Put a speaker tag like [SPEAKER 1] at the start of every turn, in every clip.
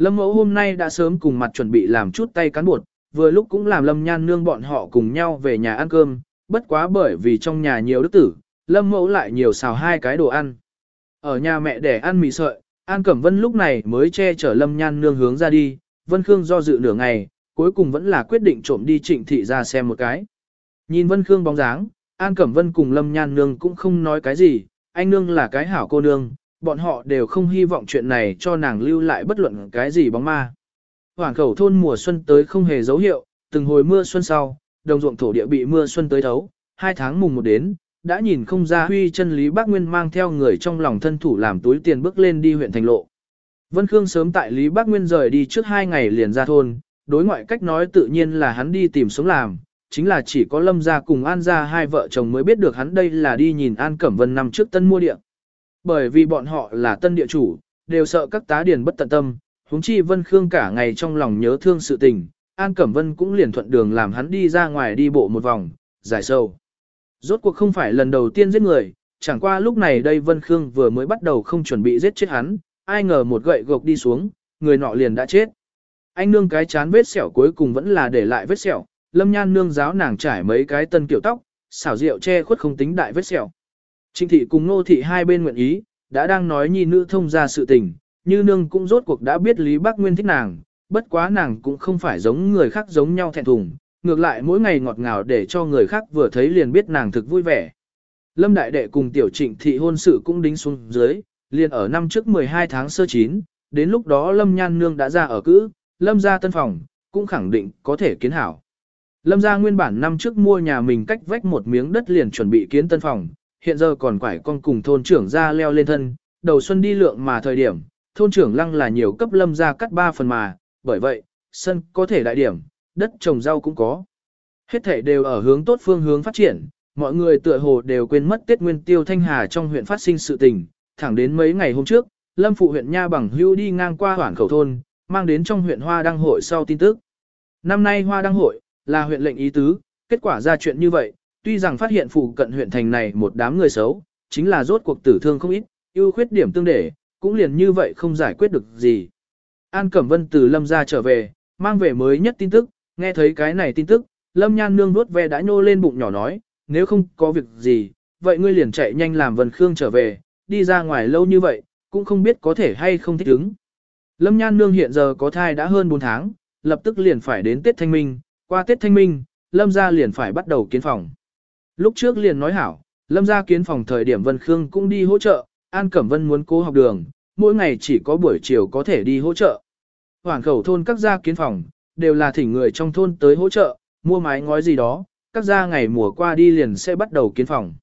[SPEAKER 1] Lâm mẫu hôm nay đã sớm cùng mặt chuẩn bị làm chút tay cán bột, vừa lúc cũng làm Lâm nhan nương bọn họ cùng nhau về nhà ăn cơm, bất quá bởi vì trong nhà nhiều đức tử, Lâm mẫu lại nhiều xào hai cái đồ ăn. Ở nhà mẹ để ăn mì sợi, An Cẩm Vân lúc này mới che chở Lâm nhan nương hướng ra đi, Vân Khương do dự nửa ngày, cuối cùng vẫn là quyết định trộm đi trịnh thị ra xem một cái. Nhìn Vân Khương bóng dáng, An Cẩm Vân cùng Lâm Nhan Nương cũng không nói cái gì, anh Nương là cái hảo cô nương, bọn họ đều không hy vọng chuyện này cho nàng lưu lại bất luận cái gì bóng ma. Hoàng khẩu thôn mùa xuân tới không hề dấu hiệu, từng hồi mưa xuân sau, đồng ruộng thổ địa bị mưa xuân tới thấu, hai tháng mùng một đến, đã nhìn không ra huy chân Lý Bác Nguyên mang theo người trong lòng thân thủ làm túi tiền bước lên đi huyện thành lộ. Vân Khương sớm tại Lý Bác Nguyên rời đi trước hai ngày liền ra thôn, đối ngoại cách nói tự nhiên là hắn đi tìm sống làm, chính là chỉ có Lâm gia cùng An gia hai vợ chồng mới biết được hắn đây là đi nhìn An Cẩm Vân năm trước tân mua địa. Bởi vì bọn họ là tân địa chủ, đều sợ các tá điền bất tận tâm, huống chi Vân Khương cả ngày trong lòng nhớ thương sự tình, An Cẩm Vân cũng liền thuận đường làm hắn đi ra ngoài đi bộ một vòng, giải sâu. Rốt cuộc không phải lần đầu tiên giết người, chẳng qua lúc này đây Vân Khương vừa mới bắt đầu không chuẩn bị giết chết hắn, ai ngờ một gậy gộc đi xuống, người nọ liền đã chết. Anh nương cái chán vết sẹo cuối cùng vẫn là để lại vết sẹo, lâm nhan nương giáo nàng trải mấy cái tân kiểu tóc, xảo rượu che khuất không tính đại vết sẹo. Trịnh thị cùng nô thị hai bên nguyện ý, đã đang nói nhi nữ thông ra sự tình, như nương cũng rốt cuộc đã biết Lý Bác Nguyên thích nàng, bất quá nàng cũng không phải giống người khác giống nhau thẹn thùng, ngược lại mỗi ngày ngọt ngào để cho người khác vừa thấy liền biết nàng thực vui vẻ. Lâm Đại Đệ cùng Tiểu Trịnh Thị hôn sự cũng đính xuống dưới, liền ở năm trước 12 tháng sơ chín, đến lúc đó Lâm Nhan Nương đã ra ở cữ, Lâm ra tân phòng, cũng khẳng định có thể kiến hảo. Lâm ra nguyên bản năm trước mua nhà mình cách vách một miếng đất liền chuẩn bị kiến tân phòng, hiện giờ còn quải con cùng thôn trưởng ra leo lên thân, đầu xuân đi lượng mà thời điểm, thôn trưởng lăng là nhiều cấp lâm ra cắt ba phần mà, bởi vậy, sân có thể đại điểm, đất trồng rau cũng có. Hết thể đều ở hướng tốt phương hướng phát triển, mọi người tựa hồ đều quên mất Tết Nguyên Tiêu Thanh Hà trong huyện phát sinh sự tình, thẳng đến mấy ngày hôm trước, Lâm phụ huyện Nha Bằng Hưu đi ngang qua hoảng khẩu thôn, mang đến trong huyện Hoa Đăng hội sau tin tức. Năm nay Hoa Đăng hội là huyện lệnh ý tứ, kết quả ra chuyện như vậy, tuy rằng phát hiện phụ cận huyện thành này một đám người xấu, chính là rốt cuộc tử thương không ít, ưu khuyết điểm tương để, cũng liền như vậy không giải quyết được gì. An Cẩm Vân từ Lâm ra trở về, mang về mới nhất tin tức, nghe thấy cái này tin tức, Lâm Nhan nương nuốt ve đã nhô lên bụng nhỏ nói, nếu không có việc gì, vậy ngươi liền chạy nhanh làm Vân Khương trở về, đi ra ngoài lâu như vậy, cũng không biết có thể hay không thích ứng. Lâm Nhan nương hiện giờ có thai đã hơn 4 tháng, lập tức liền phải đến Tết Thanh Minh, qua Tết Thanh Minh, Lâm gia liền phải bắt đầu kiến phòng. Lúc trước liền nói hảo, Lâm gia kiến phòng thời điểm Vân Khương cũng đi hỗ trợ, An Cẩm Vân muốn cố học đường, mỗi ngày chỉ có buổi chiều có thể đi hỗ trợ. Hoàn khẩu thôn các gia kiến phòng, đều là thỉnh người trong thôn tới hỗ trợ, mua mái ngói gì đó, các gia ngày mùa qua đi liền sẽ bắt đầu kiến phòng.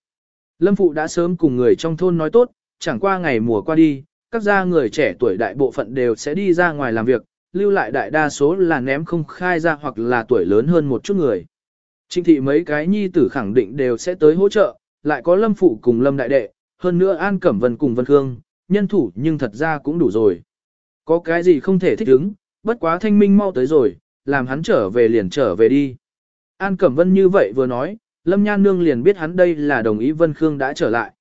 [SPEAKER 1] Lâm Phụ đã sớm cùng người trong thôn nói tốt, chẳng qua ngày mùa qua đi, các gia người trẻ tuổi đại bộ phận đều sẽ đi ra ngoài làm việc, lưu lại đại đa số là ném không khai ra hoặc là tuổi lớn hơn một chút người. Trịnh thị mấy cái nhi tử khẳng định đều sẽ tới hỗ trợ, lại có lâm phụ cùng lâm đại đệ, hơn nữa An Cẩm Vân cùng Vân Khương, nhân thủ nhưng thật ra cũng đủ rồi. Có cái gì không thể thích ứng, bất quá thanh minh mau tới rồi, làm hắn trở về liền trở về đi. An Cẩm Vân như vậy vừa nói, Lâm Nhan Nương liền biết hắn đây là đồng ý Vân Khương đã trở lại.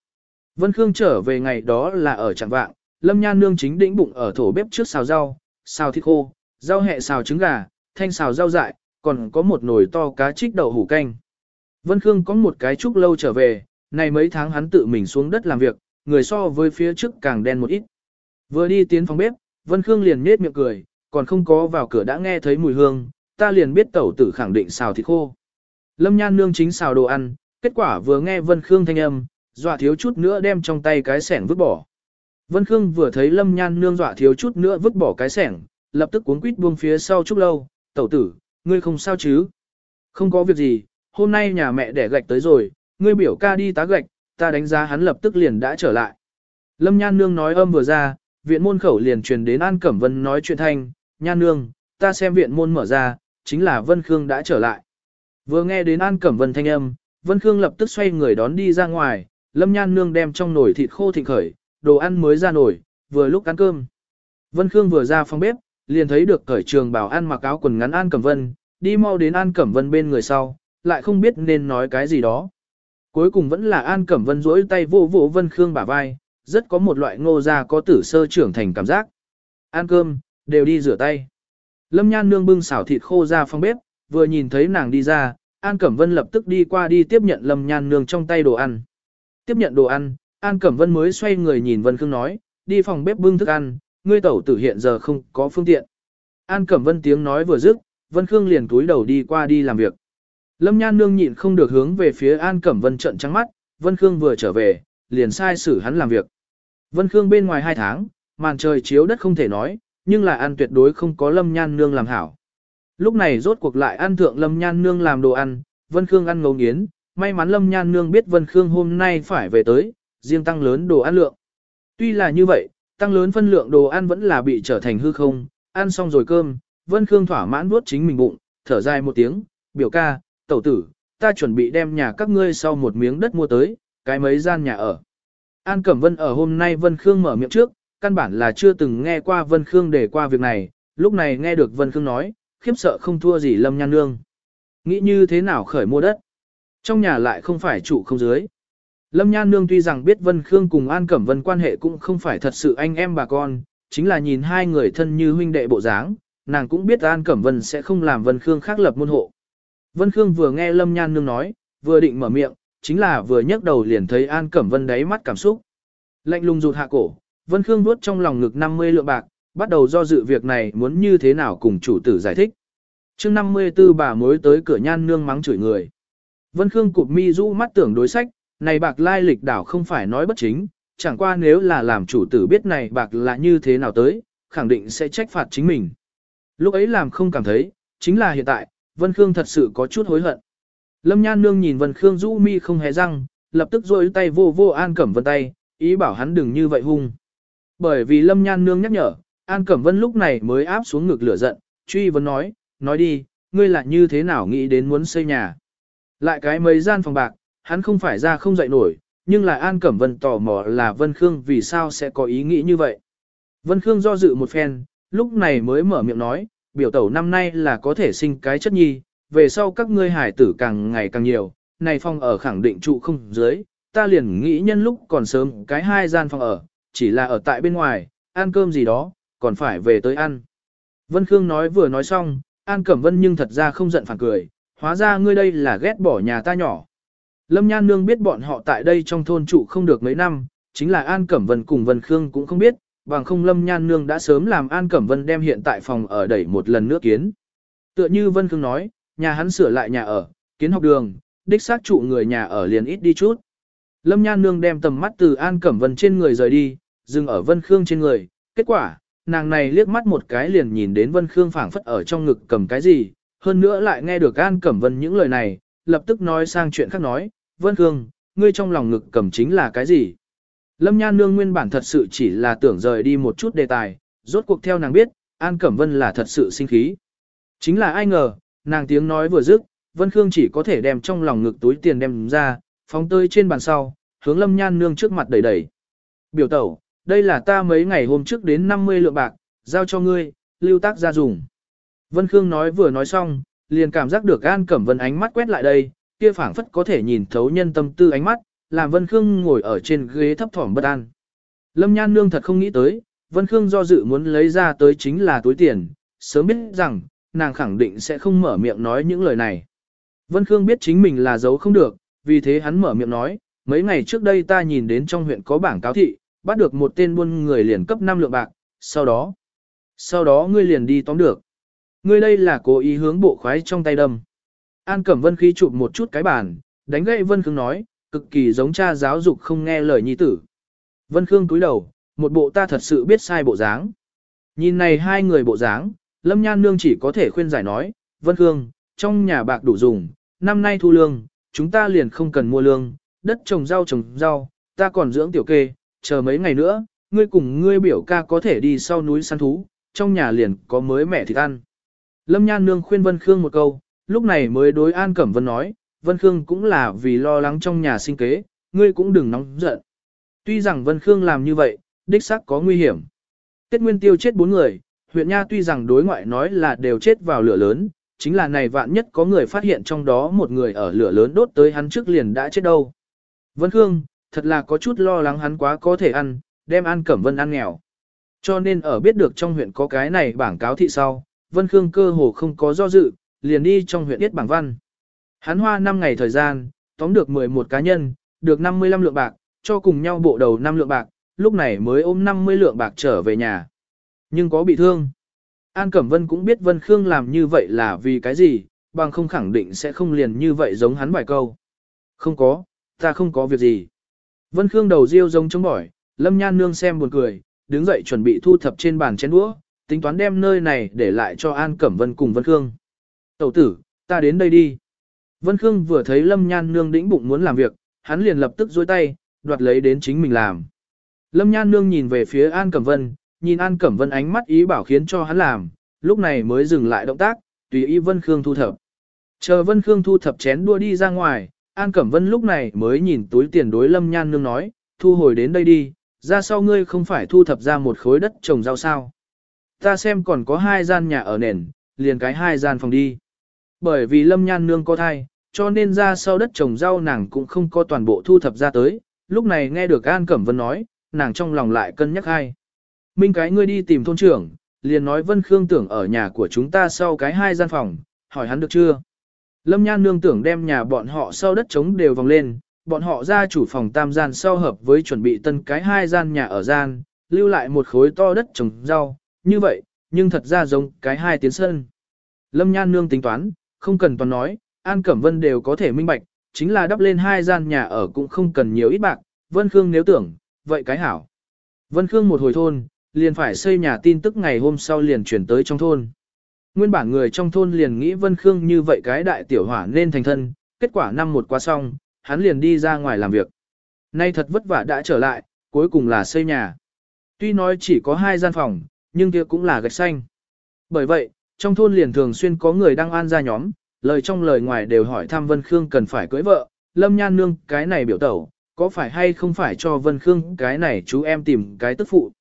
[SPEAKER 1] Vân Khương trở về ngày đó là ở trạm vạng, Lâm Nhan Nương chính đĩnh bụng ở thổ bếp trước xào rau, xào thịt khô, rau hẹ xào trứng gà, thanh xào rau dại, còn có một nồi to cá trích đậu hủ canh. Vân Khương có một cái trúc lâu trở về, này mấy tháng hắn tự mình xuống đất làm việc, người so với phía trước càng đen một ít. Vừa đi tiến phòng bếp, Vân Khương liền nết miệng cười, còn không có vào cửa đã nghe thấy mùi hương, ta liền biết tẩu tử khẳng định xào thịt khô. Lâm Nhan nương chính xào đồ ăn, kết quả vừa nghe Vân Khương thanh âm, dọa thiếu chút nữa đem trong tay cái sẻng vứt bỏ. Vân Khương vừa thấy Lâm Nhan nương dọa thiếu chút nữa vứt bỏ cái sẻng, lập tức cuốn quýt buông phía sau chút lâu, tẩu tử, ngươi không sao chứ? Không có việc gì, hôm nay nhà mẹ đẻ gạch tới rồi, ngươi biểu ca đi tá gạch, ta đánh giá hắn lập tức liền đã trở lại. Lâm Nhan Nương nói âm vừa ra, viện môn khẩu liền truyền đến An Cẩm Vân nói chuyện thanh, Nhan Nương, ta xem viện môn mở ra, chính là Vân Khương đã trở lại. Vừa nghe đến An Cẩm Vân thanh âm, Vân Khương lập tức xoay người đón đi ra ngoài, Lâm Nhan Nương đem trong nồi thịt khô thịnh khởi, đồ ăn mới ra nồi, vừa lúc ăn cơm. Vân Khương vừa ra phòng bếp, liền thấy được cởi trường bảo an mặc áo quần ngắn An Cẩm Vân, đi mau đến An Cẩm Vân bên người sau, lại không biết nên nói cái gì đó. Cuối cùng vẫn là An Cẩm Vân duỗi tay vô vô Vân Khương bả vai, rất có một loại ngô gia có tử sơ trưởng thành cảm giác. Ăn cơm, đều đi rửa tay. Lâm Nhan Nương bưng xảo thịt khô ra phòng bếp, vừa nhìn thấy nàng đi ra, An Cẩm Vân lập tức đi qua đi tiếp nhận Lâm Nhan Nương trong tay đồ ăn. Tiếp nhận đồ ăn, An Cẩm Vân mới xoay người nhìn Vân Khương nói, đi phòng bếp bưng thức ăn, ngươi tẩu tử hiện giờ không có phương tiện. An Cẩm Vân tiếng nói vừa dứt, Vân Khương liền túi đầu đi qua đi làm việc. Lâm Nhan Nương nhịn không được hướng về phía An Cẩm Vân trận trắng mắt, Vân Khương vừa trở về, liền sai xử hắn làm việc. Vân Khương bên ngoài hai tháng, màn trời chiếu đất không thể nói, nhưng là ăn tuyệt đối không có Lâm Nhan Nương làm hảo. Lúc này rốt cuộc lại ăn thượng Lâm Nhan Nương làm đồ ăn, Vân Khương ăn ngấu nghiến, may mắn Lâm Nhan Nương biết Vân Khương hôm nay phải về tới, riêng tăng lớn đồ ăn lượng. Tuy là như vậy, tăng lớn phân lượng đồ ăn vẫn là bị trở thành hư không, ăn xong rồi cơm, Vân Khương thỏa mãn nuốt chính mình bụng, thở dài một tiếng, biểu ca, tẩu tử, ta chuẩn bị đem nhà các ngươi sau một miếng đất mua tới, cái mấy gian nhà ở. An Cẩm Vân ở hôm nay Vân Khương mở miệng trước, căn bản là chưa từng nghe qua Vân Khương để qua việc này, lúc này nghe được Vân Khương nói, khiếp sợ không thua gì Lâm Nhan Nương. Nghĩ như thế nào khởi mua đất? Trong nhà lại không phải chủ không dưới. Lâm Nhan Nương tuy rằng biết Vân Khương cùng An Cẩm Vân quan hệ cũng không phải thật sự anh em bà con, chính là nhìn hai người thân như huynh đệ bộ dáng, nàng cũng biết An Cẩm Vân sẽ không làm Vân Khương khác lập môn hộ. Vân Khương vừa nghe Lâm Nhan Nương nói, vừa định mở miệng, chính là vừa nhấc đầu liền thấy An Cẩm Vân đáy mắt cảm xúc. Lạnh lùng rụt hạ cổ, Vân Khương vuốt trong lòng ngực 50 lượng bạc, bắt đầu do dự việc này muốn như thế nào cùng chủ tử giải thích. chương 54 bà mối tới cửa nhan nương mắng chửi người. Vân Khương cụp mi rũ mắt tưởng đối sách, này bạc lai lịch đảo không phải nói bất chính, chẳng qua nếu là làm chủ tử biết này bạc là như thế nào tới, khẳng định sẽ trách phạt chính mình. Lúc ấy làm không cảm thấy, chính là hiện tại, Vân Khương thật sự có chút hối hận. Lâm Nhan Nương nhìn Vân Khương rũ mi không hề răng, lập tức rôi tay vô vô An Cẩm Vân tay, ý bảo hắn đừng như vậy hung. Bởi vì Lâm Nhan Nương nhắc nhở, An Cẩm Vân lúc này mới áp xuống ngực lửa giận, truy vấn nói, nói đi, ngươi là như thế nào nghĩ đến muốn xây nhà. Lại cái mấy gian phòng bạc, hắn không phải ra không dậy nổi, nhưng là An Cẩm Vân tò mò là Vân Khương vì sao sẽ có ý nghĩ như vậy. Vân Khương do dự một phen, lúc này mới mở miệng nói, biểu tẩu năm nay là có thể sinh cái chất nhi, về sau các ngươi hải tử càng ngày càng nhiều, này phòng ở khẳng định trụ không dưới, ta liền nghĩ nhân lúc còn sớm cái hai gian phòng ở, chỉ là ở tại bên ngoài, ăn cơm gì đó, còn phải về tới ăn. Vân Khương nói vừa nói xong, An Cẩm Vân nhưng thật ra không giận phản cười, hóa ra ngươi đây là ghét bỏ nhà ta nhỏ. Lâm Nhan Nương biết bọn họ tại đây trong thôn trụ không được mấy năm, chính là An Cẩm Vân cùng Vân Khương cũng không biết, bằng không Lâm Nhan Nương đã sớm làm An Cẩm Vân đem hiện tại phòng ở đẩy một lần nữa kiến. Tựa như Vân Khương nói, nhà hắn sửa lại nhà ở, kiến học đường, đích xác trụ người nhà ở liền ít đi chút. Lâm Nhan Nương đem tầm mắt từ An Cẩm Vân trên người rời đi, dừng ở Vân Khương trên người, kết quả, nàng này liếc mắt một cái liền nhìn đến Vân Khương phảng phất ở trong ngực cầm cái gì, hơn nữa lại nghe được An Cẩm Vân những lời này, lập tức nói sang chuyện khác nói, Vân Khương, ngươi trong lòng ngực cầm chính là cái gì? Lâm Nhan Nương nguyên bản thật sự chỉ là tưởng rời đi một chút đề tài, rốt cuộc theo nàng biết, An Cẩm Vân là thật sự sinh khí. Chính là ai ngờ, nàng tiếng nói vừa dứt, Vân Khương chỉ có thể đem trong lòng ngực túi tiền đem ra, phóng tơi trên bàn sau, hướng Lâm Nhan Nương trước mặt đẩy đẩy. Biểu tẩu, đây là ta mấy ngày hôm trước đến 50 lượng bạc, giao cho ngươi, lưu tác ra dùng. Vân Khương nói vừa nói xong, liền cảm giác được An Cẩm Vân ánh mắt quét lại đây, kia phảng phất có thể nhìn thấu nhân tâm tư ánh mắt, làm Vân Khương ngồi ở trên ghế thấp thỏm bất an. Lâm Nhan Nương thật không nghĩ tới, Vân Khương do dự muốn lấy ra tới chính là túi tiền, sớm biết rằng, nàng khẳng định sẽ không mở miệng nói những lời này. Vân Khương biết chính mình là giấu không được, vì thế hắn mở miệng nói, mấy ngày trước đây ta nhìn đến trong huyện có bảng cáo thị, bắt được một tên buôn người liền cấp 5 lượng bạc, sau đó, sau đó ngươi liền đi tóm được. Ngươi đây là cố ý hướng bộ khoái trong tay đâm. An Cẩm Vân khí chụp một chút cái bàn, đánh gậy Vân Khương nói, cực kỳ giống cha giáo dục không nghe lời nhi tử. Vân Khương cúi đầu, một bộ ta thật sự biết sai bộ dáng. Nhìn này hai người bộ dáng, Lâm Nhan Nương chỉ có thể khuyên giải nói, Vân Khương, trong nhà bạc đủ dùng, năm nay thu lương, chúng ta liền không cần mua lương, đất trồng rau trồng rau, ta còn dưỡng tiểu kê, chờ mấy ngày nữa, ngươi cùng ngươi biểu ca có thể đi sau núi săn thú, trong nhà liền có mới mẻ thịt ăn. Lâm Nhan Nương khuyên Vân Khương một câu, lúc này mới đối An Cẩm Vân nói, Vân Khương cũng là vì lo lắng trong nhà sinh kế, ngươi cũng đừng nóng giận. Tuy rằng Vân Khương làm như vậy, đích xác có nguy hiểm. Tết Nguyên Tiêu chết bốn người, huyện Nha tuy rằng đối ngoại nói là đều chết vào lửa lớn, chính là này vạn nhất có người phát hiện trong đó một người ở lửa lớn đốt tới hắn trước liền đã chết đâu. Vân Khương, thật là có chút lo lắng hắn quá có thể ăn, đem An Cẩm Vân ăn nghèo. Cho nên ở biết được trong huyện có cái này bảng cáo thị sau, Vân Khương cơ hồ không có do dự, liền đi trong huyện Yết bảng văn. Hắn hoa 5 ngày thời gian, tóm được 11 cá nhân, được 55 lượng bạc, cho cùng nhau bộ đầu 5 lượng bạc, lúc này mới ôm 50 lượng bạc trở về nhà. Nhưng có bị thương. An Cẩm Vân cũng biết Vân Khương làm như vậy là vì cái gì, bằng không khẳng định sẽ không liền như vậy giống hắn vài câu. Không có, ta không có việc gì. Vân Khương đầu riêu giống chống bỏi, Lâm Nhan Nương xem buồn cười, đứng dậy chuẩn bị thu thập trên bàn chén đũa, tính toán đem nơi này để lại cho An Cẩm Vân cùng Vân Khương. Tẩu tử, ta đến đây đi. Vân Khương vừa thấy Lâm Nhan Nương đĩnh bụng muốn làm việc, hắn liền lập tức dôi tay, đoạt lấy đến chính mình làm. Lâm Nhan Nương nhìn về phía An Cẩm Vân, nhìn An Cẩm Vân ánh mắt ý bảo khiến cho hắn làm, lúc này mới dừng lại động tác, tùy ý Vân Khương thu thập. Chờ Vân Khương thu thập chén đua đi ra ngoài, An Cẩm Vân lúc này mới nhìn túi tiền đối Lâm Nhan Nương nói, thu hồi đến đây đi, ra sau ngươi không phải thu thập ra một khối đất trồng rau sao. Ta xem còn có hai gian nhà ở nền, liền cái hai gian phòng đi. Bởi vì Lâm Nhan Nương có thai, cho nên ra sau đất trồng rau nàng cũng không có toàn bộ thu thập ra tới, lúc này nghe được An Cẩm Vân nói, nàng trong lòng lại cân nhắc hai. Minh cái ngươi đi tìm thôn trưởng, liền nói Vân Khương tưởng ở nhà của chúng ta sau cái hai gian phòng, hỏi hắn được chưa? Lâm Nhan nương tưởng đem nhà bọn họ sau đất trống đều vòng lên, bọn họ ra chủ phòng tam gian sau hợp với chuẩn bị tân cái hai gian nhà ở gian, lưu lại một khối to đất trồng rau, như vậy, nhưng thật ra giống cái hai tiến sân. Lâm Nhan nương tính toán, không cần toàn nói, An Cẩm Vân đều có thể minh bạch, chính là đắp lên hai gian nhà ở cũng không cần nhiều ít bạc, Vân Khương nếu tưởng, vậy cái hảo. Vân Khương một hồi thôn, liền phải xây nhà tin tức ngày hôm sau liền chuyển tới trong thôn. Nguyên bản người trong thôn liền nghĩ Vân Khương như vậy cái đại tiểu hỏa nên thành thân, kết quả năm một qua xong, hắn liền đi ra ngoài làm việc. Nay thật vất vả đã trở lại, cuối cùng là xây nhà. Tuy nói chỉ có hai gian phòng, nhưng kia cũng là gạch xanh. Bởi vậy, trong thôn liền thường xuyên có người đang an ra nhóm, lời trong lời ngoài đều hỏi thăm Vân Khương cần phải cưới vợ, Lâm Nhan Nương cái này biểu tẩu, có phải hay không phải cho Vân Khương cái này chú em tìm cái tức phụ.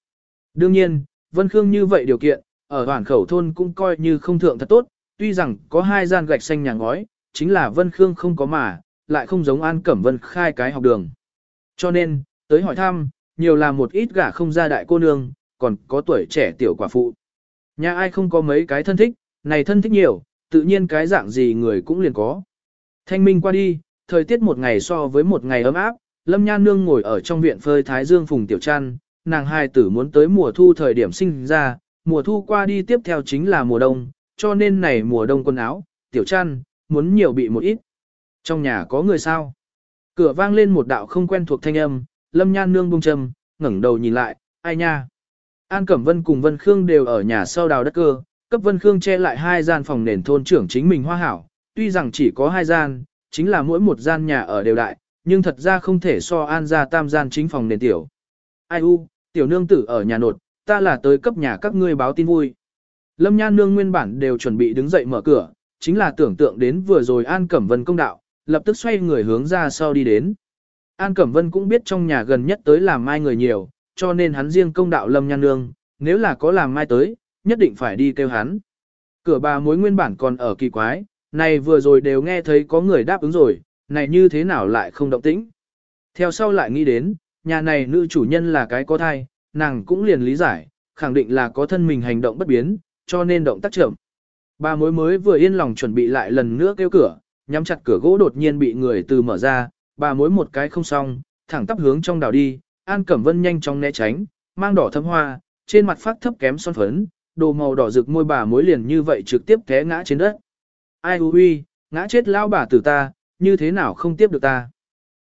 [SPEAKER 1] Đương nhiên, Vân Khương như vậy điều kiện, ở hoàn khẩu thôn cũng coi như không thượng thật tốt, tuy rằng có hai gian gạch xanh nhà ngói, chính là Vân Khương không có mà, lại không giống An Cẩm Vân khai cái học đường. Cho nên, tới hỏi thăm, nhiều là một ít gả không ra đại cô nương, còn có tuổi trẻ tiểu quả phụ. Nhà ai không có mấy cái thân thích, này thân thích nhiều, tự nhiên cái dạng gì người cũng liền có. Thanh minh qua đi, thời tiết một ngày so với một ngày ấm áp, Lâm Nhan Nương ngồi ở trong viện phơi Thái Dương Phùng Tiểu Trăn, nàng hai tử muốn tới mùa thu thời điểm sinh ra, mùa thu qua đi tiếp theo chính là mùa đông, cho nên này mùa đông quần áo, Tiểu Trăn, muốn nhiều bị một ít. Trong nhà có người sao? Cửa vang lên một đạo không quen thuộc thanh âm, Lâm Nhan Nương bung châm, ngẩng đầu nhìn lại, ai nha? An Cẩm Vân cùng Vân Khương đều ở nhà sau đào đất cơ, cấp Vân Khương che lại hai gian phòng nền thôn trưởng chính mình hoa hảo, tuy rằng chỉ có hai gian, chính là mỗi một gian nhà ở đều đại, nhưng thật ra không thể so an ra tam gian chính phòng nền tiểu. Ai u, tiểu nương tử ở nhà nột, ta là tới cấp nhà các ngươi báo tin vui. Lâm Nhan nương nguyên bản đều chuẩn bị đứng dậy mở cửa, chính là tưởng tượng đến vừa rồi An Cẩm Vân công đạo, lập tức xoay người hướng ra sau đi đến. An Cẩm Vân cũng biết trong nhà gần nhất tới làm mai người nhiều, cho nên hắn riêng công đạo Lâm Nhan nương, nếu là có làm mai tới, nhất định phải đi kêu hắn. Cửa bà mối nguyên bản còn ở kỳ quái, này vừa rồi đều nghe thấy có người đáp ứng rồi, này như thế nào lại không động tĩnh. Theo sau lại nghĩ đến, nhà này nữ chủ nhân là cái có thai, nàng cũng liền lý giải, khẳng định là có thân mình hành động bất biến, cho nên động tác chậm. Bà mối mới vừa yên lòng chuẩn bị lại lần nữa kêu cửa, nhắm chặt cửa gỗ đột nhiên bị người từ mở ra, bà mối một cái không xong, thẳng tắp hướng trong đảo đi, An Cẩm Vân nhanh chóng né tránh, mang đỏ thâm hoa, trên mặt phát thấp kém son phấn, đồ màu đỏ rực môi bà mối liền như vậy trực tiếp té ngã trên đất. Ai hư huy, ngã chết lao bà tử ta, như thế nào không tiếp được ta.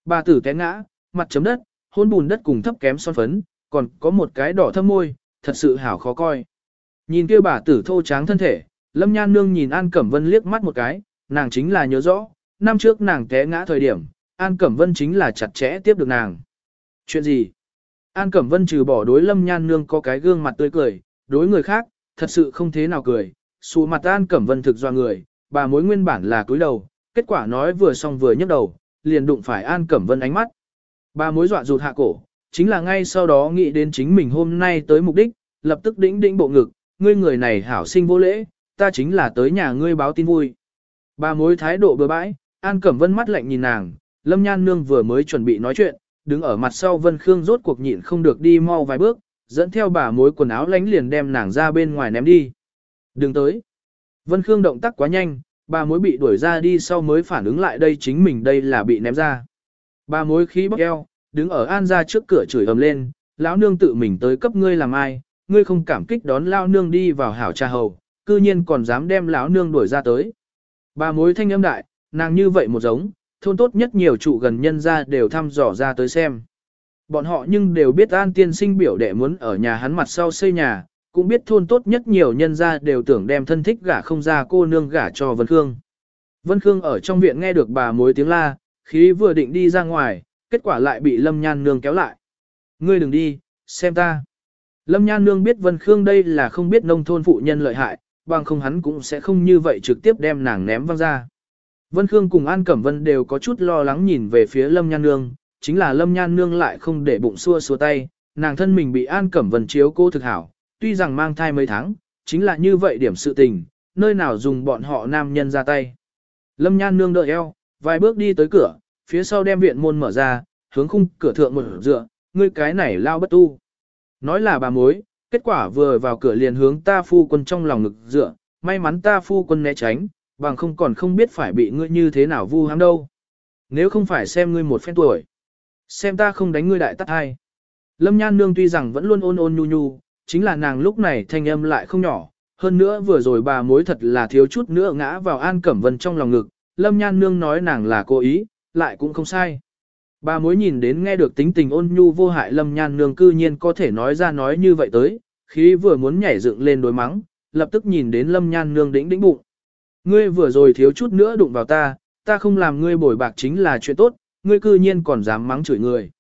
[SPEAKER 1] Bà tử té ngã, mặt chấm đất, hôn bùn đất cùng thấp kém son phấn, còn có một cái đỏ thâm môi, thật sự hảo khó coi. Nhìn kia bà tử thô tráng thân thể, Lâm Nhan Nương nhìn An Cẩm Vân liếc mắt một cái, nàng chính là nhớ rõ, năm trước nàng té ngã thời điểm, An Cẩm Vân chính là chặt chẽ tiếp được nàng. Chuyện gì? An Cẩm Vân trừ bỏ đối Lâm Nhan Nương có cái gương mặt tươi cười, đối người khác, thật sự không thế nào cười. Xù mặt An Cẩm Vân thực do người, bà mối nguyên bản là cúi đầu, kết quả nói vừa xong vừa nhấc đầu, liền đụng phải An Cẩm Vân ánh mắt. Bà mối dọa rụt hạ cổ, chính là ngay sau đó nghĩ đến chính mình hôm nay tới mục đích, lập tức đĩnh đĩnh bộ ngực, ngươi người này hảo sinh vô lễ, ta chính là tới nhà ngươi báo tin vui. Bà mối thái độ bừa bãi, An Cẩm Vân mắt lạnh nhìn nàng, Lâm Nhan Nương vừa mới chuẩn bị nói chuyện, đứng ở mặt sau Vân Khương rốt cuộc nhịn không được đi mau vài bước, dẫn theo bà mối quần áo lánh liền đem nàng ra bên ngoài ném đi. Đừng tới. Vân Khương động tác quá nhanh, bà mối bị đuổi ra đi sau mới phản ứng lại đây chính mình đây là bị ném ra. Bà mối khí bóc eo, đứng ở an ra trước cửa chửi ầm lên, lão nương tự mình tới cấp ngươi làm ai, ngươi không cảm kích đón lão nương đi vào hảo trà hầu, cư nhiên còn dám đem lão nương đuổi ra tới. Bà mối thanh âm đại, nàng như vậy một giống, thôn tốt nhất nhiều trụ gần nhân ra đều thăm dò ra tới xem. Bọn họ nhưng đều biết an tiên sinh biểu đệ muốn ở nhà hắn mặt sau xây nhà, cũng biết thôn tốt nhất nhiều nhân ra đều tưởng đem thân thích gả không ra cô nương gả cho Vân Khương. Vân Khương ở trong viện nghe được bà mối tiếng la, khí vừa định đi ra ngoài, kết quả lại bị Lâm Nhan Nương kéo lại. Ngươi đừng đi, xem ta. Lâm Nhan Nương biết Vân Khương đây là không biết nông thôn phụ nhân lợi hại, bằng không hắn cũng sẽ không như vậy trực tiếp đem nàng ném văng ra. Vân Khương cùng An Cẩm Vân đều có chút lo lắng nhìn về phía Lâm Nhan Nương, chính là Lâm Nhan Nương lại không để bụng xua xua tay, nàng thân mình bị An Cẩm Vân chiếu cô thực hảo, tuy rằng mang thai mấy tháng, chính là như vậy điểm sự tình, nơi nào dùng bọn họ nam nhân ra tay. Lâm Nhan Nương đợi eo, vài bước đi tới cửa, phía sau đem viện môn mở ra, hướng khung cửa thượng một dựa, ngươi cái này lao bất tu. Nói là bà mối, kết quả vừa vào cửa liền hướng ta phu quân trong lòng ngực dựa, may mắn ta phu quân né tránh, bằng không còn không biết phải bị ngươi như thế nào vu hãm đâu. Nếu không phải xem ngươi một phen tuổi, xem ta không đánh ngươi đại tắt hai. Lâm Nhan Nương tuy rằng vẫn luôn ôn ôn nhu nhu, chính là nàng lúc này thanh âm lại không nhỏ, hơn nữa vừa rồi bà mối thật là thiếu chút nữa ngã vào An Cẩm Vân trong lòng ngực, Lâm Nhan Nương nói nàng là cố ý, lại cũng không sai. Bà mối nhìn đến nghe được tính tình ôn nhu vô hại Lâm Nhan Nương cư nhiên có thể nói ra nói như vậy tới, khi vừa muốn nhảy dựng lên đối mắng, lập tức nhìn đến Lâm Nhan Nương đĩnh đĩnh bụng. Ngươi vừa rồi thiếu chút nữa đụng vào ta, ta không làm ngươi bồi bạc chính là chuyện tốt, ngươi cư nhiên còn dám mắng chửi người.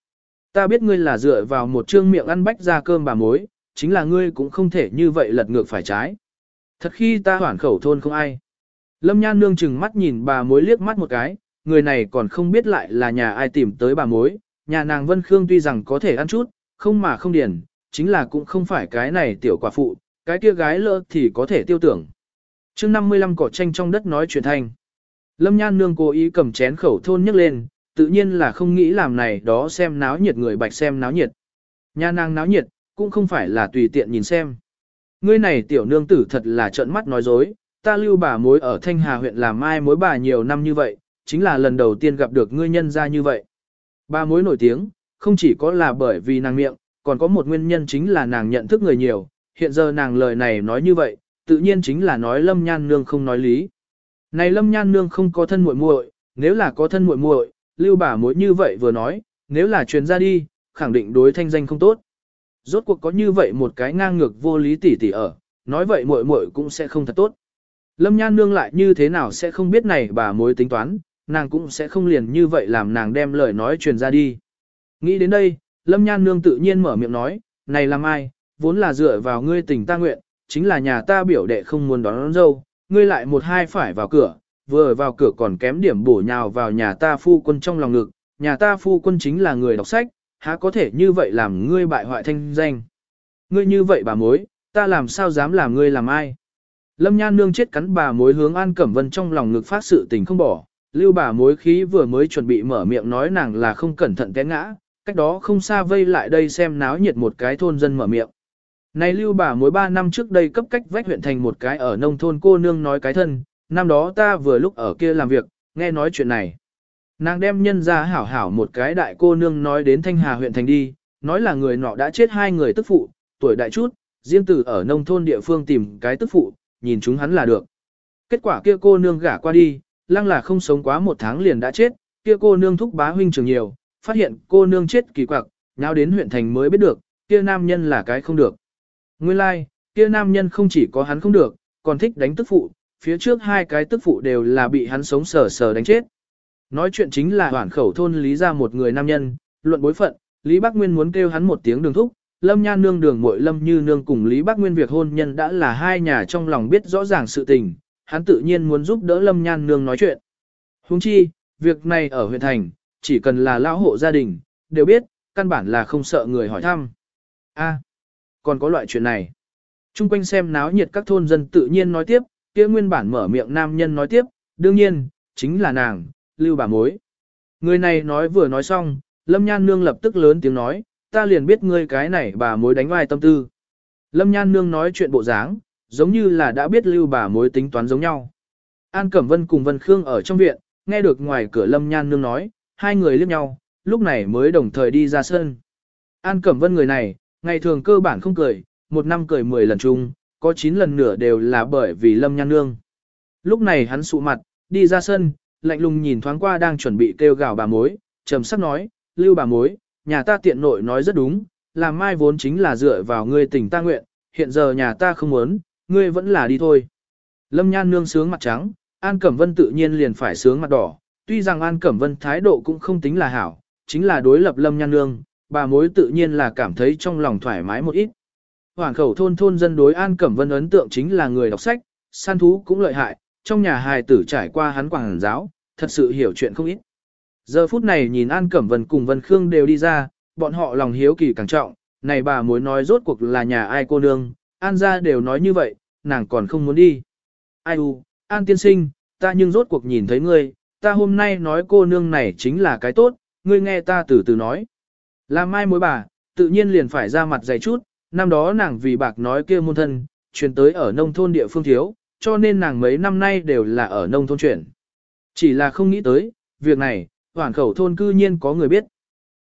[SPEAKER 1] Ta biết ngươi là dựa vào một trương miệng ăn bách ra cơm bà mối, chính là ngươi cũng không thể như vậy lật ngược phải trái. Thật khi ta hoảng khẩu thôn không ai. Lâm Nhan Nương chừng mắt nhìn bà mối liếc mắt một cái, người này còn không biết lại là nhà ai tìm tới bà mối, nhà nàng Vân Khương tuy rằng có thể ăn chút, không mà không điền, chính là cũng không phải cái này tiểu quả phụ, cái kia gái lỡ thì có thể tiêu tưởng chương 55 cỏ tranh trong đất nói chuyện thanh. Lâm Nhan Nương cố ý cầm chén khẩu thôn nhấc lên, tự nhiên là không nghĩ làm này đó xem náo nhiệt người bạch xem náo nhiệt. Nhà nàng náo nhiệt, cũng không phải là tùy tiện nhìn xem. Ngươi này tiểu nương tử thật là trợn mắt nói dối, ta lưu bà mối ở Thanh Hà huyện làm mai mối bà nhiều năm như vậy, chính là lần đầu tiên gặp được ngươi nhân ra như vậy. Bà mối nổi tiếng, không chỉ có là bởi vì nàng miệng, còn có một nguyên nhân chính là nàng nhận thức người nhiều, hiện giờ nàng lời này nói như vậy, tự nhiên chính là nói Lâm Nhan Nương không nói lý. Này Lâm Nhan Nương không có thân muội muội, nếu là có thân muội muội, lưu bà mối như vậy vừa nói, nếu là truyền ra đi, khẳng định đối thanh danh không tốt. Rốt cuộc có như vậy một cái ngang ngược vô lý tỉ tỉ ở, nói vậy muội muội cũng sẽ không thật tốt. Lâm Nhan Nương lại như thế nào sẽ không biết này bà mối tính toán, nàng cũng sẽ không liền như vậy làm nàng đem lời nói truyền ra đi. Nghĩ đến đây, Lâm Nhan Nương tự nhiên mở miệng nói, này làm ai, vốn là dựa vào ngươi tình ta nguyện, chính là nhà ta biểu đệ không muốn đón, đón dâu, ngươi lại một hai phải vào cửa, vừa vào cửa còn kém điểm bổ nhào vào nhà ta phu quân trong lòng ngực, nhà ta phu quân chính là người đọc sách, há có thể như vậy làm ngươi bại hoại thanh danh. Ngươi như vậy bà mối, ta làm sao dám làm ngươi làm ai. Lâm Nhan Nương chết cắn bà mối hướng An Cẩm Vân trong lòng ngực phát sự tình không bỏ, lưu bà mối khí vừa mới chuẩn bị mở miệng nói nàng là không cẩn thận té ngã, cách đó không xa vây lại đây xem náo nhiệt một cái thôn dân mở miệng. Này lưu bà mối 3 năm trước đây cấp cách vách huyện thành một cái ở nông thôn cô nương nói cái thân, năm đó ta vừa lúc ở kia làm việc, nghe nói chuyện này. Nàng đem nhân ra hảo hảo một cái đại cô nương nói đến Thanh Hà huyện thành đi, nói là người nọ đã chết hai người tức phụ, tuổi đại chút, riêng từ ở nông thôn địa phương tìm cái tức phụ, nhìn chúng hắn là được. Kết quả kia cô nương gả qua đi, lăng là không sống quá một tháng liền đã chết, kia cô nương thúc bá huynh trường nhiều, phát hiện cô nương chết kỳ quặc, nháo đến huyện thành mới biết được, kia nam nhân là cái không được. Nguyên lai, like, kia nam nhân không chỉ có hắn không được, còn thích đánh tức phụ, phía trước hai cái tức phụ đều là bị hắn sống sờ sờ đánh chết. Nói chuyện chính là hoảng khẩu thôn lý ra một người nam nhân, luận bối phận, Lý Bắc Nguyên muốn kêu hắn một tiếng đường thúc, Lâm Nhan nương đường muội Lâm Như nương cùng Lý Bắc Nguyên việc hôn nhân đã là hai nhà trong lòng biết rõ ràng sự tình, hắn tự nhiên muốn giúp đỡ Lâm Nhan nương nói chuyện. Huống chi, việc này ở huyện thành, chỉ cần là lão hộ gia đình, đều biết, căn bản là không sợ người hỏi thăm. A, còn có loại chuyện này. Trung quanh xem náo nhiệt các thôn dân tự nhiên nói tiếp, kia nguyên bản mở miệng nam nhân nói tiếp, đương nhiên, chính là nàng, lưu bà mối. Người này nói vừa nói xong, Lâm Nhan Nương lập tức lớn tiếng nói, ta liền biết ngươi cái này bà mối đánh vai tâm tư. Lâm Nhan Nương nói chuyện bộ dáng, giống như là đã biết lưu bà mối tính toán giống nhau. An Cẩm Vân cùng Vân Khương ở trong viện, nghe được ngoài cửa Lâm Nhan Nương nói, hai người liếc nhau, lúc này mới đồng thời đi ra sân. An Cẩm Vân người này, ngày thường cơ bản không cười, một năm cười mười lần chung, có chín lần nửa đều là bởi vì Lâm Nhan Nương. Lúc này hắn sụ mặt, đi ra sân, lạnh lùng nhìn thoáng qua đang chuẩn bị kêu gào bà mối, trầm sắc nói, lưu bà mối, nhà ta tiện nội nói rất đúng, làm mai vốn chính là dựa vào ngươi tình ta nguyện, hiện giờ nhà ta không muốn, ngươi vẫn là đi thôi. Lâm Nhan Nương sướng mặt trắng, An Cẩm Vân tự nhiên liền phải sướng mặt đỏ, tuy rằng An Cẩm Vân thái độ cũng không tính là hảo, chính là đối lập Lâm Nhan Nương, bà mối tự nhiên là cảm thấy trong lòng thoải mái một ít. Hoàn khẩu thôn thôn dân đối An Cẩm Vân ấn tượng chính là người đọc sách, săn thú cũng lợi hại, trong nhà hài tử trải qua hắn quảng giáo, thật sự hiểu chuyện không ít. Giờ phút này nhìn An Cẩm Vân cùng Vân Khương đều đi ra, bọn họ lòng hiếu kỳ càng trọng, này bà mối nói rốt cuộc là nhà ai cô nương, An ra đều nói như vậy, nàng còn không muốn đi. Ai u, An tiên sinh, ta nhưng rốt cuộc nhìn thấy ngươi, ta hôm nay nói cô nương này chính là cái tốt, ngươi nghe ta từ từ nói là mai mối bà, tự nhiên liền phải ra mặt dày chút, năm đó nàng vì bạc nói kia môn thân, chuyển tới ở nông thôn địa phương thiếu, cho nên nàng mấy năm nay đều là ở nông thôn chuyển. Chỉ là không nghĩ tới, việc này, hoàn khẩu thôn cư nhiên có người biết.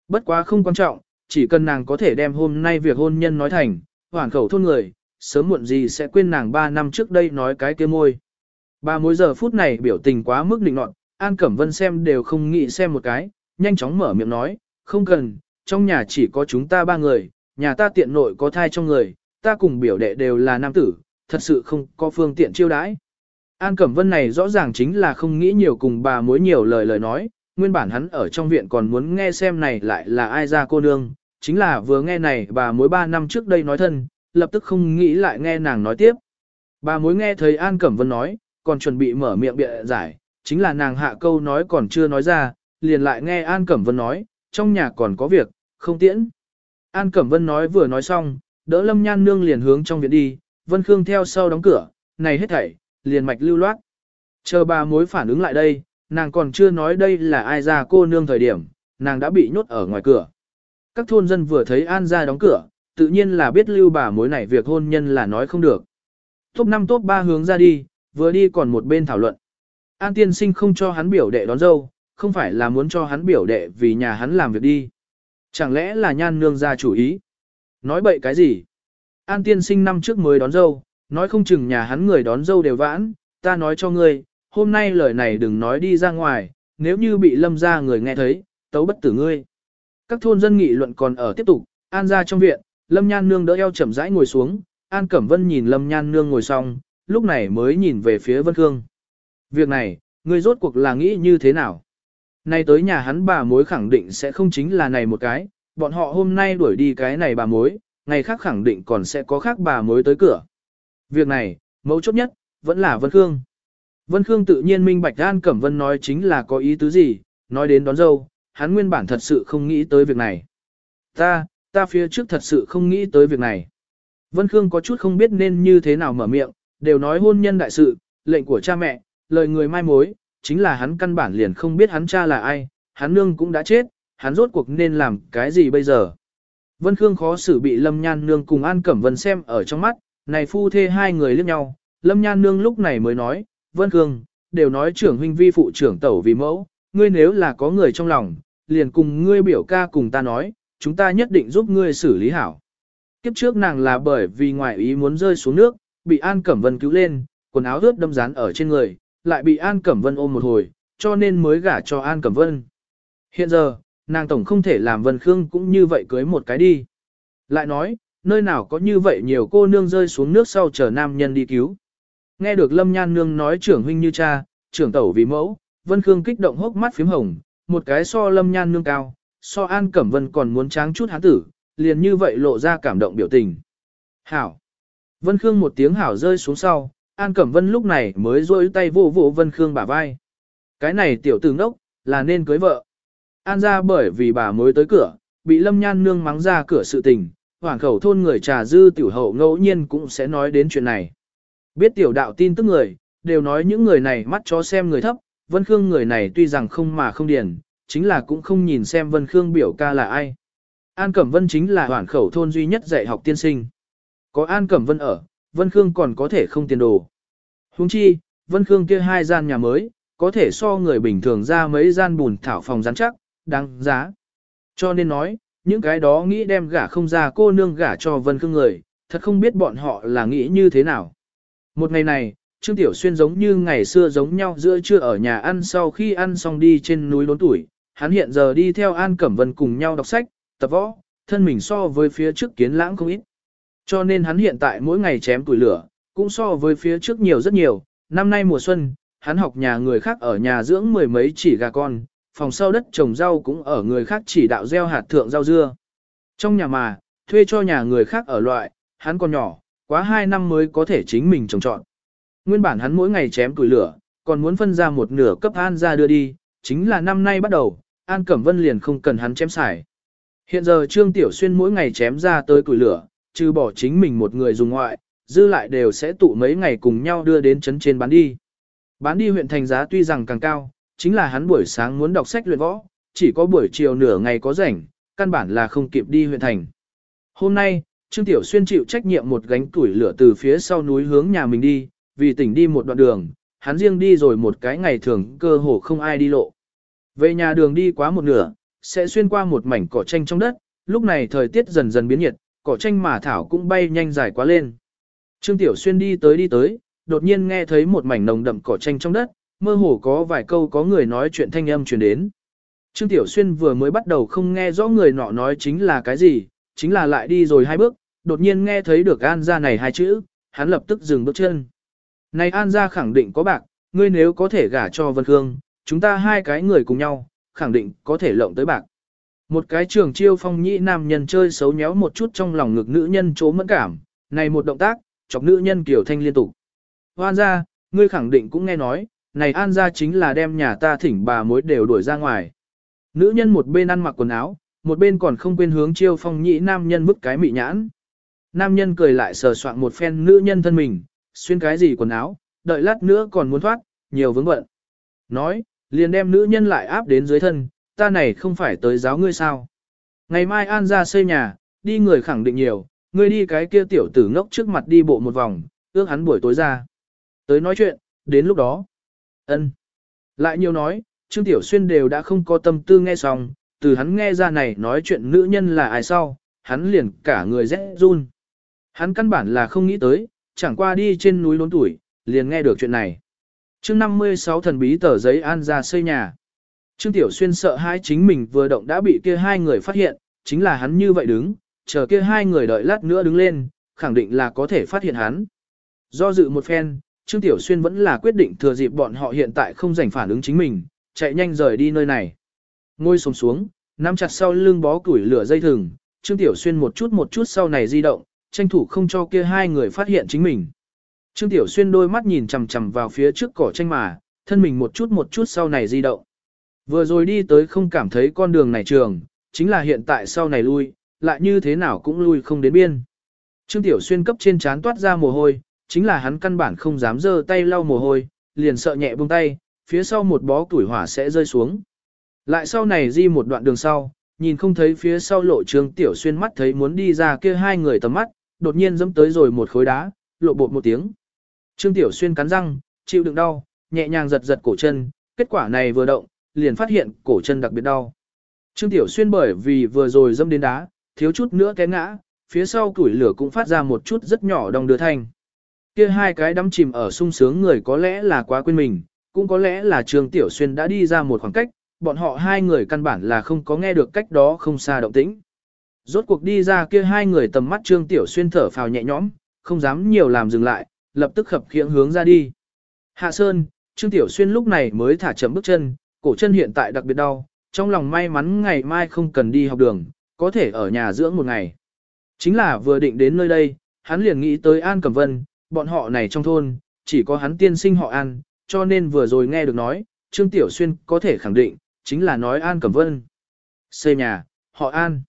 [SPEAKER 1] Bất quá không quan trọng, chỉ cần nàng có thể đem hôm nay việc hôn nhân nói thành, hoàn khẩu thôn người, sớm muộn gì sẽ quên nàng 3 năm trước đây nói cái kia môi. Ba mỗi giờ phút này biểu tình quá mức định nọt, An Cẩm Vân xem đều không nghĩ xem một cái, nhanh chóng mở miệng nói, không cần, trong nhà chỉ có chúng ta ba người, nhà ta tiện nội có thai trong người, ta cùng biểu đệ đều là nam tử, thật sự không có phương tiện chiêu đãi. An Cẩm Vân này rõ ràng chính là không nghĩ nhiều cùng bà mối nhiều lời lời nói, nguyên bản hắn ở trong viện còn muốn nghe xem này lại là ai ra cô nương, chính là vừa nghe này bà mối ba năm trước đây nói thân, lập tức không nghĩ lại nghe nàng nói tiếp. Bà mối nghe thấy An Cẩm Vân nói, còn chuẩn bị mở miệng bịa giải, chính là nàng hạ câu nói còn chưa nói ra, liền lại nghe An Cẩm Vân nói, trong nhà còn có việc, không tiễn. An Cẩm Vân nói vừa nói xong, đỡ Lâm Nhan Nương liền hướng trong viện đi, Vân Khương theo sau đóng cửa, này hết thảy, liền mạch lưu loát. Chờ bà mối phản ứng lại đây, nàng còn chưa nói đây là ai ra cô nương thời điểm, nàng đã bị nhốt ở ngoài cửa. Các thôn dân vừa thấy An ra đóng cửa, tự nhiên là biết lưu bà mối này việc hôn nhân là nói không được. Top 5 top 3 hướng ra đi, vừa đi còn một bên thảo luận. An tiên sinh không cho hắn biểu đệ đón dâu, không phải là muốn cho hắn biểu đệ vì nhà hắn làm việc đi. Chẳng lẽ là nhan nương ra chủ ý? Nói bậy cái gì? An tiên sinh năm trước mới đón dâu, nói không chừng nhà hắn người đón dâu đều vãn, ta nói cho ngươi, hôm nay lời này đừng nói đi ra ngoài, nếu như bị lâm ra người nghe thấy, tấu bất tử ngươi. Các thôn dân nghị luận còn ở tiếp tục, an ra trong viện, lâm nhan nương đỡ eo chậm rãi ngồi xuống, an cẩm vân nhìn lâm nhan nương ngồi xong, lúc này mới nhìn về phía vân khương. Việc này, ngươi rốt cuộc là nghĩ như thế nào? Nay tới nhà hắn bà mối khẳng định sẽ không chính là này một cái, bọn họ hôm nay đuổi đi cái này bà mối, ngày khác khẳng định còn sẽ có khác bà mối tới cửa. Việc này, mấu chốt nhất, vẫn là Vân Khương. Vân Khương tự nhiên minh bạch An Cẩm Vân nói chính là có ý tứ gì, nói đến đón dâu, hắn nguyên bản thật sự không nghĩ tới việc này. Ta, ta phía trước thật sự không nghĩ tới việc này. Vân Khương có chút không biết nên như thế nào mở miệng, đều nói hôn nhân đại sự, lệnh của cha mẹ, lời người mai mối, chính là hắn căn bản liền không biết hắn cha là ai, hắn nương cũng đã chết, hắn rốt cuộc nên làm cái gì bây giờ. Vân Khương khó xử bị Lâm Nhan Nương cùng An Cẩm Vân xem ở trong mắt, này phu thê hai người liếc nhau, Lâm Nhan Nương lúc này mới nói, Vân Khương, đều nói trưởng huynh vi phụ trưởng tẩu vì mẫu, ngươi nếu là có người trong lòng, liền cùng ngươi biểu ca cùng ta nói, chúng ta nhất định giúp ngươi xử lý hảo. Kiếp trước nàng là bởi vì ngoại ý muốn rơi xuống nước, bị An Cẩm Vân cứu lên, quần áo ướt đâm rán ở trên người, lại bị An Cẩm Vân ôm một hồi, cho nên mới gả cho An Cẩm Vân. Hiện giờ, nàng tổng không thể làm Vân Khương cũng như vậy cưới một cái đi. Lại nói, nơi nào có như vậy nhiều cô nương rơi xuống nước sau chờ nam nhân đi cứu. Nghe được Lâm Nhan Nương nói trưởng huynh như cha, trưởng tẩu vì mẫu, Vân Khương kích động hốc mắt phím hồng, một cái so Lâm Nhan Nương cao, so An Cẩm Vân còn muốn tráng chút hán tử, liền như vậy lộ ra cảm động biểu tình. Hảo! Vân Khương một tiếng hảo rơi xuống sau, An Cẩm Vân lúc này mới rôi tay vô vô Vân Khương bả vai. Cái này tiểu tử ngốc, là nên cưới vợ. An ra bởi vì bà mới tới cửa, bị Lâm Nhan Nương mắng ra cửa sự tình, hoảng khẩu thôn người trà dư tiểu hậu ngẫu nhiên cũng sẽ nói đến chuyện này. Biết tiểu đạo tin tức người, đều nói những người này mắt chó xem người thấp, Vân Khương người này tuy rằng không mà không điền, chính là cũng không nhìn xem Vân Khương biểu ca là ai. An Cẩm Vân chính là hoàn khẩu thôn duy nhất dạy học tiên sinh. Có An Cẩm Vân ở, Vân Khương còn có thể không tiền đồ. Huống chi, Vân Khương kia hai gian nhà mới, có thể so người bình thường ra mấy gian bùn thảo phòng rắn chắc, đáng giá. Cho nên nói, những cái đó nghĩ đem gả không ra cô nương gả cho Vân Khương người, thật không biết bọn họ là nghĩ như thế nào. Một ngày này, Trương Tiểu Xuyên giống như ngày xưa giống nhau giữa trưa ở nhà ăn sau khi ăn xong đi trên núi đốn tuổi, hắn hiện giờ đi theo An Cẩm Vân cùng nhau đọc sách, tập võ, thân mình so với phía trước kiến lãng không ít. Cho nên hắn hiện tại mỗi ngày chém tuổi lửa, cũng so với phía trước nhiều rất nhiều, năm nay mùa xuân, hắn học nhà người khác ở nhà dưỡng mười mấy chỉ gà con, phòng sau đất trồng rau cũng ở người khác chỉ đạo gieo hạt thượng rau dưa. Trong nhà mà, thuê cho nhà người khác ở loại, hắn còn nhỏ, quá 2 năm mới có thể chính mình trồng trọn. Nguyên bản hắn mỗi ngày chém tuổi lửa, còn muốn phân ra một nửa cấp An ra đưa đi, chính là năm nay bắt đầu, An Cẩm Vân liền không cần hắn chém xài. Hiện giờ Trương Tiểu Xuyên mỗi ngày chém ra tới củi lửa, trừ bỏ chính mình một người dùng ngoại, dư lại đều sẽ tụ mấy ngày cùng nhau đưa đến trấn trên bán đi. Bán đi huyện thành giá tuy rằng càng cao, chính là hắn buổi sáng muốn đọc sách luyện võ, chỉ có buổi chiều nửa ngày có rảnh, căn bản là không kịp đi huyện thành. Hôm nay, Trương Tiểu Xuyên chịu trách nhiệm một gánh củi lửa từ phía sau núi hướng nhà mình đi, vì tỉnh đi một đoạn đường, hắn riêng đi rồi một cái ngày thường cơ hồ không ai đi lộ. Về nhà đường đi quá một nửa, sẽ xuyên qua một mảnh cỏ tranh trong đất, lúc này thời tiết dần dần biến nhiệt, cỏ tranh mà thảo cũng bay nhanh dài quá lên. Trương Tiểu Xuyên đi tới đi tới, đột nhiên nghe thấy một mảnh nồng đậm cỏ tranh trong đất, mơ hồ có vài câu có người nói chuyện thanh âm truyền đến. Trương Tiểu Xuyên vừa mới bắt đầu không nghe rõ người nọ nói chính là cái gì, chính là lại đi rồi hai bước, đột nhiên nghe thấy được An gia này hai chữ, hắn lập tức dừng bước chân. Này An gia khẳng định có bạc, ngươi nếu có thể gả cho Vân Khương, chúng ta hai cái người cùng nhau, khẳng định có thể lộng tới bạc. Một cái trường chiêu phong nhĩ nam nhân chơi xấu nhéo một chút trong lòng ngực nữ nhân chố mẫn cảm, này một động tác, chọc nữ nhân kiểu thanh liên tục. Hoan ra, ngươi khẳng định cũng nghe nói, này an ra chính là đem nhà ta thỉnh bà mối đều đuổi ra ngoài. Nữ nhân một bên ăn mặc quần áo, một bên còn không quên hướng chiêu phong nhĩ nam nhân bức cái mị nhãn. Nam nhân cười lại sờ soạn một phen nữ nhân thân mình, xuyên cái gì quần áo, đợi lát nữa còn muốn thoát, nhiều vướng bận. Nói, liền đem nữ nhân lại áp đến dưới thân, ta này không phải tới giáo ngươi sao. Ngày mai an ra xây nhà, đi người khẳng định nhiều, ngươi đi cái kia tiểu tử ngốc trước mặt đi bộ một vòng, ước hắn buổi tối ra. Tới nói chuyện, đến lúc đó. ân Lại nhiều nói, Trương Tiểu Xuyên đều đã không có tâm tư nghe xong, từ hắn nghe ra này nói chuyện nữ nhân là ai sau, hắn liền cả người rẽ run. Hắn căn bản là không nghĩ tới, chẳng qua đi trên núi lốn tuổi, liền nghe được chuyện này. chương 56 thần bí tờ giấy an ra xây nhà. Trương Tiểu Xuyên sợ hai chính mình vừa động đã bị kia hai người phát hiện, chính là hắn như vậy đứng, chờ kia hai người đợi lát nữa đứng lên, khẳng định là có thể phát hiện hắn. Do dự một phen, Trương Tiểu Xuyên vẫn là quyết định thừa dịp bọn họ hiện tại không giành phản ứng chính mình, chạy nhanh rời đi nơi này. Ngôi sống xuống, nắm chặt sau lưng bó củi lửa dây thừng, Trương Tiểu Xuyên một chút một chút sau này di động, tranh thủ không cho kia hai người phát hiện chính mình. Trương Tiểu Xuyên đôi mắt nhìn chằm chằm vào phía trước cỏ tranh mà, thân mình một chút một chút sau này di động. Vừa rồi đi tới không cảm thấy con đường này trường, chính là hiện tại sau này lui, lại như thế nào cũng lui không đến biên. Trương Tiểu Xuyên cấp trên chán toát ra mồ hôi, chính là hắn căn bản không dám giơ tay lau mồ hôi, liền sợ nhẹ buông tay, phía sau một bó tuổi hỏa sẽ rơi xuống. Lại sau này di một đoạn đường sau, nhìn không thấy phía sau lộ Trương Tiểu Xuyên mắt thấy muốn đi ra kia hai người tầm mắt, đột nhiên dẫm tới rồi một khối đá, lộ bột một tiếng. Trương Tiểu Xuyên cắn răng, chịu đựng đau, nhẹ nhàng giật giật cổ chân, kết quả này vừa động, liền phát hiện cổ chân đặc biệt đau. Trương Tiểu Xuyên bởi vì vừa rồi dâm đến đá, thiếu chút nữa té ngã, phía sau củi lửa cũng phát ra một chút rất nhỏ đồng đưa thanh. Kia hai cái đắm chìm ở sung sướng người có lẽ là quá quên mình, cũng có lẽ là Trương Tiểu Xuyên đã đi ra một khoảng cách, bọn họ hai người căn bản là không có nghe được cách đó không xa động tĩnh. Rốt cuộc đi ra kia hai người tầm mắt Trương Tiểu Xuyên thở phào nhẹ nhõm, không dám nhiều làm dừng lại, lập tức khập khiễng hướng ra đi. Hạ Sơn, Trương Tiểu Xuyên lúc này mới thả chậm bước chân, cổ chân hiện tại đặc biệt đau, trong lòng may mắn ngày mai không cần đi học đường, có thể ở nhà dưỡng một ngày. Chính là vừa định đến nơi đây, hắn liền nghĩ tới An Cẩm Vân, bọn họ này trong thôn, chỉ có hắn tiên sinh họ An, cho nên vừa rồi nghe được nói, Trương Tiểu Xuyên có thể khẳng định, chính là nói An Cẩm Vân. Xây nhà, họ An.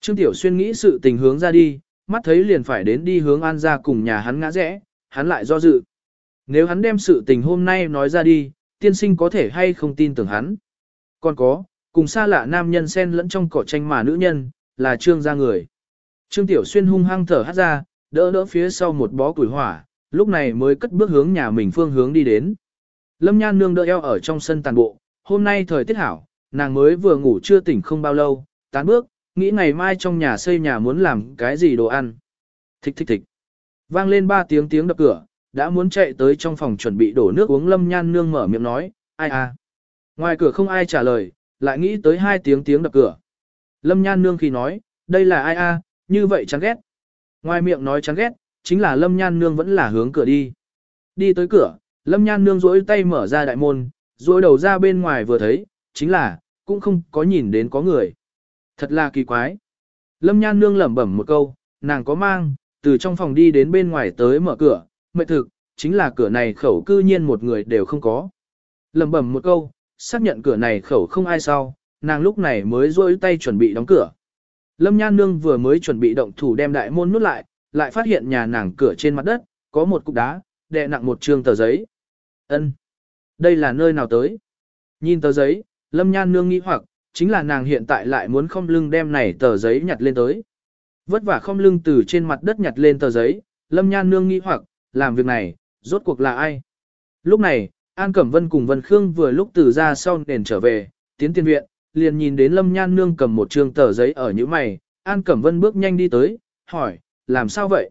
[SPEAKER 1] Trương Tiểu Xuyên nghĩ sự tình hướng ra đi, mắt thấy liền phải đến đi hướng An ra cùng nhà hắn ngã rẽ, hắn lại do dự. Nếu hắn đem sự tình hôm nay nói ra đi, tiên sinh có thể hay không tin tưởng hắn. Còn có, cùng xa lạ nam nhân xen lẫn trong cỏ tranh mà nữ nhân, là trương gia người. Trương Tiểu Xuyên hung hăng thở hát ra, đỡ đỡ phía sau một bó củi hỏa, lúc này mới cất bước hướng nhà mình phương hướng đi đến. Lâm Nhan nương đỡ eo ở trong sân tàn bộ, hôm nay thời tiết hảo, nàng mới vừa ngủ chưa tỉnh không bao lâu, tán bước, nghĩ ngày mai trong nhà xây nhà muốn làm cái gì đồ ăn. Thích thích thích. Vang lên ba tiếng tiếng đập cửa, đã muốn chạy tới trong phòng chuẩn bị đổ nước uống Lâm Nhan nương mở miệng nói, ai à. Ngoài cửa không ai trả lời, lại nghĩ tới hai tiếng tiếng đập cửa. Lâm Nhan nương khi nói, đây là ai a như vậy chán ghét. Ngoài miệng nói chán ghét, chính là Lâm Nhan nương vẫn là hướng cửa đi. Đi tới cửa, Lâm Nhan nương rỗi tay mở ra đại môn, rỗi đầu ra bên ngoài vừa thấy, chính là, cũng không có nhìn đến có người. Thật là kỳ quái. Lâm Nhan nương lẩm bẩm một câu, nàng có mang, từ trong phòng đi đến bên ngoài tới mở cửa, mệt thực, chính là cửa này khẩu cư nhiên một người đều không có. lầm bẩm một câu, xác nhận cửa này khẩu không ai sau, nàng lúc này mới rôi tay chuẩn bị đóng cửa. Lâm Nhan Nương vừa mới chuẩn bị động thủ đem đại môn nút lại, lại phát hiện nhà nàng cửa trên mặt đất, có một cục đá, đè nặng một trường tờ giấy. ân Đây là nơi nào tới? Nhìn tờ giấy, Lâm Nhan Nương nghĩ hoặc, chính là nàng hiện tại lại muốn không lưng đem này tờ giấy nhặt lên tới. Vất vả không lưng từ trên mặt đất nhặt lên tờ giấy, Lâm Nhan Nương nghĩ hoặc, làm việc này, rốt cuộc là ai? Lúc này, An Cẩm Vân cùng Vân Khương vừa lúc từ ra sau nền trở về, tiến tiên viện, liền nhìn đến Lâm Nhan Nương cầm một trương tờ giấy ở những mày, An Cẩm Vân bước nhanh đi tới, hỏi, làm sao vậy?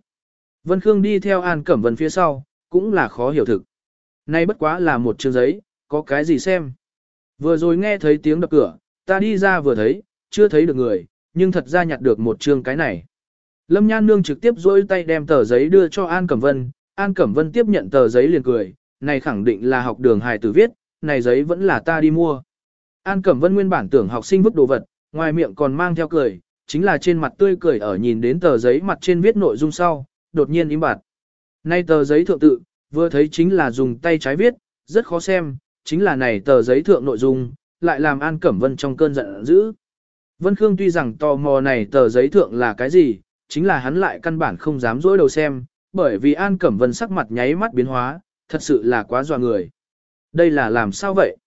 [SPEAKER 1] Vân Khương đi theo An Cẩm Vân phía sau, cũng là khó hiểu thực. Nay bất quá là một trương giấy, có cái gì xem? Vừa rồi nghe thấy tiếng đập cửa, ta đi ra vừa thấy, chưa thấy được người, nhưng thật ra nhặt được một trương cái này. Lâm Nhan Nương trực tiếp dối tay đem tờ giấy đưa cho An Cẩm Vân, An Cẩm Vân tiếp nhận tờ giấy liền cười, này khẳng định là học đường hài tử viết, này giấy vẫn là ta đi mua. An Cẩm Vân nguyên bản tưởng học sinh vứt đồ vật, ngoài miệng còn mang theo cười, chính là trên mặt tươi cười ở nhìn đến tờ giấy mặt trên viết nội dung sau, đột nhiên im bặt. Nay tờ giấy thượng tự, vừa thấy chính là dùng tay trái viết, rất khó xem, chính là này tờ giấy thượng nội dung, lại làm An Cẩm Vân trong cơn giận dữ. Vân Khương tuy rằng tò mò này tờ giấy thượng là cái gì, chính là hắn lại căn bản không dám dối đầu xem, bởi vì An Cẩm Vân sắc mặt nháy mắt biến hóa, thật sự là quá dọa người. Đây là làm sao vậy?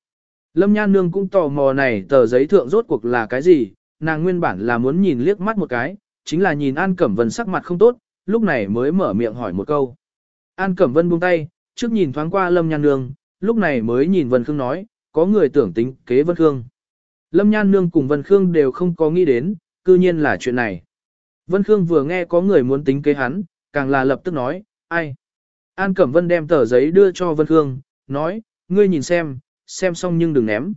[SPEAKER 1] Lâm Nhan Nương cũng tò mò này tờ giấy thượng rốt cuộc là cái gì, nàng nguyên bản là muốn nhìn liếc mắt một cái, chính là nhìn An Cẩm Vân sắc mặt không tốt, lúc này mới mở miệng hỏi một câu. An Cẩm Vân buông tay, trước nhìn thoáng qua Lâm Nhan Nương, lúc này mới nhìn Vân Khương nói, có người tưởng tính kế Vân Khương. Lâm Nhan Nương cùng Vân Khương đều không có nghĩ đến, cư nhiên là chuyện này. Vân Khương vừa nghe có người muốn tính kế hắn, càng là lập tức nói, ai? An Cẩm Vân đem tờ giấy đưa cho Vân Khương, nói, ngươi nhìn xem, xem xong nhưng đừng ném.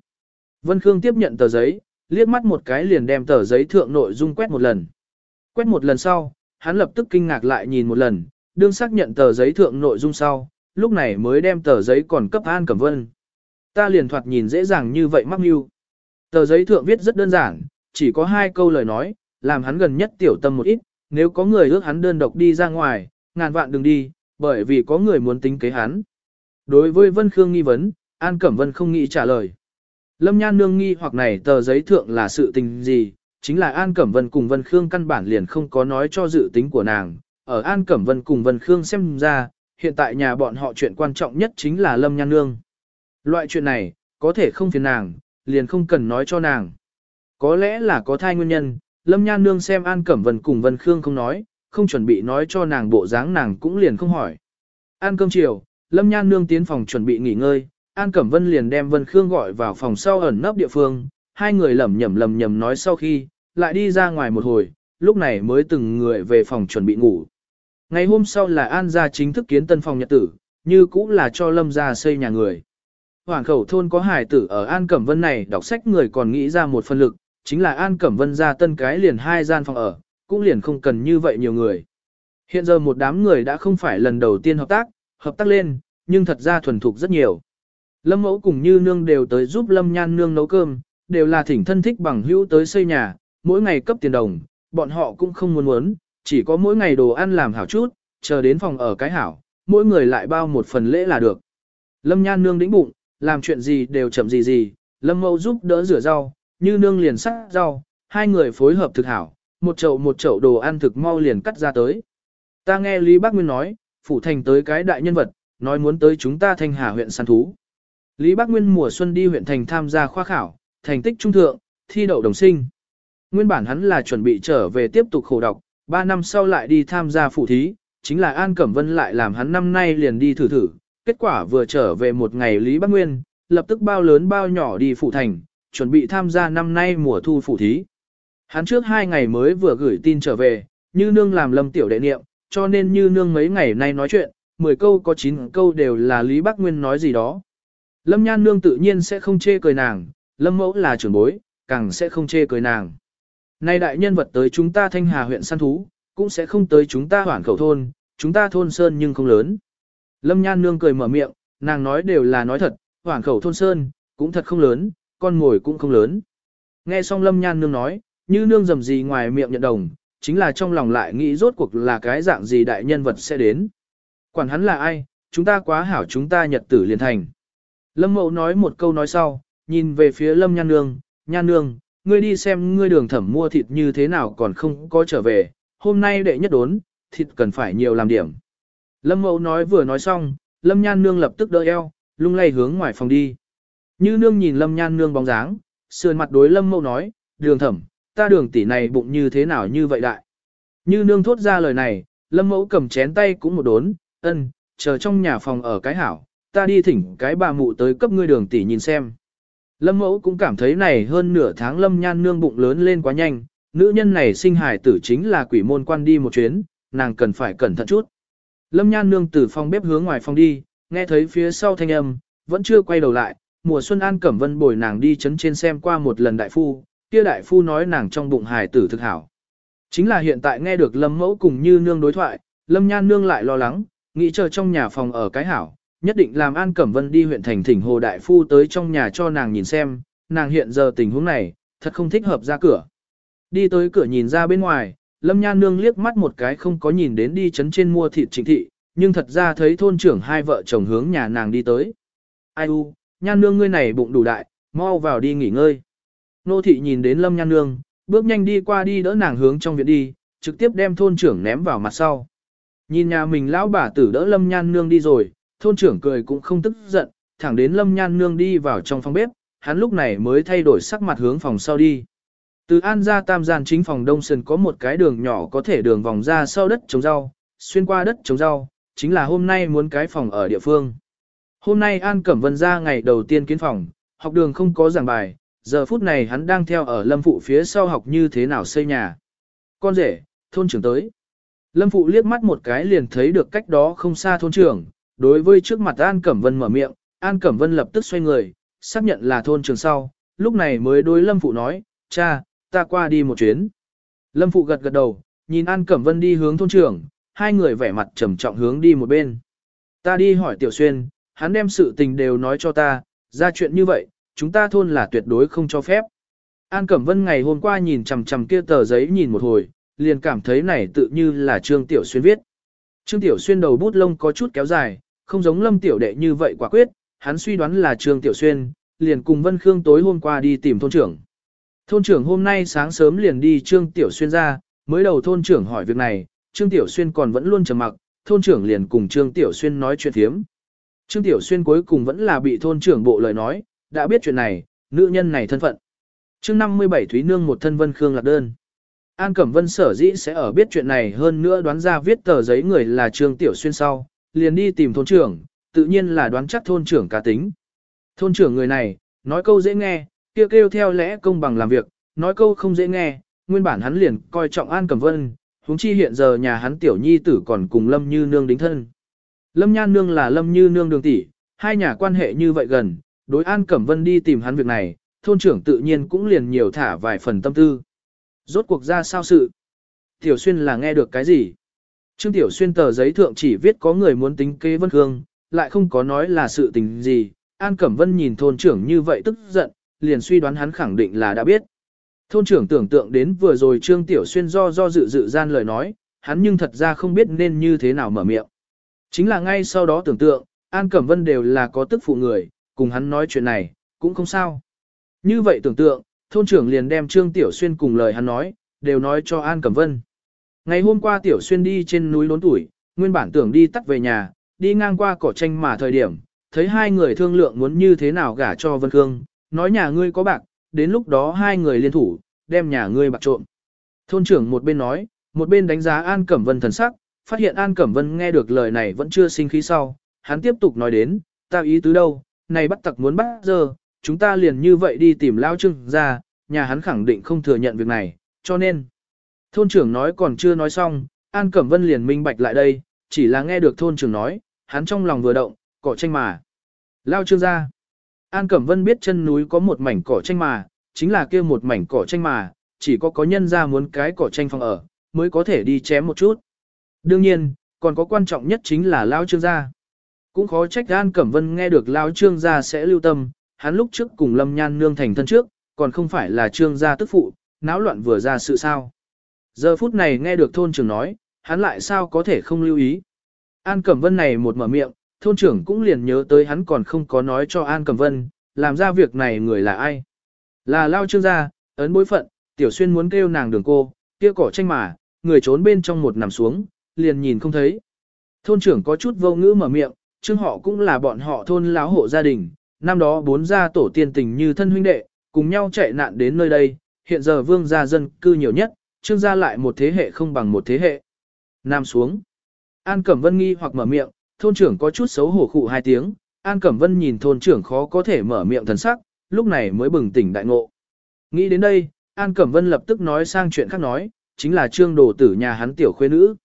[SPEAKER 1] Vân Khương tiếp nhận tờ giấy, liếc mắt một cái liền đem tờ giấy thượng nội dung quét một lần. Quét một lần sau, hắn lập tức kinh ngạc lại nhìn một lần, đương xác nhận tờ giấy thượng nội dung sau, lúc này mới đem tờ giấy còn cấp An Cẩm Vân. Ta liền thoạt nhìn dễ dàng như vậy mắc mưu. Tờ giấy thượng viết rất đơn giản, chỉ có hai câu lời nói, làm hắn gần nhất tiểu tâm một ít, nếu có người ước hắn đơn độc đi ra ngoài, ngàn vạn đừng đi, bởi vì có người muốn tính kế hắn. Đối với Vân Khương nghi vấn, An Cẩm Vân không nghĩ trả lời. Lâm Nhan nương nghi hoặc này tờ giấy thượng là sự tình gì, chính là An Cẩm Vân cùng Vân Khương căn bản liền không có nói cho dự tính của nàng. Ở An Cẩm Vân cùng Vân Khương xem ra, hiện tại nhà bọn họ chuyện quan trọng nhất chính là Lâm Nhan nương. Loại chuyện này, có thể không phiền nàng, liền không cần nói cho nàng. Có lẽ là có thai nguyên nhân, Lâm Nhan nương xem An Cẩm Vân cùng Vân Khương không nói, không chuẩn bị nói cho nàng bộ dáng nàng cũng liền không hỏi. Ăn cơm chiều, Lâm Nhan nương tiến phòng chuẩn bị nghỉ ngơi, An Cẩm Vân liền đem Vân Khương gọi vào phòng sau ẩn nấp địa phương, hai người lẩm nhẩm lẩm nhẩm nói sau khi, lại đi ra ngoài một hồi, lúc này mới từng người về phòng chuẩn bị ngủ. Ngày hôm sau là An gia chính thức kiến tân phòng nhật tử, như cũng là cho Lâm gia xây nhà người. Hoàng khẩu thôn có hải tử ở An Cẩm Vân này đọc sách người còn nghĩ ra một phân lực, chính là An Cẩm Vân ra tân cái liền hai gian phòng ở, cũng liền không cần như vậy nhiều người. Hiện giờ một đám người đã không phải lần đầu tiên hợp tác, hợp tác lên, nhưng thật ra thuần thục rất nhiều. Lâm mẫu cùng như nương đều tới giúp Lâm nhan nương nấu cơm, đều là thỉnh thân thích bằng hữu tới xây nhà, mỗi ngày cấp tiền đồng, bọn họ cũng không muốn muốn, chỉ có mỗi ngày đồ ăn làm hảo chút, chờ đến phòng ở cái hảo, mỗi người lại bao một phần lễ là được. Lâm nhan nương đĩnh bụng, làm chuyện gì đều chậm gì gì, Lâm mẫu giúp đỡ rửa rau, như nương liền sắc rau, hai người phối hợp thực hảo, một chậu một chậu đồ ăn thực mau liền cắt ra tới. Ta nghe Lý Bác Nguyên nói, phủ thành tới cái đại nhân vật, nói muốn tới chúng ta thanh hà huyện săn thú. Lý Bác Nguyên mùa xuân đi huyện thành tham gia khoa khảo, thành tích trung thượng, thi đậu đồng sinh. Nguyên bản hắn là chuẩn bị trở về tiếp tục khổ đọc, 3 năm sau lại đi tham gia phụ thí, chính là An Cẩm Vân lại làm hắn năm nay liền đi thử thử, kết quả vừa trở về một ngày Lý Bác Nguyên, lập tức bao lớn bao nhỏ đi phụ thành, chuẩn bị tham gia năm nay mùa thu phủ thí. Hắn trước hai ngày mới vừa gửi tin trở về, như nương làm lâm tiểu đệ niệm, cho nên như nương mấy ngày nay nói chuyện, 10 câu có 9 câu đều là Lý Bắc Nguyên nói gì đó. Lâm nhan nương tự nhiên sẽ không chê cười nàng, lâm mẫu là trưởng bối, càng sẽ không chê cười nàng. Nay đại nhân vật tới chúng ta thanh hà huyện săn thú, cũng sẽ không tới chúng ta hoảng khẩu thôn, chúng ta thôn sơn nhưng không lớn. Lâm nhan nương cười mở miệng, nàng nói đều là nói thật, hoảng khẩu thôn sơn, cũng thật không lớn, con ngồi cũng không lớn. Nghe xong lâm nhan nương nói, như nương dầm gì ngoài miệng nhận đồng, chính là trong lòng lại nghĩ rốt cuộc là cái dạng gì đại nhân vật sẽ đến. Quản hắn là ai, chúng ta quá hảo chúng ta nhật tử liền thành. Lâm mậu nói một câu nói sau, nhìn về phía lâm nhan nương, nhan nương, ngươi đi xem ngươi đường thẩm mua thịt như thế nào còn không có trở về, hôm nay đệ nhất đốn, thịt cần phải nhiều làm điểm. Lâm mậu nói vừa nói xong, lâm nhan nương lập tức đỡ eo, lung lay hướng ngoài phòng đi. Như nương nhìn lâm nhan nương bóng dáng, sườn mặt đối lâm mâu nói, đường thẩm, ta đường tỷ này bụng như thế nào như vậy đại. Như nương thốt ra lời này, lâm mẫu cầm chén tay cũng một đốn, ân, chờ trong nhà phòng ở cái hảo, ta đi thỉnh cái bà mụ tới cấp ngươi đường tỷ nhìn xem. Lâm mẫu cũng cảm thấy này hơn nửa tháng lâm nhan nương bụng lớn lên quá nhanh, nữ nhân này sinh hài tử chính là quỷ môn quan đi một chuyến, nàng cần phải cẩn thận chút. Lâm nhan nương từ phòng bếp hướng ngoài phòng đi, nghe thấy phía sau thanh âm, vẫn chưa quay đầu lại, mùa xuân an cẩm vân bồi nàng đi chấn trên xem qua một lần đại phu, kia đại phu nói nàng trong bụng hài tử thực hảo. Chính là hiện tại nghe được lâm mẫu cùng như nương đối thoại, lâm nhan nương lại lo lắng, nghĩ chờ trong nhà phòng ở cái hảo, nhất định làm An Cẩm Vân đi huyện thành thỉnh Hồ Đại Phu tới trong nhà cho nàng nhìn xem, nàng hiện giờ tình huống này, thật không thích hợp ra cửa. Đi tới cửa nhìn ra bên ngoài, Lâm Nhan Nương liếc mắt một cái không có nhìn đến đi chấn trên mua thịt trịnh thị, nhưng thật ra thấy thôn trưởng hai vợ chồng hướng nhà nàng đi tới. Ai u, Nhan Nương ngươi này bụng đủ đại, mau vào đi nghỉ ngơi. Nô thị nhìn đến Lâm Nhan Nương, bước nhanh đi qua đi đỡ nàng hướng trong viện đi, trực tiếp đem thôn trưởng ném vào mặt sau. Nhìn nhà mình lão bà tử đỡ Lâm Nhan Nương đi rồi, thôn trưởng cười cũng không tức giận, thẳng đến Lâm Nhan Nương đi vào trong phòng bếp, hắn lúc này mới thay đổi sắc mặt hướng phòng sau đi. Từ An ra tam gian chính phòng đông sân có một cái đường nhỏ có thể đường vòng ra sau đất trồng rau, xuyên qua đất trồng rau, chính là hôm nay muốn cái phòng ở địa phương. Hôm nay An Cẩm Vân ra ngày đầu tiên kiến phòng, học đường không có giảng bài, giờ phút này hắn đang theo ở Lâm Phụ phía sau học như thế nào xây nhà. Con rể, thôn trưởng tới. Lâm Phụ liếc mắt một cái liền thấy được cách đó không xa thôn trưởng, đối với trước mặt An Cẩm Vân mở miệng, An Cẩm Vân lập tức xoay người, xác nhận là thôn trưởng sau, lúc này mới đối Lâm Phụ nói, cha, ta qua đi một chuyến. Lâm Phụ gật gật đầu, nhìn An Cẩm Vân đi hướng thôn trưởng, hai người vẻ mặt trầm trọng hướng đi một bên. Ta đi hỏi Tiểu Xuyên, hắn đem sự tình đều nói cho ta, ra chuyện như vậy, chúng ta thôn là tuyệt đối không cho phép. An Cẩm Vân ngày hôm qua nhìn chằm chằm kia tờ giấy nhìn một hồi, liền cảm thấy này tự như là Trương Tiểu Xuyên viết. Trương Tiểu Xuyên đầu bút lông có chút kéo dài, không giống Lâm Tiểu Đệ như vậy quả quyết, hắn suy đoán là Trương Tiểu Xuyên, liền cùng Vân Khương tối hôm qua đi tìm thôn trưởng. Thôn trưởng hôm nay sáng sớm liền đi Trương Tiểu Xuyên ra, mới đầu thôn trưởng hỏi việc này, Trương Tiểu Xuyên còn vẫn luôn trầm mặc, thôn trưởng liền cùng Trương Tiểu Xuyên nói chuyện thiếm. Trương Tiểu Xuyên cuối cùng vẫn là bị thôn trưởng bộ lời nói, đã biết chuyện này, nữ nhân này thân phận. chương 57 Thúy Nương một thân Vân Khương lạc đơn. An Cẩm Vân sở dĩ sẽ ở biết chuyện này hơn nữa đoán ra viết tờ giấy người là Trương Tiểu Xuyên sau, liền đi tìm thôn trưởng, tự nhiên là đoán chắc thôn trưởng cá tính. Thôn trưởng người này, nói câu dễ nghe, kêu kêu theo lẽ công bằng làm việc, nói câu không dễ nghe, nguyên bản hắn liền coi trọng An Cẩm Vân, huống chi hiện giờ nhà hắn tiểu nhi tử còn cùng Lâm Như Nương đính thân. Lâm Nhan Nương là Lâm Như Nương đường tỷ, hai nhà quan hệ như vậy gần, đối An Cẩm Vân đi tìm hắn việc này, thôn trưởng tự nhiên cũng liền nhiều thả vài phần tâm tư. Rốt cuộc ra sao sự? Tiểu Xuyên là nghe được cái gì? Trương Tiểu Xuyên tờ giấy thượng chỉ viết có người muốn tính kế Vân Khương, lại không có nói là sự tình gì. An Cẩm Vân nhìn thôn trưởng như vậy tức giận, liền suy đoán hắn khẳng định là đã biết. Thôn trưởng tưởng tượng đến vừa rồi Trương Tiểu Xuyên do do dự dự gian lời nói, hắn nhưng thật ra không biết nên như thế nào mở miệng. Chính là ngay sau đó tưởng tượng, An Cẩm Vân đều là có tức phụ người, cùng hắn nói chuyện này, cũng không sao. Như vậy tưởng tượng, thôn trưởng liền đem Trương Tiểu Xuyên cùng lời hắn nói, đều nói cho An Cẩm Vân. Ngày hôm qua Tiểu Xuyên đi trên núi lốn tuổi, nguyên bản tưởng đi tắt về nhà, đi ngang qua cỏ tranh mà thời điểm, thấy hai người thương lượng muốn như thế nào gả cho Vân Khương, nói nhà ngươi có bạc, đến lúc đó hai người liên thủ, đem nhà ngươi bạc trộm. Thôn trưởng một bên nói, một bên đánh giá An Cẩm Vân thần sắc, phát hiện An Cẩm Vân nghe được lời này vẫn chưa sinh khí sau, hắn tiếp tục nói đến, ta ý tứ đâu, này bắt tặc muốn bắt giờ, chúng ta liền như vậy đi tìm lao trưng ra, nhà hắn khẳng định không thừa nhận việc này, cho nên. Thôn trưởng nói còn chưa nói xong, An Cẩm Vân liền minh bạch lại đây, chỉ là nghe được thôn trưởng nói, hắn trong lòng vừa động, cỏ tranh mà. Lao trương ra. An Cẩm Vân biết chân núi có một mảnh cỏ tranh mà, chính là kia một mảnh cỏ tranh mà, chỉ có có nhân ra muốn cái cỏ tranh phòng ở, mới có thể đi chém một chút. Đương nhiên, còn có quan trọng nhất chính là Lao trương gia. Cũng khó trách An Cẩm Vân nghe được Lao trương gia sẽ lưu tâm, hắn lúc trước cùng Lâm Nhan nương thành thân trước, còn không phải là trương gia tức phụ, náo loạn vừa ra sự sao. Giờ phút này nghe được thôn trưởng nói, hắn lại sao có thể không lưu ý. An Cẩm Vân này một mở miệng, thôn trưởng cũng liền nhớ tới hắn còn không có nói cho An Cẩm Vân, làm ra việc này người là ai. Là Lao Trương gia, ấn bối phận, Tiểu Xuyên muốn kêu nàng đường cô, kia cỏ tranh mà, người trốn bên trong một nằm xuống, liền nhìn không thấy. Thôn trưởng có chút vô ngữ mở miệng, Trương họ cũng là bọn họ thôn láo hộ gia đình, năm đó bốn gia tổ tiên tình như thân huynh đệ, cùng nhau chạy nạn đến nơi đây, hiện giờ vương gia dân cư nhiều nhất, Trương gia lại một thế hệ không bằng một thế hệ. Nam xuống. An Cẩm Vân nghi hoặc mở miệng, thôn trưởng có chút xấu hổ khụ hai tiếng, An Cẩm Vân nhìn thôn trưởng khó có thể mở miệng thần sắc, lúc này mới bừng tỉnh đại ngộ. Nghĩ đến đây, An Cẩm Vân lập tức nói sang chuyện khác nói, chính là trương đồ tử nhà hắn tiểu khuê nữ.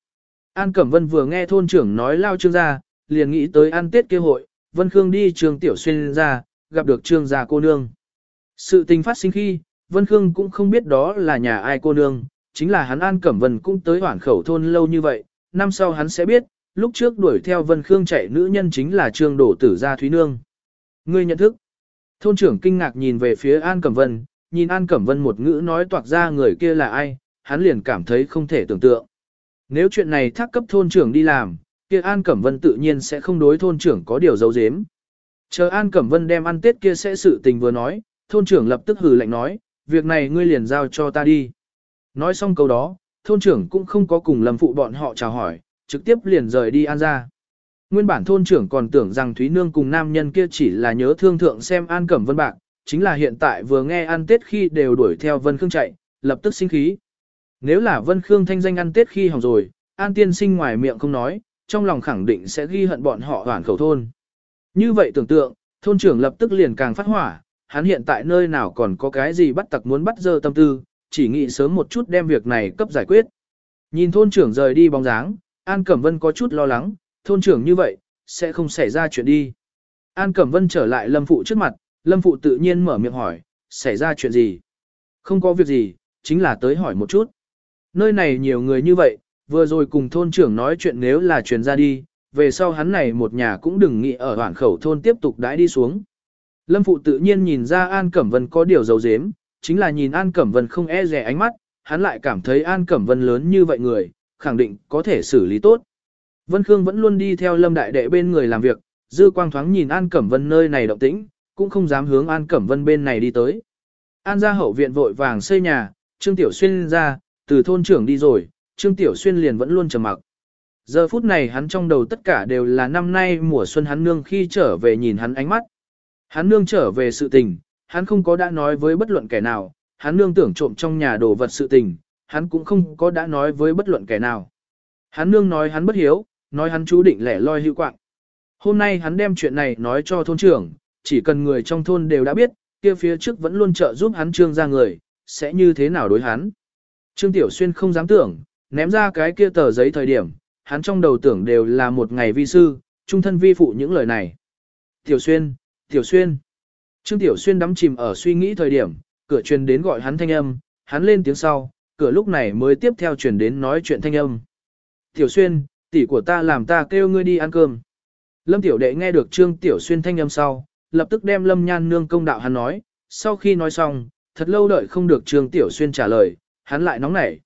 [SPEAKER 1] An Cẩm Vân vừa nghe thôn trưởng nói lao trương gia, liền nghĩ tới ăn tết kế hội, Vân Khương đi trường tiểu xuyên ra, gặp được trương gia cô nương. Sự tình phát sinh khi, Vân Khương cũng không biết đó là nhà ai cô nương, chính là hắn An Cẩm Vân cũng tới hoảng khẩu thôn lâu như vậy, năm sau hắn sẽ biết, lúc trước đuổi theo Vân Khương chạy nữ nhân chính là Trương Đổ Tử gia Thúy Nương. Ngươi nhận thức. Thôn trưởng kinh ngạc nhìn về phía An Cẩm Vân, nhìn An Cẩm Vân một ngữ nói toạc ra người kia là ai, hắn liền cảm thấy không thể tưởng tượng. Nếu chuyện này thác cấp thôn trưởng đi làm, kia An Cẩm Vân tự nhiên sẽ không đối thôn trưởng có điều giấu giếm. Chờ An Cẩm Vân đem ăn tết kia sẽ sự tình vừa nói, thôn trưởng lập tức hừ lạnh nói, việc này ngươi liền giao cho ta đi. Nói xong câu đó, thôn trưởng cũng không có cùng lâm phụ bọn họ chào hỏi, trực tiếp liền rời đi An ra. Nguyên bản thôn trưởng còn tưởng rằng Thúy Nương cùng nam nhân kia chỉ là nhớ thương thượng xem An Cẩm Vân bạc, chính là hiện tại vừa nghe ăn Tết khi đều đuổi theo Vân Khương chạy, lập tức sinh khí. Nếu là Vân Khương thanh danh ăn Tết khi hỏng rồi, An tiên sinh ngoài miệng không nói, trong lòng khẳng định sẽ ghi hận bọn họ hoàn khẩu thôn. Như vậy tưởng tượng, thôn trưởng lập tức liền càng phát hỏa, hắn hiện tại nơi nào còn có cái gì bắt tặc muốn bắt dơ tâm tư, chỉ nghĩ sớm một chút đem việc này cấp giải quyết. Nhìn thôn trưởng rời đi bóng dáng, An Cẩm Vân có chút lo lắng, thôn trưởng như vậy, sẽ không xảy ra chuyện đi. An Cẩm Vân trở lại Lâm Phụ trước mặt, Lâm Phụ tự nhiên mở miệng hỏi, xảy ra chuyện gì? Không có việc gì, chính là tới hỏi một chút. Nơi này nhiều người như vậy, vừa rồi cùng thôn trưởng nói chuyện nếu là truyền ra đi, về sau hắn này một nhà cũng đừng nghĩ ở hoảng khẩu thôn tiếp tục đãi đi xuống. Lâm Phụ tự nhiên nhìn ra An Cẩm Vân có điều dấu dếm, chính là nhìn An Cẩm Vân không e rẻ ánh mắt, hắn lại cảm thấy An Cẩm Vân lớn như vậy người, khẳng định có thể xử lý tốt. Vân Khương vẫn luôn đi theo Lâm Đại Đệ bên người làm việc, dư quang thoáng nhìn An Cẩm Vân nơi này động tĩnh, cũng không dám hướng An Cẩm Vân bên này đi tới. An gia hậu viện vội vàng xây nhà, Trương Tiểu Xuyên ra, từ thôn trưởng đi rồi, Trương Tiểu Xuyên liền vẫn luôn trầm mặc. Giờ phút này hắn trong đầu tất cả đều là năm nay mùa xuân hắn nương khi trở về nhìn hắn ánh mắt. Hắn nương trở về sự tình, hắn không có đã nói với bất luận kẻ nào, hắn nương tưởng trộm trong nhà đồ vật sự tình, hắn cũng không có đã nói với bất luận kẻ nào. Hắn nương nói hắn bất hiếu, nói hắn chú định lẻ loi hữu quạng. Hôm nay hắn đem chuyện này nói cho thôn trưởng, chỉ cần người trong thôn đều đã biết, kia phía trước vẫn luôn trợ giúp hắn trương ra người, sẽ như thế nào đối hắn. Trương Tiểu Xuyên không dám tưởng, ném ra cái kia tờ giấy thời điểm, hắn trong đầu tưởng đều là một ngày vi sư, trung thân vi phụ những lời này. Tiểu Xuyên, Tiểu Xuyên. Trương Tiểu Xuyên đắm chìm ở suy nghĩ thời điểm, cửa truyền đến gọi hắn thanh âm, hắn lên tiếng sau, cửa lúc này mới tiếp theo truyền đến nói chuyện thanh âm. Tiểu Xuyên, tỷ của ta làm ta kêu ngươi đi ăn cơm. Lâm Tiểu Đệ nghe được Trương Tiểu Xuyên thanh âm sau, lập tức đem Lâm Nhan Nương công đạo hắn nói, sau khi nói xong, thật lâu đợi không được Trương Tiểu Xuyên trả lời, hắn lại nóng nảy.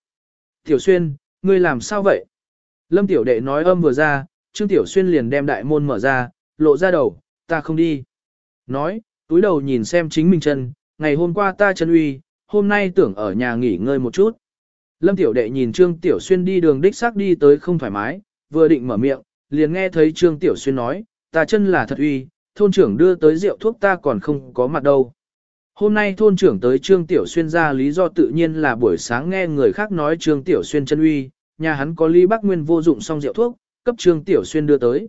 [SPEAKER 1] Tiểu Xuyên, ngươi làm sao vậy? Lâm Tiểu Đệ nói âm vừa ra, Trương Tiểu Xuyên liền đem đại môn mở ra, lộ ra đầu, ta không đi. Nói, túi đầu nhìn xem chính mình chân, ngày hôm qua ta chân uy, hôm nay tưởng ở nhà nghỉ ngơi một chút. Lâm Tiểu Đệ nhìn Trương Tiểu Xuyên đi đường đích xác đi tới không thoải mái, vừa định mở miệng, liền nghe thấy Trương Tiểu Xuyên nói, ta chân là thật uy, thôn trưởng đưa tới rượu thuốc ta còn không có mặt đâu. Hôm nay thôn trưởng tới Trương Tiểu Xuyên ra lý do tự nhiên là buổi sáng nghe người khác nói Trương Tiểu Xuyên chân uy, nhà hắn có ly bác nguyên vô dụng xong rượu thuốc, cấp Trương Tiểu Xuyên đưa tới.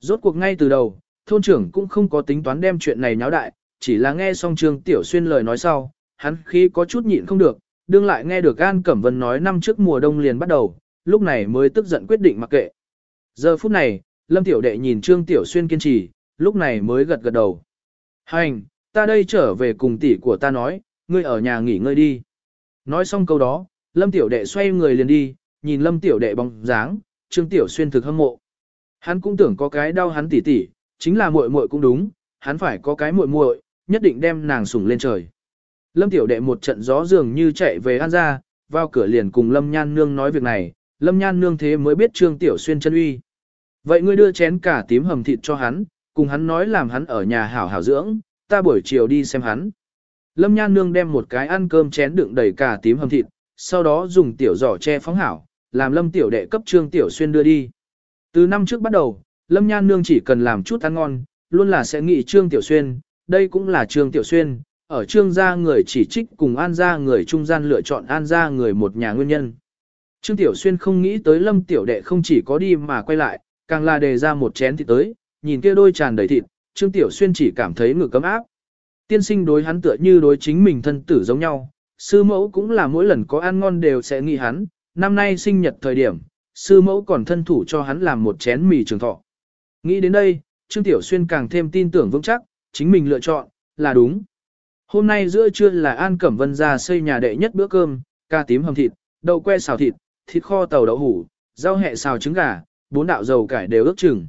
[SPEAKER 1] Rốt cuộc ngay từ đầu, thôn trưởng cũng không có tính toán đem chuyện này nháo đại, chỉ là nghe xong Trương Tiểu Xuyên lời nói sau, hắn khi có chút nhịn không được, đương lại nghe được An Cẩm Vân nói năm trước mùa đông liền bắt đầu, lúc này mới tức giận quyết định mặc kệ. Giờ phút này, Lâm Tiểu Đệ nhìn Trương Tiểu Xuyên kiên trì, lúc này mới gật gật đầu. Hành, ta đây trở về cùng tỷ của ta nói, ngươi ở nhà nghỉ ngơi đi. Nói xong câu đó, Lâm Tiểu Đệ xoay người liền đi, nhìn Lâm Tiểu Đệ bóng dáng, Trương Tiểu Xuyên thực hâm mộ. Hắn cũng tưởng có cái đau hắn tỷ tỷ, chính là muội muội cũng đúng, hắn phải có cái muội muội, nhất định đem nàng sủng lên trời. Lâm Tiểu Đệ một trận gió dường như chạy về An ra, vào cửa liền cùng Lâm Nhan Nương nói việc này, Lâm Nhan Nương thế mới biết Trương Tiểu Xuyên chân uy. Vậy ngươi đưa chén cả tím hầm thịt cho hắn, cùng hắn nói làm hắn ở nhà hảo hảo dưỡng, ta buổi chiều đi xem hắn. Lâm Nhan Nương đem một cái ăn cơm chén đựng đầy cả tím hầm thịt, sau đó dùng tiểu giỏ che phóng hảo, làm Lâm Tiểu Đệ cấp Trương Tiểu Xuyên đưa đi. Từ năm trước bắt đầu, Lâm Nhan Nương chỉ cần làm chút ăn ngon, luôn là sẽ nghĩ Trương Tiểu Xuyên, đây cũng là Trương Tiểu Xuyên, ở Trương gia người chỉ trích cùng An gia người trung gian lựa chọn An gia người một nhà nguyên nhân. Trương Tiểu Xuyên không nghĩ tới Lâm Tiểu Đệ không chỉ có đi mà quay lại, càng là đề ra một chén thịt tới, nhìn kia đôi tràn đầy thịt, Trương Tiểu Xuyên chỉ cảm thấy ngực cấm áp. Tiên sinh đối hắn tựa như đối chính mình thân tử giống nhau, sư mẫu cũng là mỗi lần có ăn ngon đều sẽ nghĩ hắn, năm nay sinh nhật thời điểm, sư mẫu còn thân thủ cho hắn làm một chén mì trường thọ. Nghĩ đến đây, Trương Tiểu Xuyên càng thêm tin tưởng vững chắc, chính mình lựa chọn, là đúng. Hôm nay giữa trưa là An Cẩm Vân ra xây nhà đệ nhất bữa cơm, ca tím hầm thịt, đậu que xào thịt, thịt kho tàu đậu hủ, rau hẹ xào trứng gà, bốn đạo dầu cải đều ước chừng.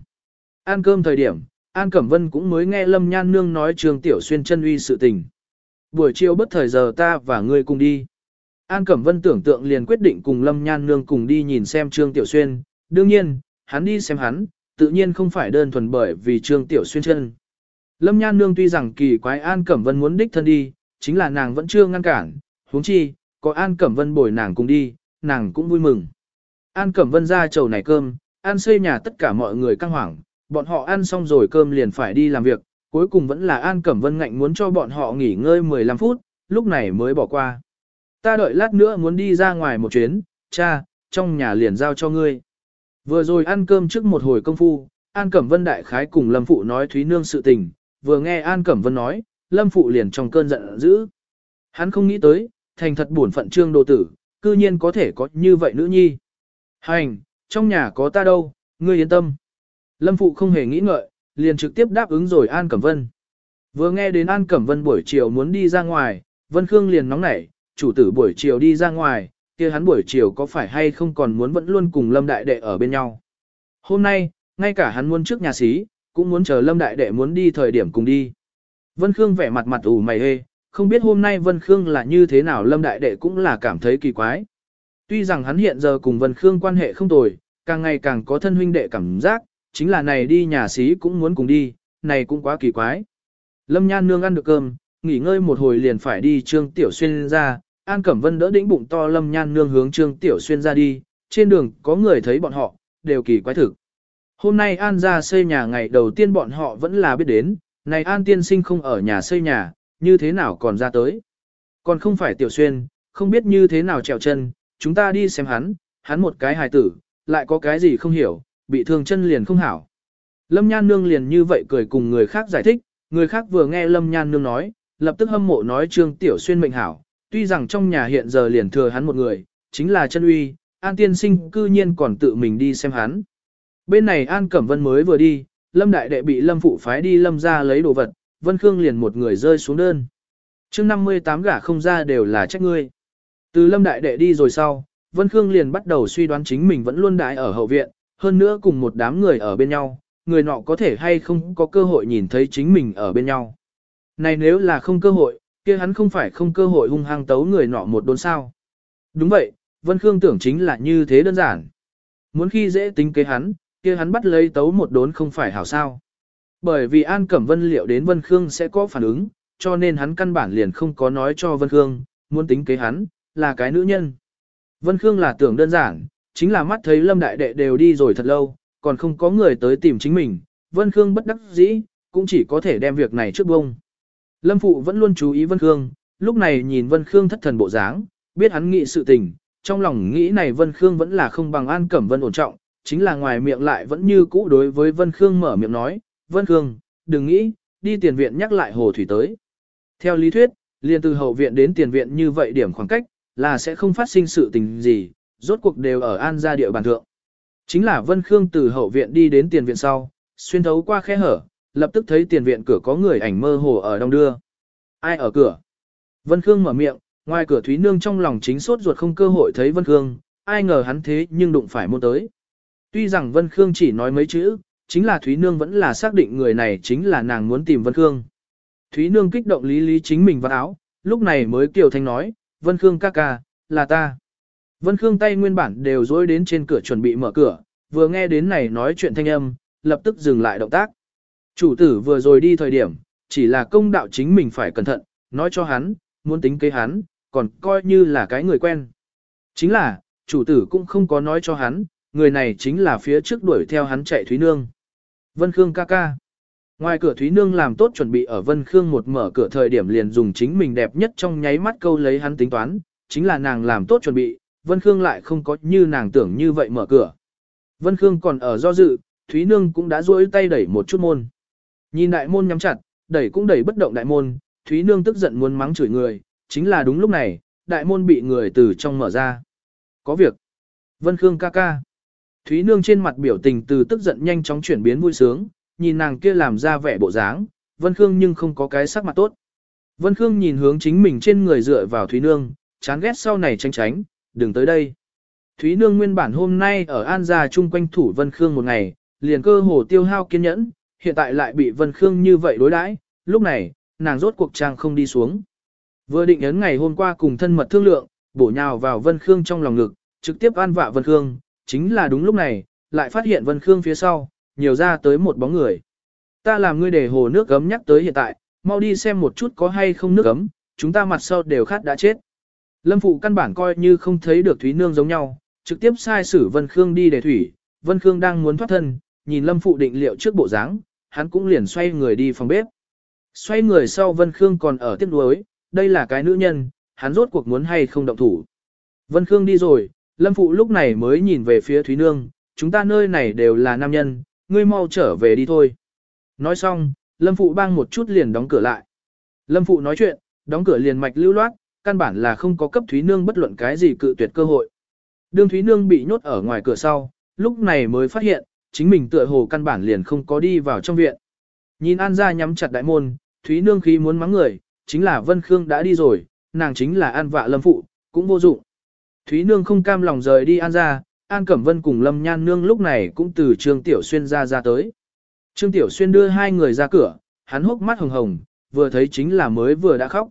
[SPEAKER 1] Ăn cơm thời điểm, An Cẩm Vân cũng mới nghe Lâm Nhan Nương nói Trương Tiểu Xuyên chân uy sự tình. Buổi chiều bất thời giờ ta và ngươi cùng đi. An Cẩm Vân tưởng tượng liền quyết định cùng Lâm Nhan Nương cùng đi nhìn xem Trương Tiểu Xuyên. Đương nhiên, hắn đi xem hắn, tự nhiên không phải đơn thuần bởi vì Trương Tiểu Xuyên chân. Lâm Nhan Nương tuy rằng kỳ quái An Cẩm Vân muốn đích thân đi, chính là nàng vẫn chưa ngăn cản, huống chi, có An Cẩm Vân bồi nàng cùng đi, nàng cũng vui mừng. An Cẩm Vân ra chầu này cơm, an xây nhà tất cả mọi người căng hoảng, bọn họ ăn xong rồi cơm liền phải đi làm việc, cuối cùng vẫn là An Cẩm Vân ngạnh muốn cho bọn họ nghỉ ngơi 15 phút, lúc này mới bỏ qua. Ta đợi lát nữa muốn đi ra ngoài một chuyến, cha, trong nhà liền giao cho ngươi. Vừa rồi ăn cơm trước một hồi công phu, An Cẩm Vân đại khái cùng Lâm Phụ nói Thúy Nương sự tình, vừa nghe An Cẩm Vân nói, Lâm Phụ liền trong cơn giận dữ. Hắn không nghĩ tới, thành thật buồn phận trương đồ tử, cư nhiên có thể có như vậy nữ nhi. Hành, trong nhà có ta đâu, ngươi yên tâm. Lâm Phụ không hề nghĩ ngợi, liền trực tiếp đáp ứng rồi An Cẩm Vân. Vừa nghe đến An Cẩm Vân buổi chiều muốn đi ra ngoài, Vân Khương liền nóng nảy, chủ tử buổi chiều đi ra ngoài, kia hắn buổi chiều có phải hay không còn muốn vẫn luôn cùng Lâm Đại Đệ ở bên nhau. Hôm nay, ngay cả hắn muốn trước nhà xí, cũng muốn chờ Lâm Đại Đệ muốn đi thời điểm cùng đi. Vân Khương vẻ mặt mặt ủ mày hê, không biết hôm nay Vân Khương là như thế nào Lâm Đại Đệ cũng là cảm thấy kỳ quái. Tuy rằng hắn hiện giờ cùng Vân Khương quan hệ không tồi, càng ngày càng có thân huynh đệ cảm giác, chính là này đi nhà xí cũng muốn cùng đi, này cũng quá kỳ quái. Lâm Nhan Nương ăn được cơm, nghỉ ngơi một hồi liền phải đi Trương Tiểu Xuyên ra, An Cẩm Vân đỡ đĩnh bụng to Lâm Nhan Nương hướng Trương Tiểu Xuyên ra đi, trên đường có người thấy bọn họ, đều kỳ quái thực. Hôm nay An ra xây nhà ngày đầu tiên bọn họ vẫn là biết đến, này An tiên sinh không ở nhà xây nhà, như thế nào còn ra tới. Còn không phải Tiểu Xuyên, không biết như thế nào trèo chân, chúng ta đi xem hắn, hắn một cái hài tử, lại có cái gì không hiểu, bị thương chân liền không hảo. Lâm Nhan Nương liền như vậy cười cùng người khác giải thích, người khác vừa nghe Lâm Nhan Nương nói, lập tức hâm mộ nói Trương Tiểu Xuyên mệnh hảo, tuy rằng trong nhà hiện giờ liền thừa hắn một người, chính là chân uy, An Tiên Sinh cư nhiên còn tự mình đi xem hắn. Bên này An Cẩm Vân mới vừa đi, Lâm Đại Đệ bị Lâm Phụ phái đi Lâm ra lấy đồ vật, Vân Khương liền một người rơi xuống đơn. chương 58 gả không ra đều là trách ngươi. Từ Lâm Đại Đệ đi rồi sau, Vân Khương liền bắt đầu suy đoán chính mình vẫn luôn đại ở hậu viện, hơn nữa cùng một đám người ở bên nhau, người nọ có thể hay không có cơ hội nhìn thấy chính mình ở bên nhau. Này nếu là không cơ hội, kia hắn không phải không cơ hội hung hăng tấu người nọ một đốn sao. Đúng vậy, Vân Khương tưởng chính là như thế đơn giản. Muốn khi dễ tính kế hắn, kia hắn bắt lấy tấu một đốn không phải hảo sao. Bởi vì An Cẩm Vân liệu đến Vân Khương sẽ có phản ứng, cho nên hắn căn bản liền không có nói cho Vân Khương, muốn tính kế hắn, là cái nữ nhân. Vân Khương là tưởng đơn giản, chính là mắt thấy Lâm Đại Đệ đều đi rồi thật lâu, còn không có người tới tìm chính mình, Vân Khương bất đắc dĩ, cũng chỉ có thể đem việc này trước bông. Lâm Phụ vẫn luôn chú ý Vân Khương, lúc này nhìn Vân Khương thất thần bộ dáng, biết hắn nghĩ sự tình, trong lòng nghĩ này Vân Khương vẫn là không bằng An Cẩm Vân ổn trọng, chính là ngoài miệng lại vẫn như cũ đối với Vân Khương mở miệng nói, Vân Khương, đừng nghĩ, đi tiền viện nhắc lại hồ thủy tới. Theo lý thuyết, liền từ hậu viện đến tiền viện như vậy điểm khoảng cách, là sẽ không phát sinh sự tình gì, rốt cuộc đều ở an gia địa bàn thượng. Chính là Vân Khương từ hậu viện đi đến tiền viện sau, xuyên thấu qua khe hở, lập tức thấy tiền viện cửa có người ảnh mơ hồ ở đông đưa. Ai ở cửa? Vân Khương mở miệng, ngoài cửa Thúy Nương trong lòng chính sốt ruột không cơ hội thấy Vân Khương, ai ngờ hắn thế nhưng đụng phải môn tới. Tuy rằng Vân Khương chỉ nói mấy chữ, chính là Thúy Nương vẫn là xác định người này chính là nàng muốn tìm Vân Khương. Thúy Nương kích động lý lý chính mình vào áo, lúc này mới kiều thanh nói, Vân Khương ca ca, là ta. Vân Khương tay nguyên bản đều dối đến trên cửa chuẩn bị mở cửa, vừa nghe đến này nói chuyện thanh âm, lập tức dừng lại động tác. Chủ tử vừa rồi đi thời điểm, chỉ là công đạo chính mình phải cẩn thận, nói cho hắn, muốn tính kế hắn, còn coi như là cái người quen. Chính là, chủ tử cũng không có nói cho hắn, người này chính là phía trước đuổi theo hắn chạy Thúy Nương. Vân Khương ca ca. Ngoài cửa Thúy Nương làm tốt chuẩn bị ở Vân Khương một mở cửa thời điểm liền dùng chính mình đẹp nhất trong nháy mắt câu lấy hắn tính toán, chính là nàng làm tốt chuẩn bị, Vân Khương lại không có như nàng tưởng như vậy mở cửa. Vân Khương còn ở do dự, Thúy Nương cũng đã duỗi tay đẩy một chút môn. Nhìn đại môn nhắm chặt, đẩy cũng đẩy bất động đại môn, Thúy Nương tức giận muốn mắng chửi người, chính là đúng lúc này, đại môn bị người từ trong mở ra. Có việc. Vân Khương ca ca. Thúy Nương trên mặt biểu tình từ tức giận nhanh chóng chuyển biến vui sướng, nhìn nàng kia làm ra vẻ bộ dáng, Vân Khương nhưng không có cái sắc mặt tốt. Vân Khương nhìn hướng chính mình trên người dựa vào Thúy Nương, chán ghét sau này tranh tránh, đừng tới đây. Thúy Nương nguyên bản hôm nay ở An Gia chung quanh thủ Vân Khương một ngày, liền cơ hồ tiêu hao kiên nhẫn, hiện tại lại bị Vân Khương như vậy đối đãi, lúc này, nàng rốt cuộc trang không đi xuống. Vừa định ấn ngày hôm qua cùng thân mật thương lượng, bổ nhào vào Vân Khương trong lòng ngực, trực tiếp an vạ Vân Khương, chính là đúng lúc này, lại phát hiện Vân Khương phía sau, nhiều ra tới một bóng người. Ta làm ngươi để hồ nước gấm nhắc tới hiện tại, mau đi xem một chút có hay không nước gấm, chúng ta mặt sau đều khát đã chết. Lâm Phụ căn bản coi như không thấy được Thúy Nương giống nhau, trực tiếp sai sử Vân Khương đi để thủy, Vân Khương đang muốn thoát thân, nhìn Lâm Phụ định liệu trước bộ dáng, hắn cũng liền xoay người đi phòng bếp. Xoay người sau Vân Khương còn ở tiếp đuối, đây là cái nữ nhân, hắn rốt cuộc muốn hay không động thủ. Vân Khương đi rồi, Lâm Phụ lúc này mới nhìn về phía Thúy Nương, chúng ta nơi này đều là nam nhân, ngươi mau trở về đi thôi. Nói xong, Lâm Phụ bang một chút liền đóng cửa lại. Lâm Phụ nói chuyện, đóng cửa liền mạch lưu loát, căn bản là không có cấp Thúy Nương bất luận cái gì cự tuyệt cơ hội. Đương Thúy Nương bị nhốt ở ngoài cửa sau, lúc này mới phát hiện, chính mình tựa hồ căn bản liền không có đi vào trong viện. Nhìn An gia nhắm chặt đại môn, Thúy Nương khí muốn mắng người, chính là Vân Khương đã đi rồi, nàng chính là An vạ Lâm Phụ, cũng vô dụng. Thúy Nương không cam lòng rời đi An gia, An Cẩm Vân cùng Lâm Nhan Nương lúc này cũng từ Trương Tiểu Xuyên ra ra tới. Trương Tiểu Xuyên đưa hai người ra cửa, hắn hốc mắt hồng hồng, vừa thấy chính là mới vừa đã khóc.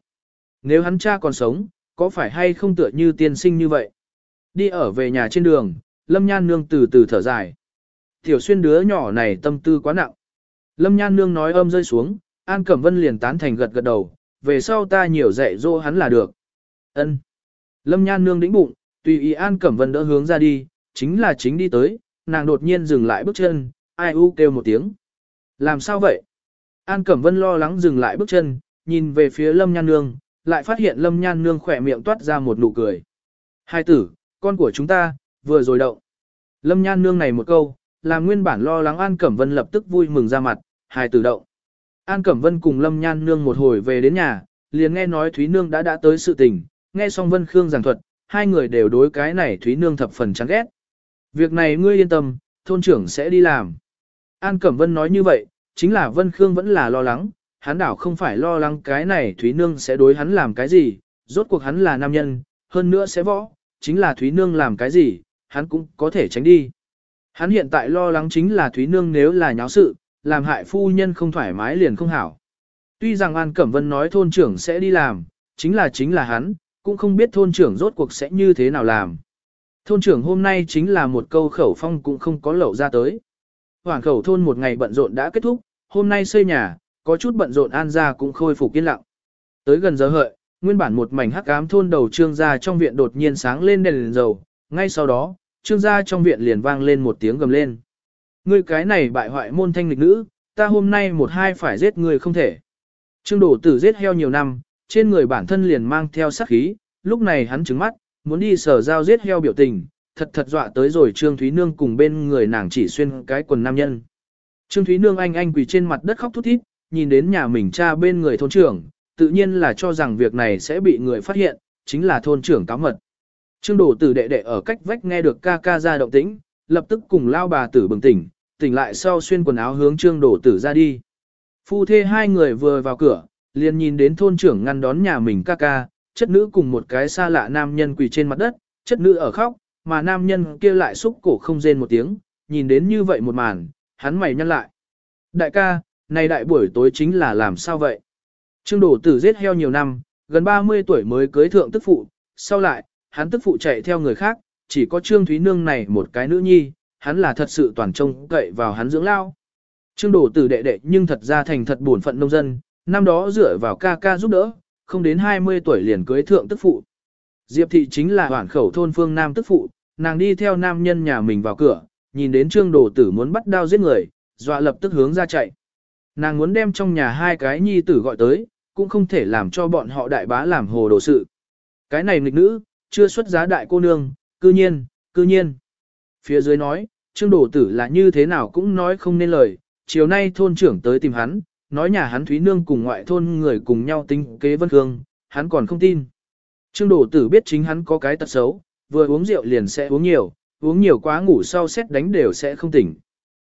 [SPEAKER 1] Nếu hắn cha còn sống, có phải hay không tựa như tiên sinh như vậy? Đi ở về nhà trên đường, Lâm Nhan Nương từ từ thở dài. Tiểu Xuyên đứa nhỏ này tâm tư quá nặng. Lâm Nhan Nương nói âm rơi xuống, An Cẩm Vân liền tán thành gật gật đầu, về sau ta nhiều dạy dỗ hắn là được. Ân. Lâm Nhan Nương đĩnh bụng, tùy ý An Cẩm Vân đỡ hướng ra đi, chính là chính đi tới, nàng đột nhiên dừng lại bước chân, ai u kêu một tiếng. Làm sao vậy? An Cẩm Vân lo lắng dừng lại bước chân, nhìn về phía Lâm Nhan Nương, lại phát hiện Lâm Nhan Nương khỏe miệng toát ra một nụ cười. Hai tử, con của chúng ta, vừa rồi động. Lâm Nhan Nương này một câu, làm nguyên bản lo lắng An Cẩm Vân lập tức vui mừng ra mặt, hai tử động. An Cẩm Vân cùng Lâm Nhan Nương một hồi về đến nhà, liền nghe nói Thúy Nương đã đã tới sự tình, nghe xong Vân Khương giảng thuật, hai người đều đối cái này Thúy Nương thập phần chán ghét. Việc này ngươi yên tâm, thôn trưởng sẽ đi làm. An Cẩm Vân nói như vậy, chính là Vân Khương vẫn là lo lắng, hắn đảo không phải lo lắng cái này Thúy Nương sẽ đối hắn làm cái gì, rốt cuộc hắn là nam nhân, hơn nữa sẽ võ, chính là Thúy Nương làm cái gì, hắn cũng có thể tránh đi. Hắn hiện tại lo lắng chính là Thúy Nương nếu là nháo sự, làm hại phu nhân không thoải mái liền không hảo. Tuy rằng An Cẩm Vân nói thôn trưởng sẽ đi làm, chính là chính là hắn, cũng không biết thôn trưởng rốt cuộc sẽ như thế nào làm. Thôn trưởng hôm nay chính là một câu khẩu phong cũng không có lậu ra tới. Hoàng khẩu thôn một ngày bận rộn đã kết thúc, hôm nay xây nhà, có chút bận rộn an gia cũng khôi phục yên lặng. Tới gần giờ hợi, nguyên bản một mảnh hắc ám thôn đầu trương gia trong viện đột nhiên sáng lên đèn, đèn dầu, ngay sau đó, trương gia trong viện liền vang lên một tiếng gầm lên. Ngươi cái này bại hoại môn thanh lịch nữ, ta hôm nay một hai phải giết ngươi không thể. Trương đổ tử giết heo nhiều năm, trên người bản thân liền mang theo sát khí, lúc này hắn trứng mắt, muốn đi sở giao giết heo biểu tình, thật thật dọa tới rồi Trương Thúy Nương cùng bên người nàng chỉ xuyên cái quần nam nhân. Trương Thúy Nương anh anh quỳ trên mặt đất khóc thút thít, nhìn đến nhà mình cha bên người thôn trưởng, tự nhiên là cho rằng việc này sẽ bị người phát hiện, chính là thôn trưởng cáo mật. Trương đổ tử đệ đệ ở cách vách nghe được ca ca ra động tĩnh, lập tức cùng lao bà tử bừng tỉnh, tỉnh lại sau xuyên quần áo hướng trương đổ tử ra đi. Phu thê hai người vừa vào cửa, liền nhìn đến thôn trưởng ngăn đón nhà mình ca ca, chất nữ cùng một cái xa lạ nam nhân quỳ trên mặt đất, chất nữ ở khóc, mà nam nhân kia lại xúc cổ không rên một tiếng, nhìn đến như vậy một màn, hắn mày nhăn lại. Đại ca, này đại buổi tối chính là làm sao vậy? Trương đổ tử giết heo nhiều năm, gần 30 tuổi mới cưới thượng tức phụ, sau lại, hắn tức phụ chạy theo người khác, chỉ có Trương Thúy Nương này một cái nữ nhi, hắn là thật sự toàn trông cậy vào hắn dưỡng lao. Trương đổ tử đệ đệ nhưng thật ra thành thật buồn phận nông dân, năm đó dựa vào ca ca giúp đỡ, không đến 20 tuổi liền cưới thượng tức phụ. Diệp thị chính là hoảng khẩu thôn phương nam tức phụ, nàng đi theo nam nhân nhà mình vào cửa, nhìn đến trương đổ tử muốn bắt đao giết người, dọa lập tức hướng ra chạy. Nàng muốn đem trong nhà hai cái nhi tử gọi tới, cũng không thể làm cho bọn họ đại bá làm hồ đồ sự. Cái này nghịch nữ, chưa xuất giá đại cô nương, cư nhiên, cư nhiên. Phía dưới nói, trương đổ tử là như thế nào cũng nói không nên lời, chiều nay thôn trưởng tới tìm hắn, nói nhà hắn Thúy Nương cùng ngoại thôn người cùng nhau tính kế vân hương, hắn còn không tin. Trương đổ tử biết chính hắn có cái tật xấu, vừa uống rượu liền sẽ uống nhiều, uống nhiều quá ngủ sau xét đánh đều sẽ không tỉnh.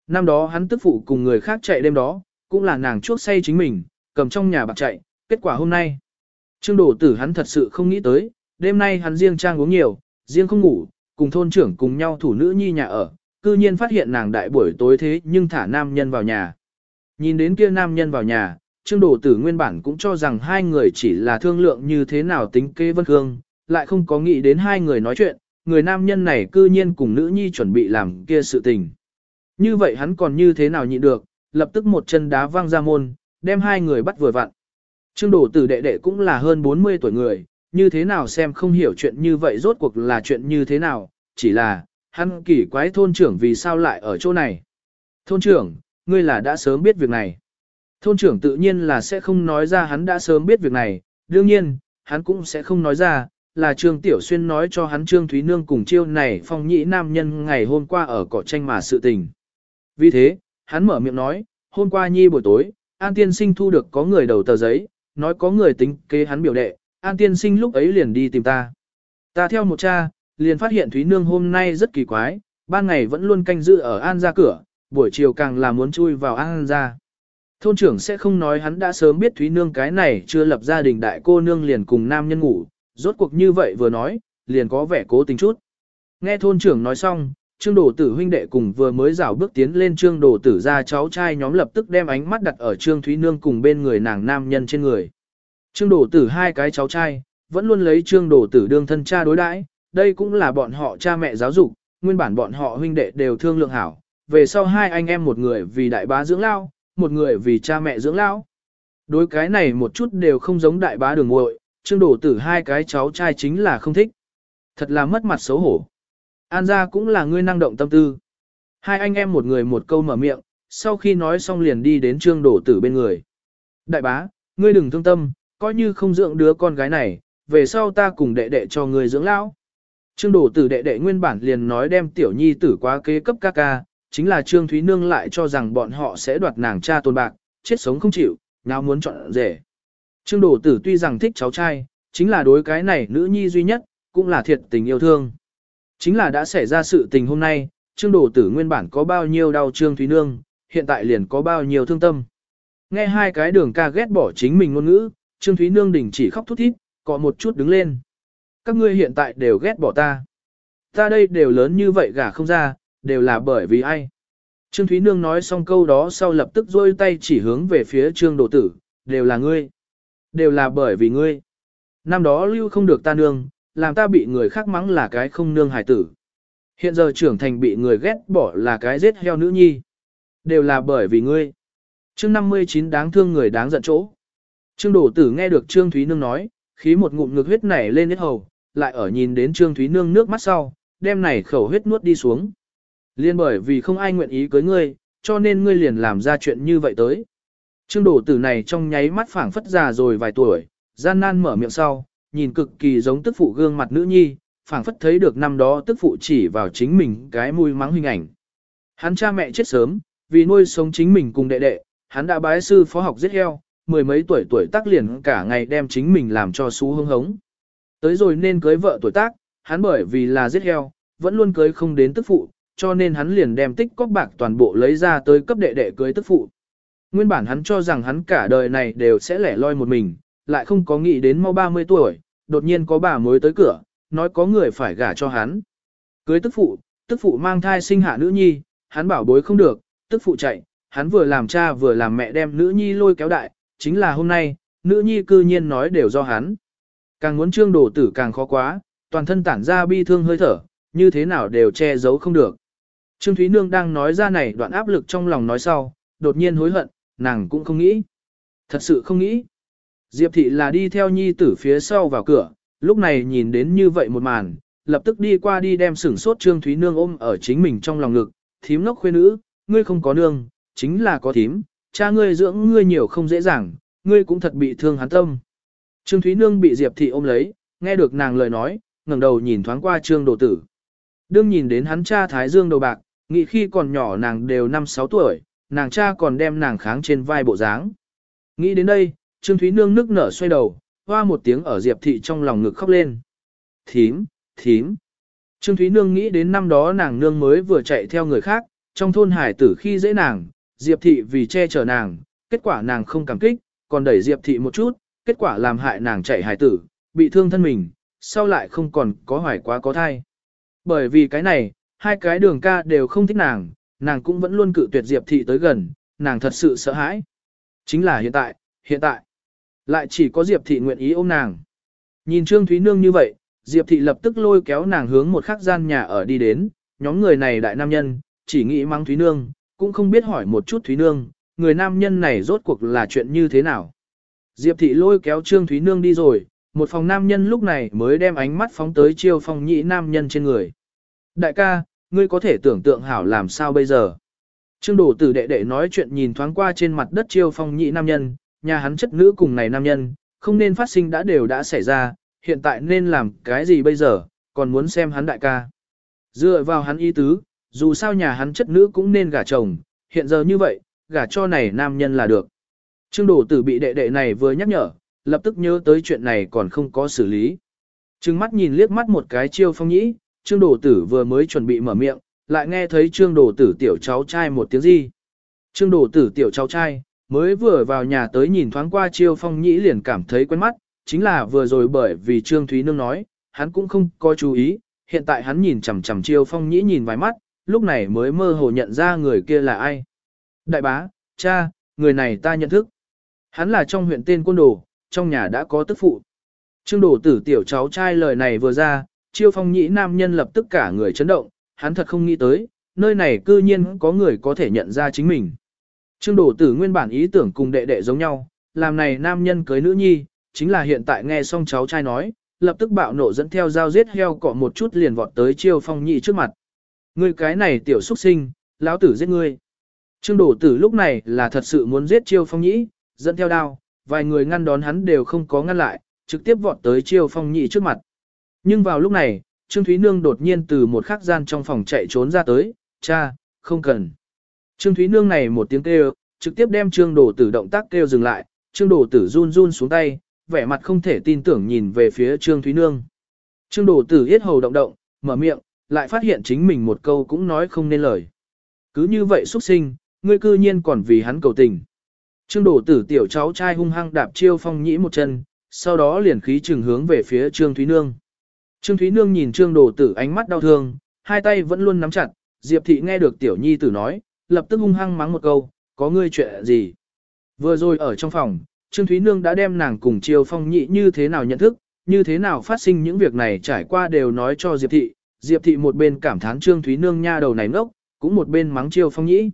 [SPEAKER 1] Năm đó hắn tức phụ cùng người khác chạy đêm đó, cũng là nàng chuốc say chính mình, cầm trong nhà bạc chạy, kết quả hôm nay. Trương đổ tử hắn thật sự không nghĩ tới, đêm nay hắn riêng trang uống nhiều, riêng không ngủ, cùng thôn trưởng cùng nhau thủ nữ nhi nhà ở, cư nhiên phát hiện nàng đại buổi tối thế nhưng thả nam nhân vào nhà. Nhìn đến kia nam nhân vào nhà, Trương Đổ Tử nguyên bản cũng cho rằng hai người chỉ là thương lượng như thế nào tính kế Vân hương, lại không có nghĩ đến hai người nói chuyện, người nam nhân này cư nhiên cùng nữ nhi chuẩn bị làm kia sự tình. Như vậy hắn còn như thế nào nhịn được, lập tức một chân đá văng ra môn, đem hai người bắt vừa vặn. Trương Đổ Tử đệ đệ cũng là hơn 40 tuổi người, như thế nào xem không hiểu chuyện như vậy rốt cuộc là chuyện như thế nào, chỉ là, hắn kỳ quái thôn trưởng vì sao lại ở chỗ này. Thôn trưởng, ngươi là đã sớm biết việc này. Thôn trưởng tự nhiên là sẽ không nói ra hắn đã sớm biết việc này, đương nhiên, hắn cũng sẽ không nói ra, là Trương Tiểu Xuyên nói cho hắn Trương Thúy Nương cùng chiêu này phong nhĩ nam nhân ngày hôm qua ở cỏ tranh mà sự tình. Vì thế, hắn mở miệng nói, hôm qua nhi buổi tối, An Tiên Sinh thu được có người đầu tờ giấy, nói có người tính kế hắn biểu đệ, An Tiên Sinh lúc ấy liền đi tìm ta. Ta theo một cha, liền phát hiện Thúy Nương hôm nay rất kỳ quái, ban ngày vẫn luôn canh giữ ở An ra cửa, buổi chiều càng là muốn chui vào An ra. Thôn trưởng sẽ không nói hắn đã sớm biết Thúy Nương cái này chưa lập gia đình đại cô nương liền cùng nam nhân ngủ, rốt cuộc như vậy vừa nói, liền có vẻ cố tình chút. Nghe thôn trưởng nói xong, trương đồ tử huynh đệ cùng vừa mới rảo bước tiến lên trương đồ tử ra cháu trai nhóm lập tức đem ánh mắt đặt ở trương Thúy Nương cùng bên người nàng nam nhân trên người. Trương đồ tử hai cái cháu trai, vẫn luôn lấy trương đồ tử đương thân cha đối đãi, đây cũng là bọn họ cha mẹ giáo dục, nguyên bản bọn họ huynh đệ đều thương lượng hảo, về sau hai anh em một người vì đại bá dưỡng lao, một người vì cha mẹ dưỡng lao. Đối cái này một chút đều không giống đại bá đường muội, trương đổ tử hai cái cháu trai chính là không thích. Thật là mất mặt xấu hổ. An gia cũng là ngươi năng động tâm tư. Hai anh em một người một câu mở miệng, sau khi nói xong liền đi đến trương đổ tử bên người. Đại bá, ngươi đừng thương tâm, coi như không dưỡng đứa con gái này, về sau ta cùng đệ đệ cho ngươi dưỡng lão. Trương đổ tử đệ đệ nguyên bản liền nói đem tiểu nhi tử quá kế cấp ca ca, chính là Trương Thúy Nương lại cho rằng bọn họ sẽ đoạt nàng cha tôn bạc, chết sống không chịu, nào muốn chọn rể. Trương Đổ Tử tuy rằng thích cháu trai, chính là đối cái này nữ nhi duy nhất, cũng là thiệt tình yêu thương. Chính là đã xảy ra sự tình hôm nay, Trương Đổ Tử nguyên bản có bao nhiêu đau Trương Thúy Nương, hiện tại liền có bao nhiêu thương tâm. Nghe hai cái đường ca ghét bỏ chính mình ngôn ngữ, Trương Thúy Nương đình chỉ khóc thút thít, có một chút đứng lên. Các ngươi hiện tại đều ghét bỏ ta. Ta đây đều lớn như vậy gả không ra, đều là bởi vì ai. Trương Thúy Nương nói xong câu đó sau lập tức rôi tay chỉ hướng về phía Trương Đồ Tử, đều là ngươi. Đều là bởi vì ngươi. Năm đó lưu không được ta nương, làm ta bị người khác mắng là cái không nương hải tử. Hiện giờ trưởng thành bị người ghét bỏ là cái giết heo nữ nhi. Đều là bởi vì ngươi. Chương 59 đáng thương người đáng giận chỗ. Trương Đổ Tử nghe được Trương Thúy Nương nói, khí một ngụm ngược huyết nảy lên hết hầu, lại ở nhìn đến Trương Thúy Nương nước mắt sau, đem này khẩu huyết nuốt đi xuống. Liên bởi vì không ai nguyện ý cưới ngươi, cho nên ngươi liền làm ra chuyện như vậy tới. Trương đổ tử này trong nháy mắt phảng phất già rồi vài tuổi, gian nan mở miệng sau, nhìn cực kỳ giống tức phụ gương mặt nữ nhi, phảng phất thấy được năm đó tức phụ chỉ vào chính mình cái mùi mắng hình ảnh. Hắn cha mẹ chết sớm, vì nuôi sống chính mình cùng đệ đệ, hắn đã bái sư phó học giết heo, mười mấy tuổi tuổi tác liền cả ngày đem chính mình làm cho xú hưng hống. Tới rồi nên cưới vợ tuổi tác, hắn bởi vì là giết heo, vẫn luôn cưới không đến tức phụ, cho nên hắn liền đem tích cóc bạc toàn bộ lấy ra tới cấp đệ đệ cưới tức phụ. Nguyên bản hắn cho rằng hắn cả đời này đều sẽ lẻ loi một mình, lại không có nghĩ đến mau 30 tuổi, đột nhiên có bà mới tới cửa, nói có người phải gả cho hắn. Cưới tức phụ, tức phụ mang thai sinh hạ nữ nhi, hắn bảo bối không được, tức phụ chạy, hắn vừa làm cha vừa làm mẹ đem nữ nhi lôi kéo đại, chính là hôm nay, nữ nhi cư nhiên nói đều do hắn. Càng muốn trương đổ tử càng khó quá, toàn thân tản ra bi thương hơi thở, như thế nào đều che giấu không được. Trương Thúy Nương đang nói ra này đoạn áp lực trong lòng nói sau, đột nhiên hối hận, nàng cũng không nghĩ. Thật sự không nghĩ. Diệp thị là đi theo nhi tử phía sau vào cửa, lúc này nhìn đến như vậy một màn, lập tức đi qua đi đem sửng sốt Trương Thúy Nương ôm ở chính mình trong lòng ngực, thím nốc khuê nữ, ngươi không có nương, chính là có thím, cha ngươi dưỡng ngươi nhiều không dễ dàng, ngươi cũng thật bị thương hắn tâm. Trương Thúy Nương bị Diệp thị ôm lấy, nghe được nàng lời nói, ngẩng đầu nhìn thoáng qua Trương Đồ Tử. Đương nhìn đến hắn cha Thái Dương đầu bạc, nghĩ khi còn nhỏ nàng đều 5-6 tuổi, nàng cha còn đem nàng kháng trên vai bộ dáng. Nghĩ đến đây, Trương Thúy Nương nức nở xoay đầu, hoa một tiếng ở Diệp Thị trong lòng ngực khóc lên. Thím, thím. Trương Thúy Nương nghĩ đến năm đó nàng nương mới vừa chạy theo người khác, trong thôn hải tử khi dễ nàng, Diệp Thị vì che chở nàng, kết quả nàng không cảm kích, còn đẩy Diệp Thị một chút, kết quả làm hại nàng chạy hải tử, bị thương thân mình, sau lại không còn có hoài quá có thai. Bởi vì cái này, hai cái đường ca đều không thích nàng, nàng cũng vẫn luôn cự tuyệt Diệp Thị tới gần, nàng thật sự sợ hãi. Chính là hiện tại, hiện tại, lại chỉ có Diệp Thị nguyện ý ôm nàng. Nhìn Trương Thúy Nương như vậy, Diệp Thị lập tức lôi kéo nàng hướng một khắc gian nhà ở đi đến, nhóm người này đại nam nhân, chỉ nghĩ mang Thúy Nương, cũng không biết hỏi một chút Thúy Nương, người nam nhân này rốt cuộc là chuyện như thế nào. Diệp Thị lôi kéo Trương Thúy Nương đi rồi, một phòng nam nhân lúc này mới đem ánh mắt phóng tới chiêu phong nhị nam nhân trên người. Đại ca, ngươi có thể tưởng tượng hảo làm sao bây giờ. Trương đổ tử đệ đệ nói chuyện nhìn thoáng qua trên mặt đất chiêu phong nhị nam nhân, nhà hắn chất nữ cùng này nam nhân, không nên phát sinh đã đều đã xảy ra, hiện tại nên làm cái gì bây giờ, còn muốn xem hắn đại ca. Dựa vào hắn ý tứ, dù sao nhà hắn chất nữ cũng nên gả chồng, hiện giờ như vậy, gả cho này nam nhân là được. Trương đổ tử bị đệ đệ này vừa nhắc nhở, lập tức nhớ tới chuyện này còn không có xử lý. Trương mắt nhìn liếc mắt một cái chiêu phong nhĩ, trương đổ tử vừa mới chuẩn bị mở miệng, lại nghe thấy trương đổ tử tiểu cháu trai một tiếng gì. Trương đổ tử tiểu cháu trai, mới vừa vào nhà tới nhìn thoáng qua chiêu phong nhĩ liền cảm thấy quen mắt, chính là vừa rồi bởi vì trương Thúy Nương nói, hắn cũng không có chú ý, hiện tại hắn nhìn chằm chằm chiêu phong nhĩ nhìn vài mắt, lúc này mới mơ hồ nhận ra người kia là ai. Đại bá, cha, người này ta nhận thức. Hắn là trong huyện tên quân đồ, trong nhà đã có tức phụ. Trương Đồ tử tiểu cháu trai lời này vừa ra, chiêu phong nhĩ nam nhân lập tức cả người chấn động, hắn thật không nghĩ tới, nơi này cư nhiên có người có thể nhận ra chính mình. Trương đổ tử nguyên bản ý tưởng cùng đệ đệ giống nhau, làm này nam nhân cưới nữ nhi, chính là hiện tại nghe xong cháu trai nói, lập tức bạo nộ dẫn theo dao giết heo cọ một chút liền vọt tới chiêu phong nhị trước mặt. Ngươi cái này tiểu xuất sinh, lão tử giết ngươi. Trương đổ tử lúc này là thật sự muốn giết chiêu phong nhị, dẫn theo đao, vài người ngăn đón hắn đều không có ngăn lại, trực tiếp vọt tới chiêu phong nhị trước mặt. Nhưng vào lúc này, Trương Thúy Nương đột nhiên từ một khắc gian trong phòng chạy trốn ra tới, cha, không cần. Trương Thúy Nương này một tiếng kêu, trực tiếp đem Trương Đồ Tử động tác kêu dừng lại, Trương Đồ Tử run run xuống tay, vẻ mặt không thể tin tưởng nhìn về phía Trương Thúy Nương. Trương Đồ Tử yết hầu động động, mở miệng, lại phát hiện chính mình một câu cũng nói không nên lời. Cứ như vậy xuất sinh, ngươi cư nhiên còn vì hắn cầu tình. Trương Đồ Tử tiểu cháu trai hung hăng đạp chiêu phong nhĩ một chân, sau đó liền khí trừng hướng về phía Trương Thúy Nương. Trương Thúy Nương nhìn Trương Đồ Tử ánh mắt đau thương, hai tay vẫn luôn nắm chặt, Diệp Thị nghe được tiểu nhi tử nói, lập tức hung hăng mắng một câu, có ngươi chuyện gì? Vừa rồi ở trong phòng, Trương Thúy Nương đã đem nàng cùng Triều Phong nhị như thế nào nhận thức, như thế nào phát sinh những việc này trải qua đều nói cho Diệp Thị. Diệp Thị một bên cảm thán Trương Thúy Nương nha đầu này ngốc, cũng một bên mắng Triều Phong nhị,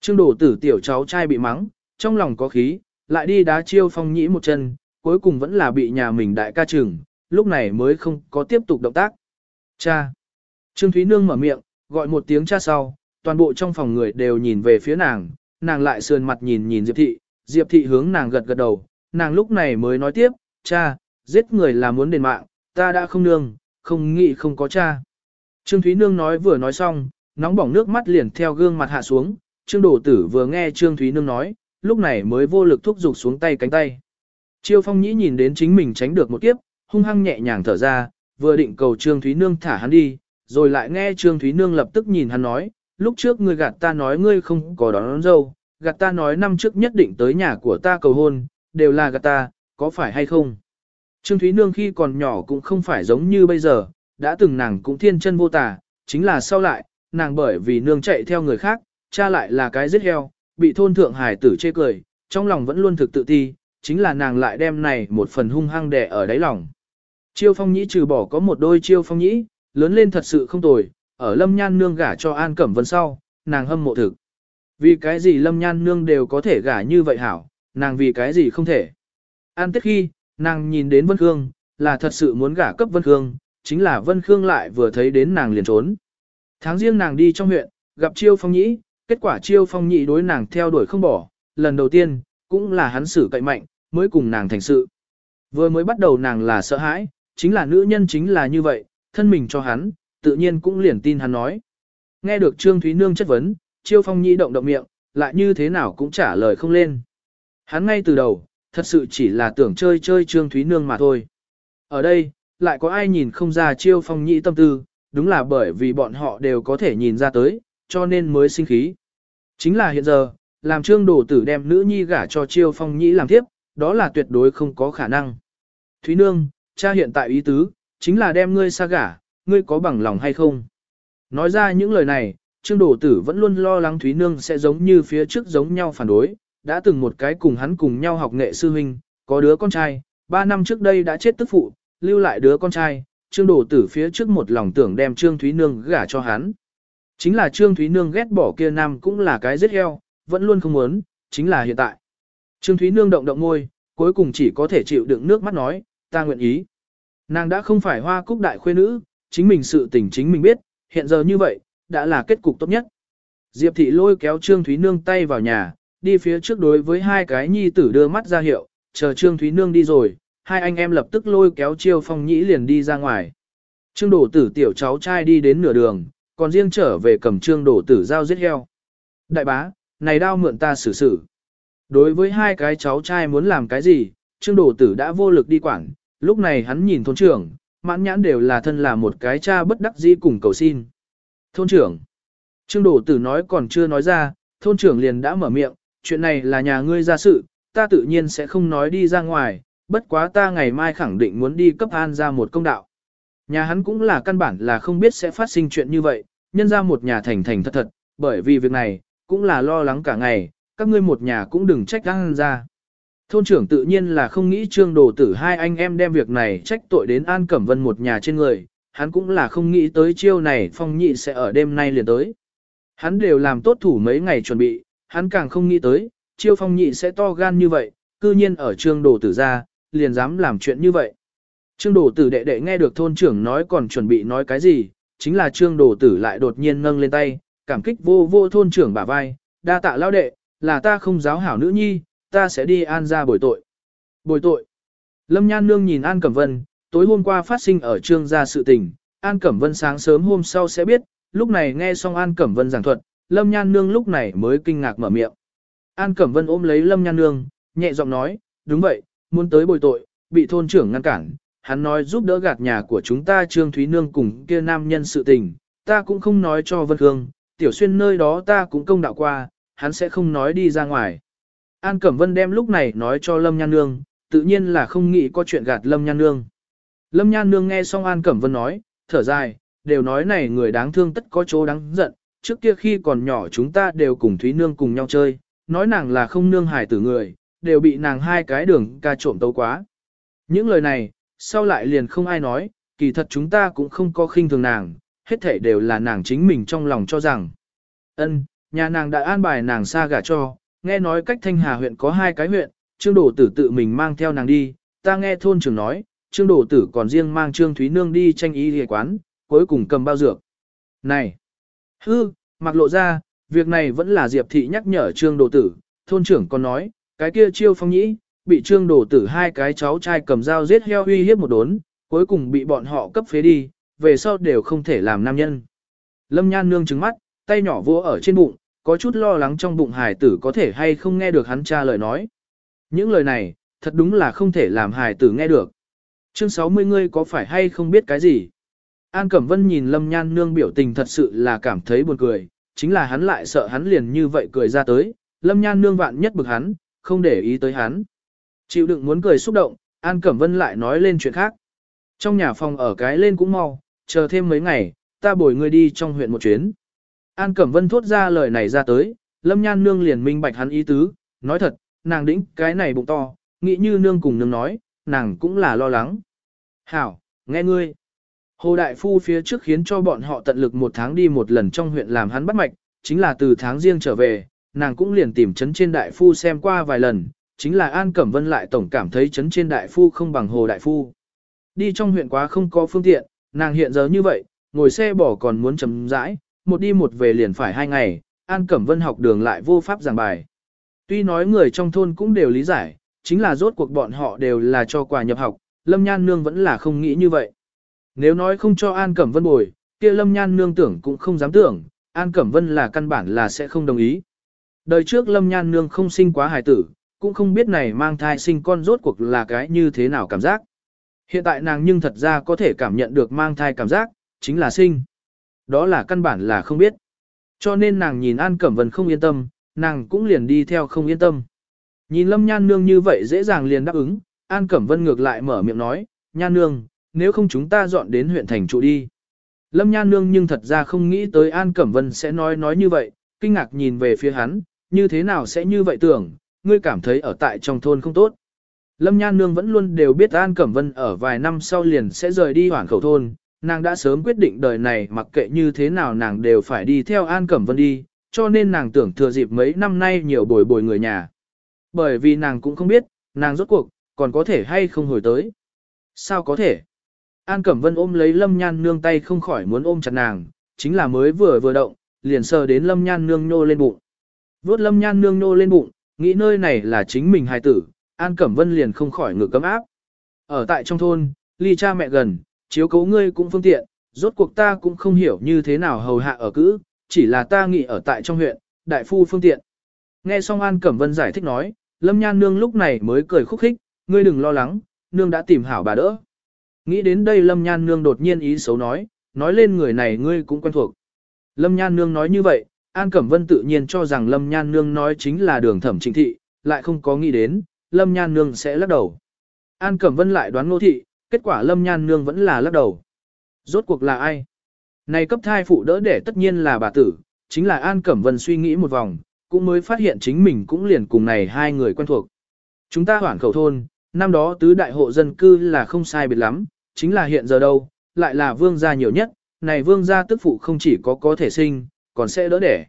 [SPEAKER 1] Trương đổ tử tiểu cháu trai bị mắng, trong lòng có khí, lại đi đá Triều Phong nhị một chân, cuối cùng vẫn là bị nhà mình đại ca trừng, lúc này mới không có tiếp tục động tác. Cha! Trương Thúy Nương mở miệng, gọi một tiếng cha sau, toàn bộ trong phòng người đều nhìn về phía nàng, nàng lại sườn mặt nhìn nhìn Diệp Thị, Diệp thị hướng nàng gật gật đầu, nàng lúc này mới nói tiếp, cha, giết người là muốn đền mạng, ta đã không nương, không nghĩ không có cha. Trương Thúy Nương nói vừa nói xong, nóng bỏng nước mắt liền theo gương mặt hạ xuống, Trương Đổ Tử vừa nghe Trương Thúy Nương nói, lúc này mới vô lực thúc giục xuống tay cánh tay. Chiêu Phong Nhĩ nhìn đến chính mình tránh được một kiếp, hung hăng nhẹ nhàng thở ra, vừa định cầu Trương Thúy Nương thả hắn đi, rồi lại nghe Trương Thúy Nương lập tức nhìn hắn nói, lúc trước ngươi gạt ta nói ngươi không có đón, đón dâu, gạt ta nói năm trước nhất định tới nhà của ta cầu hôn, đều là gạt ta, có phải hay không? Trương Thúy Nương khi còn nhỏ cũng không phải giống như bây giờ, đã từng nàng cũng thiên chân vô tà, chính là sau lại, nàng bởi vì nương chạy theo người khác, cha lại là cái giết heo, bị thôn thượng hải tử chê cười, trong lòng vẫn luôn thực tự ti, chính là nàng lại đem này một phần hung hăng đè ở đáy lòng. Chiêu phong nhĩ trừ bỏ có một đôi chiêu phong nhĩ, lớn lên thật sự không tồi, ở lâm nhan nương gả cho An Cẩm Vân sau, nàng hâm mộ thực. Vì cái gì lâm nhan nương đều có thể gả như vậy hảo, nàng vì cái gì không thể. An tiết khi, nàng nhìn đến Vân Khương, là thật sự muốn gả cấp Vân Khương, chính là Vân Khương lại vừa thấy đến nàng liền trốn. Tháng riêng nàng đi trong huyện, gặp Chiêu Phong Nhĩ, kết quả Chiêu Phong Nhĩ đối nàng theo đuổi không bỏ, lần đầu tiên, cũng là hắn xử cậy mạnh, mới cùng nàng thành sự. Vừa mới bắt đầu nàng là sợ hãi, chính là nữ nhân chính là như vậy, thân mình cho hắn, tự nhiên cũng liền tin hắn nói. Nghe được Trương Thúy Nương chất vấn, Chiêu Phong Nhĩ động động miệng, lại như thế nào cũng trả lời không lên. Hắn ngay từ đầu, thật sự chỉ là tưởng chơi chơi Trương Thúy Nương mà thôi. Ở đây, lại có ai nhìn không ra Chiêu Phong Nhĩ tâm tư, đúng là bởi vì bọn họ đều có thể nhìn ra tới, cho nên mới sinh khí. Chính là hiện giờ, làm trương đồ tử đem nữ nhi gả cho chiêu phong nhĩ làm tiếp, đó là tuyệt đối không có khả năng. Thúy Nương, cha hiện tại ý tứ, chính là đem ngươi xa gả, ngươi có bằng lòng hay không? Nói ra những lời này, trương đồ tử vẫn luôn lo lắng Thúy Nương sẽ giống như phía trước giống nhau phản đối, đã từng một cái cùng hắn cùng nhau học nghệ sư huynh, có đứa con trai, ba năm trước đây đã chết tức phụ, lưu lại đứa con trai, Trương Đồ Tử phía trước một lòng tưởng đem Trương Thúy Nương gả cho hắn. Chính là Trương Thúy Nương ghét bỏ kia nam cũng là cái giết heo, vẫn luôn không muốn, chính là hiện tại. Trương Thúy Nương động động môi, cuối cùng chỉ có thể chịu đựng nước mắt nói, ta nguyện ý. Nàng đã không phải hoa cúc đại khuê nữ, chính mình sự tình chính mình biết, hiện giờ như vậy, đã là kết cục tốt nhất. Diệp thị lôi kéo Trương Thúy Nương tay vào nhà, đi phía trước đối với hai cái nhi tử đưa mắt ra hiệu, chờ Trương Thúy Nương đi rồi, hai anh em lập tức lôi kéo Chiêu Phong Nhĩ liền đi ra ngoài. Trương đổ tử tiểu cháu trai đi đến nửa đường, còn riêng trở về cầm trương đổ tử giao giết heo. Đại bá, này đao mượn ta xử xử. Đối với hai cái cháu trai muốn làm cái gì, trương đổ tử đã vô lực đi quản, lúc này hắn nhìn thôn trưởng, mãn nhãn đều là thân là một cái cha bất đắc dĩ cùng cầu xin. Thôn trưởng, trương đổ tử nói còn chưa nói ra, thôn trưởng liền đã mở miệng, chuyện này là nhà ngươi ra sự, ta tự nhiên sẽ không nói đi ra ngoài, bất quá ta ngày mai khẳng định muốn đi cấp an ra một công đạo. Nhà hắn cũng là căn bản là không biết sẽ phát sinh chuyện như vậy, nhân ra một nhà thành thành thật thật, bởi vì việc này, cũng là lo lắng cả ngày, các ngươi một nhà cũng đừng trách an ra. Thôn trưởng tự nhiên là không nghĩ trương đồ tử hai anh em đem việc này trách tội đến An Cẩm Vân một nhà trên người, hắn cũng là không nghĩ tới chiêu này phong nhị sẽ ở đêm nay liền tới. Hắn đều làm tốt thủ mấy ngày chuẩn bị, hắn càng không nghĩ tới, chiêu phong nhị sẽ to gan như vậy, cư nhiên ở trương đồ tử ra, liền dám làm chuyện như vậy. Trương đồ tử đệ đệ nghe được thôn trưởng nói còn chuẩn bị nói cái gì, chính là trương đồ tử lại đột nhiên nâng lên tay, cảm kích vô vô thôn trưởng bả vai, đa tạ lao đệ, là ta không giáo hảo nữ nhi, ta sẽ đi an ra bồi tội. Bồi tội. Lâm Nhan Nương nhìn An Cẩm Vân, tối hôm qua phát sinh ở trương gia sự tình, An Cẩm Vân sáng sớm hôm sau sẽ biết, lúc này nghe xong An Cẩm Vân giảng thuật, Lâm Nhan Nương lúc này mới kinh ngạc mở miệng. An Cẩm Vân ôm lấy Lâm Nhan Nương, nhẹ giọng nói, đúng vậy, muốn tới bồi tội, bị thôn trưởng ngăn cản, hắn nói giúp đỡ gạt nhà của chúng ta Trương Thúy Nương cùng kia nam nhân sự tình, ta cũng không nói cho Vân Khương, tiểu xuyên nơi đó ta cũng công đạo qua, hắn sẽ không nói đi ra ngoài. An Cẩm Vân đem lúc này nói cho Lâm Nhan Nương, tự nhiên là không nghĩ có chuyện gạt Lâm Nhan Nương. Lâm Nhan Nương nghe xong An Cẩm Vân nói, thở dài, đều nói này người đáng thương tất có chỗ đáng giận, trước kia khi còn nhỏ chúng ta đều cùng Thúy Nương cùng nhau chơi, nói nàng là không nương hài tử người, đều bị nàng hai cái đường ca trộm tấu quá. Những lời này, sau lại liền không ai nói, kỳ thật chúng ta cũng không có khinh thường nàng, hết thể đều là nàng chính mình trong lòng cho rằng. ân nhà nàng đã an bài nàng xa gả cho, nghe nói cách Thanh Hà huyện có hai cái huyện, Trương Đổ Tử tự mình mang theo nàng đi, ta nghe thôn trưởng nói, Trương Đổ Tử còn riêng mang Trương Thúy Nương đi tranh ý ghề quán, cuối cùng cầm bao dược. Này! Hư, mặc lộ ra, việc này vẫn là Diệp Thị nhắc nhở Trương Đổ Tử, thôn trưởng còn nói, cái kia chiêu phong nhĩ, bị trương đổ tử hai cái cháu trai cầm dao giết heo uy hiếp một đốn, cuối cùng bị bọn họ cấp phế đi, về sau đều không thể làm nam nhân. Lâm nhan nương trứng mắt, tay nhỏ vỗ ở trên bụng, có chút lo lắng trong bụng hài tử có thể hay không nghe được hắn cha lời nói. Những lời này, thật đúng là không thể làm hài tử nghe được. Chương 60 ngươi có phải hay không biết cái gì? An Cẩm Vân nhìn Lâm Nhan Nương biểu tình thật sự là cảm thấy buồn cười, chính là hắn lại sợ hắn liền như vậy cười ra tới, Lâm Nhan Nương vạn nhất bực hắn, không để ý tới hắn. Chịu đựng muốn cười xúc động, An Cẩm Vân lại nói lên chuyện khác. Trong nhà phòng ở cái lên cũng mau, chờ thêm mấy ngày, ta bồi ngươi đi trong huyện một chuyến. An Cẩm Vân thốt ra lời này ra tới, Lâm Nhan Nương liền minh bạch hắn ý tứ, nói thật, nàng đĩnh cái này bụng to, nghĩ như nương cùng nương nói, nàng cũng là lo lắng. Hảo, nghe ngươi. Hồ Đại Phu phía trước khiến cho bọn họ tận lực một tháng đi một lần trong huyện làm hắn bắt mạch, chính là từ tháng riêng trở về, nàng cũng liền tìm chấn trên Đại Phu xem qua vài lần, chính là An Cẩm Vân lại tổng cảm thấy chấn trên Đại Phu không bằng Hồ Đại Phu. Đi trong huyện quá không có phương tiện, nàng hiện giờ như vậy, ngồi xe bỏ còn muốn chấm rãi, một đi một về liền phải hai ngày, An Cẩm Vân học đường lại vô pháp giảng bài. Tuy nói người trong thôn cũng đều lý giải, chính là rốt cuộc bọn họ đều là cho quà nhập học, Lâm Nhan Nương vẫn là không nghĩ như vậy. Nếu nói không cho An Cẩm Vân bồi, kia Lâm Nhan Nương tưởng cũng không dám tưởng, An Cẩm Vân là căn bản là sẽ không đồng ý. Đời trước Lâm Nhan Nương không sinh quá hài tử, cũng không biết này mang thai sinh con rốt cuộc là cái như thế nào cảm giác. Hiện tại nàng nhưng thật ra có thể cảm nhận được mang thai cảm giác, chính là sinh. Đó là căn bản là không biết. Cho nên nàng nhìn An Cẩm Vân không yên tâm, nàng cũng liền đi theo không yên tâm. Nhìn Lâm Nhan Nương như vậy dễ dàng liền đáp ứng, An Cẩm Vân ngược lại mở miệng nói, Nhan Nương, nếu không chúng ta dọn đến huyện thành trụ đi. Lâm Nhan Nương nhưng thật ra không nghĩ tới An Cẩm Vân sẽ nói nói như vậy, kinh ngạc nhìn về phía hắn, như thế nào sẽ như vậy tưởng, ngươi cảm thấy ở tại trong thôn không tốt. Lâm Nhan Nương vẫn luôn đều biết An Cẩm Vân ở vài năm sau liền sẽ rời đi hoảng khẩu thôn, nàng đã sớm quyết định đời này mặc kệ như thế nào nàng đều phải đi theo An Cẩm Vân đi, cho nên nàng tưởng thừa dịp mấy năm nay nhiều bồi bồi người nhà. Bởi vì nàng cũng không biết, nàng rốt cuộc, còn có thể hay không hồi tới. Sao có thể? An Cẩm Vân ôm lấy Lâm Nhan Nương tay không khỏi muốn ôm chặt nàng, chính là mới vừa vừa động, liền sờ đến Lâm Nhan Nương nô lên bụng. Vốt Lâm Nhan Nương nô lên bụng, nghĩ nơi này là chính mình hài tử, An Cẩm Vân liền không khỏi ngực cấm áp. Ở tại trong thôn, ly cha mẹ gần, chiếu cố ngươi cũng phương tiện, rốt cuộc ta cũng không hiểu như thế nào hầu hạ ở cữ, chỉ là ta nghỉ ở tại trong huyện, đại phu phương tiện. Nghe xong An Cẩm Vân giải thích nói, Lâm Nhan Nương lúc này mới cười khúc khích, ngươi đừng lo lắng, Nương đã tìm hảo bà đỡ. Nghĩ đến đây Lâm Nhan Nương đột nhiên ý xấu nói, nói lên người này ngươi cũng quen thuộc. Lâm Nhan Nương nói như vậy, An Cẩm Vân tự nhiên cho rằng Lâm Nhan Nương nói chính là đường thẩm trịnh thị, lại không có nghĩ đến, Lâm Nhan Nương sẽ lắc đầu. An Cẩm Vân lại đoán ngô thị, kết quả Lâm Nhan Nương vẫn là lắc đầu. Rốt cuộc là ai? Này cấp thai phụ đỡ để tất nhiên là bà tử, chính là An Cẩm Vân suy nghĩ một vòng, cũng mới phát hiện chính mình cũng liền cùng này hai người quen thuộc. Chúng ta hoảng khẩu thôn, năm đó tứ đại hộ dân cư là không sai biệt lắm, chính là hiện giờ đâu, lại là vương gia nhiều nhất, này vương gia tức phụ không chỉ có có thể sinh, còn sẽ đỡ đẻ.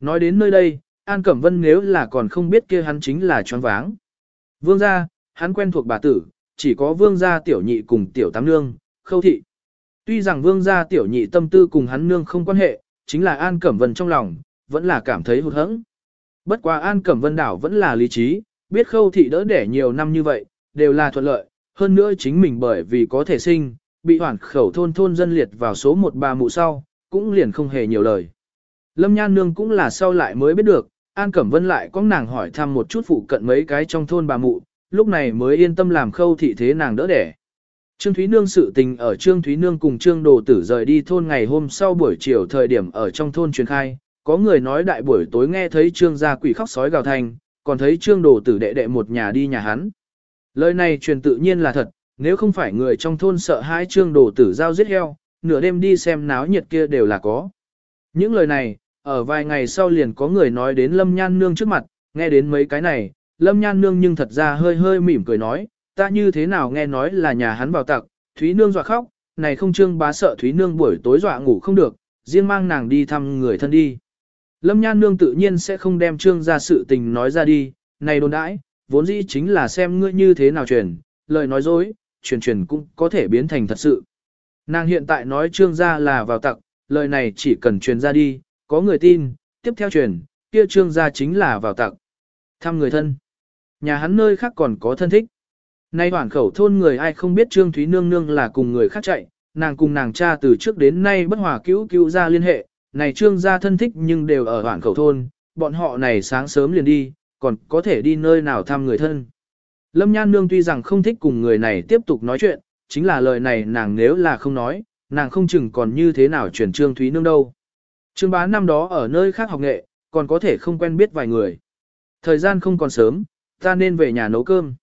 [SPEAKER 1] Nói đến nơi đây, An Cẩm Vân nếu là còn không biết kia hắn chính là choáng váng. Vương gia, hắn quen thuộc bà tử, chỉ có vương gia tiểu nhị cùng tiểu tám nương, khâu thị. Tuy rằng vương gia tiểu nhị tâm tư cùng hắn nương không quan hệ, chính là An Cẩm Vân trong lòng, vẫn là cảm thấy hụt hẫng. Bất quá An Cẩm Vân đảo vẫn là lý trí, biết khâu thị đỡ đẻ nhiều năm như vậy, đều là thuận lợi, hơn nữa chính mình bởi vì có thể sinh, bị hoảng khẩu thôn thôn dân liệt vào số một bà mụ sau, cũng liền không hề nhiều lời. Lâm Nhan Nương cũng là sau lại mới biết được, An Cẩm Vân lại có nàng hỏi thăm một chút phụ cận mấy cái trong thôn bà mụ, lúc này mới yên tâm làm khâu thị thế nàng đỡ đẻ. Trương Thúy Nương sự tình ở Trương Thúy Nương cùng Trương Đồ Tử rời đi thôn ngày hôm sau buổi chiều thời điểm ở trong thôn truyền khai, có người nói đại buổi tối nghe thấy Trương gia quỷ khóc sói gào thành, còn thấy Trương Đồ Tử đệ đệ một nhà đi nhà hắn. Lời này truyền tự nhiên là thật, nếu không phải người trong thôn sợ hãi Trương Đồ Tử giao giết heo, nửa đêm đi xem náo nhiệt kia đều là có. Những lời này, ở vài ngày sau liền có người nói đến Lâm Nhan Nương trước mặt, nghe đến mấy cái này, Lâm Nhan Nương nhưng thật ra hơi hơi mỉm cười nói, ta như thế nào nghe nói là nhà hắn vào tặc, Thúy Nương dọa khóc, này không trương bá sợ Thúy Nương buổi tối dọa ngủ không được, riêng mang nàng đi thăm người thân đi. Lâm Nhan Nương tự nhiên sẽ không đem trương ra sự tình nói ra đi, này đồn đãi, vốn dĩ chính là xem ngươi như thế nào truyền, lời nói dối, truyền truyền cũng có thể biến thành thật sự. Nàng hiện tại nói trương gia là vào tặc, lời này chỉ cần truyền ra đi, có người tin, tiếp theo truyền, kia trương gia chính là vào tặc. Thăm người thân nhà hắn nơi khác còn có thân thích. Nay hoàn khẩu thôn người ai không biết Trương Thúy Nương Nương là cùng người khác chạy, nàng cùng nàng cha từ trước đến nay bất hòa cứu cứu ra liên hệ, này Trương gia thân thích nhưng đều ở hoàn khẩu thôn, bọn họ này sáng sớm liền đi, còn có thể đi nơi nào thăm người thân. Lâm Nhan Nương tuy rằng không thích cùng người này tiếp tục nói chuyện, chính là lời này nàng nếu là không nói, nàng không chừng còn như thế nào chuyển Trương Thúy Nương đâu. Trương bá năm đó ở nơi khác học nghệ, còn có thể không quen biết vài người. Thời gian không còn sớm, ta nên về nhà nấu cơm.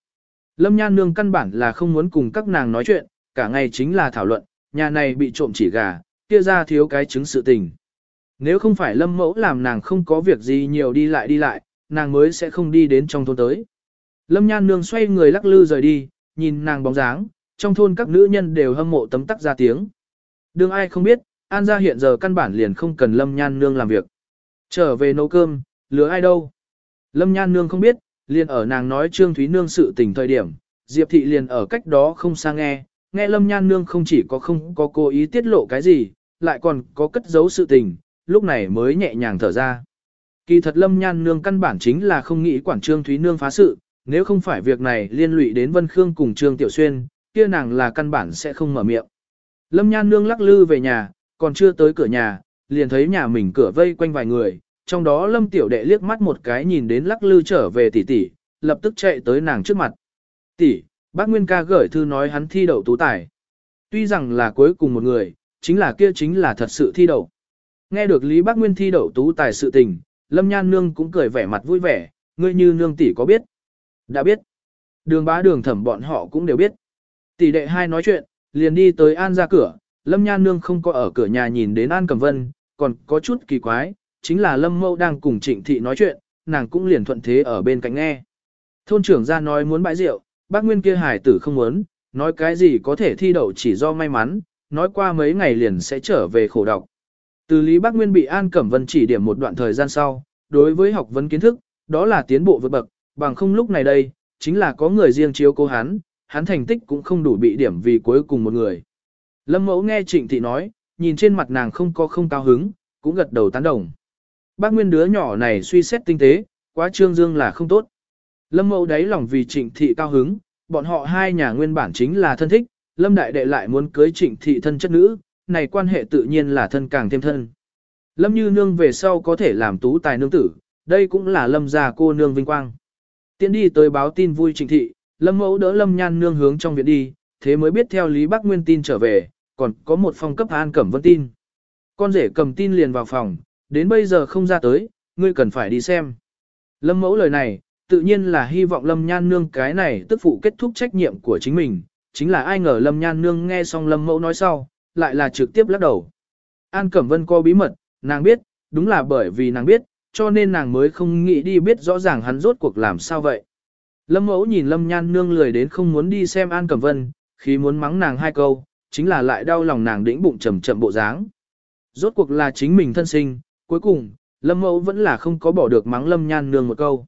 [SPEAKER 1] Lâm Nhan Nương căn bản là không muốn cùng các nàng nói chuyện, cả ngày chính là thảo luận, nhà này bị trộm chỉ gà, kia ra thiếu cái chứng sự tình. Nếu không phải Lâm Mẫu làm nàng không có việc gì nhiều đi lại đi lại, nàng mới sẽ không đi đến trong thôn tới. Lâm Nhan Nương xoay người lắc lư rời đi, nhìn nàng bóng dáng, trong thôn các nữ nhân đều hâm mộ tấm tắc ra tiếng. Đương ai không biết, An gia hiện giờ căn bản liền không cần Lâm Nhan Nương làm việc. Trở về nấu cơm, lứa ai đâu. Lâm Nhan Nương không biết, liền ở nàng nói Trương Thúy Nương sự tình thời điểm, Diệp Thị liền ở cách đó không xa nghe, nghe Lâm Nhan Nương không chỉ có không có cố ý tiết lộ cái gì, lại còn có cất giấu sự tình, lúc này mới nhẹ nhàng thở ra. Kỳ thật Lâm Nhan Nương căn bản chính là không nghĩ quản Trương Thúy Nương phá sự, nếu không phải việc này liên lụy đến Vân Khương cùng Trương Tiểu Xuyên, kia nàng là căn bản sẽ không mở miệng. Lâm Nhan Nương lắc lư về nhà, còn chưa tới cửa nhà, liền thấy nhà mình cửa vây quanh vài người, trong đó Lâm Tiểu Đệ liếc mắt một cái nhìn đến lắc lư trở về tỷ tỷ, lập tức chạy tới nàng trước mặt. Tỷ, bác Nguyên ca gửi thư nói hắn thi đậu tú tài. Tuy rằng là cuối cùng một người, chính là kia chính là thật sự thi đậu. Nghe được Lý Bác Nguyên thi đậu tú tài sự tình, Lâm Nhan Nương cũng cười vẻ mặt vui vẻ, ngươi như nương tỷ có biết? Đã biết. Đường bá đường thẩm bọn họ cũng đều biết. Tỷ đệ hai nói chuyện, liền đi tới An ra cửa, Lâm Nhan Nương không có ở cửa nhà nhìn đến An Cẩm Vân, còn có chút kỳ quái, chính là Lâm Mâu đang cùng Trịnh Thị nói chuyện, nàng cũng liền thuận thế ở bên cạnh nghe. Thôn trưởng ra nói muốn bãi rượu, bác Nguyên kia hải tử không muốn, nói cái gì có thể thi đậu chỉ do may mắn, nói qua mấy ngày liền sẽ trở về khổ đọc. Từ Lý Bác Nguyên bị An Cẩm Vân chỉ điểm một đoạn thời gian sau, đối với học vấn kiến thức, đó là tiến bộ vượt bậc, bằng không lúc này đây, chính là có người riêng chiếu cố hắn, hắn thành tích cũng không đủ bị điểm vì cuối cùng một người. Lâm Mẫu nghe Trịnh Thị nói, nhìn trên mặt nàng không có không cao hứng, cũng gật đầu tán đồng. Bác Nguyên đứa nhỏ này suy xét tinh tế, quá trương dương là không tốt. Lâm Mẫu đáy lòng vì Trịnh Thị cao hứng, bọn họ hai nhà nguyên bản chính là thân thích, Lâm Đại Đệ lại muốn cưới Trịnh Thị thân chất nữ, này quan hệ tự nhiên là thân càng thêm thân. Lâm Như Nương về sau có thể làm tú tài nương tử, đây cũng là Lâm gia cô nương vinh quang. Tiến đi tới báo tin vui Trịnh Thị, Lâm Mẫu đỡ Lâm Nhan Nương hướng trong viện đi, thế mới biết theo Lý Bắc Nguyên tin trở về, còn có một phong cấp An Cẩm Vân tin. Con rể cầm tin liền vào phòng, đến bây giờ không ra tới, ngươi cần phải đi xem. Lâm Mẫu lời này, tự nhiên là hy vọng Lâm Nhan Nương cái này tức phụ kết thúc trách nhiệm của chính mình, chính là ai ngờ Lâm Nhan Nương nghe xong Lâm Mẫu nói sau, lại là trực tiếp lắc đầu. An Cẩm Vân có bí mật, nàng biết, đúng là bởi vì nàng biết, cho nên nàng mới không nghĩ đi biết rõ ràng hắn rốt cuộc làm sao vậy. Lâm Mẫu nhìn Lâm Nhan Nương lười đến không muốn đi xem An Cẩm Vân, khi muốn mắng nàng hai câu, chính là lại đau lòng nàng đĩnh bụng trầm chậm bộ dáng. Rốt cuộc là chính mình thân sinh, cuối cùng, Lâm Mẫu vẫn là không có bỏ được mắng Lâm Nhan Nương một câu.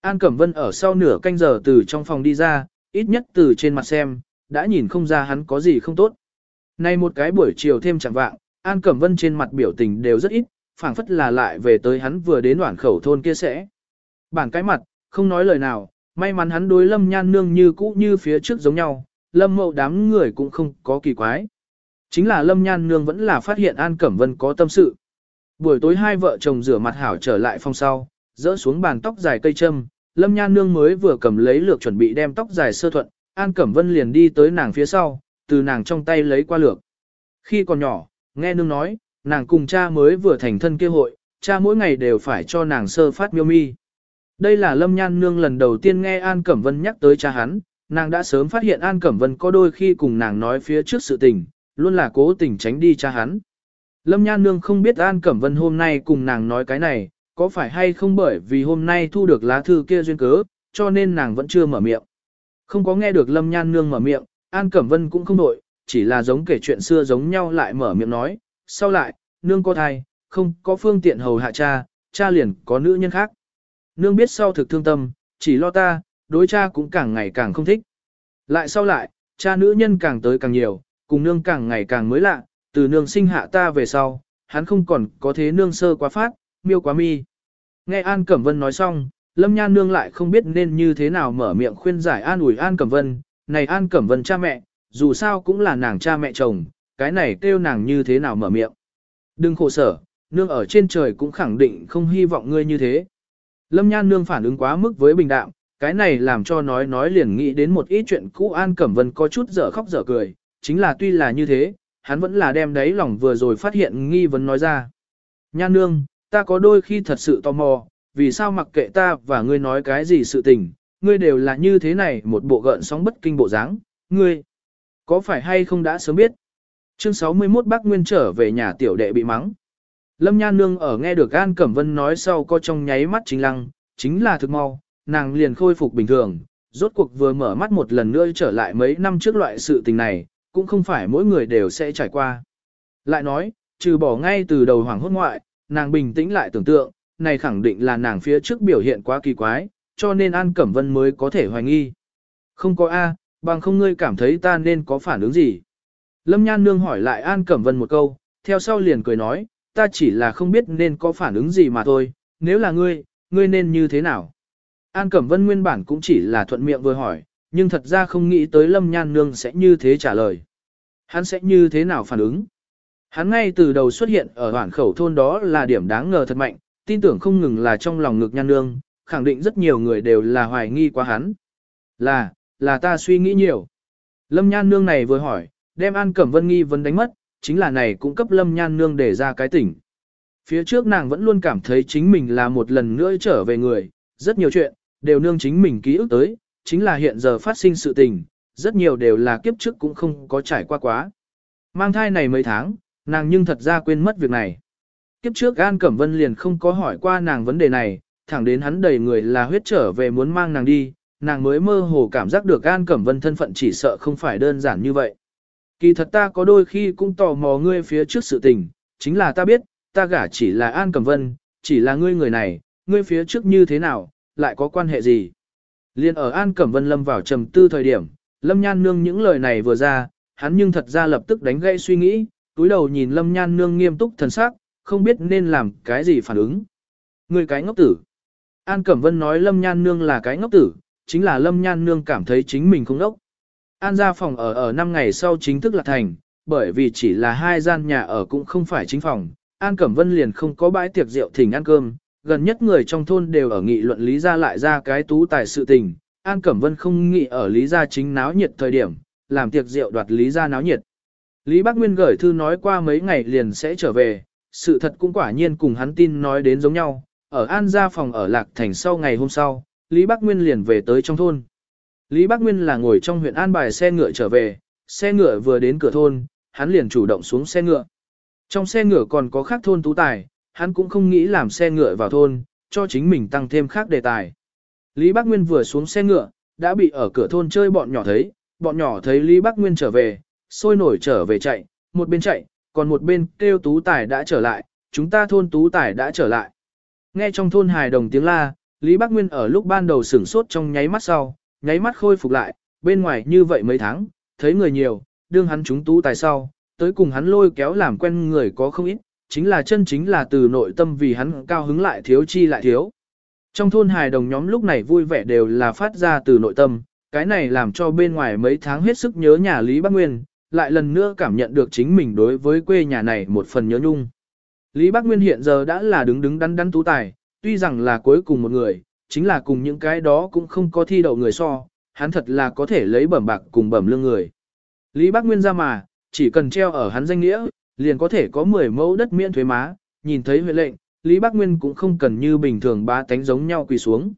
[SPEAKER 1] An Cẩm Vân ở sau nửa canh giờ từ trong phòng đi ra, ít nhất từ trên mặt xem, đã nhìn không ra hắn có gì không tốt. Nay một cái buổi chiều thêm chẳng vạng, An Cẩm Vân trên mặt biểu tình đều rất ít, phảng phất là lại về tới hắn vừa đến đoạn khẩu thôn kia sẽ. Bản cái mặt, không nói lời nào, may mắn hắn đối lâm nhan nương như cũ như phía trước giống nhau, lâm mậu đám người cũng không có kỳ quái. Chính là lâm nhan nương vẫn là phát hiện An Cẩm Vân có tâm sự. Buổi tối hai vợ chồng rửa mặt hảo trở lại phòng sau, dỡ xuống bàn tóc dài cây châm, lâm nhan nương mới vừa cầm lấy lược chuẩn bị đem tóc dài sơ thuận, An Cẩm Vân liền đi tới nàng phía sau, từ nàng trong tay lấy qua lược. Khi còn nhỏ, nghe nương nói, nàng cùng cha mới vừa thành thân kia hội, cha mỗi ngày đều phải cho nàng sơ phát miêu mi. Đây là Lâm Nhan Nương lần đầu tiên nghe An Cẩm Vân nhắc tới cha hắn, nàng đã sớm phát hiện An Cẩm Vân có đôi khi cùng nàng nói phía trước sự tình, luôn là cố tình tránh đi cha hắn. Lâm Nhan Nương không biết An Cẩm Vân hôm nay cùng nàng nói cái này, có phải hay không bởi vì hôm nay thu được lá thư kia duyên cớ, cho nên nàng vẫn chưa mở miệng. Không có nghe được Lâm Nhan Nương mở miệng, An Cẩm Vân cũng không đổi, chỉ là giống kể chuyện xưa giống nhau lại mở miệng nói, sau lại, nương có thai, không có phương tiện hầu hạ cha, cha liền có nữ nhân khác. Nương biết sau thực thương tâm, chỉ lo ta, đối cha cũng càng ngày càng không thích. Lại sau lại, cha nữ nhân càng tới càng nhiều, cùng nương càng ngày càng mới lạ, từ nương sinh hạ ta về sau, hắn không còn có thế nương sơ quá phát, miêu quá mi. Nghe An Cẩm Vân nói xong, Lâm Nhan Nương lại không biết nên như thế nào mở miệng khuyên giải an ủi An Cẩm Vân, này An Cẩm Vân cha mẹ, dù sao cũng là nàng cha mẹ chồng, cái này kêu nàng như thế nào mở miệng. Đừng khổ sở, nương ở trên trời cũng khẳng định không hy vọng ngươi như thế. Lâm Nhan Nương phản ứng quá mức với bình đạm, cái này làm cho nói nói liền nghĩ đến một ít chuyện cũ An Cẩm Vân có chút dở khóc dở cười, chính là tuy là như thế, hắn vẫn là đem đấy lòng vừa rồi phát hiện nghi vấn nói ra. Nhan Nương, ta có đôi khi thật sự tò mò, vì sao mặc kệ ta và ngươi nói cái gì sự tình, ngươi đều là như thế này một bộ gợn sóng bất kinh bộ dáng, ngươi có phải hay không đã sớm biết? Chương 61 Bác Nguyên trở về nhà tiểu đệ bị mắng. Lâm Nhan Nương ở nghe được An Cẩm Vân nói sau có trong nháy mắt chính lăng, chính là thực mau, nàng liền khôi phục bình thường, rốt cuộc vừa mở mắt một lần nữa trở lại mấy năm trước loại sự tình này, cũng không phải mỗi người đều sẽ trải qua. Lại nói, trừ bỏ ngay từ đầu hoàng hốt ngoại, nàng bình tĩnh lại tưởng tượng, này khẳng định là nàng phía trước biểu hiện quá kỳ quái, cho nên An Cẩm Vân mới có thể hoài nghi. Không có A, bằng không ngươi cảm thấy ta nên có phản ứng gì. Lâm Nhan Nương hỏi lại An Cẩm Vân một câu, theo sau liền cười nói, ta chỉ là không biết nên có phản ứng gì mà thôi, nếu là ngươi, ngươi nên như thế nào. An Cẩm Vân nguyên bản cũng chỉ là thuận miệng vừa hỏi, nhưng thật ra không nghĩ tới Lâm Nhan Nương sẽ như thế trả lời. Hắn sẽ như thế nào phản ứng? Hắn ngay từ đầu xuất hiện ở hoảng khẩu thôn đó là điểm đáng ngờ thật mạnh, tin tưởng không ngừng là trong lòng ngực Nhan Nương, khẳng định rất nhiều người đều là hoài nghi quá hắn. Là, là ta suy nghĩ nhiều. Lâm Nhan Nương này vừa hỏi, đem An Cẩm Vân nghi vấn đánh mất, chính là này cũng cấp Lâm Nhan Nương để ra cái tỉnh. Phía trước nàng vẫn luôn cảm thấy chính mình là một lần nữa trở về người, rất nhiều chuyện, đều nương chính mình ký ức tới, chính là hiện giờ phát sinh sự tình, rất nhiều đều là kiếp trước cũng không có trải qua quá. Mang thai này mấy tháng, nàng nhưng thật ra quên mất việc này. Kiếp trước An Cẩm Vân liền không có hỏi qua nàng vấn đề này, thẳng đến hắn đầy người là huyết trở về muốn mang nàng đi, nàng mới mơ hồ cảm giác được An Cẩm Vân thân phận chỉ sợ không phải đơn giản như vậy. Kỳ thật ta có đôi khi cũng tò mò ngươi phía trước sự tình, chính là ta biết, ta gả chỉ là An Cẩm Vân, chỉ là ngươi người này, ngươi phía trước như thế nào, lại có quan hệ gì. Liên ở An Cẩm Vân lâm vào trầm tư thời điểm, Lâm Nhan Nương những lời này vừa ra, hắn nhưng thật ra lập tức đánh gãy suy nghĩ, túi đầu nhìn Lâm Nhan Nương nghiêm túc thần sắc, không biết nên làm cái gì phản ứng. Người cái ngốc tử. An Cẩm Vân nói Lâm Nhan Nương là cái ngốc tử, chính là Lâm Nhan Nương cảm thấy chính mình không ngốc. An ra phòng ở ở 5 ngày sau chính thức là thành, bởi vì chỉ là hai gian nhà ở cũng không phải chính phòng, An Cẩm Vân liền không có bãi tiệc rượu thỉnh ăn cơm, gần nhất người trong thôn đều ở nghị luận Lý ra lại ra cái tú tài sự tình, An Cẩm Vân không nghĩ ở Lý Gia chính náo nhiệt thời điểm, làm tiệc rượu đoạt Lý Gia náo nhiệt. Lý Bác Nguyên gửi thư nói qua mấy ngày liền sẽ trở về, sự thật cũng quả nhiên cùng hắn tin nói đến giống nhau, ở An Gia phòng ở Lạc Thành sau ngày hôm sau, Lý Bác Nguyên liền về tới trong thôn. Lý Bác Nguyên là ngồi trong huyện An bài xe ngựa trở về, xe ngựa vừa đến cửa thôn, hắn liền chủ động xuống xe ngựa. Trong xe ngựa còn có khác thôn tú tài, hắn cũng không nghĩ làm xe ngựa vào thôn, cho chính mình tăng thêm khác đề tài. Lý Bác Nguyên vừa xuống xe ngựa, đã bị ở cửa thôn chơi bọn nhỏ thấy, bọn nhỏ thấy Lý Bác Nguyên trở về, sôi nổi trở về chạy, một bên chạy, còn một bên kêu tú tài đã trở lại, chúng ta thôn tú tài đã trở lại. Nghe trong thôn hài đồng tiếng la, Lý Bác Nguyên ở lúc ban đầu sửng sốt trong nháy mắt sau, nháy mắt khôi phục lại, bên ngoài như vậy mấy tháng, thấy người nhiều, đương hắn chúng tú tài sau, tới cùng hắn lôi kéo làm quen người có không ít, chính là chân chính là từ nội tâm vì hắn cao hứng lại thiếu chi lại thiếu. Trong thôn hài đồng nhóm lúc này vui vẻ đều là phát ra từ nội tâm, cái này làm cho bên ngoài mấy tháng hết sức nhớ nhà Lý Bắc Nguyên, lại lần nữa cảm nhận được chính mình đối với quê nhà này một phần nhớ nhung. Lý Bắc Nguyên hiện giờ đã là đứng đứng đắn đắn tú tài, tuy rằng là cuối cùng một người, chính là cùng những cái đó cũng không có thi đậu người so, hắn thật là có thể lấy bẩm bạc cùng bẩm lương người. Lý Bắc Nguyên ra mà, chỉ cần treo ở hắn danh nghĩa, liền có thể có 10 mẫu đất miễn thuế má, nhìn thấy huệ lệnh, Lý Bắc Nguyên cũng không cần như bình thường ba tánh giống nhau quỳ xuống.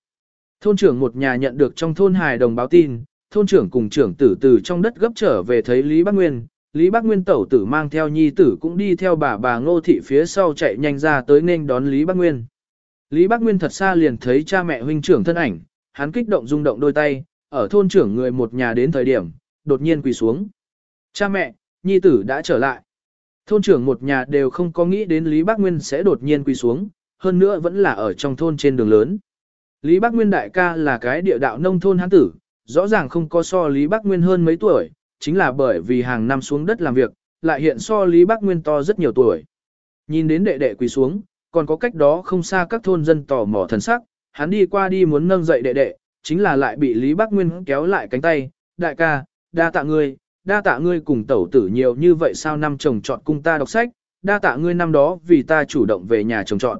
[SPEAKER 1] Thôn trưởng một nhà nhận được trong thôn hài đồng báo tin, thôn trưởng cùng trưởng tử tử trong đất gấp trở về thấy Lý Bắc Nguyên, Lý Bắc Nguyên tẩu tử mang theo nhi tử cũng đi theo bà bà ngô thị phía sau chạy nhanh ra tới nên đón Lý Bắc Nguyên. Lý Bắc Nguyên thật xa liền thấy cha mẹ huynh trưởng thân ảnh, hắn kích động rung động đôi tay, ở thôn trưởng người một nhà đến thời điểm, đột nhiên quỳ xuống. Cha mẹ, nhi tử đã trở lại. Thôn trưởng một nhà đều không có nghĩ đến Lý Bác Nguyên sẽ đột nhiên quỳ xuống, hơn nữa vẫn là ở trong thôn trên đường lớn. Lý Bác Nguyên đại ca là cái địa đạo nông thôn hán tử, rõ ràng không có so Lý Bác Nguyên hơn mấy tuổi, chính là bởi vì hàng năm xuống đất làm việc, lại hiện so Lý Bác Nguyên to rất nhiều tuổi. Nhìn đến đệ đệ quỳ xuống, còn có cách đó không xa các thôn dân tò mò thần sắc, hắn đi qua đi muốn nâng dậy đệ đệ, chính là lại bị Lý Bác Nguyên kéo lại cánh tay, đại ca, đa tạ ngươi, đa tạ ngươi cùng tẩu tử nhiều như vậy sao năm chồng chọn cung ta đọc sách, đa tạ ngươi năm đó vì ta chủ động về nhà chồng chọn.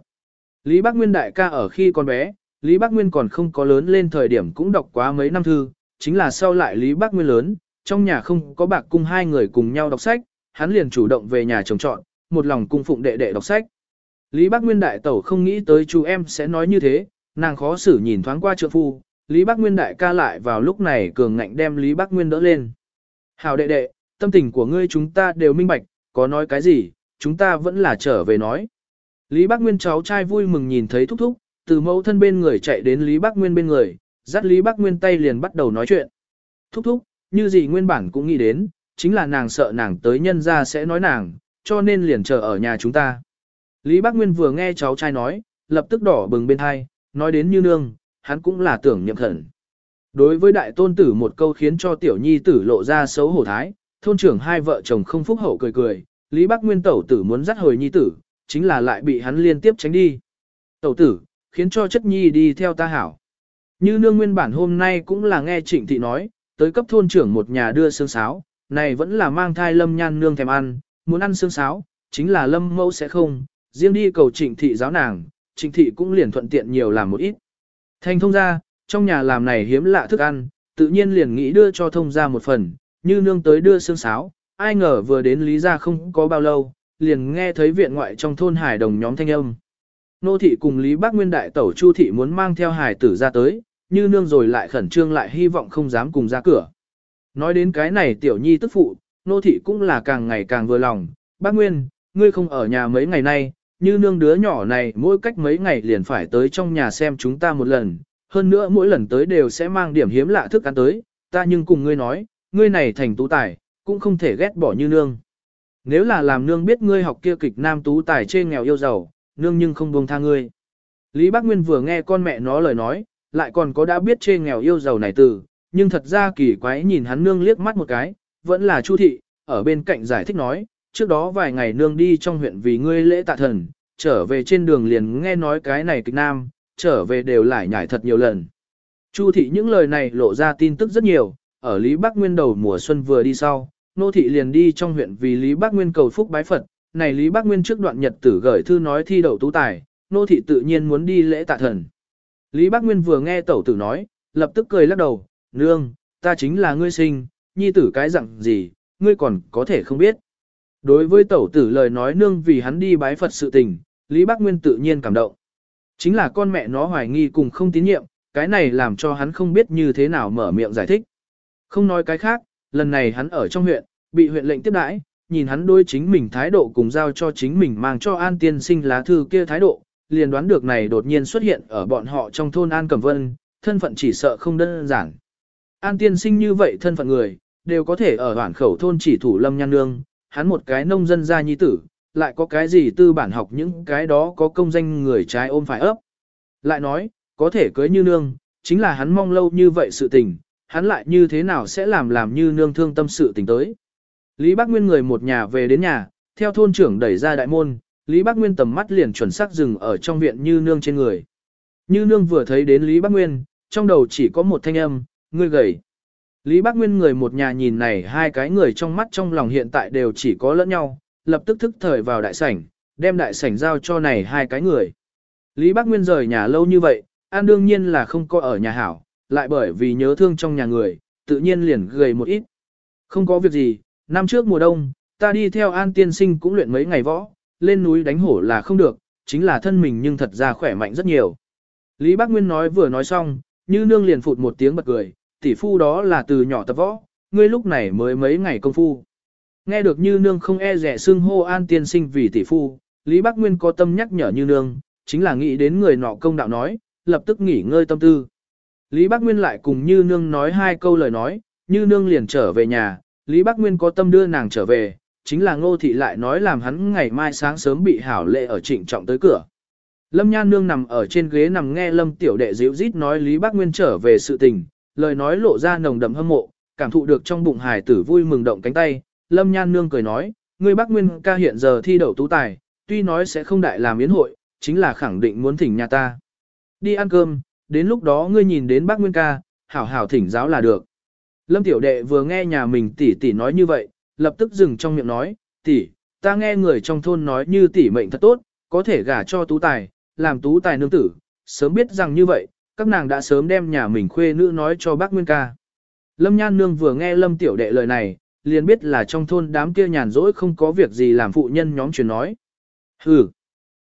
[SPEAKER 1] Lý Bác Nguyên đại ca ở khi con bé, Lý Bác Nguyên còn không có lớn lên thời điểm cũng đọc quá mấy năm thư, chính là sau lại Lý Bác Nguyên lớn, trong nhà không có bạc cung hai người cùng nhau đọc sách, hắn liền chủ động về nhà chồng chọn, một lòng cung phụng đệ đệ đọc sách. Lý Bác Nguyên đại tẩu không nghĩ tới chú em sẽ nói như thế, nàng khó xử nhìn thoáng qua trượng phu, Lý Bắc Nguyên đại ca lại vào lúc này cường ngạnh đem Lý Bắc Nguyên đỡ lên. Hảo đệ đệ, tâm tình của ngươi chúng ta đều minh bạch, có nói cái gì, chúng ta vẫn là trở về nói. Lý Bắc Nguyên cháu trai vui mừng nhìn thấy thúc thúc, từ mẫu thân bên người chạy đến Lý Bắc Nguyên bên người, dắt Lý Bắc Nguyên tay liền bắt đầu nói chuyện. Thúc thúc, như gì nguyên bản cũng nghĩ đến, chính là nàng sợ nàng tới nhân ra sẽ nói nàng, cho nên liền chờ ở nhà chúng ta. Lý Bắc Nguyên vừa nghe cháu trai nói, lập tức đỏ bừng bên hai, nói đến như nương, hắn cũng là tưởng nhậm khẩn. Đối với đại tôn tử một câu khiến cho tiểu nhi tử lộ ra xấu hổ thái, thôn trưởng hai vợ chồng không phúc hậu cười cười, Lý Bắc Nguyên tẩu tử muốn dắt hồi nhi tử, chính là lại bị hắn liên tiếp tránh đi. Tẩu tử, khiến cho chất nhi đi theo ta hảo. Như nương nguyên bản hôm nay cũng là nghe trịnh thị nói, tới cấp thôn trưởng một nhà đưa xương sáo, này vẫn là mang thai lâm nhan nương thèm ăn, muốn ăn xương sáo, chính là lâm mẫu sẽ không, riêng đi cầu trịnh thị giáo nàng, trịnh thị cũng liền thuận tiện nhiều làm một ít. Thành thông ra, trong nhà làm này hiếm lạ thức ăn, tự nhiên liền nghĩ đưa cho thông ra một phần, như nương tới đưa xương sáo, ai ngờ vừa đến lý ra không có bao lâu, liền nghe thấy viện ngoại trong thôn hải đồng nhóm thanh âm. Nô thị cùng Lý Bác Nguyên đại tẩu Chu thị muốn mang theo hải tử ra tới, như nương rồi lại khẩn trương lại hy vọng không dám cùng ra cửa. Nói đến cái này tiểu nhi tức phụ, nô thị cũng là càng ngày càng vừa lòng, bác Nguyên, ngươi không ở nhà mấy ngày nay, như nương đứa nhỏ này mỗi cách mấy ngày liền phải tới trong nhà xem chúng ta một lần, hơn nữa mỗi lần tới đều sẽ mang điểm hiếm lạ thức ăn tới, ta nhưng cùng ngươi nói, ngươi này thành tú tài, cũng không thể ghét bỏ như nương. Nếu là làm nương biết ngươi học kia kịch nam tú tài chê nghèo yêu giàu, nương nhưng không buông tha ngươi. Lý Bác Nguyên vừa nghe con mẹ nó lời nói, lại còn có đã biết chê nghèo yêu giàu này từ, nhưng thật ra kỳ quái nhìn hắn nương liếc mắt một cái, vẫn là Chu thị, ở bên cạnh giải thích nói, trước đó vài ngày nương đi trong huyện vì ngươi lễ tạ thần, trở về trên đường liền nghe nói cái này kịch nam, trở về đều lại nhải thật nhiều lần. Chu thị những lời này lộ ra tin tức rất nhiều, ở Lý Bắc Nguyên đầu mùa xuân vừa đi sau, nô thị liền đi trong huyện vì Lý Bắc Nguyên cầu phúc bái Phật, này Lý Bắc Nguyên trước đoạn nhật tử gửi thư nói thi đậu tú tài, nô thị tự nhiên muốn đi lễ tạ thần. Lý Bắc Nguyên vừa nghe tẩu tử nói, lập tức cười lắc đầu, nương, ta chính là ngươi sinh, nhi tử cái dặn gì, ngươi còn có thể không biết. Đối với tẩu tử lời nói nương vì hắn đi bái Phật sự tình, Lý Bắc Nguyên tự nhiên cảm động. Chính là con mẹ nó hoài nghi cùng không tín nhiệm, cái này làm cho hắn không biết như thế nào mở miệng giải thích. Không nói cái khác, lần này hắn ở trong huyện, bị huyện lệnh tiếp đãi, nhìn hắn đối chính mình thái độ cùng giao cho chính mình mang cho An Tiên Sinh lá thư kia thái độ, liền đoán được này đột nhiên xuất hiện ở bọn họ trong thôn An Cẩm Vân, thân phận chỉ sợ không đơn giản. An Tiên Sinh như vậy thân phận người, đều có thể ở hoảng khẩu thôn chỉ thủ lâm nhan nương, hắn một cái nông dân gia nhi tử, lại có cái gì tư bản học những cái đó có công danh người trái ôm phải ấp. Lại nói, có thể cưới như nương, chính là hắn mong lâu như vậy sự tình, hắn lại như thế nào sẽ làm làm như nương thương tâm sự tình tới. Lý Bác Nguyên người một nhà về đến nhà, theo thôn trưởng đẩy ra đại môn, Lý Bác Nguyên tầm mắt liền chuẩn xác dừng ở trong viện như nương trên người. Như nương vừa thấy đến Lý Bác Nguyên, trong đầu chỉ có một thanh âm, ngươi gầy. Lý Bác Nguyên người một nhà nhìn này hai cái người trong mắt trong lòng hiện tại đều chỉ có lẫn nhau, lập tức thức thời vào đại sảnh, đem đại sảnh giao cho này hai cái người. Lý Bác Nguyên rời nhà lâu như vậy, An đương nhiên là không có ở nhà hảo, lại bởi vì nhớ thương trong nhà người, tự nhiên liền gầy một ít. Không có việc gì, năm trước mùa đông, ta đi theo An tiên sinh cũng luyện mấy ngày võ, lên núi đánh hổ là không được, chính là thân mình nhưng thật ra khỏe mạnh rất nhiều. Lý Bác Nguyên nói vừa nói xong, như nương liền phụt một tiếng bật cười, tỷ phu đó là từ nhỏ tập võ, ngươi lúc này mới mấy ngày công phu. Nghe được như nương không e rẻ xưng hô an tiên sinh vì tỷ phu, Lý Bắc Nguyên có tâm nhắc nhở như nương, chính là nghĩ đến người nọ công đạo nói, lập tức nghỉ ngơi tâm tư. Lý Bắc Nguyên lại cùng như nương nói hai câu lời nói, như nương liền trở về nhà, Lý Bắc Nguyên có tâm đưa nàng trở về, chính là ngô thị lại nói làm hắn ngày mai sáng sớm bị hảo lệ ở trịnh trọng tới cửa. Lâm Nhan Nương nằm ở trên ghế nằm nghe Lâm Tiểu Đệ dịu rít nói Lý Bác Nguyên trở về sự tình, lời nói lộ ra nồng đậm hâm mộ, cảm thụ được trong bụng hài tử vui mừng động cánh tay, Lâm Nhan Nương cười nói, người Bắc Nguyên ca hiện giờ thi đậu tú tài, tuy nói sẽ không đại làm yến hội, chính là khẳng định muốn thỉnh nhà ta. Đi ăn cơm, đến lúc đó ngươi nhìn đến bác Nguyên ca, hảo hảo thỉnh giáo là được. Lâm tiểu đệ vừa nghe nhà mình tỷ tỷ nói như vậy, lập tức dừng trong miệng nói, tỷ, ta nghe người trong thôn nói như tỷ mệnh thật tốt, có thể gả cho tú tài, làm tú tài nương tử, sớm biết rằng như vậy, các nàng đã sớm đem nhà mình khuê nữ nói cho bác Nguyên ca. Lâm Nhan Nương vừa nghe Lâm Tiểu Đệ lời này, liền biết là trong thôn đám kia nhàn rỗi không có việc gì làm phụ nhân nhóm truyền nói. Hừ.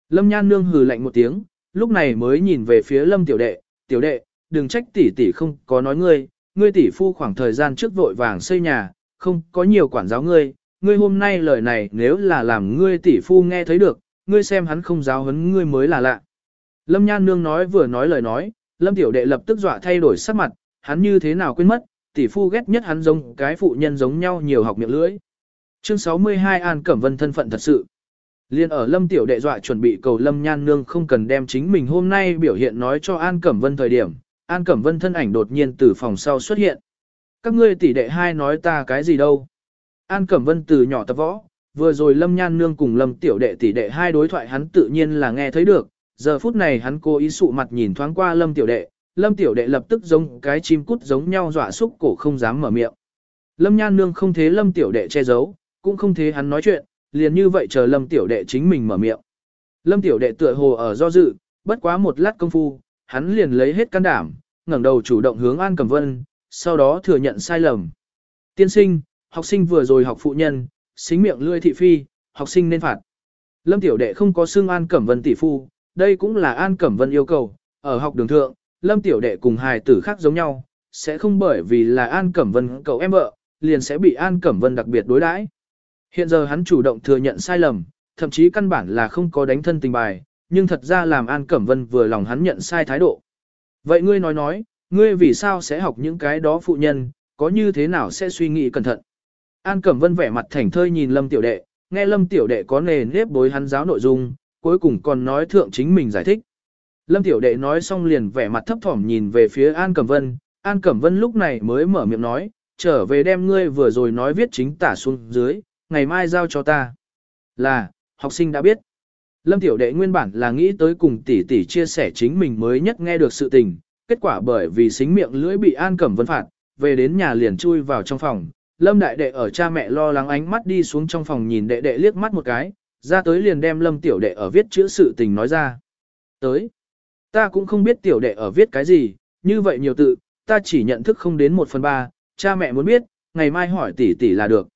[SPEAKER 1] Lâm Nhan Nương hừ lạnh một tiếng, lúc này mới nhìn về phía Lâm Tiểu Đệ, Tiểu Đệ, đừng trách tỷ tỷ không có nói ngươi, ngươi tỷ phu khoảng thời gian trước vội vàng xây nhà, không có nhiều quản giáo ngươi, ngươi hôm nay lời này nếu là làm ngươi tỷ phu nghe thấy được, ngươi xem hắn không giáo huấn ngươi mới là lạ. Lâm Nhan Nương nói vừa nói lời nói, Lâm Tiểu Đệ lập tức dọa thay đổi sắc mặt, hắn như thế nào quên mất, tỷ phu ghét nhất hắn giống cái phụ nhân giống nhau nhiều học miệng lưỡi. Chương 62 An Cẩm Vân thân phận thật sự. Liên ở Lâm Tiểu Đệ dọa chuẩn bị cầu Lâm Nhan Nương không cần đem chính mình hôm nay biểu hiện nói cho An Cẩm Vân thời điểm, An Cẩm Vân thân ảnh đột nhiên từ phòng sau xuất hiện. Các ngươi tỷ đệ hai nói ta cái gì đâu? An Cẩm Vân từ nhỏ tập võ, vừa rồi Lâm Nhan Nương cùng Lâm Tiểu Đệ tỷ đệ hai đối thoại hắn tự nhiên là nghe thấy được, giờ phút này hắn cố ý sụ mặt nhìn thoáng qua Lâm Tiểu Đệ, Lâm Tiểu Đệ lập tức giống cái chim cút giống nhau dọa xúc cổ không dám mở miệng. Lâm Nhan Nương không thế Lâm Tiểu Đệ che giấu, cũng không thế hắn nói chuyện, liền như vậy chờ Lâm Tiểu Đệ chính mình mở miệng. Lâm Tiểu Đệ tựa hồ ở do dự, bất quá một lát công phu, hắn liền lấy hết can đảm, ngẩng đầu chủ động hướng An Cẩm Vân, sau đó thừa nhận sai lầm. Tiên sinh, học sinh vừa rồi học phụ nhân, xính miệng lươi thị phi, học sinh nên phạt. Lâm Tiểu Đệ không có xương An Cẩm Vân tỷ phu, đây cũng là An Cẩm Vân yêu cầu, ở học đường thượng, Lâm Tiểu Đệ cùng hài tử khác giống nhau, sẽ không bởi vì là An Cẩm Vân cậu em vợ, liền sẽ bị An Cẩm Vân đặc biệt đối đãi. Hiện giờ hắn chủ động thừa nhận sai lầm, thậm chí căn bản là không có đánh thân tình bài, nhưng thật ra làm An Cẩm Vân vừa lòng hắn nhận sai thái độ. Vậy ngươi nói nói, ngươi vì sao sẽ học những cái đó phụ nhân, có như thế nào sẽ suy nghĩ cẩn thận. An Cẩm Vân vẻ mặt thảnh thơi nhìn Lâm Tiểu Đệ, nghe Lâm Tiểu Đệ có nề nếp bối hắn giáo nội dung, cuối cùng còn nói thượng chính mình giải thích. Lâm Tiểu Đệ nói xong liền vẻ mặt thấp thỏm nhìn về phía An Cẩm Vân, An Cẩm Vân lúc này mới mở miệng nói, trở về đem ngươi vừa rồi nói viết chính tả xuống dưới, ngày mai giao cho ta. Là, học sinh đã biết. Lâm Tiểu Đệ nguyên bản là nghĩ tới cùng tỷ tỷ chia sẻ chính mình mới nhất nghe được sự tình, kết quả bởi vì xính miệng lưỡi bị An Cẩm Vân phạt, về đến nhà liền chui vào trong phòng. Lâm Đại Đệ ở cha mẹ lo lắng ánh mắt đi xuống trong phòng nhìn đệ đệ liếc mắt một cái, ra tới liền đem Lâm Tiểu Đệ ở viết chữ sự tình nói ra. Tới. Ta cũng không biết tiểu đệ ở viết cái gì, như vậy nhiều tự, ta chỉ nhận thức không đến một phần ba, cha mẹ muốn biết, ngày mai hỏi tỷ tỷ là được.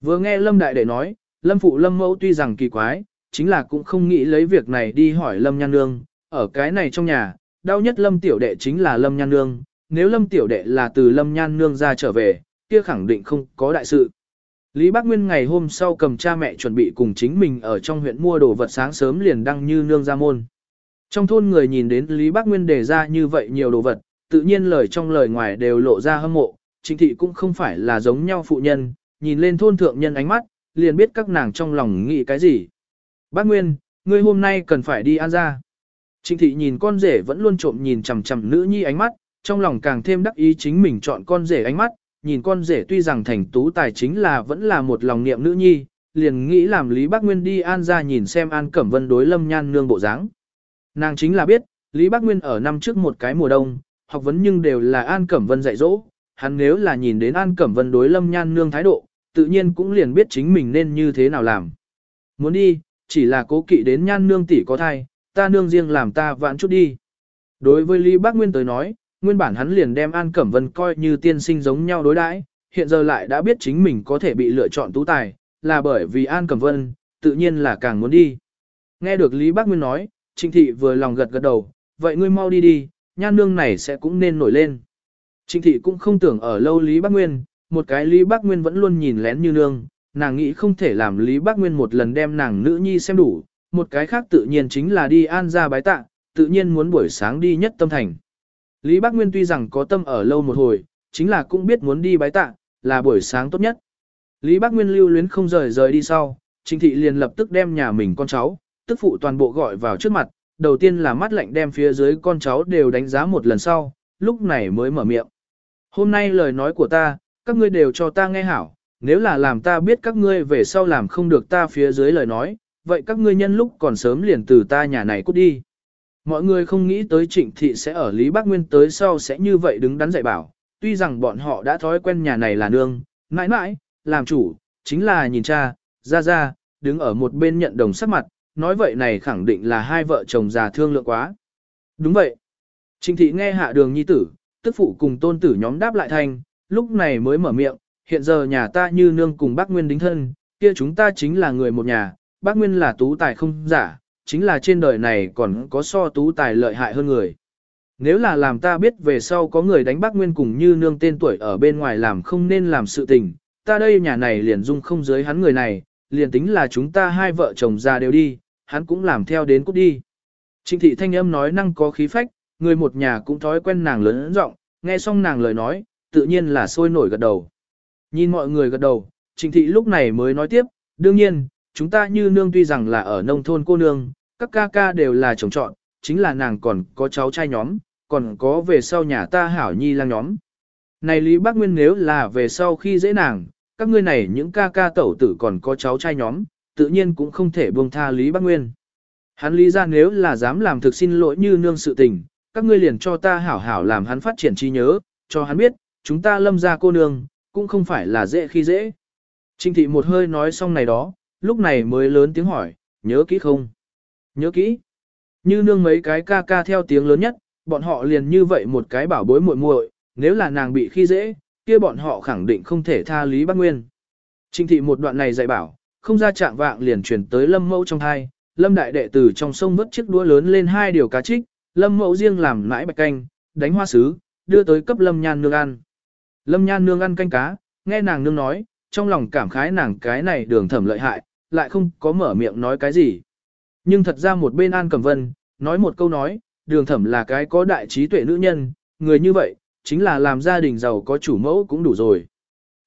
[SPEAKER 1] Vừa nghe Lâm Đại Đệ nói, Lâm Phụ Lâm Mẫu tuy rằng kỳ quái, chính là cũng không nghĩ lấy việc này đi hỏi Lâm Nhan Nương, ở cái này trong nhà, đau nhất Lâm Tiểu Đệ chính là Lâm Nhan Nương, nếu Lâm Tiểu Đệ là từ Lâm Nhan Nương ra trở về, kia khẳng định không có đại sự. Lý Bác Nguyên ngày hôm sau cầm cha mẹ chuẩn bị cùng chính mình ở trong huyện mua đồ vật sáng sớm liền đăng như nương ra môn. Trong thôn người nhìn đến Lý Bác Nguyên đề ra như vậy nhiều đồ vật, tự nhiên lời trong lời ngoài đều lộ ra hâm mộ, Trịnh thị cũng không phải là giống nhau phụ nhân, nhìn lên thôn thượng nhân ánh mắt, liền biết các nàng trong lòng nghĩ cái gì. Bác Nguyên, ngươi hôm nay cần phải đi ăn ra. Trịnh thị nhìn con rể vẫn luôn trộm nhìn chằm chằm nữ nhi ánh mắt, trong lòng càng thêm đắc ý chính mình chọn con rể ánh mắt, nhìn con rể tuy rằng thành tú tài chính là vẫn là một lòng niệm nữ nhi, liền nghĩ làm Lý Bác Nguyên đi an ra nhìn xem An Cẩm Vân đối lâm nhan nương bộ dáng. Nàng chính là biết, Lý Bác Nguyên ở năm trước một cái mùa đông, học vấn nhưng đều là An Cẩm Vân dạy dỗ, hắn nếu là nhìn đến An Cẩm Vân đối Lâm Nhan Nương thái độ, tự nhiên cũng liền biết chính mình nên như thế nào làm. Muốn đi, chỉ là cố kỵ đến Nhan Nương tỷ có thai, ta nương riêng làm ta vãn chút đi. Đối với Lý Bác Nguyên tới nói, nguyên bản hắn liền đem An Cẩm Vân coi như tiên sinh giống nhau đối đãi, hiện giờ lại đã biết chính mình có thể bị lựa chọn tú tài, là bởi vì An Cẩm Vân, tự nhiên là càng muốn đi. Nghe được Lý Bác Nguyên nói, Trịnh thị vừa lòng gật gật đầu, vậy ngươi mau đi đi, nhan nương này sẽ cũng nên nổi lên. Trịnh thị cũng không tưởng ở lâu Lý Bác Nguyên, một cái Lý Bác Nguyên vẫn luôn nhìn lén như nương, nàng nghĩ không thể làm Lý Bác Nguyên một lần đem nàng nữ nhi xem đủ, một cái khác tự nhiên chính là đi an ra bái tạ, tự nhiên muốn buổi sáng đi nhất tâm thành. Lý Bác Nguyên tuy rằng có tâm ở lâu một hồi, chính là cũng biết muốn đi bái tạ, là buổi sáng tốt nhất. Lý Bác Nguyên lưu luyến không rời rời đi sau, Trịnh thị liền lập tức đem nhà mình con cháu, tức phụ toàn bộ gọi vào trước mặt, đầu tiên là mắt lạnh đem phía dưới con cháu đều đánh giá một lần sau, lúc này mới mở miệng. Hôm nay lời nói của ta, các ngươi đều cho ta nghe hảo, nếu là làm ta biết các ngươi về sau làm không được ta phía dưới lời nói, vậy các ngươi nhân lúc còn sớm liền từ ta nhà này cút đi. Mọi người không nghĩ tới trịnh thị sẽ ở Lý Bác Nguyên tới sau sẽ như vậy đứng đắn dạy bảo, tuy rằng bọn họ đã thói quen nhà này là nương, mãi mãi, làm chủ, chính là nhìn cha, ra ra, đứng ở một bên nhận đồng sắc mặt, nói vậy này khẳng định là hai vợ chồng già thương lượng quá. Đúng vậy. Trình thị nghe hạ đường nhi tử, tức phụ cùng tôn tử nhóm đáp lại thanh, lúc này mới mở miệng, hiện giờ nhà ta như nương cùng bác Nguyên đính thân, kia chúng ta chính là người một nhà, bác Nguyên là tú tài không giả, chính là trên đời này còn có so tú tài lợi hại hơn người. Nếu là làm ta biết về sau có người đánh bác Nguyên cùng như nương tên tuổi ở bên ngoài làm không nên làm sự tình, ta đây nhà này liền dung không giới hắn người này, liền tính là chúng ta hai vợ chồng già đều đi, hắn cũng làm theo đến cút đi. Trịnh thị thanh âm nói năng có khí phách, người một nhà cũng thói quen nàng lớn giọng, nghe xong nàng lời nói, tự nhiên là sôi nổi gật đầu. Nhìn mọi người gật đầu, trịnh thị lúc này mới nói tiếp, đương nhiên, chúng ta như nương tuy rằng là ở nông thôn cô nương, các ca ca đều là chồng chọn, chính là nàng còn có cháu trai nhóm, còn có về sau nhà ta hảo nhi lang nhóm. Này Lý Bác Nguyên nếu là về sau khi dễ nàng, các ngươi này những ca ca tẩu tử còn có cháu trai nhóm, tự nhiên cũng không thể buông tha Lý Bác Nguyên. Hắn lý ra nếu là dám làm thực xin lỗi như nương sự tình, các ngươi liền cho ta hảo hảo làm hắn phát triển trí nhớ, cho hắn biết, chúng ta lâm ra cô nương, cũng không phải là dễ khi dễ. Trinh thị một hơi nói xong này đó, lúc này mới lớn tiếng hỏi, nhớ kỹ không? Nhớ kỹ. Như nương mấy cái ca ca theo tiếng lớn nhất, bọn họ liền như vậy một cái bảo bối muội muội, nếu là nàng bị khi dễ, kia bọn họ khẳng định không thể tha Lý Bắc Nguyên. Trinh thị một đoạn này dạy bảo, không ra trạng vạng liền chuyển tới lâm mẫu trong thai, lâm đại đệ tử trong sông vớt chiếc đũa lớn lên hai điều cá trích, lâm mẫu riêng làm nãi bạch canh, đánh hoa sứ, đưa tới cấp lâm nhan nương ăn. Lâm nhan nương ăn canh cá, nghe nàng nương nói, trong lòng cảm khái nàng cái này đường thẩm lợi hại, lại không có mở miệng nói cái gì. Nhưng thật ra một bên An Cẩm Vân, nói một câu nói, đường thẩm là cái có đại trí tuệ nữ nhân, người như vậy, chính là làm gia đình giàu có chủ mẫu cũng đủ rồi.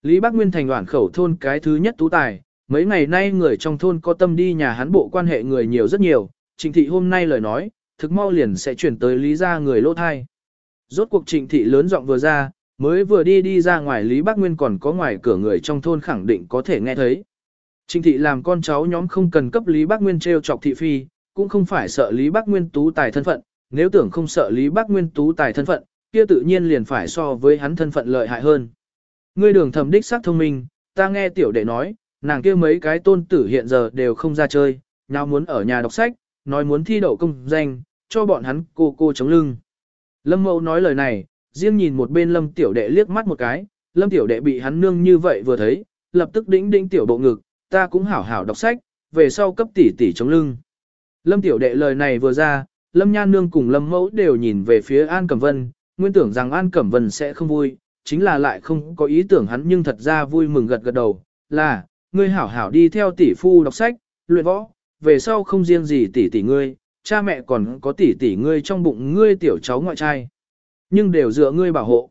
[SPEAKER 1] Lý Bắc Nguyên thành đoạn khẩu thôn cái thứ nhất tú tài, mấy ngày nay người trong thôn có tâm đi nhà hắn bộ quan hệ người nhiều rất nhiều, trịnh thị hôm nay lời nói, thực mau liền sẽ chuyển tới Lý ra người lỗ thai. Rốt cuộc trịnh thị lớn giọng vừa ra, mới vừa đi đi ra ngoài Lý Bắc Nguyên còn có ngoài cửa người trong thôn khẳng định có thể nghe thấy. Trịnh thị làm con cháu nhóm không cần cấp Lý Bắc Nguyên treo chọc thị phi, cũng không phải sợ Lý Bắc Nguyên tú tài thân phận, nếu tưởng không sợ Lý Bắc Nguyên tú tài thân phận, kia tự nhiên liền phải so với hắn thân phận lợi hại hơn. Ngươi đường thầm đích xác thông minh, ta nghe tiểu đệ nói, nàng kia mấy cái tôn tử hiện giờ đều không ra chơi, nào muốn ở nhà đọc sách, nói muốn thi đậu công danh, cho bọn hắn cô cô chống lưng. Lâm mẫu nói lời này, riêng nhìn một bên lâm tiểu đệ liếc mắt một cái, lâm tiểu đệ bị hắn nương như vậy vừa thấy, lập tức đĩnh đĩnh tiểu bộ ngực, ta cũng hảo hảo đọc sách, về sau cấp tỷ tỷ chống lưng. Lâm tiểu đệ lời này vừa ra, lâm nhan nương cùng lâm mẫu đều nhìn về phía An Cẩm Vân, nguyên tưởng rằng An Cẩm Vân sẽ không vui, chính là lại không có ý tưởng hắn nhưng thật ra vui mừng gật gật đầu, là, ngươi hảo hảo đi theo tỷ phu đọc sách, luyện võ, về sau không riêng gì tỷ tỷ ngươi, cha mẹ còn có tỷ tỷ ngươi trong bụng ngươi tiểu cháu ngoại trai. Nhưng đều dựa ngươi bảo hộ.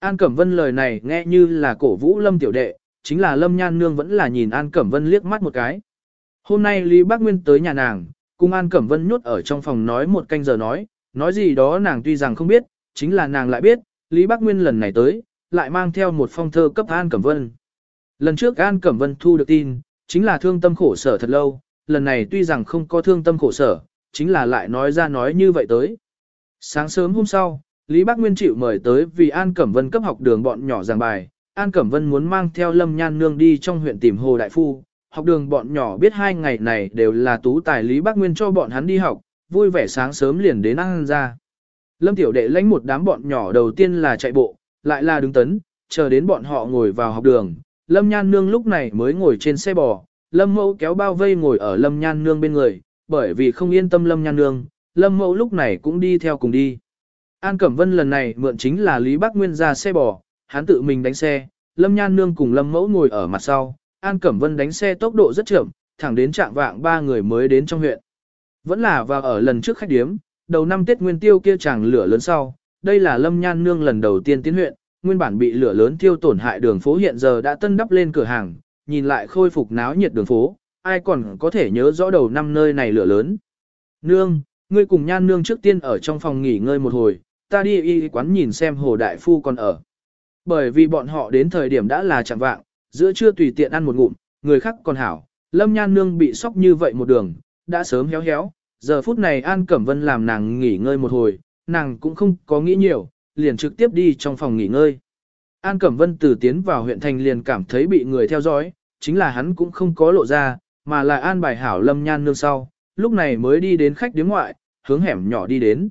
[SPEAKER 1] An Cẩm Vân lời này nghe như là cổ vũ lâm tiểu đệ, chính là lâm nhan nương vẫn là nhìn An Cẩm Vân liếc mắt một cái. Hôm nay Lý Bác Nguyên tới nhà nàng, cùng An Cẩm Vân nhốt ở trong phòng nói một canh giờ nói, nói gì đó nàng tuy rằng không biết, chính là nàng lại biết, Lý Bác Nguyên lần này tới, lại mang theo một phong thơ cấp An Cẩm Vân. Lần trước An Cẩm Vân thu được tin, chính là thương tâm khổ sở thật lâu, lần này tuy rằng không có thương tâm khổ sở, chính là lại nói ra nói như vậy tới. Sáng sớm hôm sau, Lý Bác Nguyên chịu mời tới vì An Cẩm Vân cấp học đường bọn nhỏ giảng bài, An Cẩm Vân muốn mang theo Lâm Nhan Nương đi trong huyện tìm Hồ Đại Phu, học đường bọn nhỏ biết hai ngày này đều là tú tài Lý Bác Nguyên cho bọn hắn đi học, vui vẻ sáng sớm liền đến ăn ra. Lâm Tiểu Đệ lãnh một đám bọn nhỏ đầu tiên là chạy bộ, lại là đứng tấn, chờ đến bọn họ ngồi vào học đường. Lâm Nhan Nương lúc này mới ngồi trên xe bò, Lâm Mẫu kéo bao vây ngồi ở Lâm Nhan Nương bên người, bởi vì không yên tâm Lâm Nhan Nương, Lâm Mẫu lúc này cũng đi theo cùng đi. An Cẩm Vân lần này mượn chính là Lý Bác Nguyên ra xe bò, hắn tự mình đánh xe, Lâm Nhan Nương cùng Lâm Mẫu ngồi ở mặt sau, An Cẩm Vân đánh xe tốc độ rất chậm, thẳng đến trạng vạng ba người mới đến trong huyện. Vẫn là vào ở lần trước khách điếm, đầu năm Tết Nguyên Tiêu kia chàng lửa lớn sau, đây là Lâm Nhan Nương lần đầu tiên tiến huyện, nguyên bản bị lửa lớn tiêu tổn hại đường phố hiện giờ đã tân đắp lên cửa hàng, nhìn lại khôi phục náo nhiệt đường phố, ai còn có thể nhớ rõ đầu năm nơi này lửa lớn. Nương, ngươi cùng Nhan Nương trước tiên ở trong phòng nghỉ ngơi một hồi, ta đi y quán nhìn xem Hồ Đại Phu còn ở. Bởi vì bọn họ đến thời điểm đã là chẳng vạng, giữa trưa tùy tiện ăn một ngụm, người khác còn hảo, Lâm Nhan Nương bị sốc như vậy một đường, đã sớm héo héo, giờ phút này An Cẩm Vân làm nàng nghỉ ngơi một hồi, nàng cũng không có nghĩ nhiều, liền trực tiếp đi trong phòng nghỉ ngơi. An Cẩm Vân từ tiến vào huyện thành liền cảm thấy bị người theo dõi, chính là hắn cũng không có lộ ra, mà là an bài hảo lâm nhan nương sau, lúc này mới đi đến khách điếm ngoại, hướng hẻm nhỏ đi đến.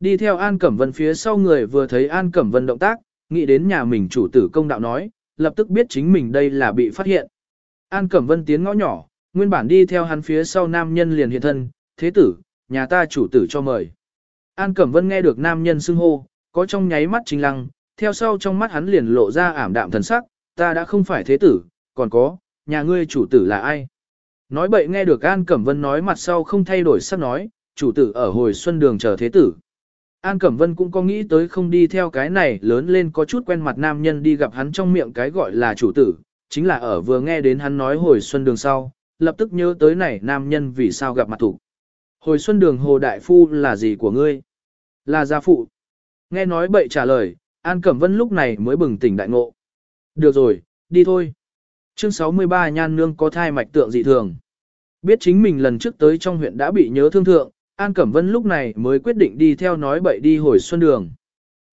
[SPEAKER 1] Đi theo An Cẩm Vân phía sau người vừa thấy An Cẩm Vân động tác, nghĩ đến nhà mình chủ tử công đạo nói, lập tức biết chính mình đây là bị phát hiện. An Cẩm Vân tiến ngõ nhỏ, nguyên bản đi theo hắn phía sau nam nhân liền hiện thân, thế tử, nhà ta chủ tử cho mời. An Cẩm Vân nghe được nam nhân xưng hô, có trong nháy mắt chính lăng, theo sau trong mắt hắn liền lộ ra ảm đạm thần sắc, ta đã không phải thế tử, còn có, nhà ngươi chủ tử là ai? Nói bậy nghe được An Cẩm Vân nói mặt sau không thay đổi sắc nói, chủ tử ở hồi xuân đường chờ thế tử. An Cẩm Vân cũng có nghĩ tới không đi theo cái này lớn lên có chút quen mặt nam nhân đi gặp hắn trong miệng cái gọi là chủ tử, chính là ở vừa nghe đến hắn nói hồi xuân đường sau, lập tức nhớ tới này nam nhân vì sao gặp mặt thủ. Hồi xuân đường hồ đại phu là gì của ngươi? Là gia phụ. Nghe nói bậy trả lời, An Cẩm Vân lúc này mới bừng tỉnh đại ngộ. Được rồi, đi thôi. Chương 63 nhan nương có thai mạch tượng dị thường. Biết chính mình lần trước tới trong huyện đã bị nhớ thương thượng, An Cẩm Vân lúc này mới quyết định đi theo nói bậy đi hồi xuân đường.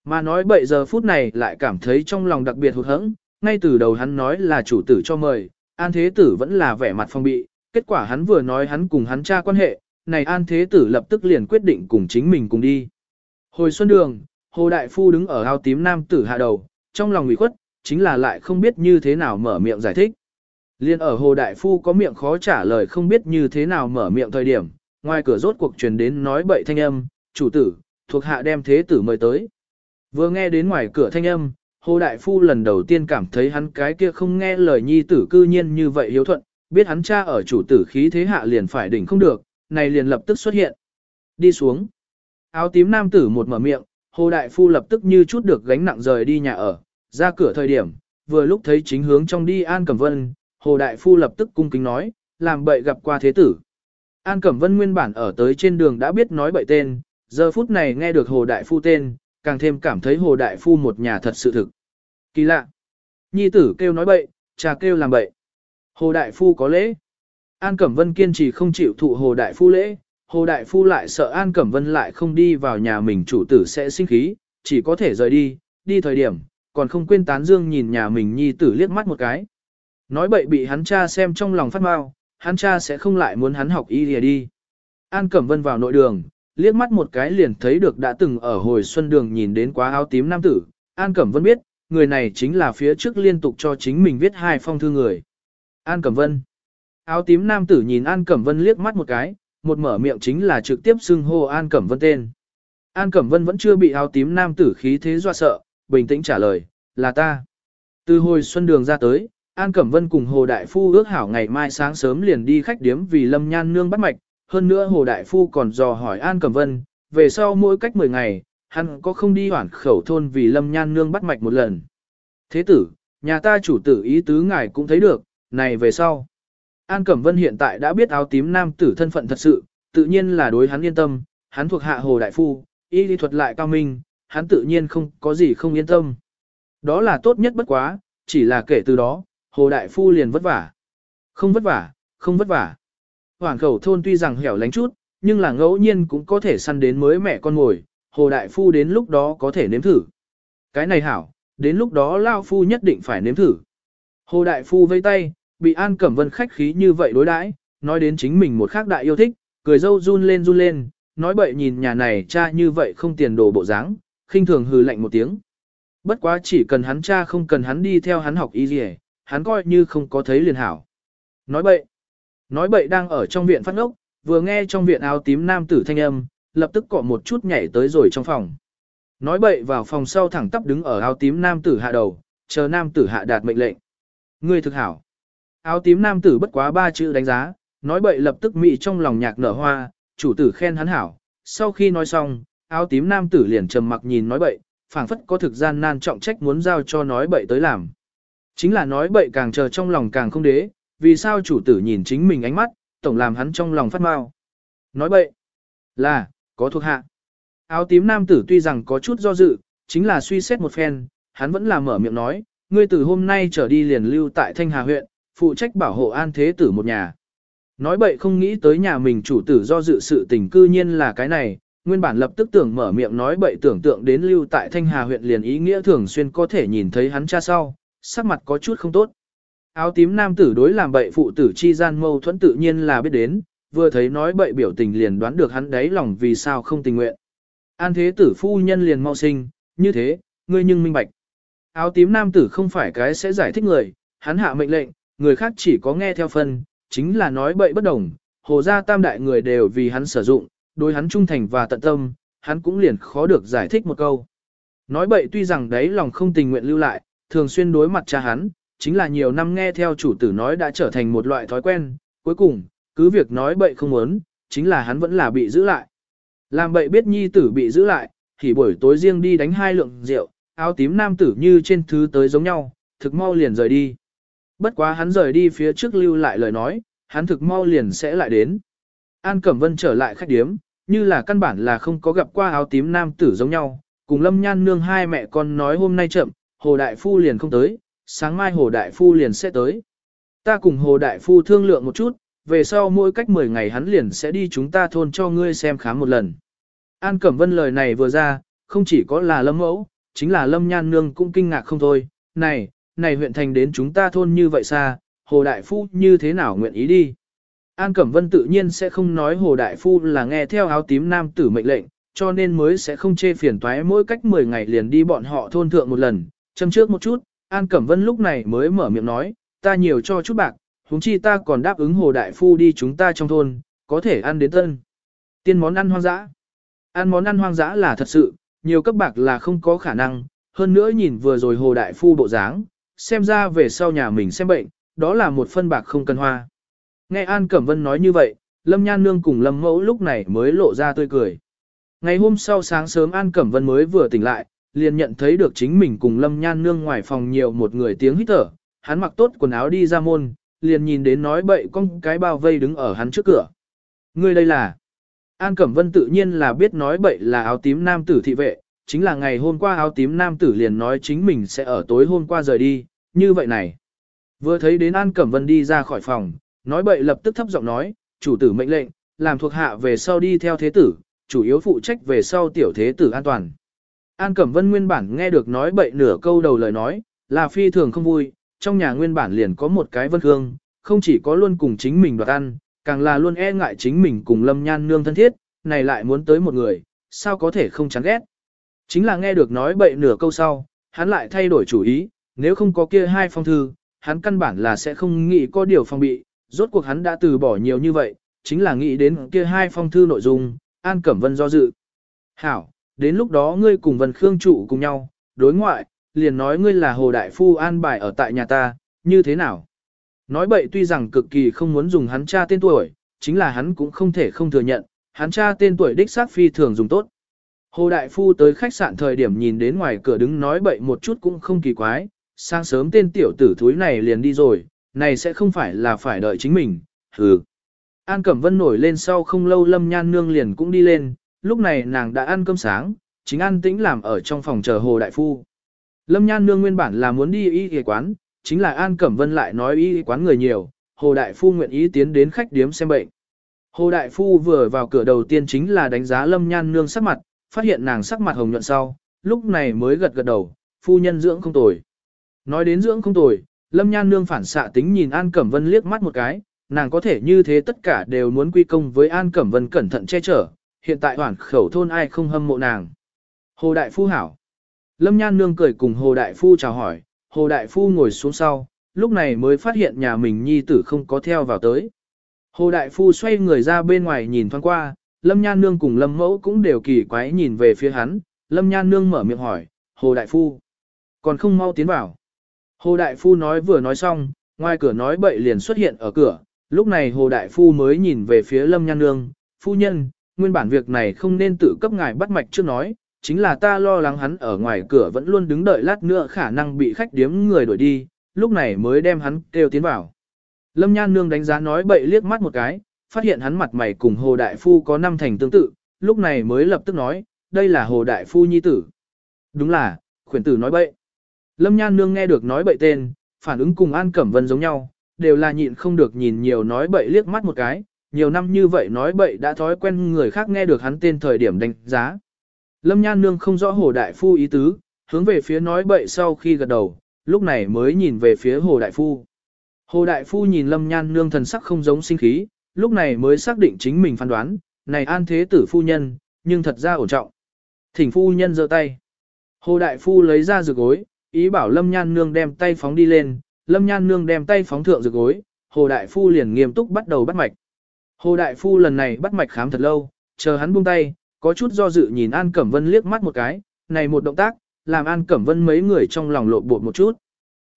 [SPEAKER 1] Mà nói bậy giờ phút này lại cảm thấy trong lòng đặc biệt hụt hẫng, ngay từ đầu hắn nói là chủ tử cho mời, An Thế Tử vẫn là vẻ mặt phong bị, kết quả hắn vừa nói hắn cùng hắn cha quan hệ, này An Thế Tử lập tức liền quyết định cùng chính mình cùng đi. Hồi xuân đường, Hồ Đại Phu đứng ở ao tím nam tử hạ đầu, trong lòng ủy khuất, chính là lại không biết như thế nào mở miệng giải thích. Liên ở Hồ Đại Phu có miệng khó trả lời không biết như thế nào mở miệng thời điểm, ngoài cửa rốt cuộc truyền đến nói bậy thanh âm, chủ tử, thuộc hạ đem thế tử mời tới. Vừa nghe đến ngoài cửa thanh âm, Hồ Đại Phu lần đầu tiên cảm thấy hắn cái kia không nghe lời nhi tử cư nhiên như vậy hiếu thuận, biết hắn cha ở chủ tử khí thế hạ liền phải đỉnh không được, này liền lập tức xuất hiện. Đi xuống. Áo tím nam tử một mở miệng, Hồ Đại Phu lập tức như chút được gánh nặng rời đi nhà ở, ra cửa thời điểm, vừa lúc thấy chính hướng trong đi An Cẩm Vân, Hồ Đại Phu lập tức cung kính nói, làm bậy gặp qua thế tử. An Cẩm Vân nguyên bản ở tới trên đường đã biết nói bậy tên, giờ phút này nghe được Hồ Đại Phu tên, càng thêm cảm thấy Hồ Đại Phu một nhà thật sự thực. Kỳ lạ. Nhi tử kêu nói bậy, cha kêu làm bậy. Hồ Đại Phu có lễ. An Cẩm Vân kiên trì không chịu thụ Hồ Đại Phu lễ, Hồ Đại Phu lại sợ An Cẩm Vân lại không đi vào nhà mình chủ tử sẽ sinh khí, chỉ có thể rời đi, đi thời điểm, còn không quên tán dương nhìn nhà mình nhi tử liếc mắt một cái. Nói bậy bị hắn cha xem trong lòng phát mau, hắn cha sẽ không lại muốn hắn học y lìa đi. An Cẩm Vân vào nội đường, liếc mắt một cái liền thấy được đã từng ở hồi xuân đường nhìn đến quá áo tím nam tử. An Cẩm Vân biết, người này chính là phía trước liên tục cho chính mình viết hai phong thư người. An Cẩm Vân. Áo tím nam tử nhìn An Cẩm Vân liếc mắt một cái, một mở miệng chính là trực tiếp xưng hô An Cẩm Vân tên. An Cẩm Vân vẫn chưa bị áo tím nam tử khí thế dọa sợ, bình tĩnh trả lời, là ta. Từ hồi xuân đường ra tới, An Cẩm Vân cùng Hồ Đại Phu ước hảo ngày mai sáng sớm liền đi khách điếm vì Lâm Nhan Nương bắt mạch, hơn nữa Hồ Đại Phu còn dò hỏi An Cẩm Vân, về sau mỗi cách 10 ngày, hắn có không đi hoảng khẩu thôn vì Lâm Nhan Nương bắt mạch một lần. Thế tử, nhà ta chủ tử ý tứ ngài cũng thấy được, này về sau. An Cẩm Vân hiện tại đã biết áo tím nam tử thân phận thật sự, tự nhiên là đối hắn yên tâm, hắn thuộc hạ Hồ Đại Phu, y lý thuật lại cao minh, hắn tự nhiên không có gì không yên tâm. Đó là tốt nhất bất quá, chỉ là kể từ đó, Hồ Đại Phu liền vất vả. Không vất vả, không vất vả. Hoàn khẩu thôn tuy rằng hẻo lánh chút, nhưng là ngẫu nhiên cũng có thể săn đến mới mẹ con ngồi, Hồ Đại Phu đến lúc đó có thể nếm thử. Cái này hảo, đến lúc đó Lao Phu nhất định phải nếm thử. Hồ Đại Phu vây tay, bị An Cẩm Vân khách khí như vậy đối đãi, nói đến chính mình một khác đại yêu thích, cười dâu run lên run lên, nói bậy nhìn nhà này cha như vậy không tiền đồ bộ dáng, khinh thường hừ lạnh một tiếng. Bất quá chỉ cần hắn cha không cần hắn đi theo hắn học y gì hắn coi như không có thấy liền hảo. Nói bậy. Nói bậy đang ở trong viện phát ngốc, vừa nghe trong viện áo tím nam tử thanh âm, lập tức cọ một chút nhảy tới rồi trong phòng. Nói bậy vào phòng sau thẳng tắp đứng ở áo tím nam tử hạ đầu, chờ nam tử hạ đạt mệnh lệnh. Ngươi thực hảo. Áo tím nam tử bất quá ba chữ đánh giá, nói bậy lập tức mị trong lòng nhạc nở hoa, chủ tử khen hắn hảo. Sau khi nói xong, áo tím nam tử liền trầm mặc nhìn nói bậy, phảng phất có thực gian nan trọng trách muốn giao cho nói bậy tới làm. Chính là nói bậy càng chờ trong lòng càng không đế, vì sao chủ tử nhìn chính mình ánh mắt, tổng làm hắn trong lòng phát mau. Nói bậy, là, có thuộc hạ. Áo tím nam tử tuy rằng có chút do dự, chính là suy xét một phen, hắn vẫn là mở miệng nói, ngươi từ hôm nay trở đi liền lưu tại Thanh Hà huyện, phụ trách bảo hộ an thế tử một nhà. Nói bậy không nghĩ tới nhà mình chủ tử do dự sự tình cư nhiên là cái này, nguyên bản lập tức tưởng mở miệng nói bậy tưởng tượng đến lưu tại Thanh Hà huyện liền ý nghĩa thường xuyên có thể nhìn thấy hắn cha sau, sắc mặt có chút không tốt. Áo tím nam tử đối làm bậy phụ tử chi gian mâu thuẫn tự nhiên là biết đến, vừa thấy nói bậy biểu tình liền đoán được hắn đấy lòng vì sao không tình nguyện. An thế tử phu nhân liền mau sinh, như thế, ngươi nhưng minh bạch. Áo tím nam tử không phải cái sẽ giải thích người, hắn hạ mệnh lệnh, người khác chỉ có nghe theo phân, chính là nói bậy bất đồng, hồ gia tam đại người đều vì hắn sử dụng, đối hắn trung thành và tận tâm, hắn cũng liền khó được giải thích một câu. Nói bậy tuy rằng đấy lòng không tình nguyện lưu lại, thường xuyên đối mặt cha hắn, chính là nhiều năm nghe theo chủ tử nói đã trở thành một loại thói quen, cuối cùng, cứ việc nói bậy không muốn, chính là hắn vẫn là bị giữ lại. Làm bậy biết nhi tử bị giữ lại, thì buổi tối riêng đi đánh hai lượng rượu, áo tím nam tử như trên thứ tới giống nhau, thực mau liền rời đi. Bất quá hắn rời đi phía trước lưu lại lời nói, hắn thực mau liền sẽ lại đến. An Cẩm Vân trở lại khách điếm, như là căn bản là không có gặp qua áo tím nam tử giống nhau, cùng Lâm Nhan nương hai mẹ con nói hôm nay chậm, Hồ Đại Phu liền không tới, sáng mai Hồ Đại Phu liền sẽ tới. Ta cùng Hồ Đại Phu thương lượng một chút, về sau mỗi cách 10 ngày hắn liền sẽ đi chúng ta thôn cho ngươi xem khám một lần. An Cẩm Vân lời này vừa ra, không chỉ có là Lâm Mẫu, chính là Lâm Nhan Nương cũng kinh ngạc không thôi, này, này huyện thành đến chúng ta thôn như vậy xa, Hồ Đại Phu như thế nào nguyện ý đi. An Cẩm Vân tự nhiên sẽ không nói Hồ Đại Phu là nghe theo áo tím nam tử mệnh lệnh, cho nên mới sẽ không chê phiền toái mỗi cách 10 ngày liền đi bọn họ thôn thượng một lần. Châm trước một chút, An Cẩm Vân lúc này mới mở miệng nói, ta nhiều cho chút bạc, huống chi ta còn đáp ứng Hồ Đại Phu đi chúng ta trong thôn, có thể ăn đến tân. Tiên món ăn hoang dã. Ăn món ăn hoang dã là thật sự, nhiều cấp bạc là không có khả năng, hơn nữa nhìn vừa rồi Hồ Đại Phu bộ dáng, xem ra về sau nhà mình xem bệnh, đó là một phân bạc không cần hoa. Nghe An Cẩm Vân nói như vậy, Lâm Nhan Nương cùng Lâm Mẫu lúc này mới lộ ra tươi cười. Ngày hôm sau sáng sớm An Cẩm Vân mới vừa tỉnh lại, liền nhận thấy được chính mình cùng Lâm Nhan Nương ngoài phòng nhiều một người tiếng hít thở, hắn mặc tốt quần áo đi ra môn, liền nhìn đến nói bậy con cái bao vây đứng ở hắn trước cửa. Người đây là... An Cẩm Vân tự nhiên là biết nói bậy là áo tím nam tử thị vệ, chính là ngày hôm qua áo tím nam tử liền nói chính mình sẽ ở tối hôm qua rời đi, như vậy này. Vừa thấy đến An Cẩm Vân đi ra khỏi phòng, nói bậy lập tức thấp giọng nói, chủ tử mệnh lệnh, làm thuộc hạ về sau đi theo thế tử, chủ yếu phụ trách về sau tiểu thế tử an toàn. An Cẩm Vân nguyên bản nghe được nói bậy nửa câu đầu lời nói, là phi thường không vui, trong nhà nguyên bản liền có một cái vân hương, không chỉ có luôn cùng chính mình đoạt ăn, càng là luôn e ngại chính mình cùng lâm nhan nương thân thiết, này lại muốn tới một người, sao có thể không chán ghét. Chính là nghe được nói bậy nửa câu sau, hắn lại thay đổi chủ ý, nếu không có kia hai phong thư, hắn căn bản là sẽ không nghĩ có điều phong bị, rốt cuộc hắn đã từ bỏ nhiều như vậy, chính là nghĩ đến kia hai phong thư nội dung, An Cẩm Vân do dự. Hảo, đến lúc đó ngươi cùng Vân Khương trụ cùng nhau, đối ngoại, liền nói ngươi là Hồ Đại Phu an bài ở tại nhà ta, như thế nào? Nói bậy tuy rằng cực kỳ không muốn dùng hắn cha tên tuổi, chính là hắn cũng không thể không thừa nhận, hắn cha tên tuổi đích xác phi thường dùng tốt. Hồ Đại Phu tới khách sạn thời điểm nhìn đến ngoài cửa đứng nói bậy một chút cũng không kỳ quái, sáng sớm tên tiểu tử thúi này liền đi rồi, này sẽ không phải là phải đợi chính mình, hừ. An Cẩm Vân nổi lên sau không lâu Lâm Nhan Nương liền cũng đi lên, lúc này nàng đã ăn cơm sáng, chính an tĩnh làm ở trong phòng chờ Hồ Đại Phu. Lâm Nhan Nương nguyên bản là muốn đi y y quán, chính là An Cẩm Vân lại nói y y quán người nhiều, Hồ Đại Phu nguyện ý tiến đến khách điếm xem bệnh. Hồ Đại Phu vừa vào cửa đầu tiên chính là đánh giá Lâm Nhan Nương sắc mặt, phát hiện nàng sắc mặt hồng nhuận sau, lúc này mới gật gật đầu, phu nhân dưỡng không tồi. Nói đến dưỡng không tồi, Lâm Nhan Nương phản xạ tính nhìn An Cẩm Vân liếc mắt một cái, nàng có thể như thế tất cả đều muốn quy công với An Cẩm Vân cẩn thận che chở, hiện tại hoàn khẩu thôn ai không hâm mộ nàng. Hồ Đại Phu hảo. Lâm Nhan Nương cười cùng Hồ Đại Phu chào hỏi, Hồ Đại Phu ngồi xuống sau, lúc này mới phát hiện nhà mình nhi tử không có theo vào tới. Hồ Đại Phu xoay người ra bên ngoài nhìn thoáng qua, Lâm Nhan Nương cùng Lâm Mẫu cũng đều kỳ quái nhìn về phía hắn, Lâm Nhan Nương mở miệng hỏi, Hồ Đại Phu, còn không mau tiến vào. Hồ Đại Phu nói vừa nói xong, ngoài cửa nói bậy liền xuất hiện ở cửa, lúc này Hồ Đại Phu mới nhìn về phía Lâm Nhan Nương, Phu nhân, nguyên bản việc này không nên tự cấp ngài bắt mạch trước nói, chính là ta lo lắng hắn ở ngoài cửa vẫn luôn đứng đợi lát nữa khả năng bị khách điếm người đuổi đi, lúc này mới đem hắn kêu tiến vào. Lâm Nhan Nương đánh giá nói bậy liếc mắt một cái, phát hiện hắn mặt mày cùng Hồ Đại Phu có năm thành tương tự, lúc này mới lập tức nói, đây là Hồ Đại Phu nhi tử. Đúng là, khuyển tử nói bậy. Lâm Nhan Nương nghe được nói bậy tên, phản ứng cùng An Cẩm Vân giống nhau, đều là nhịn không được nhìn nhiều nói bậy liếc mắt một cái, nhiều năm như vậy nói bậy đã thói quen người khác nghe được hắn tên thời điểm đánh giá. Lâm Nhan Nương không rõ Hồ Đại Phu ý tứ, hướng về phía nói bậy sau khi gật đầu, lúc này mới nhìn về phía Hồ Đại Phu. Hồ Đại Phu nhìn Lâm Nhan Nương thần sắc không giống sinh khí, lúc này mới xác định chính mình phán đoán, này an thế tử phu nhân, nhưng thật ra ổn trọng. Thỉnh phu nhân giơ tay. Hồ Đại Phu lấy ra rực gối, ý bảo Lâm Nhan Nương đem tay phóng đi lên, Lâm Nhan Nương đem tay phóng thượng rực gối, Hồ Đại Phu liền nghiêm túc bắt đầu bắt mạch. Hồ Đại Phu lần này bắt mạch khám thật lâu, chờ hắn buông tay, có chút do dự nhìn An Cẩm Vân liếc mắt một cái, này một động tác, làm An Cẩm Vân mấy người trong lòng lộn bột một chút.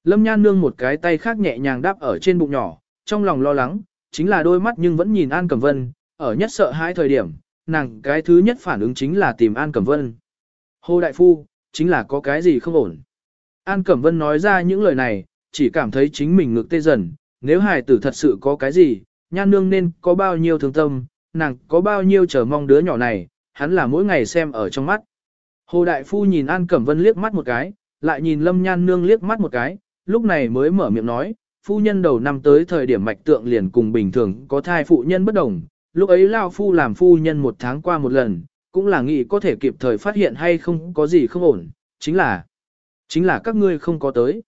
[SPEAKER 1] Lâm Nhan Nương một cái tay khác nhẹ nhàng đáp ở trên bụng nhỏ, trong lòng lo lắng, chính là đôi mắt nhưng vẫn nhìn An Cẩm Vân, ở nhất sợ hai thời điểm, nàng cái thứ nhất phản ứng chính là tìm An Cẩm Vân. Hồ Đại Phu, chính là có cái gì không ổn. An Cẩm Vân nói ra những lời này, chỉ cảm thấy chính mình ngực tê dần, nếu hài tử thật sự có cái gì, nhan nương nên có bao nhiêu thương tâm, nàng có bao nhiêu chờ mong đứa nhỏ này, hắn là mỗi ngày xem ở trong mắt. Hồ Đại Phu nhìn An Cẩm Vân liếc mắt một cái, lại nhìn Lâm Nhan Nương liếc mắt một cái, lúc này mới mở miệng nói, phu nhân đầu năm tới thời điểm mạch tượng liền cùng bình thường có thai phụ nhân bất đồng, lúc ấy Lao Phu làm phu nhân một tháng qua một lần, cũng là nghĩ có thể kịp thời phát hiện hay không có gì không ổn, chính là, chính là các ngươi không có tới.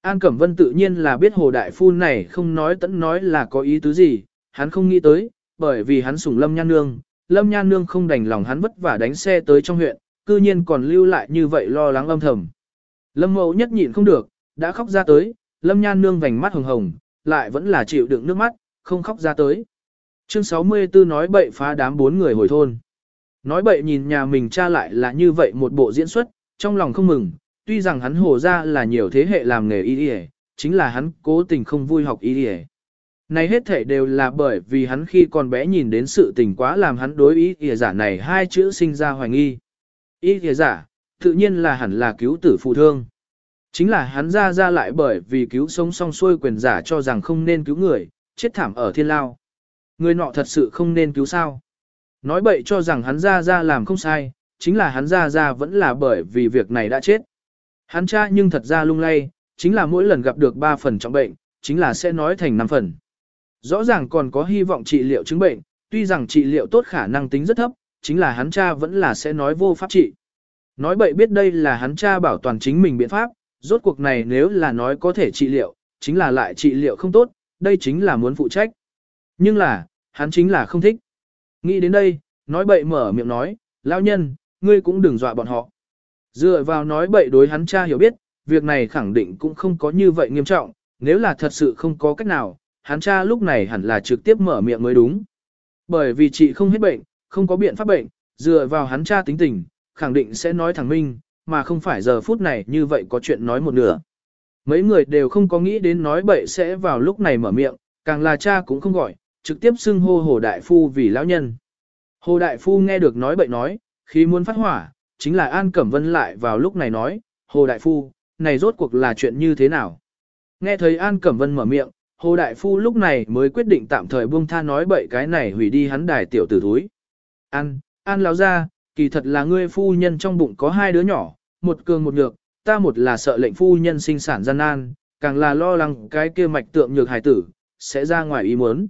[SPEAKER 1] An Cẩm Vân tự nhiên là biết Hồ Đại Phu này không nói tẫn nói là có ý tứ gì, hắn không nghĩ tới, bởi vì hắn sủng Lâm Nhan Nương, Lâm Nhan Nương không đành lòng hắn vất vả đánh xe tới trong huyện, cư nhiên còn lưu lại như vậy lo lắng âm thầm. Lâm mẫu nhất nhịn không được, đã khóc ra tới, Lâm Nhan Nương vành mắt hồng hồng, lại vẫn là chịu đựng nước mắt, không khóc ra tới. Chương 64 nói bậy phá đám bốn người hồi thôn. Nói bậy nhìn nhà mình cha lại là như vậy một bộ diễn xuất, trong lòng không mừng, tuy rằng hắn hồ ra là nhiều thế hệ làm nghề y y chính là hắn cố tình không vui học y y Này hết thể đều là bởi vì hắn khi còn bé nhìn đến sự tình quá làm hắn đối ý y giả này hai chữ sinh ra hoài nghi. Y y giả, tự nhiên là hẳn là cứu tử phụ thương. Chính là hắn ra ra lại bởi vì cứu sống song xuôi quyền giả cho rằng không nên cứu người, chết thảm ở thiên lao. Người nọ thật sự không nên cứu sao. Nói bậy cho rằng hắn ra ra làm không sai, chính là hắn ra ra vẫn là bởi vì việc này đã chết. Hắn cha nhưng thật ra lung lay, chính là mỗi lần gặp được 3 phần trọng bệnh, chính là sẽ nói thành 5 phần. Rõ ràng còn có hy vọng trị liệu chứng bệnh, tuy rằng trị liệu tốt khả năng tính rất thấp, chính là hắn cha vẫn là sẽ nói vô pháp trị. Nói bậy biết đây là hắn cha bảo toàn chính mình biện pháp, rốt cuộc này nếu là nói có thể trị liệu, chính là lại trị liệu không tốt, đây chính là muốn phụ trách. Nhưng là, hắn chính là không thích. Nghĩ đến đây, nói bậy mở miệng nói, lão nhân, ngươi cũng đừng dọa bọn họ. Dựa vào nói bậy đối hắn cha hiểu biết, việc này khẳng định cũng không có như vậy nghiêm trọng, nếu là thật sự không có cách nào, hắn cha lúc này hẳn là trực tiếp mở miệng mới đúng. Bởi vì chị không hết bệnh, không có biện pháp bệnh, dựa vào hắn cha tính tình, khẳng định sẽ nói thẳng minh, mà không phải giờ phút này như vậy có chuyện nói một nửa. Mấy người đều không có nghĩ đến nói bậy sẽ vào lúc này mở miệng, càng là cha cũng không gọi, trực tiếp xưng hô Hồ Đại Phu vì lão nhân. Hồ Đại Phu nghe được nói bậy nói, khi muốn phát hỏa, chính là An Cẩm Vân lại vào lúc này nói, Hồ Đại Phu, này rốt cuộc là chuyện như thế nào? Nghe thấy An Cẩm Vân mở miệng, Hồ Đại Phu lúc này mới quyết định tạm thời buông tha nói bậy cái này hủy đi hắn đài tiểu tử thúi. An, An lão ra, kỳ thật là ngươi phu nhân trong bụng có hai đứa nhỏ, một cường một nhược, ta một là sợ lệnh phu nhân sinh sản gian nan, càng là lo lắng cái kia mạch tượng nhược hài tử, sẽ ra ngoài ý muốn.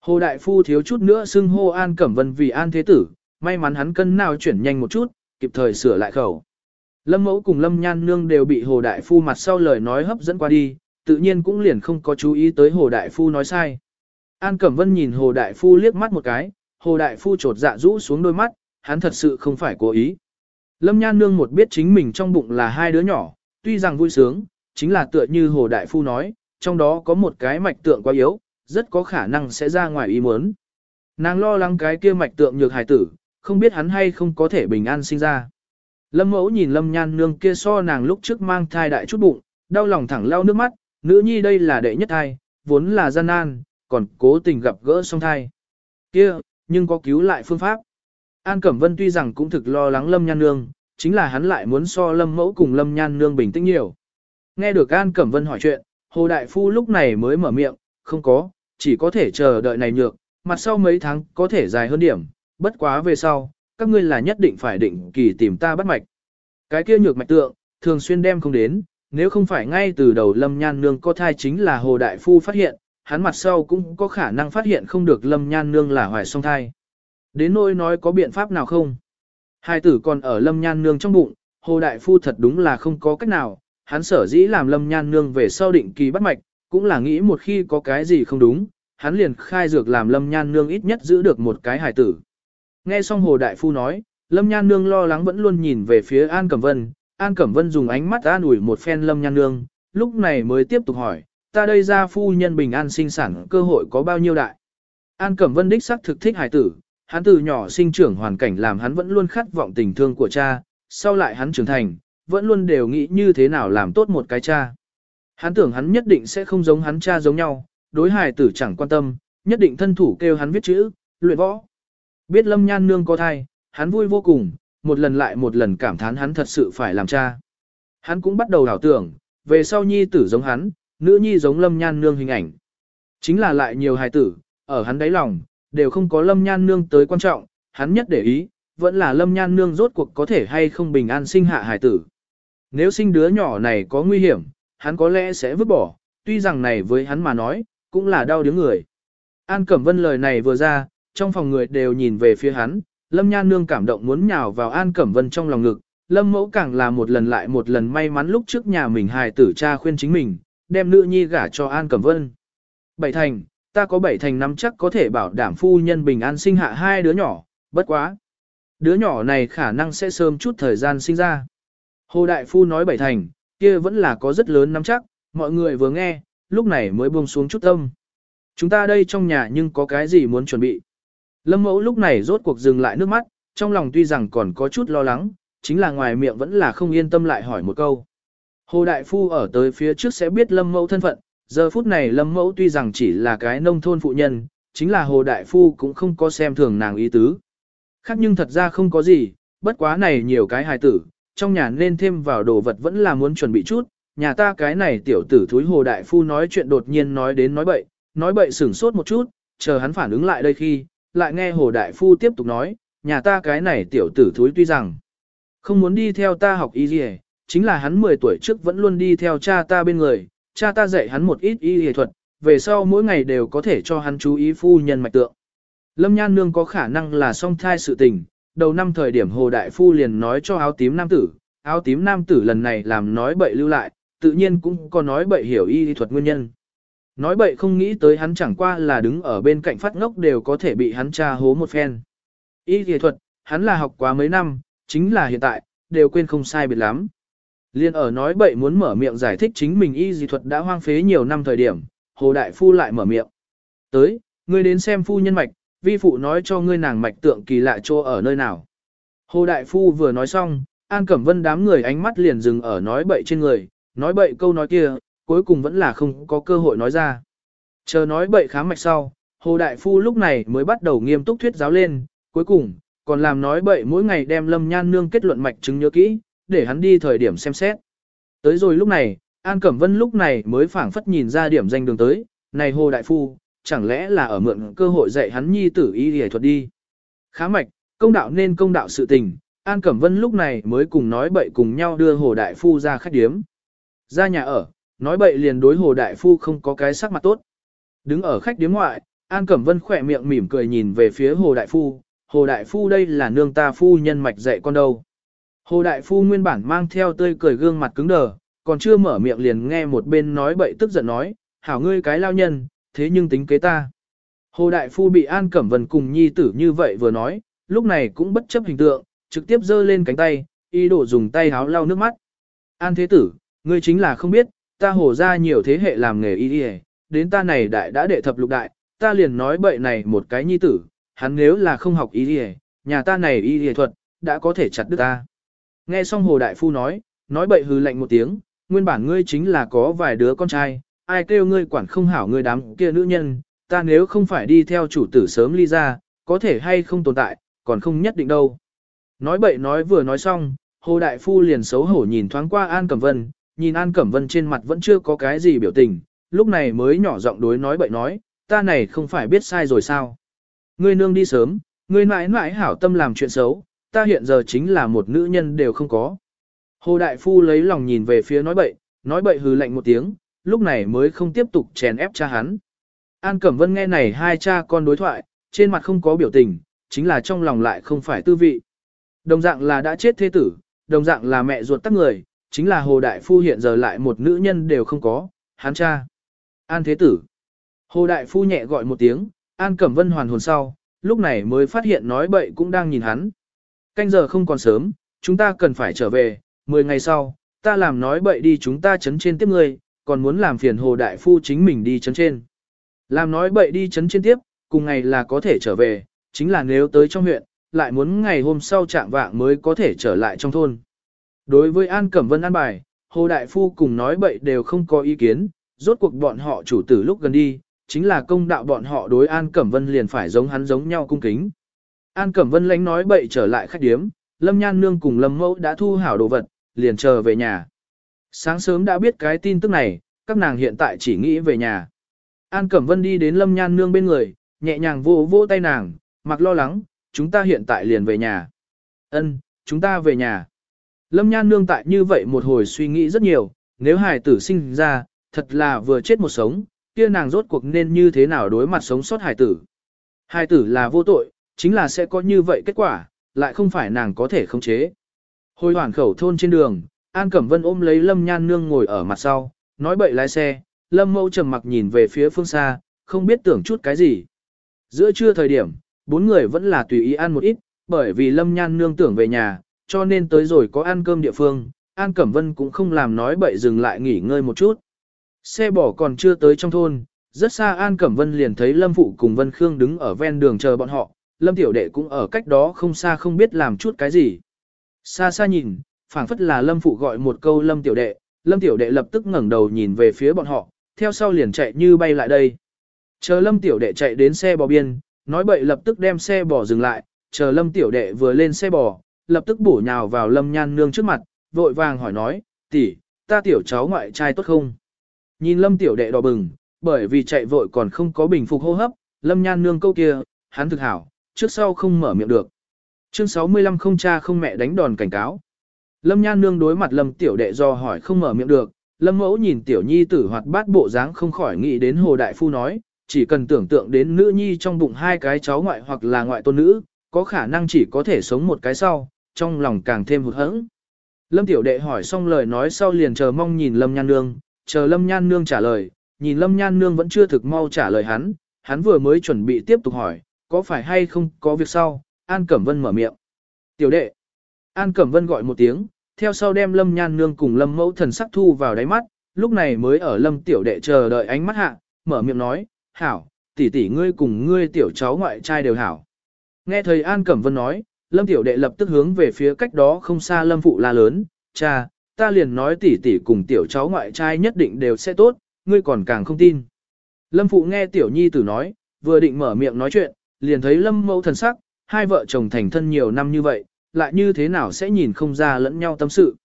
[SPEAKER 1] Hồ Đại Phu thiếu chút nữa xưng hô An Cẩm Vân vì An Thế Tử, may mắn hắn cân nào chuyển nhanh một chút, kịp thời sửa lại khẩu. Lâm Mẫu cùng Lâm Nhan Nương đều bị Hồ Đại Phu mặt sau lời nói hấp dẫn qua đi, tự nhiên cũng liền không có chú ý tới Hồ Đại Phu nói sai. An Cẩm Vân nhìn Hồ Đại Phu liếc mắt một cái, Hồ Đại Phu trột dạ rũ xuống đôi mắt, hắn thật sự không phải cố ý. Lâm Nhan Nương một biết chính mình trong bụng là hai đứa nhỏ, tuy rằng vui sướng, chính là tựa như Hồ Đại Phu nói, trong đó có một cái mạch tượng quá yếu, rất có khả năng sẽ ra ngoài ý muốn. Nàng lo lắng cái kia mạch tượng nhược hài tử, không biết hắn hay không có thể bình an sinh ra. Lâm mẫu nhìn lâm nhan nương kia so nàng lúc trước mang thai đại chút bụng, đau lòng thẳng lau nước mắt, nữ nhi đây là đệ nhất thai, vốn là gian nan, còn cố tình gặp gỡ song thai. Kia, nhưng có cứu lại phương pháp. An Cẩm Vân tuy rằng cũng thực lo lắng lâm nhan nương, chính là hắn lại muốn so lâm mẫu cùng lâm nhan nương bình tĩnh nhiều. Nghe được An Cẩm Vân hỏi chuyện, Hồ Đại Phu lúc này mới mở miệng, không có, chỉ có thể chờ đợi này nhược, mặt sau mấy tháng có thể dài hơn điểm, bất quá về sau, các ngươi là nhất định phải định kỳ tìm ta bắt mạch. Cái kia nhược mạch tượng, thường xuyên đem không đến, nếu không phải ngay từ đầu Lâm Nhan Nương có thai chính là Hồ Đại Phu phát hiện, hắn mặt sau cũng có khả năng phát hiện không được Lâm Nhan Nương là hoài song thai. Đến nỗi nói có biện pháp nào không? Hai tử còn ở Lâm Nhan Nương trong bụng, Hồ Đại Phu thật đúng là không có cách nào, hắn sở dĩ làm Lâm Nhan Nương về sau định kỳ bắt mạch, cũng là nghĩ một khi có cái gì không đúng, hắn liền khai dược làm Lâm Nhan Nương ít nhất giữ được một cái hài tử. Nghe xong Hồ Đại Phu nói, Lâm Nhan Nương lo lắng vẫn luôn nhìn về phía An Cẩm Vân, An Cẩm Vân dùng ánh mắt an ủi một phen Lâm Nhan Nương, lúc này mới tiếp tục hỏi, ta đây ra phu nhân bình an sinh sản cơ hội có bao nhiêu đại. An Cẩm Vân đích xác thực thích hài tử, hắn từ nhỏ sinh trưởng hoàn cảnh làm hắn vẫn luôn khát vọng tình thương của cha, sau lại hắn trưởng thành, vẫn luôn đều nghĩ như thế nào làm tốt một cái cha. Hắn tưởng hắn nhất định sẽ không giống hắn cha giống nhau, đối hài tử chẳng quan tâm, nhất định thân thủ kêu hắn viết chữ, luyện võ. Biết Lâm Nhan Nương có thai, hắn vui vô cùng, một lần lại một lần cảm thán hắn thật sự phải làm cha. Hắn cũng bắt đầu đảo tưởng, về sau nhi tử giống hắn, nữ nhi giống Lâm Nhan Nương hình ảnh. Chính là lại nhiều hài tử, ở hắn đáy lòng, đều không có Lâm Nhan Nương tới quan trọng, hắn nhất để ý, vẫn là Lâm Nhan Nương rốt cuộc có thể hay không bình an sinh hạ hài tử. Nếu sinh đứa nhỏ này có nguy hiểm, hắn có lẽ sẽ vứt bỏ, tuy rằng này với hắn mà nói, cũng là đau đớn người. An Cẩm Vân lời này vừa ra, trong phòng người đều nhìn về phía hắn, Lâm Nhan Nương cảm động muốn nhào vào An Cẩm Vân trong lòng ngực, Lâm Mẫu càng là một lần lại một lần may mắn lúc trước nhà mình hài tử cha khuyên chính mình, đem nữ nhi gả cho An Cẩm Vân. Bảy thành, ta có bảy thành nắm chắc có thể bảo đảm phu nhân bình an sinh hạ hai đứa nhỏ, bất quá. Đứa nhỏ này khả năng sẽ sớm chút thời gian sinh ra. Hồ Đại Phu nói bảy thành, kia vẫn là có rất lớn nắm chắc, mọi người vừa nghe, lúc này mới buông xuống chút tâm. Chúng ta đây trong nhà nhưng có cái gì muốn chuẩn bị. Lâm mẫu lúc này rốt cuộc dừng lại nước mắt, trong lòng tuy rằng còn có chút lo lắng, chính là ngoài miệng vẫn là không yên tâm lại hỏi một câu. Hồ Đại Phu ở tới phía trước sẽ biết Lâm mẫu thân phận, giờ phút này Lâm mẫu tuy rằng chỉ là cái nông thôn phụ nhân, chính là Hồ Đại Phu cũng không có xem thường nàng ý tứ. Khác nhưng thật ra không có gì, bất quá này nhiều cái hài tử, trong nhà nên thêm vào đồ vật vẫn là muốn chuẩn bị chút, nhà ta cái này tiểu tử thúi Hồ Đại Phu nói chuyện đột nhiên nói đến nói bậy, nói bậy sửng sốt một chút, chờ hắn phản ứng lại đây khi, lại nghe Hồ Đại Phu tiếp tục nói, nhà ta cái này tiểu tử thúi tuy rằng không muốn đi theo ta học y gì chính là hắn 10 tuổi trước vẫn luôn đi theo cha ta bên người, cha ta dạy hắn một ít y y thuật, về sau mỗi ngày đều có thể cho hắn chú ý phu nhân mạch tượng. Lâm Nhan Nương có khả năng là song thai sự tình, đầu năm thời điểm Hồ Đại Phu liền nói cho áo tím nam tử, áo tím nam tử lần này làm nói bậy lưu lại, tự nhiên cũng có nói bậy hiểu y thuật nguyên nhân. Nói bậy không nghĩ tới hắn chẳng qua là đứng ở bên cạnh phát ngốc đều có thể bị hắn tra hố một phen. Y y thuật, hắn là học quá mấy năm, chính là hiện tại, đều quên không sai biệt lắm. Liên ở nói bậy muốn mở miệng giải thích chính mình y dị thuật đã hoang phế nhiều năm thời điểm, Hồ Đại Phu lại mở miệng. Tới, ngươi đến xem phu nhân mạch, vi phụ nói cho ngươi nàng mạch tượng kỳ lạ chỗ ở nơi nào. Hồ Đại Phu vừa nói xong, An Cẩm Vân đám người ánh mắt liền dừng ở nói bậy trên người, nói bậy câu nói kia, cuối cùng vẫn là không có cơ hội nói ra. Chờ nói bậy khám mạch sau, Hồ Đại Phu lúc này mới bắt đầu nghiêm túc thuyết giáo lên, cuối cùng, còn làm nói bậy mỗi ngày đem Lâm Nhan Nương kết luận mạch chứng nhớ kỹ, để hắn đi thời điểm xem xét. Tới rồi lúc này, An Cẩm Vân lúc này mới phảng phất nhìn ra điểm danh đường tới, này Hồ Đại Phu, chẳng lẽ là ở mượn cơ hội dạy hắn nhi tử y hề thuật đi. Khá mạch, công đạo nên công đạo sự tình, An Cẩm Vân lúc này mới cùng nói bậy cùng nhau đưa Hồ Đại Phu ra khách điếm. Ra nhà ở, nói bậy liền đối Hồ Đại Phu không có cái sắc mặt tốt. Đứng ở khách điếm ngoại, An Cẩm Vân khỏe miệng mỉm cười nhìn về phía Hồ Đại Phu, Hồ Đại Phu đây là nương ta phu nhân mạch dạy con đâu. Hồ Đại Phu nguyên bản mang theo tươi cười gương mặt cứng đờ, còn chưa mở miệng liền nghe một bên nói bậy tức giận nói, hảo ngươi cái lao nhân, thế nhưng tính kế ta. Hồ Đại Phu bị An Cẩm Vân cùng nhi tử như vậy vừa nói, lúc này cũng bất chấp hình tượng, trực tiếp giơ lên cánh tay, ý đồ dùng tay háo lau nước mắt. An Thế Tử, ngươi chính là không biết, ta hồ ra nhiều thế hệ làm nghề y y, đến ta này đại đã đệ thập lục đại, ta liền nói bậy này một cái nhi tử, hắn nếu là không học y y, nhà ta này y y thuật, đã có thể chặt đứt ta. Nghe xong Hồ Đại Phu nói, nói bậy hừ lạnh một tiếng, nguyên bản ngươi chính là có vài đứa con trai, ai kêu ngươi quản không hảo ngươi đám kia nữ nhân, ta nếu không phải đi theo chủ tử sớm ly ra, có thể hay không tồn tại, còn không nhất định đâu. Nói bậy nói vừa nói xong, Hồ Đại Phu liền xấu hổ nhìn thoáng qua An Cẩm Vân, nhìn An Cẩm Vân trên mặt vẫn chưa có cái gì biểu tình, lúc này mới nhỏ giọng đối nói bậy nói, ta này không phải biết sai rồi sao. Ngươi nương đi sớm, ngươi mãi mãi hảo tâm làm chuyện xấu, ta hiện giờ chính là một nữ nhân đều không có. Hồ Đại Phu lấy lòng nhìn về phía nói bậy, nói bậy hừ lạnh một tiếng, lúc này mới không tiếp tục chèn ép cha hắn. An Cẩm Vân nghe này hai cha con đối thoại, trên mặt không có biểu tình, chính là trong lòng lại không phải tư vị. Đồng dạng là đã chết thế tử, đồng dạng là mẹ ruột tắc người, chính là Hồ Đại Phu hiện giờ lại một nữ nhân đều không có, hắn cha. An Thế Tử. Hồ Đại Phu nhẹ gọi một tiếng, An Cẩm Vân hoàn hồn sau, lúc này mới phát hiện nói bậy cũng đang nhìn hắn. Canh giờ không còn sớm, chúng ta cần phải trở về, 10 ngày sau, ta làm nói bậy đi chúng ta chấn trên tiếp ngươi, còn muốn làm phiền Hồ Đại Phu chính mình đi chấn trên. Làm nói bậy đi chấn trên tiếp, cùng ngày là có thể trở về, chính là nếu tới trong huyện, lại muốn ngày hôm sau trạng vạng mới có thể trở lại trong thôn. Đối với An Cẩm Vân an bài, Hồ Đại Phu cùng nói bậy đều không có ý kiến, rốt cuộc bọn họ chủ tử lúc gần đi, chính là công đạo bọn họ đối An Cẩm Vân liền phải giống hắn giống nhau cung kính. An Cẩm Vân lánh nói bậy trở lại khách điếm, Lâm Nhan Nương cùng Lâm Mẫu đã thu hảo đồ vật, liền chờ về nhà. Sáng sớm đã biết cái tin tức này, các nàng hiện tại chỉ nghĩ về nhà. An Cẩm Vân đi đến Lâm Nhan Nương bên người, nhẹ nhàng vô vô tay nàng, mặc lo lắng, chúng ta hiện tại liền về nhà. Ân, chúng ta về nhà. Lâm Nhan Nương tại như vậy một hồi suy nghĩ rất nhiều, nếu hài tử sinh ra, thật là vừa chết một sống, kia nàng rốt cuộc nên như thế nào đối mặt sống sót hài tử. Hài tử là vô tội, chính là sẽ có như vậy kết quả, lại không phải nàng có thể khống chế. Hồi hoàn khẩu thôn trên đường, An Cẩm Vân ôm lấy Lâm Nhan Nương ngồi ở mặt sau, nói bậy lái xe, Lâm Mẫu trầm mặc nhìn về phía phương xa, không biết tưởng chút cái gì. Giữa trưa thời điểm, bốn người vẫn là tùy ý ăn một ít, bởi vì Lâm Nhan Nương tưởng về nhà, cho nên tới rồi có ăn cơm địa phương, An Cẩm Vân cũng không làm nói bậy dừng lại nghỉ ngơi một chút. Xe bỏ còn chưa tới trong thôn, rất xa An Cẩm Vân liền thấy Lâm Phụ cùng Vân Khương đứng ở ven đường chờ bọn họ, Lâm Tiểu Đệ cũng ở cách đó không xa không biết làm chút cái gì. Xa xa nhìn, phảng phất là Lâm Phụ gọi một câu Lâm Tiểu Đệ, Lâm Tiểu Đệ lập tức ngẩng đầu nhìn về phía bọn họ, theo sau liền chạy như bay lại đây. Chờ Lâm Tiểu Đệ chạy đến xe bò biên, nói bậy lập tức đem xe bò dừng lại, chờ Lâm Tiểu Đệ vừa lên xe bò, lập tức bổ nhào vào Lâm Nhan Nương trước mặt, vội vàng hỏi nói, tỷ, ta tiểu cháu ngoại trai tốt không? Nhìn Lâm Tiểu Đệ đỏ bừng, bởi vì chạy vội còn không có bình phục hô hấp, Lâm Nhan Nương câu kia, hắn thực hảo, trước sau không mở miệng được. Chương 65 không cha không mẹ đánh đòn cảnh cáo. Lâm Nhan Nương đối mặt Lâm Tiểu Đệ do hỏi không mở miệng được, Lâm Mẫu nhìn Tiểu Nhi tử hoạt bát bộ dáng không khỏi nghĩ đến Hồ Đại Phu nói, chỉ cần tưởng tượng đến nữ nhi trong bụng hai cái cháu ngoại hoặc là ngoại tôn nữ, có khả năng chỉ có thể sống một cái sau, trong lòng càng thêm hụt hẫng. Lâm Tiểu Đệ hỏi xong lời nói sau liền chờ mong nhìn Lâm Nhan Nương, chờ Lâm Nhan Nương trả lời, nhìn Lâm Nhan Nương vẫn chưa thực mau trả lời hắn, hắn vừa mới chuẩn bị tiếp tục hỏi, có phải hay không có việc sau, An Cẩm Vân mở miệng. Tiểu Đệ, An Cẩm Vân gọi một tiếng, theo sau đem Lâm Nhan Nương cùng Lâm Mẫu thần sắc thu vào đáy mắt, lúc này mới ở Lâm Tiểu Đệ chờ đợi ánh mắt hạ, mở miệng nói, hảo, tỷ tỷ ngươi cùng ngươi tiểu cháu ngoại trai đều hảo. Nghe thầy An Cẩm Vân nói, Lâm Tiểu Đệ lập tức hướng về phía cách đó không xa Lâm Phụ la lớn, cha, ta liền nói tỷ tỷ cùng tiểu cháu ngoại trai nhất định đều sẽ tốt, ngươi còn càng không tin. Lâm Phụ nghe Tiểu Nhi tử nói, vừa định mở miệng nói chuyện, liền thấy Lâm Mẫu thần sắc, hai vợ chồng thành thân nhiều năm như vậy, lại như thế nào sẽ nhìn không ra lẫn nhau tâm sự.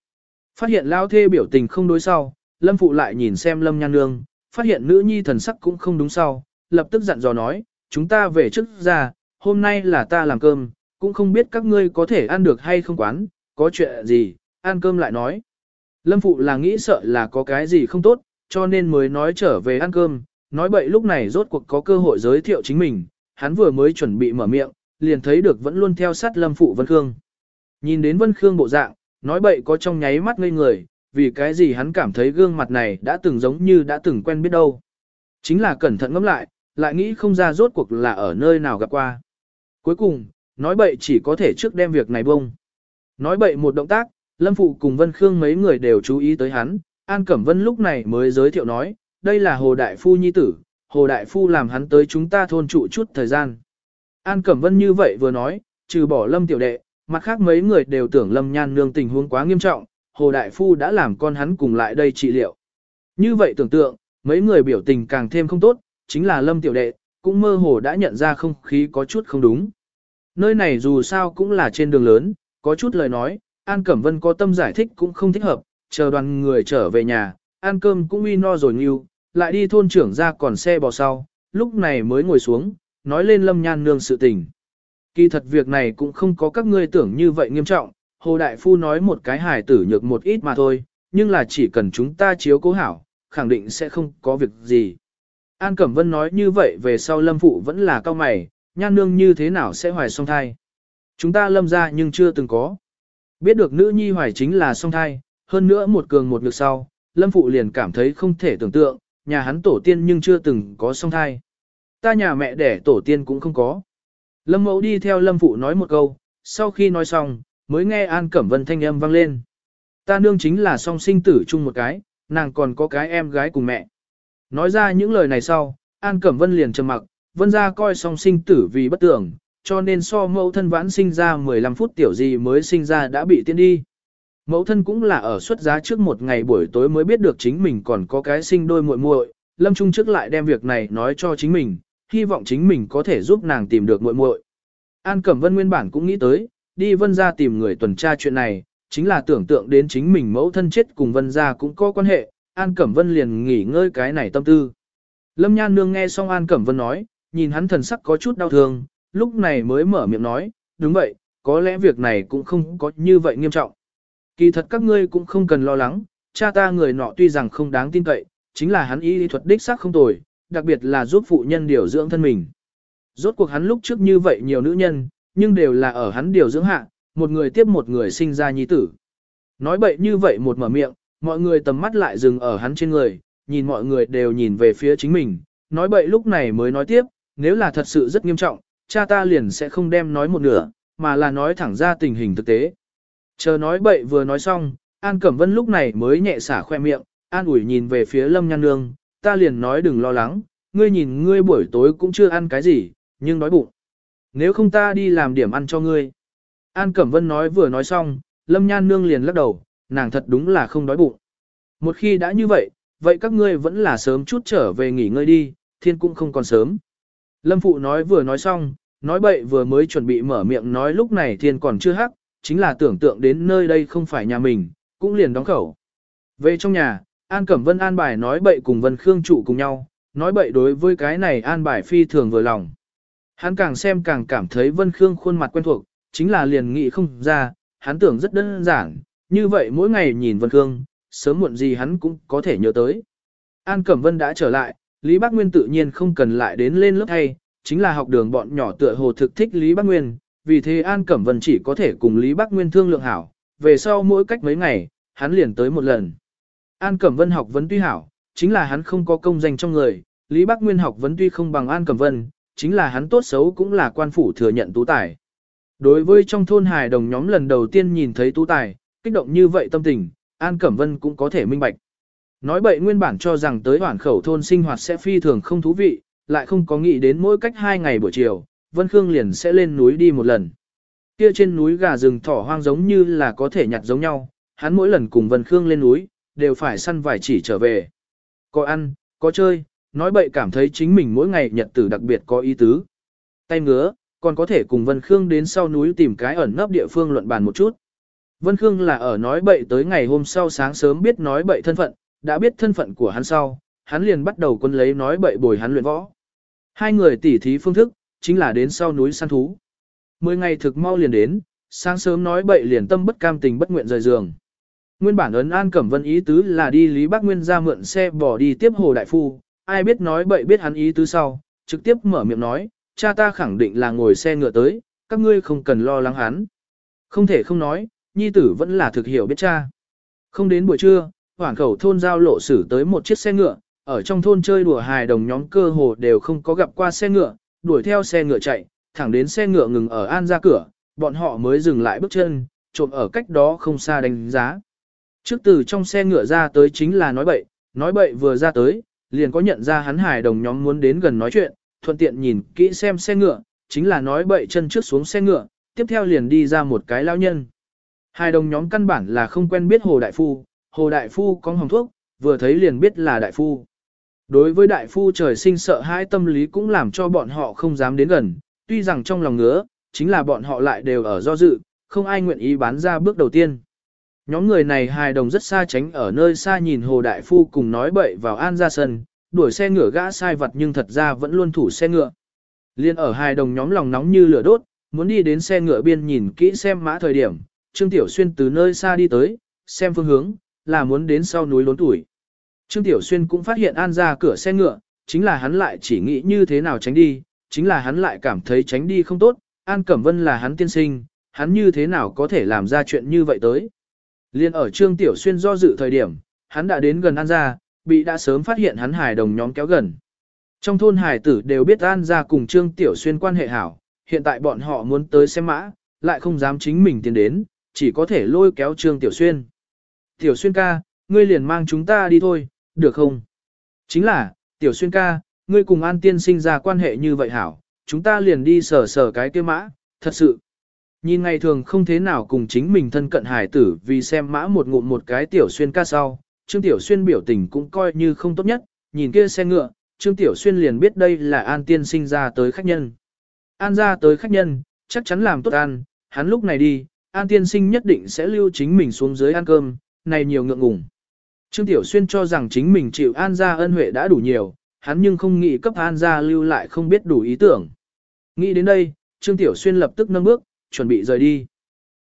[SPEAKER 1] Phát hiện lao thê biểu tình không đối sau, Lâm Phụ lại nhìn xem Lâm Nhan Nương, phát hiện nữ nhi thần sắc cũng không đúng sau, lập tức dặn dò nói, chúng ta về trước ra, hôm nay là ta làm cơm, cũng không biết các ngươi có thể ăn được hay không quán, có chuyện gì, ăn cơm lại nói. Lâm Phụ là nghĩ sợ là có cái gì không tốt, cho nên mới nói trở về ăn cơm, nói bậy lúc này rốt cuộc có cơ hội giới thiệu chính mình, hắn vừa mới chuẩn bị mở miệng, liền thấy được vẫn luôn theo sát Lâm Phụ Vân Khương. Nhìn đến Vân Khương bộ dạng, nói bậy có trong nháy mắt ngây người, vì cái gì hắn cảm thấy gương mặt này đã từng giống như đã từng quen biết đâu. Chính là cẩn thận ngẫm lại, lại nghĩ không ra rốt cuộc là ở nơi nào gặp qua. Cuối cùng, nói bậy chỉ có thể trước đem việc này bông. Nói bậy một động tác, Lâm Phụ cùng Vân Khương mấy người đều chú ý tới hắn, An Cẩm Vân lúc này mới giới thiệu nói, đây là Hồ Đại Phu Nhi Tử, Hồ Đại Phu làm hắn tới chúng ta thôn trụ chút thời gian. An Cẩm Vân như vậy vừa nói, trừ bỏ Lâm Tiểu Đệ, mặt khác mấy người đều tưởng Lâm Nhan Nương tình huống quá nghiêm trọng, Hồ Đại Phu đã làm con hắn cùng lại đây trị liệu. Như vậy tưởng tượng, mấy người biểu tình càng thêm không tốt, chính là Lâm Tiểu Đệ, cũng mơ hồ đã nhận ra không khí có chút không đúng. Nơi này dù sao cũng là trên đường lớn, có chút lời nói, An Cẩm Vân có tâm giải thích cũng không thích hợp, chờ đoàn người trở về nhà, ăn cơm cũng uy no rồi nghiêu, lại đi thôn trưởng ra còn xe bò sau, lúc này mới ngồi xuống, nói lên Lâm Nhan Nương sự tình. Kỳ thật việc này cũng không có các ngươi tưởng như vậy nghiêm trọng, Hồ Đại Phu nói một cái hài tử nhược một ít mà thôi, nhưng là chỉ cần chúng ta chiếu cố hảo, khẳng định sẽ không có việc gì. An Cẩm Vân nói như vậy về sau lâm phụ vẫn là cao mày, nhan nương như thế nào sẽ hoài song thai. Chúng ta lâm ra nhưng chưa từng có. Biết được nữ nhi hoài chính là song thai, hơn nữa một cường một ngược sau, lâm phụ liền cảm thấy không thể tưởng tượng, nhà hắn tổ tiên nhưng chưa từng có song thai. Ta nhà mẹ đẻ tổ tiên cũng không có. Lâm mẫu đi theo lâm phụ nói một câu, sau khi nói xong, mới nghe An Cẩm Vân thanh âm vang lên. Ta nương chính là song sinh tử chung một cái, nàng còn có cái em gái cùng mẹ. Nói ra những lời này sau, An Cẩm Vân liền trầm mặc, vân ra coi song sinh tử vì bất tưởng, cho nên so mẫu thân vãn sinh ra 15 phút tiểu gì mới sinh ra đã bị tiên đi. Mẫu thân cũng là ở xuất giá trước một ngày buổi tối mới biết được chính mình còn có cái sinh đôi muội muội, Lâm Trung trước lại đem việc này nói cho chính mình, hy vọng chính mình có thể giúp nàng tìm được muội muội. An Cẩm Vân nguyên bản cũng nghĩ tới, đi vân ra tìm người tuần tra chuyện này, chính là tưởng tượng đến chính mình mẫu thân chết cùng vân ra cũng có quan hệ, An Cẩm Vân liền nghỉ ngơi cái này tâm tư. Lâm Nhan Nương nghe xong An Cẩm Vân nói, nhìn hắn thần sắc có chút đau thương, lúc này mới mở miệng nói, đúng vậy, có lẽ việc này cũng không có như vậy nghiêm trọng. Kỳ thật các ngươi cũng không cần lo lắng, cha ta người nọ tuy rằng không đáng tin cậy, chính là hắn y lý thuật đích xác không tồi, đặc biệt là giúp phụ nhân điều dưỡng thân mình. Rốt cuộc hắn lúc trước như vậy nhiều nữ nhân, nhưng đều là ở hắn điều dưỡng hạ, một người tiếp một người sinh ra nhi tử. Nói bậy như vậy một mở miệng, mọi người tầm mắt lại dừng ở hắn trên người, nhìn mọi người đều nhìn về phía chính mình, nói bậy lúc này mới nói tiếp, nếu là thật sự rất nghiêm trọng, cha ta liền sẽ không đem nói một nửa, mà là nói thẳng ra tình hình thực tế. Chờ nói bậy vừa nói xong, An Cẩm Vân lúc này mới nhẹ xả khoe miệng, An ủi nhìn về phía Lâm Nhan Nương, ta liền nói đừng lo lắng, ngươi nhìn ngươi buổi tối cũng chưa ăn cái gì, nhưng đói bụng. Nếu không ta đi làm điểm ăn cho ngươi. An Cẩm Vân nói vừa nói xong, Lâm Nhan Nương liền lắc đầu, nàng thật đúng là không đói bụng. Một khi đã như vậy, vậy các ngươi vẫn là sớm chút trở về nghỉ ngơi đi, thiên cũng không còn sớm. Lâm Phụ nói vừa nói xong, nói bậy vừa mới chuẩn bị mở miệng nói lúc này thiên còn chưa hắc, chính là tưởng tượng đến nơi đây không phải nhà mình, cũng liền đóng khẩu. Về trong nhà, An Cẩm Vân an bài nói bậy cùng Vân Khương trụ cùng nhau, nói bậy đối với cái này an bài phi thường vừa lòng. Hắn càng xem càng cảm thấy Vân Khương khuôn mặt quen thuộc, chính là liền nghĩ không ra, hắn tưởng rất đơn giản, như vậy mỗi ngày nhìn Vân Khương, sớm muộn gì hắn cũng có thể nhớ tới. An Cẩm Vân đã trở lại, Lý Bác Nguyên tự nhiên không cần lại đến lên lớp hay, chính là học đường bọn nhỏ tựa hồ thực thích Lý Bác Nguyên, vì thế An Cẩm Vân chỉ có thể cùng Lý bắc Nguyên thương lượng hảo, về sau mỗi cách mấy ngày, hắn liền tới một lần. An Cẩm Vân học vấn tuy hảo, chính là hắn không có công danh trong người, Lý bắc Nguyên học vấn tuy không bằng An Cẩm Vân, chính là hắn tốt xấu cũng là quan phủ thừa nhận tú tài. Đối với trong thôn hài đồng nhóm lần đầu tiên nhìn thấy tú tài, kích động như vậy tâm tình, An Cẩm Vân cũng có thể minh bạch. Nói bậy nguyên bản cho rằng tới hoảng khẩu thôn sinh hoạt sẽ phi thường không thú vị, lại không có nghĩ đến mỗi cách hai ngày buổi chiều, Vân Khương liền sẽ lên núi đi một lần. Kia trên núi gà rừng thỏ hoang giống như là có thể nhặt giống nhau, hắn mỗi lần cùng Vân Khương lên núi, đều phải săn vài chỉ trở về. Có ăn, có chơi, nói bậy cảm thấy chính mình mỗi ngày nhật tử đặc biệt có ý tứ. Tay ngứa, còn có thể cùng Vân Khương đến sau núi tìm cái ẩn nấp địa phương luận bàn một chút. Vân Khương là ở nói bậy tới ngày hôm sau sáng sớm biết nói bậy thân phận, đã biết thân phận của hắn sau, hắn liền bắt đầu quân lấy nói bậy bồi hắn luyện võ. Hai người tỉ thí phương thức, chính là đến sau núi săn thú. Mười ngày thực mau liền đến, sáng sớm nói bậy liền tâm bất cam tình bất nguyện rời giường. Nguyên bản ấn An Cẩm Vân ý tứ là đi Lý Bắc Nguyên ra mượn xe bỏ đi tiếp Hồ Đại Phu, ai biết nói bậy biết hắn ý tứ sau, trực tiếp mở miệng nói, cha ta khẳng định là ngồi xe ngựa tới, các ngươi không cần lo lắng hắn. Không thể không nói, nhi tử vẫn là thực hiểu biết cha. Không đến buổi trưa, hoảng khẩu thôn giao lộ xử tới một chiếc xe ngựa, ở trong thôn chơi đùa hài đồng nhóm cơ hồ đều không có gặp qua xe ngựa, đuổi theo xe ngựa chạy, thẳng đến xe ngựa ngừng ở an ra cửa, bọn họ mới dừng lại bước chân, trộm ở cách đó không xa đánh giá. Trước từ trong xe ngựa ra tới chính là nói bậy, nói bậy vừa ra tới, liền có nhận ra hắn hài đồng nhóm muốn đến gần nói chuyện, thuận tiện nhìn kỹ xem xe ngựa, chính là nói bậy chân trước xuống xe ngựa, tiếp theo liền đi ra một cái lao nhân. Hai đồng nhóm căn bản là không quen biết Hồ Đại Phu, Hồ Đại Phu có hồng thuốc, vừa thấy liền biết là Đại Phu. Đối với Đại Phu trời sinh sợ hãi tâm lý cũng làm cho bọn họ không dám đến gần, tuy rằng trong lòng ngứa, chính là bọn họ lại đều ở do dự, không ai nguyện ý bán ra bước đầu tiên. Nhóm người này hài đồng rất xa tránh ở nơi xa nhìn Hồ Đại Phu cùng nói bậy vào an ra sân, đuổi xe ngựa gã sai vật nhưng thật ra vẫn luôn thủ xe ngựa. Liên ở hài đồng nhóm lòng nóng như lửa đốt, muốn đi đến xe ngựa biên nhìn kỹ xem mã thời điểm, Trương Tiểu Xuyên từ nơi xa đi tới, xem phương hướng, là muốn đến sau núi lốn tuổi. Trương Tiểu Xuyên cũng phát hiện An ra cửa xe ngựa, chính là hắn lại chỉ nghĩ như thế nào tránh đi, chính là hắn lại cảm thấy tránh đi không tốt, An Cẩm Vân là hắn tiên sinh, hắn như thế nào có thể làm ra chuyện như vậy tới. Liên ở Trương Tiểu Xuyên do dự thời điểm, hắn đã đến gần An gia, bị đã sớm phát hiện hắn hài đồng nhóm kéo gần. Trong thôn hài tử đều biết An gia cùng Trương Tiểu Xuyên quan hệ hảo, hiện tại bọn họ muốn tới xem mã, lại không dám chính mình tiến đến, chỉ có thể lôi kéo Trương Tiểu Xuyên. Tiểu Xuyên ca, ngươi liền mang chúng ta đi thôi, được không? Chính là, Tiểu Xuyên ca, ngươi cùng An Tiên sinh ra quan hệ như vậy hảo, chúng ta liền đi sờ sờ cái kia mã, thật sự. Nhìn ngày thường không thế nào cùng chính mình thân cận hải tử vì xem mã một ngụm một cái Tiểu Xuyên ca sau, Trương Tiểu Xuyên biểu tình cũng coi như không tốt nhất, nhìn kia xe ngựa, Trương Tiểu Xuyên liền biết đây là An Tiên sinh ra tới khách nhân. An ra tới khách nhân, chắc chắn làm tốt ăn, hắn lúc này đi, An Tiên sinh nhất định sẽ lưu chính mình xuống dưới ăn cơm, này nhiều ngượng ngùng. Trương Tiểu Xuyên cho rằng chính mình chịu An gia ân huệ đã đủ nhiều, hắn nhưng không nghĩ cấp An gia lưu lại không biết đủ ý tưởng. Nghĩ đến đây, Trương Tiểu Xuyên lập tức nâng bước, chuẩn bị rời đi.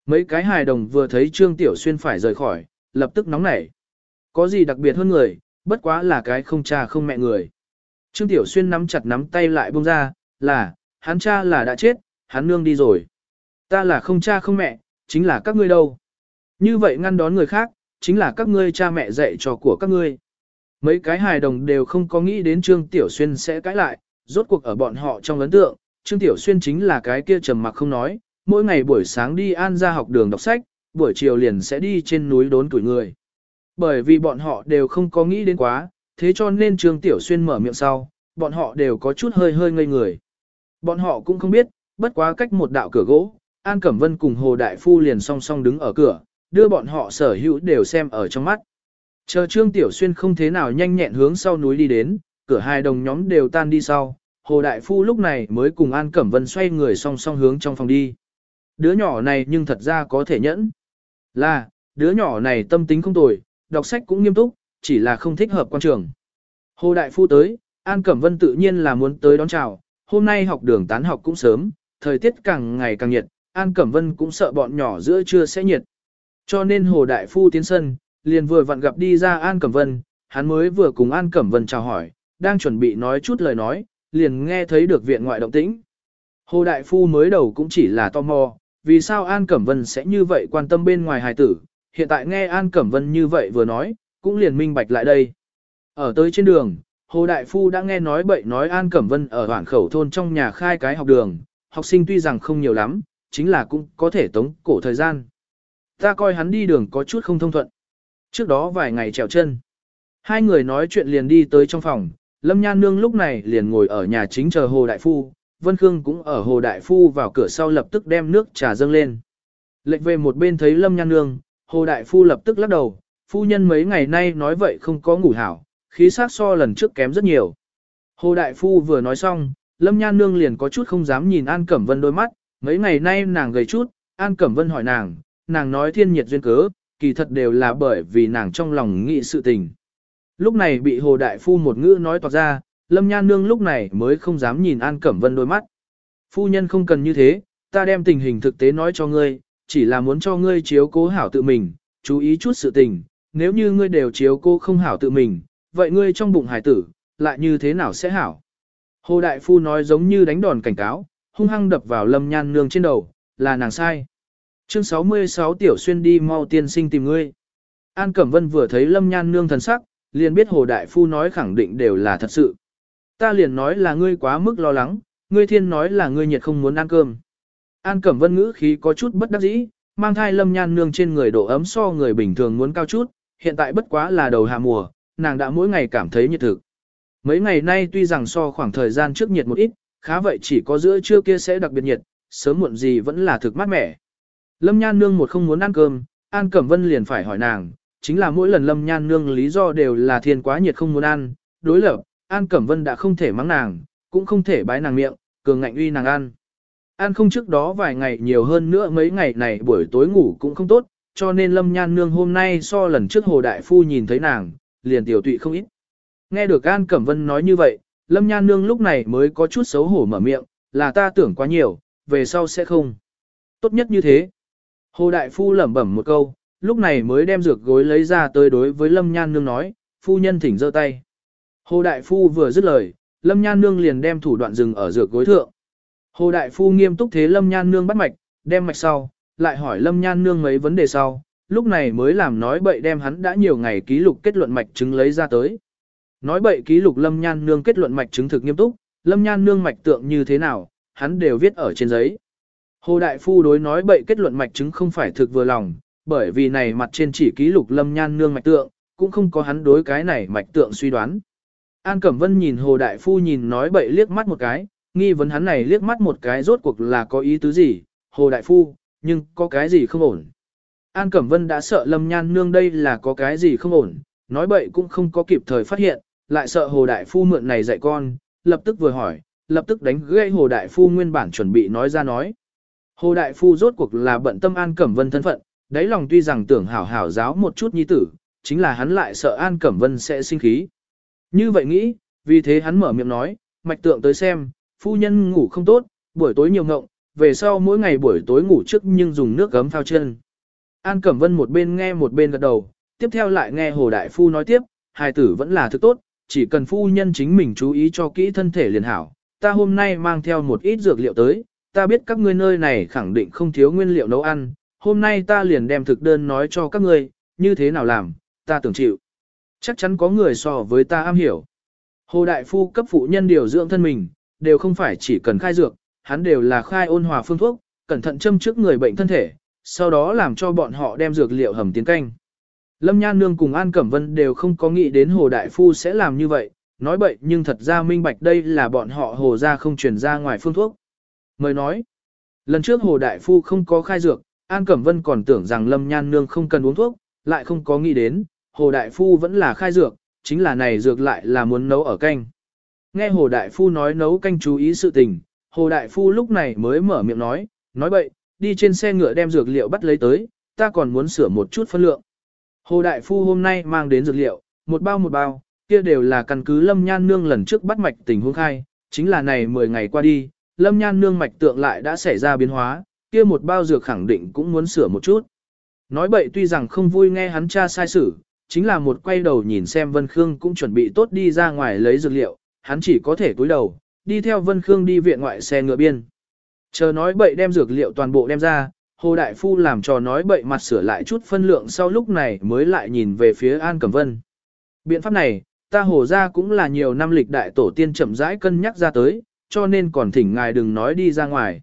[SPEAKER 1] Mấy cái hài đồng vừa thấy Trương Tiểu Xuyên phải rời khỏi, lập tức nóng nảy. Có gì đặc biệt hơn người, bất quá là cái không cha không mẹ người. Trương Tiểu Xuyên nắm chặt nắm tay lại buông ra, là, hắn cha là đã chết, hắn nương đi rồi. Ta là không cha không mẹ, chính là các ngươi đâu. Như vậy ngăn đón người khác, chính là các ngươi cha mẹ dạy trò của các ngươi. Mấy cái hài đồng đều không có nghĩ đến Trương Tiểu Xuyên sẽ cãi lại, rốt cuộc ở bọn họ trong ấn tượng, Trương Tiểu Xuyên chính là cái kia trầm mặc không nói, mỗi ngày buổi sáng đi an ra học đường đọc sách, buổi chiều liền sẽ đi trên núi đốn tuổi người. Bởi vì bọn họ đều không có nghĩ đến quá, thế cho nên Trương Tiểu Xuyên mở miệng sau, bọn họ đều có chút hơi hơi ngây người. Bọn họ cũng không biết, bất quá cách một đạo cửa gỗ, An Cẩm Vân cùng Hồ Đại Phu liền song song đứng ở cửa, đưa bọn họ sở hữu đều xem ở trong mắt. Chờ Trương Tiểu Xuyên không thế nào nhanh nhẹn hướng sau núi đi đến, cửa hai đồng nhóm đều tan đi sau, Hồ Đại Phu lúc này mới cùng An Cẩm Vân xoay người song song hướng trong phòng đi. Đứa nhỏ này nhưng thật ra có thể nhẫn. Là, đứa nhỏ này tâm tính không tồi, đọc sách cũng nghiêm túc, chỉ là không thích hợp quan trường. Hồ Đại Phu tới, An Cẩm Vân tự nhiên là muốn tới đón chào, hôm nay học đường tán học cũng sớm, thời tiết càng ngày càng nhiệt, An Cẩm Vân cũng sợ bọn nhỏ giữa trưa sẽ nhiệt. Cho nên Hồ Đại Phu tiến sân, liền vừa vặn gặp đi ra An Cẩm Vân, hắn mới vừa cùng An Cẩm Vân chào hỏi, đang chuẩn bị nói chút lời nói, liền nghe thấy được viện ngoại động tĩnh. Hồ Đại Phu mới đầu cũng chỉ là tò mò, vì sao An Cẩm Vân sẽ như vậy quan tâm bên ngoài hài tử, hiện tại nghe An Cẩm Vân như vậy vừa nói, cũng liền minh bạch lại đây. Ở tới trên đường, Hồ Đại Phu đã nghe nói bậy nói An Cẩm Vân ở hoảng khẩu thôn trong nhà khai cái học đường, học sinh tuy rằng không nhiều lắm, chính là cũng có thể tống cổ thời gian. Ta coi hắn đi đường có chút không thông thuận. Trước đó vài ngày trèo chân. Hai người nói chuyện liền đi tới trong phòng, Lâm Nhan Nương lúc này liền ngồi ở nhà chính chờ Hồ Đại Phu, Vân Khương cũng ở Hồ Đại Phu vào cửa sau lập tức đem nước trà dâng lên. Lệnh về một bên thấy Lâm Nhan Nương, Hồ Đại Phu lập tức lắc đầu, phu nhân mấy ngày nay nói vậy không có ngủ hảo, khí sắc so lần trước kém rất nhiều. Hồ Đại Phu vừa nói xong, Lâm Nhan Nương liền có chút không dám nhìn An Cẩm Vân đôi mắt, mấy ngày nay nàng gầy chút, An Cẩm Vân hỏi nàng, nàng nói thiên nhiệt duyên cớ, kỳ thật đều là bởi vì nàng trong lòng nghĩ sự tình. Lúc này bị Hồ Đại Phu một ngữ nói toạc ra, Lâm Nhan Nương lúc này mới không dám nhìn An Cẩm Vân đôi mắt. Phu nhân không cần như thế, ta đem tình hình thực tế nói cho ngươi, chỉ là muốn cho ngươi chiếu cố hảo tự mình, chú ý chút sự tình, nếu như ngươi đều chiếu cố không hảo tự mình, vậy ngươi trong bụng hải tử, lại như thế nào sẽ hảo? Hồ Đại Phu nói giống như đánh đòn cảnh cáo, hung hăng đập vào Lâm Nhan Nương trên đầu, là nàng sai. Chương 66 Tiểu Xuyên đi mau tiên sinh tìm ngươi. An Cẩm Vân vừa thấy Lâm Nhan Nương thần sắc, liền biết Hồ Đại Phu nói khẳng định đều là thật sự. Ta liền nói là ngươi quá mức lo lắng, ngươi thiên nói là ngươi nhiệt không muốn ăn cơm. An Cẩm Vân ngữ khí có chút bất đắc dĩ, mang thai Lâm Nhan Nương trên người độ ấm so người bình thường muốn cao chút, hiện tại bất quá là đầu hạ mùa, nàng đã mỗi ngày cảm thấy nhiệt thực. Mấy ngày nay tuy rằng so khoảng thời gian trước nhiệt một ít, khá vậy chỉ có giữa trưa kia sẽ đặc biệt nhiệt, sớm muộn gì vẫn là thực mát mẻ. Lâm Nhan Nương một không muốn ăn cơm, An Cẩm Vân liền phải hỏi nàng, chính là mỗi lần Lâm Nhan Nương lý do đều là thiên quá nhiệt không muốn ăn, đối lập, An Cẩm Vân đã không thể mắng nàng, cũng không thể bái nàng miệng, cường ngạnh uy nàng ăn. Ăn không trước đó vài ngày nhiều hơn nữa mấy ngày này buổi tối ngủ cũng không tốt, cho nên Lâm Nhan Nương hôm nay so lần trước Hồ Đại Phu nhìn thấy nàng, liền tiểu tụy không ít. Nghe được An Cẩm Vân nói như vậy, Lâm Nhan Nương lúc này mới có chút xấu hổ mở miệng, là ta tưởng quá nhiều, về sau sẽ không. Tốt nhất như thế. Hồ Đại Phu lẩm bẩm một câu, lúc này mới đem dược gối lấy ra tới đối với Lâm Nhan Nương nói, phu nhân thỉnh giơ tay. Hồ Đại Phu vừa dứt lời, Lâm Nhan Nương liền đem thủ đoạn dừng ở dược gối thượng. Hồ Đại Phu nghiêm túc thế Lâm Nhan Nương bắt mạch, đem mạch sau, lại hỏi Lâm Nhan Nương mấy vấn đề sau, lúc này mới làm nói bậy đem hắn đã nhiều ngày ký lục kết luận mạch chứng lấy ra tới. Nói bậy ký lục Lâm Nhan Nương kết luận mạch chứng thực nghiêm túc, Lâm Nhan Nương mạch tượng như thế nào, hắn đều viết ở trên giấy. Hồ Đại Phu đối nói bậy kết luận mạch chứng không phải thực vừa lòng, bởi vì này mặt trên chỉ ký lục Lâm Nhan Nương mạch tượng, cũng không có hắn đối cái này mạch tượng suy đoán. An Cẩm Vân nhìn Hồ Đại Phu nhìn nói bậy liếc mắt một cái, nghi vấn hắn này liếc mắt một cái rốt cuộc là có ý tứ gì, Hồ Đại Phu, nhưng có cái gì không ổn. An Cẩm Vân đã sợ Lâm Nhan Nương đây là có cái gì không ổn, nói bậy cũng không có kịp thời phát hiện, lại sợ Hồ Đại Phu mượn này dạy con, lập tức vừa hỏi, lập tức đánh gãy Hồ Đại Phu nguyên bản chuẩn bị nói ra nói. Hồ Đại Phu rốt cuộc là bận tâm An Cẩm Vân thân phận, đáy lòng tuy rằng tưởng hảo hảo giáo một chút nhi tử, chính là hắn lại sợ An Cẩm Vân sẽ sinh khí. Như vậy nghĩ, vì thế hắn mở miệng nói, mạch tượng tới xem, phu nhân ngủ không tốt, buổi tối nhiều ngộng, về sau mỗi ngày buổi tối ngủ trước nhưng dùng nước gấm phao chân. An Cẩm Vân một bên nghe một bên gật đầu, tiếp theo lại nghe Hồ Đại Phu nói tiếp, hài tử vẫn là thức tốt, chỉ cần phu nhân chính mình chú ý cho kỹ thân thể liền hảo. Ta hôm nay mang theo một ít dược liệu tới, ta biết các ngươi nơi này khẳng định không thiếu nguyên liệu nấu ăn, hôm nay ta liền đem thực đơn nói cho các ngươi, như thế nào làm, ta tưởng chịu. Chắc chắn có người so với ta am hiểu. Hồ Đại Phu cấp phụ nhân điều dưỡng thân mình, đều không phải chỉ cần khai dược, hắn đều là khai ôn hòa phương thuốc, cẩn thận châm trước người bệnh thân thể, sau đó làm cho bọn họ đem dược liệu hầm tiến canh. Lâm Nhan Nương cùng An Cẩm Vân đều không có nghĩ đến Hồ Đại Phu sẽ làm như vậy, nói bậy nhưng thật ra minh bạch đây là bọn họ Hồ ra không truyền ra ngoài phương thuốc. Mời nói, lần trước Hồ Đại Phu không có khai dược, An Cẩm Vân còn tưởng rằng Lâm Nhan Nương không cần uống thuốc, lại không có nghĩ đến, Hồ Đại Phu vẫn là khai dược, chính là này dược lại là muốn nấu ở canh. Nghe Hồ Đại Phu nói nấu canh chú ý sự tình, Hồ Đại Phu lúc này mới mở miệng nói, nói bậy, đi trên xe ngựa đem dược liệu bắt lấy tới, ta còn muốn sửa một chút phân lượng. Hồ Đại Phu hôm nay mang đến dược liệu, một bao một bao, kia đều là căn cứ Lâm Nhan Nương lần trước bắt mạch tình huống khai, chính là này 10 ngày qua đi, Lâm Nhan Nương mạch tượng lại đã xảy ra biến hóa, kia một bao dược khẳng định cũng muốn sửa một chút. Nói bậy tuy rằng không vui nghe hắn cha sai sử, chính là một quay đầu nhìn xem Vân Khương cũng chuẩn bị tốt đi ra ngoài lấy dược liệu, hắn chỉ có thể cúi đầu, đi theo Vân Khương đi viện ngoại xe ngựa biên. Chờ nói bậy đem dược liệu toàn bộ đem ra, Hồ Đại Phu làm trò nói bậy mặt sửa lại chút phân lượng sau lúc này mới lại nhìn về phía An Cẩm Vân. Biện pháp này, ta hồ ra cũng là nhiều năm lịch đại tổ tiên chậm rãi cân nhắc ra tới, cho nên còn thỉnh ngài đừng nói đi ra ngoài.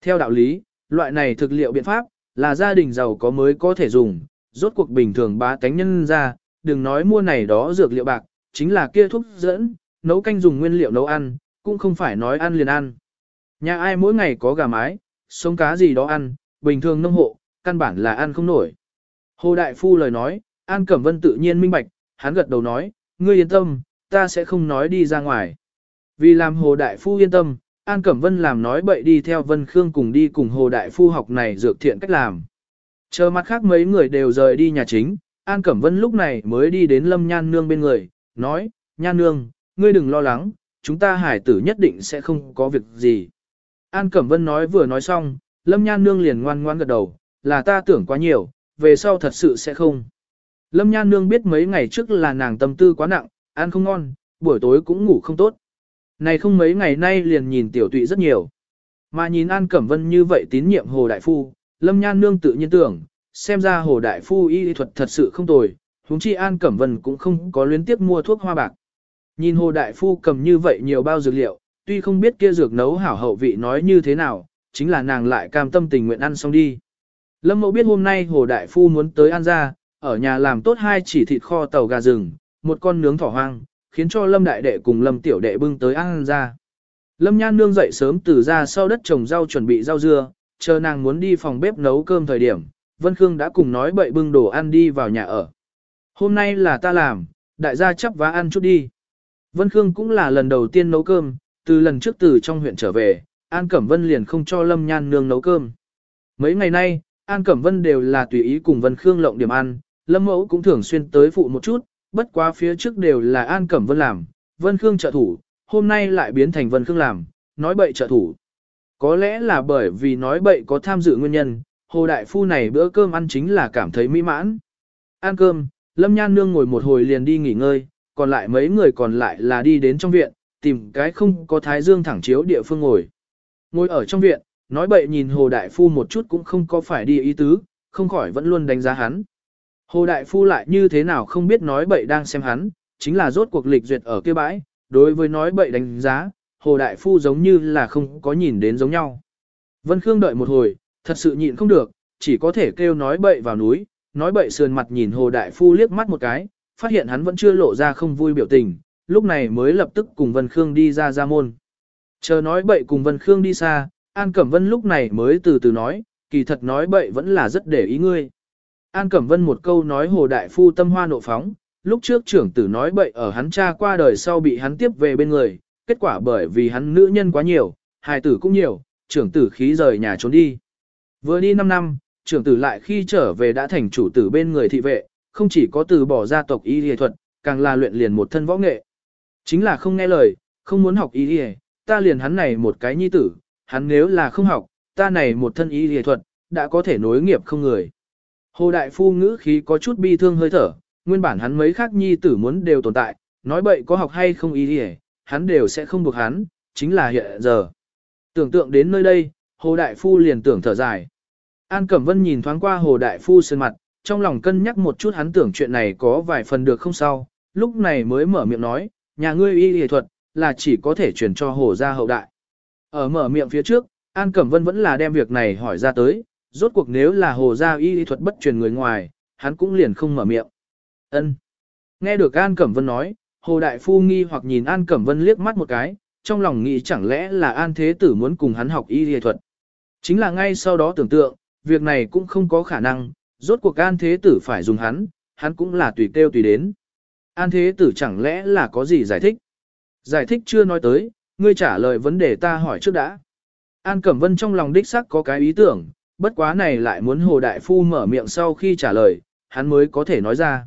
[SPEAKER 1] Theo đạo lý, loại này thực liệu biện pháp, là gia đình giàu có mới có thể dùng, rốt cuộc bình thường bá tánh nhân ra, đừng nói mua này đó dược liệu bạc, chính là kia thuốc dẫn, nấu canh dùng nguyên liệu nấu ăn, cũng không phải nói ăn liền ăn. Nhà ai mỗi ngày có gà mái, sống cá gì đó ăn, bình thường nông hộ, căn bản là ăn không nổi. Hồ Đại Phu lời nói, An Cẩm Vân tự nhiên minh bạch, hắn gật đầu nói, ngươi yên tâm, ta sẽ không nói đi ra ngoài. Vì làm Hồ Đại Phu yên tâm, An Cẩm Vân làm nói bậy đi theo Vân Khương cùng đi cùng Hồ Đại Phu học này dược thiện cách làm. Chờ mặt khác mấy người đều rời đi nhà chính, An Cẩm Vân lúc này mới đi đến Lâm Nhan Nương bên người, nói, Nhan Nương, ngươi đừng lo lắng, chúng ta hải tử nhất định sẽ không có việc gì. An Cẩm Vân nói vừa nói xong, Lâm Nhan Nương liền ngoan ngoan gật đầu, là ta tưởng quá nhiều, về sau thật sự sẽ không. Lâm Nhan Nương biết mấy ngày trước là nàng tâm tư quá nặng, ăn không ngon, buổi tối cũng ngủ không tốt. Này không mấy ngày nay liền nhìn tiểu tụy rất nhiều. Mà nhìn An Cẩm Vân như vậy tín nhiệm Hồ Đại Phu, Lâm Nhan Nương tự nhiên tưởng, xem ra Hồ Đại Phu y thuật thật sự không tồi, huống chi An Cẩm Vân cũng không có luyến tiếp mua thuốc hoa bạc. Nhìn Hồ Đại Phu cầm như vậy nhiều bao dược liệu, tuy không biết kia dược nấu hảo hậu vị nói như thế nào, chính là nàng lại cam tâm tình nguyện ăn xong đi. Lâm Mẫu biết hôm nay Hồ Đại Phu muốn tới an ra, ở nhà làm tốt hai chỉ thịt kho tàu gà rừng, một con nướng thỏ hoang, khiến cho Lâm Đại Đệ cùng Lâm Tiểu Đệ bưng tới ăn ra. Lâm Nhan Nương dậy sớm từ ra sau đất trồng rau chuẩn bị rau dưa, chờ nàng muốn đi phòng bếp nấu cơm thời điểm, Vân Khương đã cùng nói bậy bưng đồ ăn đi vào nhà ở. Hôm nay là ta làm, đại gia chấp vá ăn chút đi. Vân Khương cũng là lần đầu tiên nấu cơm, từ lần trước từ trong huyện trở về, An Cẩm Vân liền không cho Lâm Nhan Nương nấu cơm. Mấy ngày nay, An Cẩm Vân đều là tùy ý cùng Vân Khương lộng điểm ăn, Lâm Mẫu cũng thường xuyên tới phụ một chút, bất quá phía trước đều là An Cẩm Vân làm, Vân Khương trợ thủ, hôm nay lại biến thành Vân Khương làm, nói bậy trợ thủ. Có lẽ là bởi vì nói bậy có tham dự nguyên nhân, Hồ Đại Phu này bữa cơm ăn chính là cảm thấy mỹ mãn. Ăn cơm, Lâm Nhan Nương ngồi một hồi liền đi nghỉ ngơi, còn lại mấy người còn lại là đi đến trong viện, tìm cái không có thái dương thẳng chiếu địa phương ngồi. Ngồi ở trong viện, nói bậy nhìn Hồ Đại Phu một chút cũng không có phải đi ý tứ, không khỏi vẫn luôn đánh giá hắn. Hồ Đại Phu lại như thế nào không biết nói bậy đang xem hắn, chính là rốt cuộc lịch duyệt ở kia bãi, đối với nói bậy đánh giá, Hồ Đại Phu giống như là không có nhìn đến giống nhau. Vân Khương đợi một hồi, thật sự nhịn không được, chỉ có thể kêu nói bậy vào núi, nói bậy sườn mặt nhìn Hồ Đại Phu liếc mắt một cái, phát hiện hắn vẫn chưa lộ ra không vui biểu tình, lúc này mới lập tức cùng Vân Khương đi ra ra môn. Chờ nói bậy cùng Vân Khương đi xa, An Cẩm Vân lúc này mới từ từ nói, kỳ thật nói bậy vẫn là rất để ý ngươi. An Cẩm Vân một câu nói Hồ Đại Phu tâm hoa nộ phóng, lúc trước trưởng tử nói bậy ở hắn cha qua đời sau bị hắn tiếp về bên người, kết quả bởi vì hắn nữ nhân quá nhiều, hài tử cũng nhiều, trưởng tử khí rời nhà trốn đi. Vừa đi 5 năm, trưởng tử lại khi trở về đã thành chủ tử bên người thị vệ, không chỉ có từ bỏ gia tộc y y thuật, càng là luyện liền một thân võ nghệ. Chính là không nghe lời, không muốn học y y, ta liền hắn này một cái nhi tử, hắn nếu là không học, ta này một thân y y thuật, đã có thể nối nghiệp không người. Hồ Đại Phu ngữ khí có chút bi thương hơi thở, nguyên bản hắn mấy khác nhi tử muốn đều tồn tại, nói bậy có học hay không ý gì, hắn đều sẽ không buộc hắn, chính là hiện giờ. Tưởng tượng đến nơi đây, Hồ Đại Phu liền tưởng thở dài. An Cẩm Vân nhìn thoáng qua Hồ Đại Phu sơn mặt, trong lòng cân nhắc một chút hắn tưởng chuyện này có vài phần được không sao, lúc này mới mở miệng nói, nhà ngươi y y thuật, là chỉ có thể truyền cho Hồ gia hậu đại. Ở mở miệng phía trước, An Cẩm Vân vẫn là đem việc này hỏi ra tới, rốt cuộc nếu là Hồ gia y y thuật bất truyền người ngoài, hắn cũng liền không mở miệng. Ân. Nghe được An Cẩm Vân nói, Hồ Đại Phu nghi hoặc nhìn An Cẩm Vân liếc mắt một cái, trong lòng nghĩ chẳng lẽ là An Thế Tử muốn cùng hắn học y y thuật. Chính là ngay sau đó tưởng tượng, việc này cũng không có khả năng, rốt cuộc An Thế Tử phải dùng hắn, hắn cũng là tùy kêu tùy đến. An Thế Tử chẳng lẽ là có gì giải thích? Giải thích chưa nói tới, ngươi trả lời vấn đề ta hỏi trước đã. An Cẩm Vân trong lòng đích xác có cái ý tưởng, bất quá này lại muốn Hồ Đại Phu mở miệng sau khi trả lời, hắn mới có thể nói ra.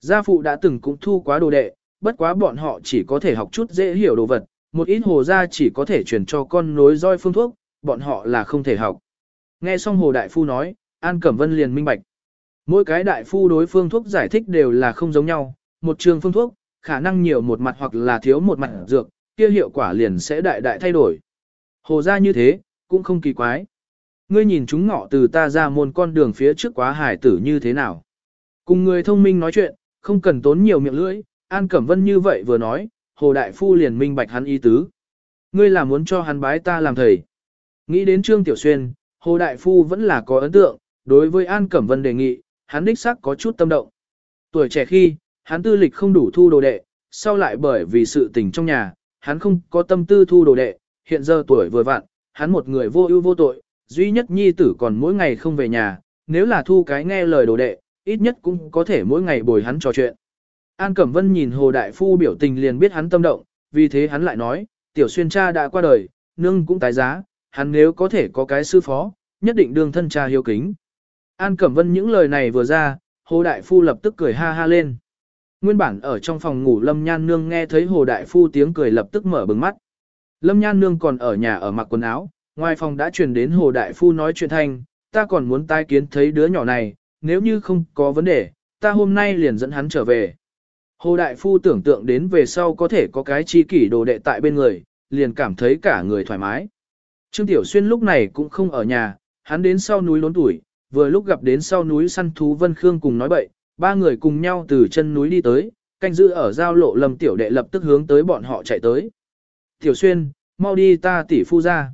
[SPEAKER 1] Gia phụ đã từng cũng thu quá đồ đệ, bất quá bọn họ chỉ có thể học chút dễ hiểu đồ vật, một ít hồ gia chỉ có thể truyền cho con nối roi phương thuốc, bọn họ là không thể học. Nghe xong Hồ Đại Phu nói, An Cẩm Vân liền minh bạch. Mỗi cái đại phu đối phương thuốc giải thích đều là không giống nhau, một trường phương thuốc, khả năng nhiều một mặt hoặc là thiếu một mặt dược, kia hiệu quả liền sẽ đại đại thay đổi. Hồ gia như thế, cũng không kỳ quái. Ngươi nhìn chúng ngọ từ ta ra môn con đường phía trước quá hải tử như thế nào. Cùng người thông minh nói chuyện, không cần tốn nhiều miệng lưỡi, An Cẩm Vân như vậy vừa nói, Hồ Đại Phu liền minh bạch hắn ý tứ. Ngươi là muốn cho hắn bái ta làm thầy. Nghĩ đến Trương Tiểu Xuyên, Hồ Đại Phu vẫn là có ấn tượng, đối với An Cẩm Vân đề nghị, hắn đích xác có chút tâm động. Tuổi trẻ khi, hắn tư lịch không đủ thu đồ đệ, sau lại bởi vì sự tình trong nhà, hắn không có tâm tư thu đồ đệ, hiện giờ tuổi vừa vặn, hắn một người vô ưu vô tội, duy nhất nhi tử còn mỗi ngày không về nhà, nếu là thu cái nghe lời đồ đệ, ít nhất cũng có thể mỗi ngày bồi hắn trò chuyện. An Cẩm Vân nhìn Hồ Đại Phu biểu tình liền biết hắn tâm động, vì thế hắn lại nói, tiểu xuyên cha đã qua đời, nương cũng tái giá, hắn nếu có thể có cái sư phó, nhất định đương thân cha hiếu kính. An Cẩm Vân những lời này vừa ra, Hồ Đại Phu lập tức cười ha ha lên. Nguyên bản ở trong phòng ngủ Lâm Nhan Nương nghe thấy Hồ Đại Phu tiếng cười lập tức mở bừng mắt. Lâm Nhan Nương còn ở nhà ở mặc quần áo, ngoài phòng đã truyền đến Hồ Đại Phu nói chuyện thanh, ta còn muốn tai kiến thấy đứa nhỏ này, nếu như không có vấn đề, ta hôm nay liền dẫn hắn trở về. Hồ Đại Phu tưởng tượng đến về sau có thể có cái chi kỷ đồ đệ tại bên người, liền cảm thấy cả người thoải mái. Trương Tiểu Xuyên lúc này cũng không ở nhà, hắn đến sau núi lốn tuổi, vừa lúc gặp đến sau núi săn thú Vân Khương cùng nói bậy, ba người cùng nhau từ chân núi đi tới, canh giữ ở giao lộ Lâm Tiểu Đệ lập tức hướng tới bọn họ chạy tới. Tiểu Xuyên, mau đi ta tỷ phu ra.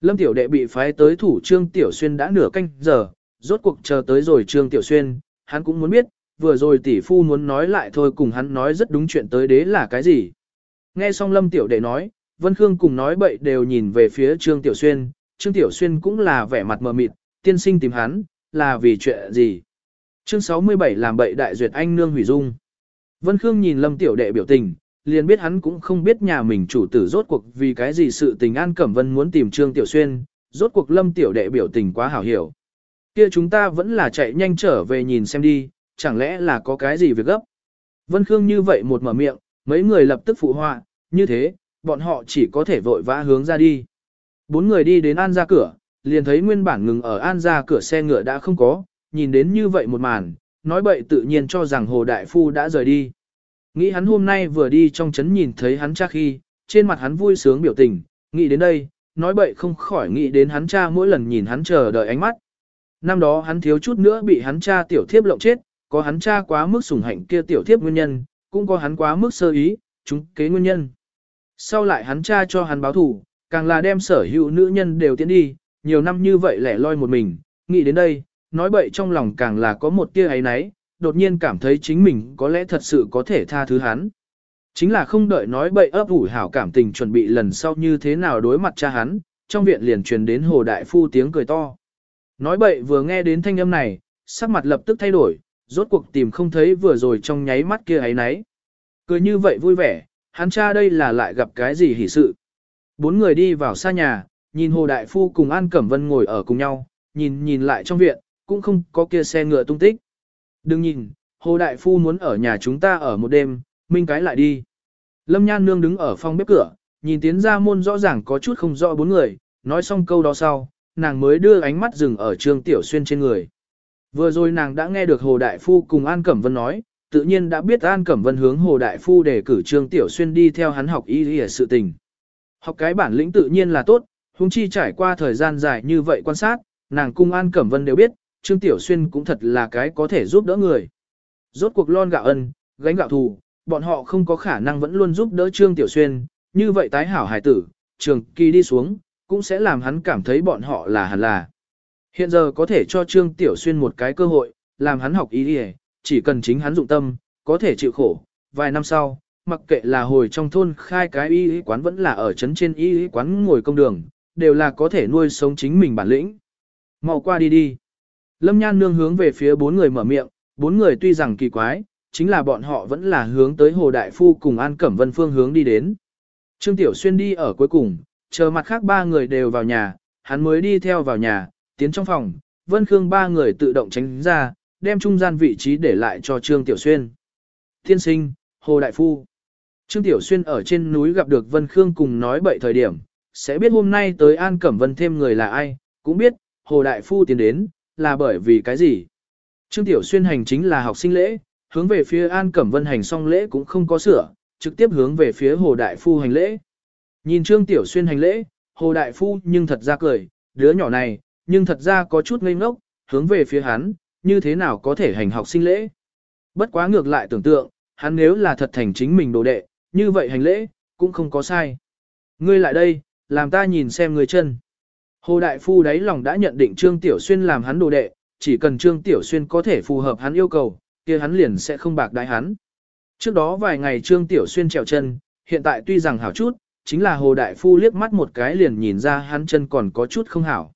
[SPEAKER 1] Lâm Tiểu Đệ bị phái tới thủ Trương Tiểu Xuyên đã nửa canh giờ, rốt cuộc chờ tới rồi Trương Tiểu Xuyên, hắn cũng muốn biết, vừa rồi tỷ phu muốn nói lại thôi cùng hắn nói rất đúng chuyện tới đế là cái gì. Nghe xong Lâm Tiểu Đệ nói, Vân Khương cùng nói bậy đều nhìn về phía Trương Tiểu Xuyên, Trương Tiểu Xuyên cũng là vẻ mặt mờ mịt, tiên sinh tìm hắn, là vì chuyện gì. Chương 67 làm bậy đại duyệt anh nương hủy dung. Vân Khương nhìn Lâm Tiểu Đệ biểu tình, liền biết hắn cũng không biết nhà mình chủ tử rốt cuộc vì cái gì sự tình An Cẩm Vân muốn tìm Trương Tiểu Xuyên, rốt cuộc Lâm Tiểu Đệ biểu tình quá hảo hiểu. Kia chúng ta vẫn là chạy nhanh trở về nhìn xem đi, chẳng lẽ là có cái gì việc gấp. Vân Khương như vậy một mở miệng, mấy người lập tức phụ họa, như thế, bọn họ chỉ có thể vội vã hướng ra đi. Bốn người đi đến An ra cửa, liền thấy nguyên bản ngừng ở An ra cửa xe ngựa đã không có, nhìn đến như vậy một màn, nói bậy tự nhiên cho rằng Hồ Đại Phu đã rời đi. Nghĩ hắn hôm nay vừa đi trong trấn nhìn thấy hắn cha khi, trên mặt hắn vui sướng biểu tình, nghĩ đến đây, nói bậy không khỏi nghĩ đến hắn cha mỗi lần nhìn hắn chờ đợi ánh mắt. Năm đó hắn thiếu chút nữa bị hắn cha tiểu thiếp lộng chết, có hắn cha quá mức sủng hạnh kia tiểu thiếp nguyên nhân, cũng có hắn quá mức sơ ý, chúng kế nguyên nhân. Sau lại hắn cha cho hắn báo thủ, càng là đem sở hữu nữ nhân đều tiến đi, nhiều năm như vậy lẻ loi một mình, nghĩ đến đây, nói bậy trong lòng càng là có một tia ấy náy, đột nhiên cảm thấy chính mình có lẽ thật sự có thể tha thứ hắn. Chính là không đợi nói bậy ấp ủ hảo cảm tình chuẩn bị lần sau như thế nào đối mặt cha hắn, trong viện liền truyền đến hồ đại phu tiếng cười to. Nói bậy vừa nghe đến thanh âm này, sắc mặt lập tức thay đổi, rốt cuộc tìm không thấy vừa rồi trong nháy mắt kia ấy nấy. Cười như vậy vui vẻ, hắn cha đây là lại gặp cái gì hỉ sự. Bốn người đi vào xa nhà, nhìn Hồ Đại Phu cùng An Cẩm Vân ngồi ở cùng nhau, nhìn nhìn lại trong viện, cũng không có kia xe ngựa tung tích. Đừng nhìn, Hồ Đại Phu muốn ở nhà chúng ta ở một đêm, minh cái lại đi. Lâm Nhan Nương đứng ở phòng bếp cửa, nhìn tiến ra môn rõ ràng có chút không rõ bốn người, nói xong câu đó sau, nàng mới đưa ánh mắt dừng ở Trương Tiểu Xuyên trên người. Vừa rồi nàng đã nghe được Hồ Đại Phu cùng An Cẩm Vân nói, tự nhiên đã biết An Cẩm Vân hướng Hồ Đại Phu để cử Trương Tiểu Xuyên đi theo hắn học y y sự tình. Học cái bản lĩnh tự nhiên là tốt, huống chi trải qua thời gian dài như vậy quan sát, nàng cung An Cẩm Vân đều biết, Trương Tiểu Xuyên cũng thật là cái có thể giúp đỡ người. Rốt cuộc lon gạo ân, gánh gạo thù, bọn họ không có khả năng vẫn luôn giúp đỡ Trương Tiểu Xuyên, như vậy tái hảo hải tử, trường kỳ đi xuống, cũng sẽ làm hắn cảm thấy bọn họ là hẳn là. Hiện giờ có thể cho Trương Tiểu Xuyên một cái cơ hội, làm hắn học ý đi chỉ cần chính hắn dụng tâm, có thể chịu khổ, vài năm sau, mặc kệ là hồi trong thôn khai cái y quán vẫn là ở trấn trên y quán ngồi công đường, đều là có thể nuôi sống chính mình bản lĩnh. Mau qua đi đi. Lâm Nhan Nương hướng về phía bốn người mở miệng, bốn người tuy rằng kỳ quái, chính là bọn họ vẫn là hướng tới Hồ Đại Phu cùng An Cẩm Vân Phương hướng đi đến. Trương Tiểu Xuyên đi ở cuối cùng, chờ mặt khác ba người đều vào nhà, hắn mới đi theo vào nhà, tiến trong phòng, Vân Khương ba người tự động tránh ra, đem trung gian vị trí để lại cho Trương Tiểu Xuyên. Thiên sinh, Hồ Đại Phu. Trương Tiểu Xuyên ở trên núi gặp được Vân Khương cùng nói bậy thời điểm, sẽ biết hôm nay tới An Cẩm Vân thêm người là ai, cũng biết, Hồ Đại Phu tiến đến, là bởi vì cái gì. Trương Tiểu Xuyên hành chính là học sinh lễ, hướng về phía An Cẩm Vân hành xong lễ cũng không có sửa, trực tiếp hướng về phía Hồ Đại Phu hành lễ. Nhìn Trương Tiểu Xuyên hành lễ, Hồ Đại Phu nhưng thật ra cười, đứa nhỏ này, nhưng thật ra có chút ngây ngốc, hướng về phía hắn, như thế nào có thể hành học sinh lễ. Bất quá ngược lại tưởng tượng, hắn nếu là thật thành chính mình đồ đệ, như vậy hành lễ, cũng không có sai. Ngươi lại đây, làm ta nhìn xem người chân. Hồ Đại Phu đáy lòng đã nhận định Trương Tiểu Xuyên làm hắn đồ đệ, chỉ cần Trương Tiểu Xuyên có thể phù hợp hắn yêu cầu, kia hắn liền sẽ không bạc đái hắn. Trước đó vài ngày Trương Tiểu Xuyên trèo chân, hiện tại tuy rằng hảo chút, chính là Hồ Đại Phu liếc mắt một cái liền nhìn ra hắn chân còn có chút không hảo.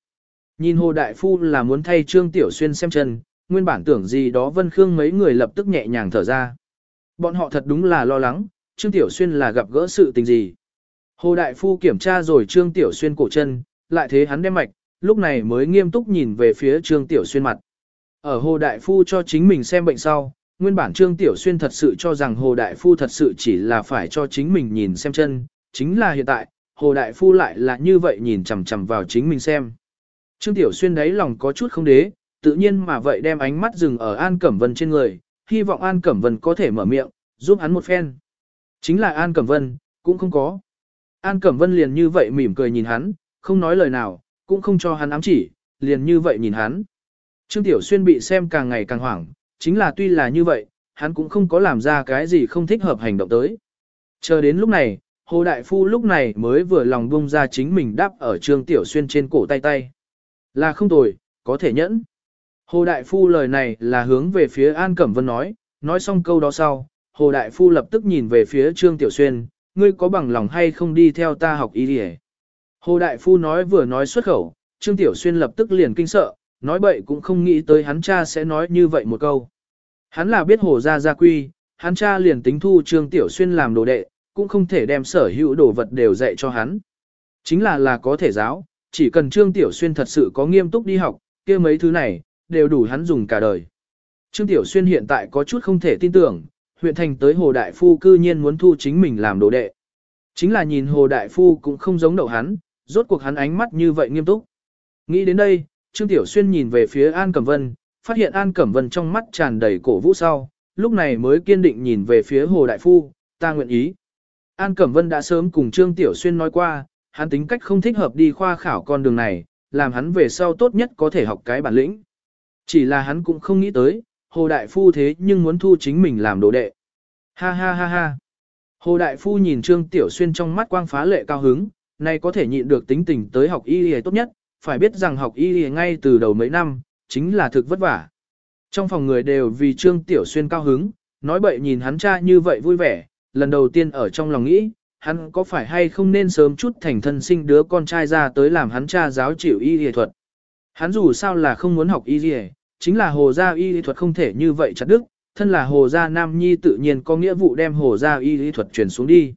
[SPEAKER 1] Nhìn Hồ Đại Phu là muốn thay Trương Tiểu Xuyên xem chân, nguyên bản tưởng gì đó Vân Khương mấy người lập tức nhẹ nhàng thở ra. Bọn họ thật đúng là lo lắng, Trương Tiểu Xuyên là gặp gỡ sự tình gì. Hồ Đại Phu kiểm tra rồi Trương Tiểu Xuyên cổ chân, lại thế hắn đem mạch, lúc này mới nghiêm túc nhìn về phía Trương Tiểu Xuyên mặt. Ở Hồ Đại Phu cho chính mình xem bệnh sau, nguyên bản Trương Tiểu Xuyên thật sự cho rằng Hồ Đại Phu thật sự chỉ là phải cho chính mình nhìn xem chân, chính là hiện tại, Hồ Đại Phu lại là như vậy nhìn chằm chằm vào chính mình xem. Trương Tiểu Xuyên đấy lòng có chút không đế, tự nhiên mà vậy đem ánh mắt dừng ở An Cẩm Vân trên người, hy vọng An Cẩm Vân có thể mở miệng, giúp hắn một phen. Chính là An Cẩm Vân, cũng không có. An Cẩm Vân liền như vậy mỉm cười nhìn hắn, không nói lời nào, cũng không cho hắn ám chỉ, liền như vậy nhìn hắn. Trương Tiểu Xuyên bị xem càng ngày càng hoảng, chính là tuy là như vậy, hắn cũng không có làm ra cái gì không thích hợp hành động tới. Chờ đến lúc này, Hồ Đại Phu lúc này mới vừa lòng bung ra chính mình đáp ở Trương Tiểu Xuyên trên cổ tay tay. Là không tồi, có thể nhẫn. Hồ Đại Phu lời này là hướng về phía An Cẩm Vân nói, nói xong câu đó sau, Hồ Đại Phu lập tức nhìn về phía Trương Tiểu Xuyên, ngươi có bằng lòng hay không đi theo ta học ý đi Hồ Đại Phu nói vừa nói xuất khẩu, Trương Tiểu Xuyên lập tức liền kinh sợ, nói bậy cũng không nghĩ tới hắn cha sẽ nói như vậy một câu. Hắn là biết Hồ Gia Gia Quy, hắn cha liền tính thu Trương Tiểu Xuyên làm đồ đệ, cũng không thể đem sở hữu đồ vật đều dạy cho hắn. Chính là là có thể giáo, chỉ cần Trương Tiểu Xuyên thật sự có nghiêm túc đi học, kia mấy thứ này, đều đủ hắn dùng cả đời. Trương Tiểu Xuyên hiện tại có chút không thể tin tưởng, huyện thành tới Hồ Đại Phu cư nhiên muốn thu chính mình làm đồ đệ. Chính là nhìn Hồ Đại Phu cũng không giống đậu hắn, rốt cuộc hắn ánh mắt như vậy nghiêm túc. Nghĩ đến đây, Trương Tiểu Xuyên nhìn về phía An Cẩm Vân, phát hiện An Cẩm Vân trong mắt tràn đầy cổ vũ sau, lúc này mới kiên định nhìn về phía Hồ Đại Phu, ta nguyện ý. An Cẩm Vân đã sớm cùng Trương Tiểu Xuyên nói qua, hắn tính cách không thích hợp đi khoa khảo con đường này, làm hắn về sau tốt nhất có thể học cái bản lĩnh. Chỉ là hắn cũng không nghĩ tới, Hồ Đại Phu thế nhưng muốn thu chính mình làm đồ đệ. Ha ha ha ha. Hồ Đại Phu nhìn Trương Tiểu Xuyên trong mắt quang phá lệ cao hứng, nay có thể nhịn được tính tình tới học y y tốt nhất, phải biết rằng học y y ngay từ đầu mấy năm, chính là thực vất vả. Trong phòng người đều vì Trương Tiểu Xuyên cao hứng, nói bậy nhìn hắn cha như vậy vui vẻ, lần đầu tiên ở trong lòng nghĩ, hắn có phải hay không nên sớm chút thành thân sinh đứa con trai ra tới làm hắn cha giáo chịu y y thuật. Hắn dù sao là không muốn học y y, chính là hồ gia y y thuật không thể như vậy chặt đức, thân là hồ gia nam nhi tự nhiên có nghĩa vụ đem hồ gia y y thuật truyền xuống đi.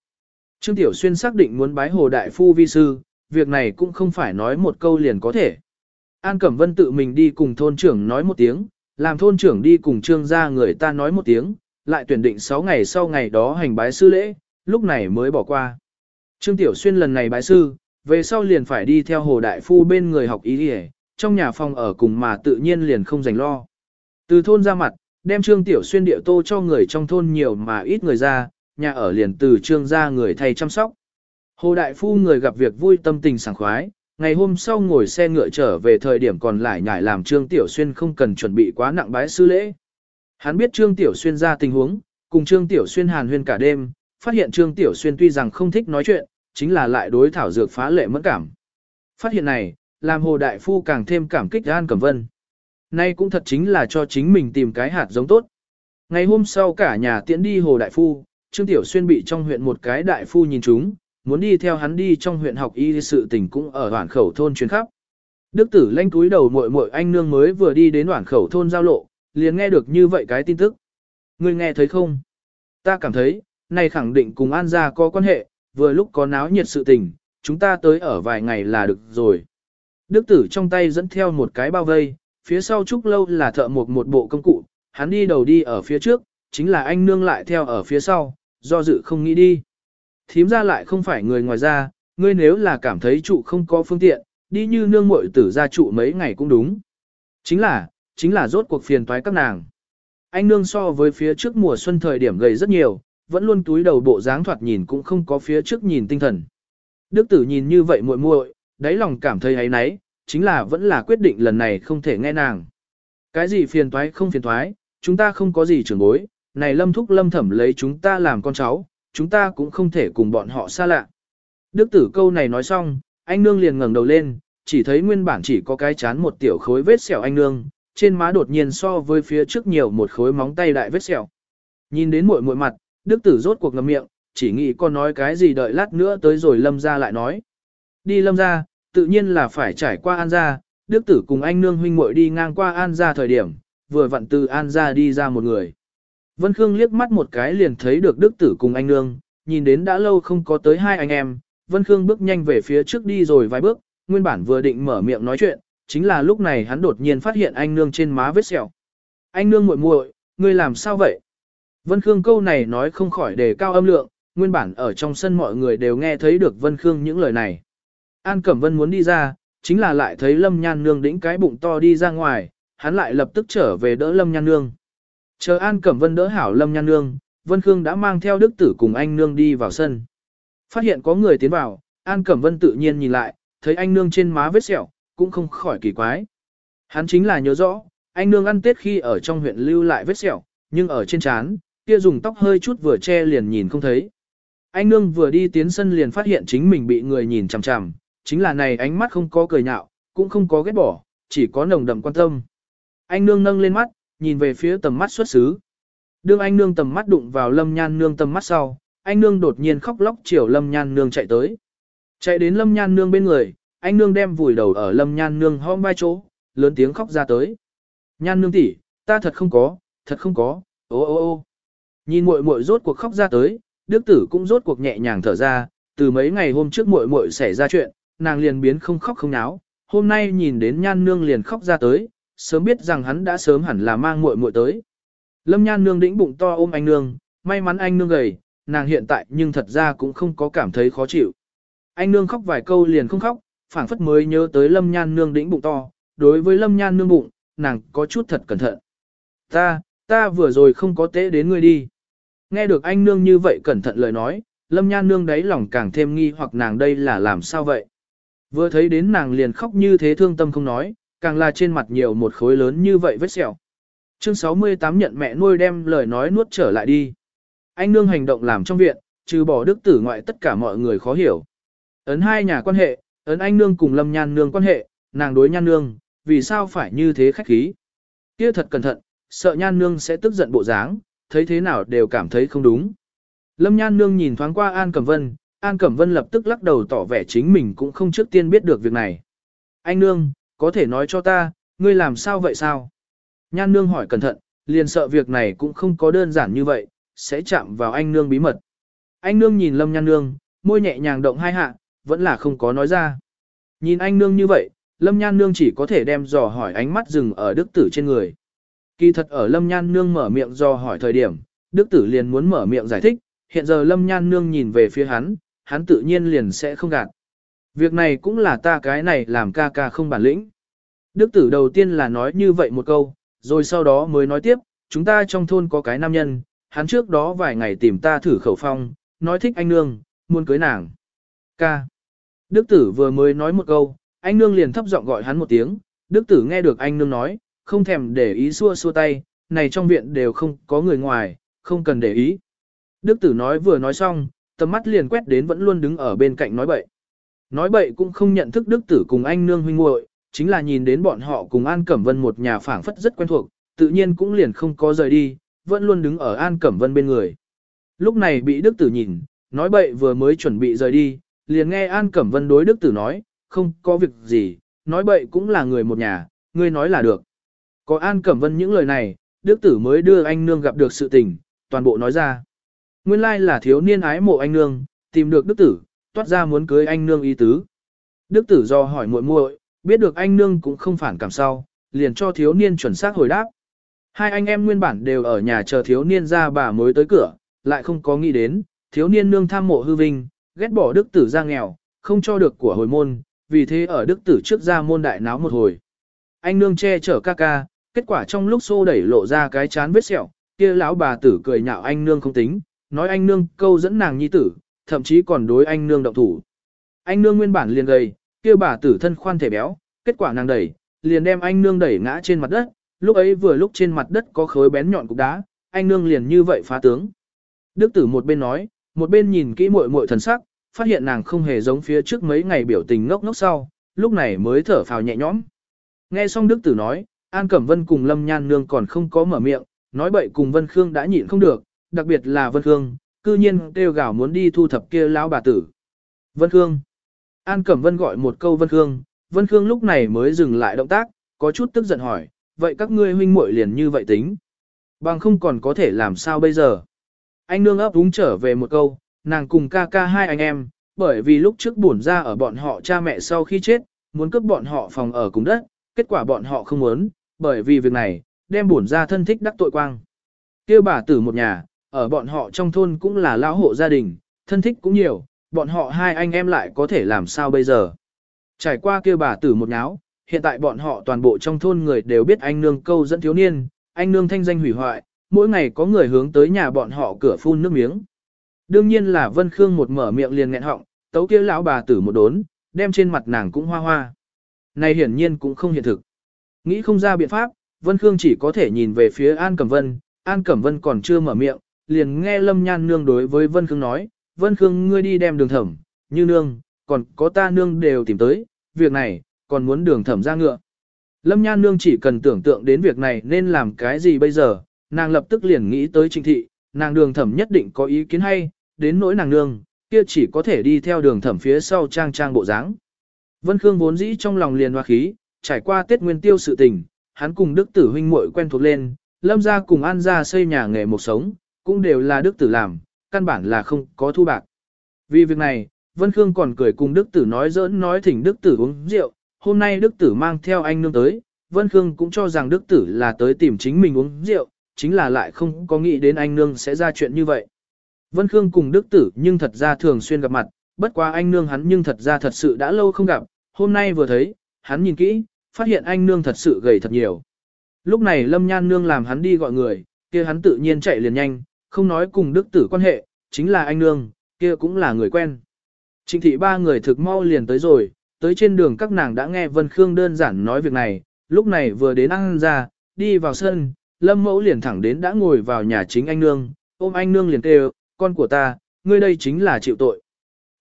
[SPEAKER 1] Trương Tiểu Xuyên xác định muốn bái hồ đại phu vi sư, việc này cũng không phải nói một câu liền có thể. An Cẩm Vân tự mình đi cùng thôn trưởng nói một tiếng, làm thôn trưởng đi cùng trương gia người ta nói một tiếng, lại tuyển định 6 ngày sau ngày đó hành bái sư lễ, lúc này mới bỏ qua. Trương Tiểu Xuyên lần này bái sư, về sau liền phải đi theo hồ đại phu bên người học ý đi trong nhà phòng ở cùng mà tự nhiên liền không dành lo. Từ thôn ra mặt, đem Trương Tiểu Xuyên địa tô cho người trong thôn nhiều mà ít người ra, nhà ở liền từ Trương gia người thay chăm sóc. Hồ đại phu người gặp việc vui tâm tình sảng khoái, ngày hôm sau ngồi xe ngựa trở về thời điểm còn lại nhảy làm Trương Tiểu Xuyên không cần chuẩn bị quá nặng bái sư lễ. Hắn biết Trương Tiểu Xuyên ra tình huống, cùng Trương Tiểu Xuyên hàn huyên cả đêm, phát hiện Trương Tiểu Xuyên tuy rằng không thích nói chuyện, chính là lại đối thảo dược phá lệ mẫn cảm. Phát hiện này, làm Hồ Đại Phu càng thêm cảm kích An Cẩm Vân. Nay cũng thật chính là cho chính mình tìm cái hạt giống tốt. Ngày hôm sau cả nhà tiễn đi Hồ Đại Phu, Trương Tiểu Xuyên bị trong huyện một cái Đại Phu nhìn chúng, muốn đi theo hắn đi trong huyện học y sự tình cũng ở hoảng khẩu thôn chuyến khắp. Đức tử lanh túi đầu muội muội anh nương mới vừa đi đến hoảng khẩu thôn giao lộ, liền nghe được như vậy cái tin tức. Ngươi nghe thấy không? Ta cảm thấy, này khẳng định cùng An gia có quan hệ, vừa lúc có náo nhiệt sự tình, chúng ta tới ở vài ngày là được rồi. Đức tử trong tay dẫn theo một cái bao vây, phía sau trúc lâu là thợ một một bộ công cụ, hắn đi đầu đi ở phía trước, chính là anh nương lại theo ở phía sau, do dự không nghĩ đi. Thím ra lại không phải người ngoài ra, ngươi nếu là cảm thấy trụ không có phương tiện, đi như nương muội tử ra trụ mấy ngày cũng đúng. Chính là, chính là rốt cuộc phiền toái các nàng. Anh nương so với phía trước mùa xuân thời điểm gầy rất nhiều, vẫn luôn túi đầu bộ dáng thoạt nhìn cũng không có phía trước nhìn tinh thần. Đức tử nhìn như vậy muội muội, đáy lòng cảm thấy ấy nấy, chính là vẫn là quyết định lần này không thể nghe nàng. Cái gì phiền toái không phiền toái, chúng ta không có gì trưởng bối, này lâm thúc lâm thẩm lấy chúng ta làm con cháu, chúng ta cũng không thể cùng bọn họ xa lạ. Đức tử câu này nói xong, anh nương liền ngẩng đầu lên, chỉ thấy nguyên bản chỉ có cái chán một tiểu khối vết sẹo anh nương, trên má đột nhiên so với phía trước nhiều một khối móng tay đại vết sẹo. Nhìn đến muội muội mặt, đức tử rốt cuộc ngậm miệng, chỉ nghĩ con nói cái gì đợi lát nữa tới rồi lâm ra lại nói. Đi lâm ra, tự nhiên là phải trải qua an ra, đức tử cùng anh nương huynh muội đi ngang qua an ra thời điểm, vừa vặn từ an ra đi ra một người. Vân Khương liếc mắt một cái liền thấy được đức tử cùng anh nương, nhìn đến đã lâu không có tới hai anh em, Vân Khương bước nhanh về phía trước đi rồi vài bước, nguyên bản vừa định mở miệng nói chuyện, chính là lúc này hắn đột nhiên phát hiện anh nương trên má vết sẹo. Anh nương muội muội, ngươi làm sao vậy? Vân Khương câu này nói không khỏi đề cao âm lượng, nguyên bản ở trong sân mọi người đều nghe thấy được Vân Khương những lời này. An Cẩm Vân muốn đi ra, chính là lại thấy Lâm Nhan Nương đĩnh cái bụng to đi ra ngoài, hắn lại lập tức trở về đỡ Lâm Nhan Nương. Chờ An Cẩm Vân đỡ hảo Lâm Nhan Nương, Vân Khương đã mang theo Đức Tử cùng anh Nương đi vào sân. Phát hiện có người tiến vào, An Cẩm Vân tự nhiên nhìn lại, thấy anh Nương trên má vết sẹo, cũng không khỏi kỳ quái. Hắn chính là nhớ rõ, anh Nương ăn tết khi ở trong huyện lưu lại vết sẹo, nhưng ở trên trán, kia dùng tóc hơi chút vừa che liền nhìn không thấy. Anh Nương vừa đi tiến sân liền phát hiện chính mình bị người nhìn chằm chằm, chính là này ánh mắt không có cười nhạo, cũng không có ghét bỏ, chỉ có nồng đậm quan tâm. Anh Nương nâng lên mắt, nhìn về phía tầm mắt xuất xứ. Đương anh nương tầm mắt đụng vào lâm nhan nương tầm mắt sau, anh nương đột nhiên khóc lóc chiều lâm nhan nương chạy tới. Chạy đến lâm nhan nương bên người, anh nương đem vùi đầu ở lâm nhan nương hôm vai chỗ, lớn tiếng khóc ra tới. Nhan nương tỷ, ta thật không có, thật không có, ô ô ô. Nhìn muội muội rốt cuộc khóc ra tới, đức tử cũng rốt cuộc nhẹ nhàng thở ra, từ mấy ngày hôm trước muội muội xảy ra chuyện, nàng liền biến không khóc không náo, hôm nay nhìn đến nhan nương liền khóc ra tới, sớm biết rằng hắn đã sớm hẳn là mang muội muội tới. Lâm Nhan nương đĩnh bụng to ôm anh nương, may mắn anh nương gầy, nàng hiện tại nhưng thật ra cũng không có cảm thấy khó chịu. Anh nương khóc vài câu liền không khóc, phảng phất mới nhớ tới lâm nhan nương đĩnh bụng to, đối với lâm nhan nương bụng, nàng có chút thật cẩn thận. Ta, ta vừa rồi không có tế đến ngươi đi. Nghe được anh nương như vậy cẩn thận lời nói, lâm nhan nương đấy lòng càng thêm nghi hoặc nàng đây là làm sao vậy. Vừa thấy đến nàng liền khóc như thế thương tâm không nói, càng là trên mặt nhiều một khối lớn như vậy vết sẹo. Chương 68 nhận mẹ nuôi đem lời nói nuốt trở lại đi. Anh nương hành động làm trong viện, trừ bỏ đức tử ngoại tất cả mọi người khó hiểu. Ấn hai nhà quan hệ, ấn anh nương cùng lâm nhan nương quan hệ, nàng đối nhan nương, vì sao phải như thế khách khí. Kia thật cẩn thận, sợ nhan nương sẽ tức giận bộ dáng, thấy thế nào đều cảm thấy không đúng. Lâm nhan nương nhìn thoáng qua An Cẩm Vân, An Cẩm Vân lập tức lắc đầu tỏ vẻ chính mình cũng không trước tiên biết được việc này. Anh nương, có thể nói cho ta, ngươi làm sao vậy sao? Nhan nương hỏi cẩn thận, liền sợ việc này cũng không có đơn giản như vậy, sẽ chạm vào anh nương bí mật. Anh nương nhìn lâm nhan nương, môi nhẹ nhàng động hai hạ, vẫn là không có nói ra. Nhìn anh nương như vậy, lâm nhan nương chỉ có thể đem dò hỏi ánh mắt dừng ở đức tử trên người. Kỳ thật ở lâm nhan nương mở miệng dò hỏi thời điểm, đức tử liền muốn mở miệng giải thích, hiện giờ lâm nhan nương nhìn về phía hắn, hắn tự nhiên liền sẽ không gạt. Việc này cũng là ta cái này làm ca ca không bản lĩnh. Đức tử đầu tiên là nói như vậy một câu, rồi sau đó mới nói tiếp, chúng ta trong thôn có cái nam nhân, hắn trước đó vài ngày tìm ta thử khẩu phong, nói thích anh nương, muốn cưới nàng. Ca. Đức tử vừa mới nói một câu, anh nương liền thấp giọng gọi hắn một tiếng, đức tử nghe được anh nương nói, không thèm để ý xua xua tay, này trong viện đều không có người ngoài, không cần để ý. Đức tử nói vừa nói xong, tầm mắt liền quét đến vẫn luôn đứng ở bên cạnh nói bậy. Nói bậy cũng không nhận thức đức tử cùng anh nương huynh muội, chính là nhìn đến bọn họ cùng An Cẩm Vân một nhà phảng phất rất quen thuộc, tự nhiên cũng liền không có rời đi, vẫn luôn đứng ở An Cẩm Vân bên người. Lúc này bị Đức Tử nhìn, nói bậy vừa mới chuẩn bị rời đi, liền nghe An Cẩm Vân đối Đức Tử nói, không có việc gì, nói bậy cũng là người một nhà, ngươi nói là được. Có An Cẩm Vân những lời này, Đức Tử mới đưa anh nương gặp được sự tình, toàn bộ nói ra. Nguyên lai là thiếu niên ái mộ anh nương, tìm được Đức Tử, toát ra muốn cưới anh nương ý tứ. Đức Tử do hỏi muội muội, biết được anh nương cũng không phản cảm sau, liền cho thiếu niên chuẩn xác hồi đáp. Hai anh em nguyên bản đều ở nhà chờ thiếu niên ra bà mới tới cửa, lại không có nghĩ đến, thiếu niên nương tham mộ hư vinh, ghét bỏ đức tử ra nghèo, không cho được của hồi môn, vì thế ở đức tử trước ra môn đại náo một hồi. Anh nương che chở ca ca, kết quả trong lúc xô đẩy lộ ra cái chán vết sẹo, kia lão bà tử cười nhạo anh nương không tính, nói anh nương câu dẫn nàng nhi tử, thậm chí còn đối anh nương động thủ. Anh nương nguyên bản liền gầy, kia bà tử thân khoan thể béo, kết quả nàng đẩy, liền đem anh nương đẩy ngã trên mặt đất, lúc ấy vừa lúc trên mặt đất có khối bén nhọn cục đá, anh nương liền như vậy phá tướng. Đức tử một bên nói, một bên nhìn kỹ muội muội thần sắc, phát hiện nàng không hề giống phía trước mấy ngày biểu tình ngốc ngốc sau, lúc này mới thở phào nhẹ nhõm. Nghe xong Đức tử nói, An Cẩm Vân cùng Lâm Nhan Nương còn không có mở miệng, nói bậy cùng Vân Khương đã nhịn không được, đặc biệt là Vân Khương, cư nhiên kêu gào muốn đi thu thập kia lão bà tử. Vân Khương. An Cẩm Vân gọi một câu Vân Khương, Vân Khương lúc này mới dừng lại động tác, có chút tức giận hỏi, vậy các ngươi huynh muội liền như vậy tính. Bằng không còn có thể làm sao bây giờ. Anh nương ấp úng trở về một câu, nàng cùng ca ca hai anh em, bởi vì lúc trước bổn ra ở bọn họ cha mẹ sau khi chết, muốn cướp bọn họ phòng ở cùng đất, kết quả bọn họ không muốn, bởi vì việc này, đem bổn ra thân thích đắc tội quang. Kêu bà tử một nhà, ở bọn họ trong thôn cũng là lão hộ gia đình, thân thích cũng nhiều, bọn họ hai anh em lại có thể làm sao bây giờ. Trải qua kêu bà tử một náo, hiện tại bọn họ toàn bộ trong thôn người đều biết anh nương câu dẫn thiếu niên, anh nương thanh danh hủy hoại, mỗi ngày có người hướng tới nhà bọn họ cửa phun nước miếng. Đương nhiên là Vân Khương một mở miệng liền nghẹn họng, tấu kia lão bà tử một đốn, đem trên mặt nàng cũng hoa hoa. Này hiển nhiên cũng không hiện thực. Nghĩ không ra biện pháp, Vân Khương chỉ có thể nhìn về phía An Cẩm Vân, An Cẩm Vân còn chưa mở miệng, liền nghe Lâm Nhan Nương đối với Vân Khương nói, Vân Khương ngươi đi đem đường thẩm, như nương, còn có ta nương đều tìm tới, việc này, còn muốn đường thẩm ra ngựa. Lâm Nhan Nương chỉ cần tưởng tượng đến việc này nên làm cái gì bây giờ, nàng lập tức liền nghĩ tới trình thị, nàng đường thẩm nhất định có ý kiến hay, đến nỗi nàng nương, kia chỉ có thể đi theo đường thẩm phía sau trang trang bộ dáng. Vân Khương vốn dĩ trong lòng liền hoa khí, trải qua Tết Nguyên Tiêu sự tình, hắn cùng Đức Tử huynh muội quen thuộc lên, Lâm gia cùng An gia xây nhà nghề một sống, cũng đều là Đức Tử làm, căn bản là không có thu bạc. Vì việc này, Vân Khương còn cười cùng Đức Tử nói giỡn nói thỉnh Đức Tử uống rượu, hôm nay Đức Tử mang theo anh nương tới, Vân Khương cũng cho rằng Đức Tử là tới tìm chính mình uống rượu, chính là lại không có nghĩ đến anh nương sẽ ra chuyện như vậy. Vân Khương cùng Đức Tử nhưng thật ra thường xuyên gặp mặt, bất quá anh nương hắn nhưng thật ra thật sự đã lâu không gặp, hôm nay vừa thấy, hắn nhìn kỹ, phát hiện anh nương thật sự gầy thật nhiều. Lúc này Lâm Nhan nương làm hắn đi gọi người, kia hắn tự nhiên chạy liền nhanh, không nói cùng đức tử quan hệ, chính là anh nương, kia cũng là người quen. Trịnh thị ba người thực mau liền tới rồi, tới trên đường các nàng đã nghe Vân Khương đơn giản nói việc này, lúc này vừa đến ăn ra, đi vào sân, Lâm Mẫu liền thẳng đến đã ngồi vào nhà chính anh nương, ôm anh nương liền kêu, con của ta, ngươi đây chính là chịu tội.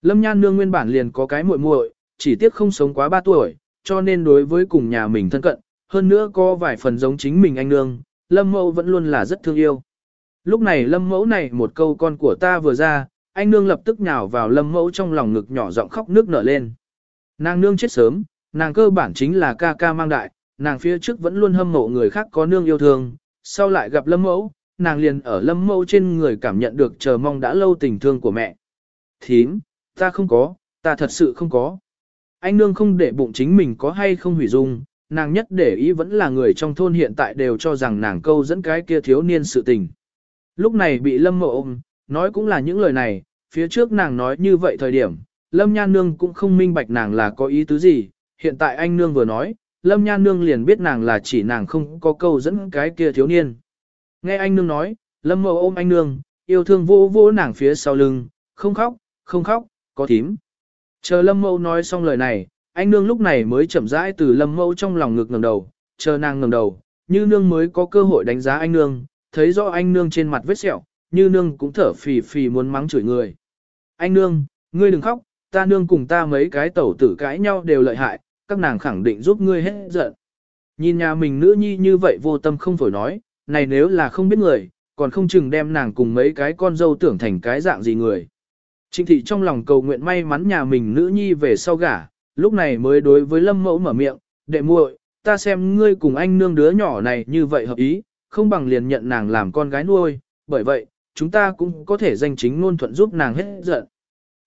[SPEAKER 1] Lâm Nhan nương nguyên bản liền có cái muội muội, chỉ tiếc không sống quá 3 tuổi, cho nên đối với cùng nhà mình thân cận, hơn nữa có vài phần giống chính mình anh nương, Lâm Mẫu vẫn luôn là rất thương yêu. Lúc này Lâm Mẫu này một câu con của ta vừa ra, anh nương lập tức nhào vào Lâm Mẫu trong lòng ngực nhỏ giọng khóc nước nở lên. Nàng nương chết sớm, nàng cơ bản chính là ca ca mang đại, nàng phía trước vẫn luôn hâm mộ người khác có nương yêu thương, sau lại gặp Lâm Mẫu, nàng liền ở Lâm Mẫu trên người cảm nhận được chờ mong đã lâu tình thương của mẹ. Thím, ta không có, ta thật sự không có. Anh nương không để bụng chính mình có hay không hủy dung, nàng nhất để ý vẫn là người trong thôn hiện tại đều cho rằng nàng câu dẫn cái kia thiếu niên sự tình. Lúc này bị Lâm Mộ ôm, nói cũng là những lời này, phía trước nàng nói như vậy thời điểm, Lâm Nhan Nương cũng không minh bạch nàng là có ý tứ gì, hiện tại anh Nương vừa nói, Lâm Nhan Nương liền biết nàng là chỉ nàng không có câu dẫn cái kia thiếu niên. Nghe anh Nương nói, Lâm Mộ ôm anh Nương, yêu thương vô vô nàng phía sau lưng, không khóc, không khóc, có thím. Chờ Lâm Mộ nói xong lời này, anh nương lúc này mới chậm rãi từ Lâm Mộ trong lòng ngực ngẩng đầu, chờ nàng ngẩng đầu, như nương mới có cơ hội đánh giá anh nương, thấy rõ anh nương trên mặt vết sẹo, như nương cũng thở phì phì muốn mắng chửi người. Anh nương, ngươi đừng khóc, ta nương cùng ta mấy cái tẩu tử cãi nhau đều lợi hại, các nàng khẳng định giúp ngươi hết giận. Nhìn nhà mình nữ nhi như vậy vô tâm không phổi nói, này nếu là không biết người, còn không chừng đem nàng cùng mấy cái con dâu tưởng thành cái dạng gì người. Trịnh thị trong lòng cầu nguyện may mắn nhà mình nữ nhi về sau gả, lúc này mới đối với lâm mẫu mở miệng, đệ muội, ta xem ngươi cùng anh nương đứa nhỏ này như vậy hợp ý, không bằng liền nhận nàng làm con gái nuôi, bởi vậy, chúng ta cũng có thể danh chính ngôn thuận giúp nàng hết giận.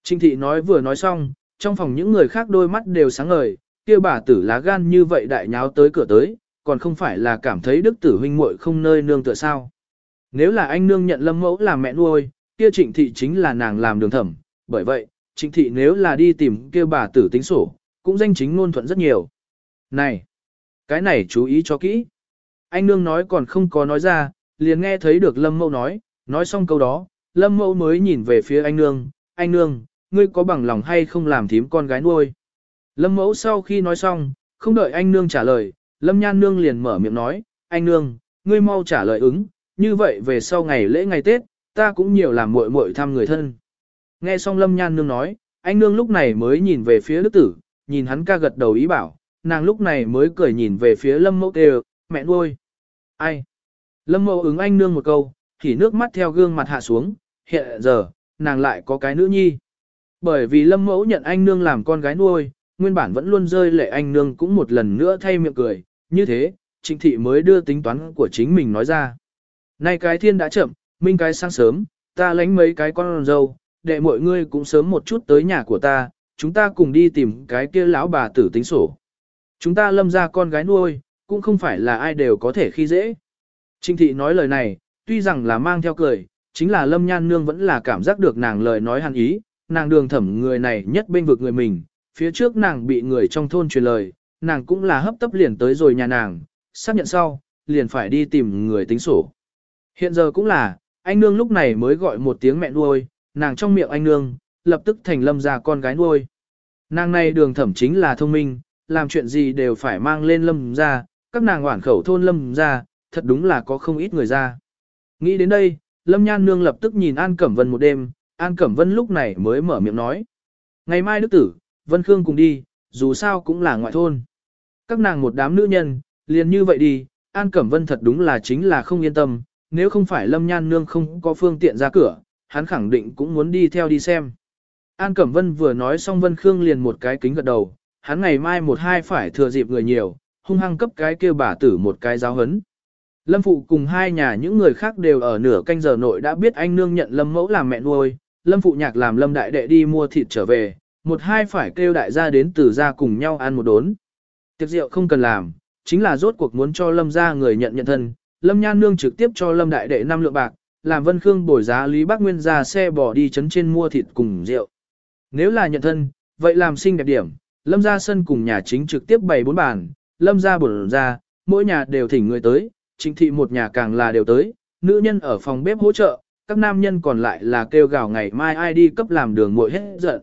[SPEAKER 1] Trinh thị nói vừa nói xong, trong phòng những người khác đôi mắt đều sáng ngời, kia bà tử lá gan như vậy đại nháo tới cửa tới, còn không phải là cảm thấy đức tử huynh muội không nơi nương tựa sao. Nếu là anh nương nhận lâm mẫu làm mẹ nuôi, kia trịnh thị chính là nàng làm đường thẩm, bởi vậy, trịnh thị nếu là đi tìm kia bà tử tính sổ, cũng danh chính ngôn thuận rất nhiều. Này, cái này chú ý cho kỹ. Anh nương nói còn không có nói ra, liền nghe thấy được lâm mẫu nói, nói xong câu đó, lâm mẫu mới nhìn về phía anh nương, anh nương, ngươi có bằng lòng hay không làm thím con gái nuôi. Lâm mẫu sau khi nói xong, không đợi anh nương trả lời, lâm nhan nương liền mở miệng nói, anh nương, ngươi mau trả lời ứng, như vậy về sau ngày lễ ngày Tết, ta cũng nhiều làm muội muội thăm người thân. Nghe xong Lâm Nhan Nương nói, anh Nương lúc này mới nhìn về phía Đức Tử, nhìn hắn ca gật đầu ý bảo, nàng lúc này mới cười nhìn về phía Lâm Mẫu kêu, mẹ nuôi. Ai? Lâm Mẫu ứng anh Nương một câu, thì nước mắt theo gương mặt hạ xuống, hiện giờ, nàng lại có cái nữ nhi. Bởi vì Lâm Mẫu nhận anh Nương làm con gái nuôi, nguyên bản vẫn luôn rơi lệ anh Nương cũng một lần nữa thay miệng cười, như thế, Trịnh Thị mới đưa tính toán của chính mình nói ra. Nay cái thiên đã chậm, minh cái sáng sớm, ta lánh mấy cái con dâu, đệ mọi ngươi cũng sớm một chút tới nhà của ta, chúng ta cùng đi tìm cái kia lão bà tử tính sổ. Chúng ta lâm ra con gái nuôi, cũng không phải là ai đều có thể khi dễ. Trinh thị nói lời này, tuy rằng là mang theo cười, chính là lâm nhan nương vẫn là cảm giác được nàng lời nói hàn ý, nàng đường thẩm người này nhất bên vực người mình, phía trước nàng bị người trong thôn truyền lời, nàng cũng là hấp tấp liền tới rồi nhà nàng, xác nhận sau, liền phải đi tìm người tính sổ. Hiện giờ cũng là, anh nương lúc này mới gọi một tiếng mẹ nuôi, nàng trong miệng anh nương, lập tức thành lâm ra con gái nuôi. Nàng này đường thẩm chính là thông minh, làm chuyện gì đều phải mang lên lâm ra, các nàng hoảng khẩu thôn lâm ra, thật đúng là có không ít người ra. Nghĩ đến đây, lâm nhan nương lập tức nhìn An Cẩm Vân một đêm, An Cẩm Vân lúc này mới mở miệng nói. Ngày mai đức tử, Vân Khương cùng đi, dù sao cũng là ngoại thôn. Các nàng một đám nữ nhân, liền như vậy đi, An Cẩm Vân thật đúng là chính là không yên tâm, nếu không phải lâm nhan nương không có phương tiện ra cửa, hắn khẳng định cũng muốn đi theo đi xem. An Cẩm Vân vừa nói xong Vân Khương liền một cái kính gật đầu, hắn ngày mai một hai phải thừa dịp người nhiều, hung hăng cấp cái kia bà tử một cái giáo hấn. Lâm Phụ cùng hai nhà những người khác đều ở nửa canh giờ nội đã biết anh nương nhận Lâm Mẫu làm mẹ nuôi, Lâm Phụ nhạc làm Lâm Đại Đệ đi mua thịt trở về, một hai phải kêu đại gia đến từ gia cùng nhau ăn một đốn. Tiệc rượu không cần làm, chính là rốt cuộc muốn cho Lâm gia người nhận nhận thân, Lâm Nhan Nương trực tiếp cho Lâm Đại Đệ năm lượng bạc, làm Vân Khương bồi giá Lý Bác Nguyên ra xe bỏ đi chấn trên mua thịt cùng rượu. Nếu là nhận thân, vậy làm xinh đẹp điểm, lâm ra sân cùng nhà chính trực tiếp bày bốn bàn, lâm ra bổn ra, mỗi nhà đều thỉnh người tới, chính thị một nhà càng là đều tới, nữ nhân ở phòng bếp hỗ trợ, các nam nhân còn lại là kêu gào ngày mai ai đi cấp làm đường muội hết giận.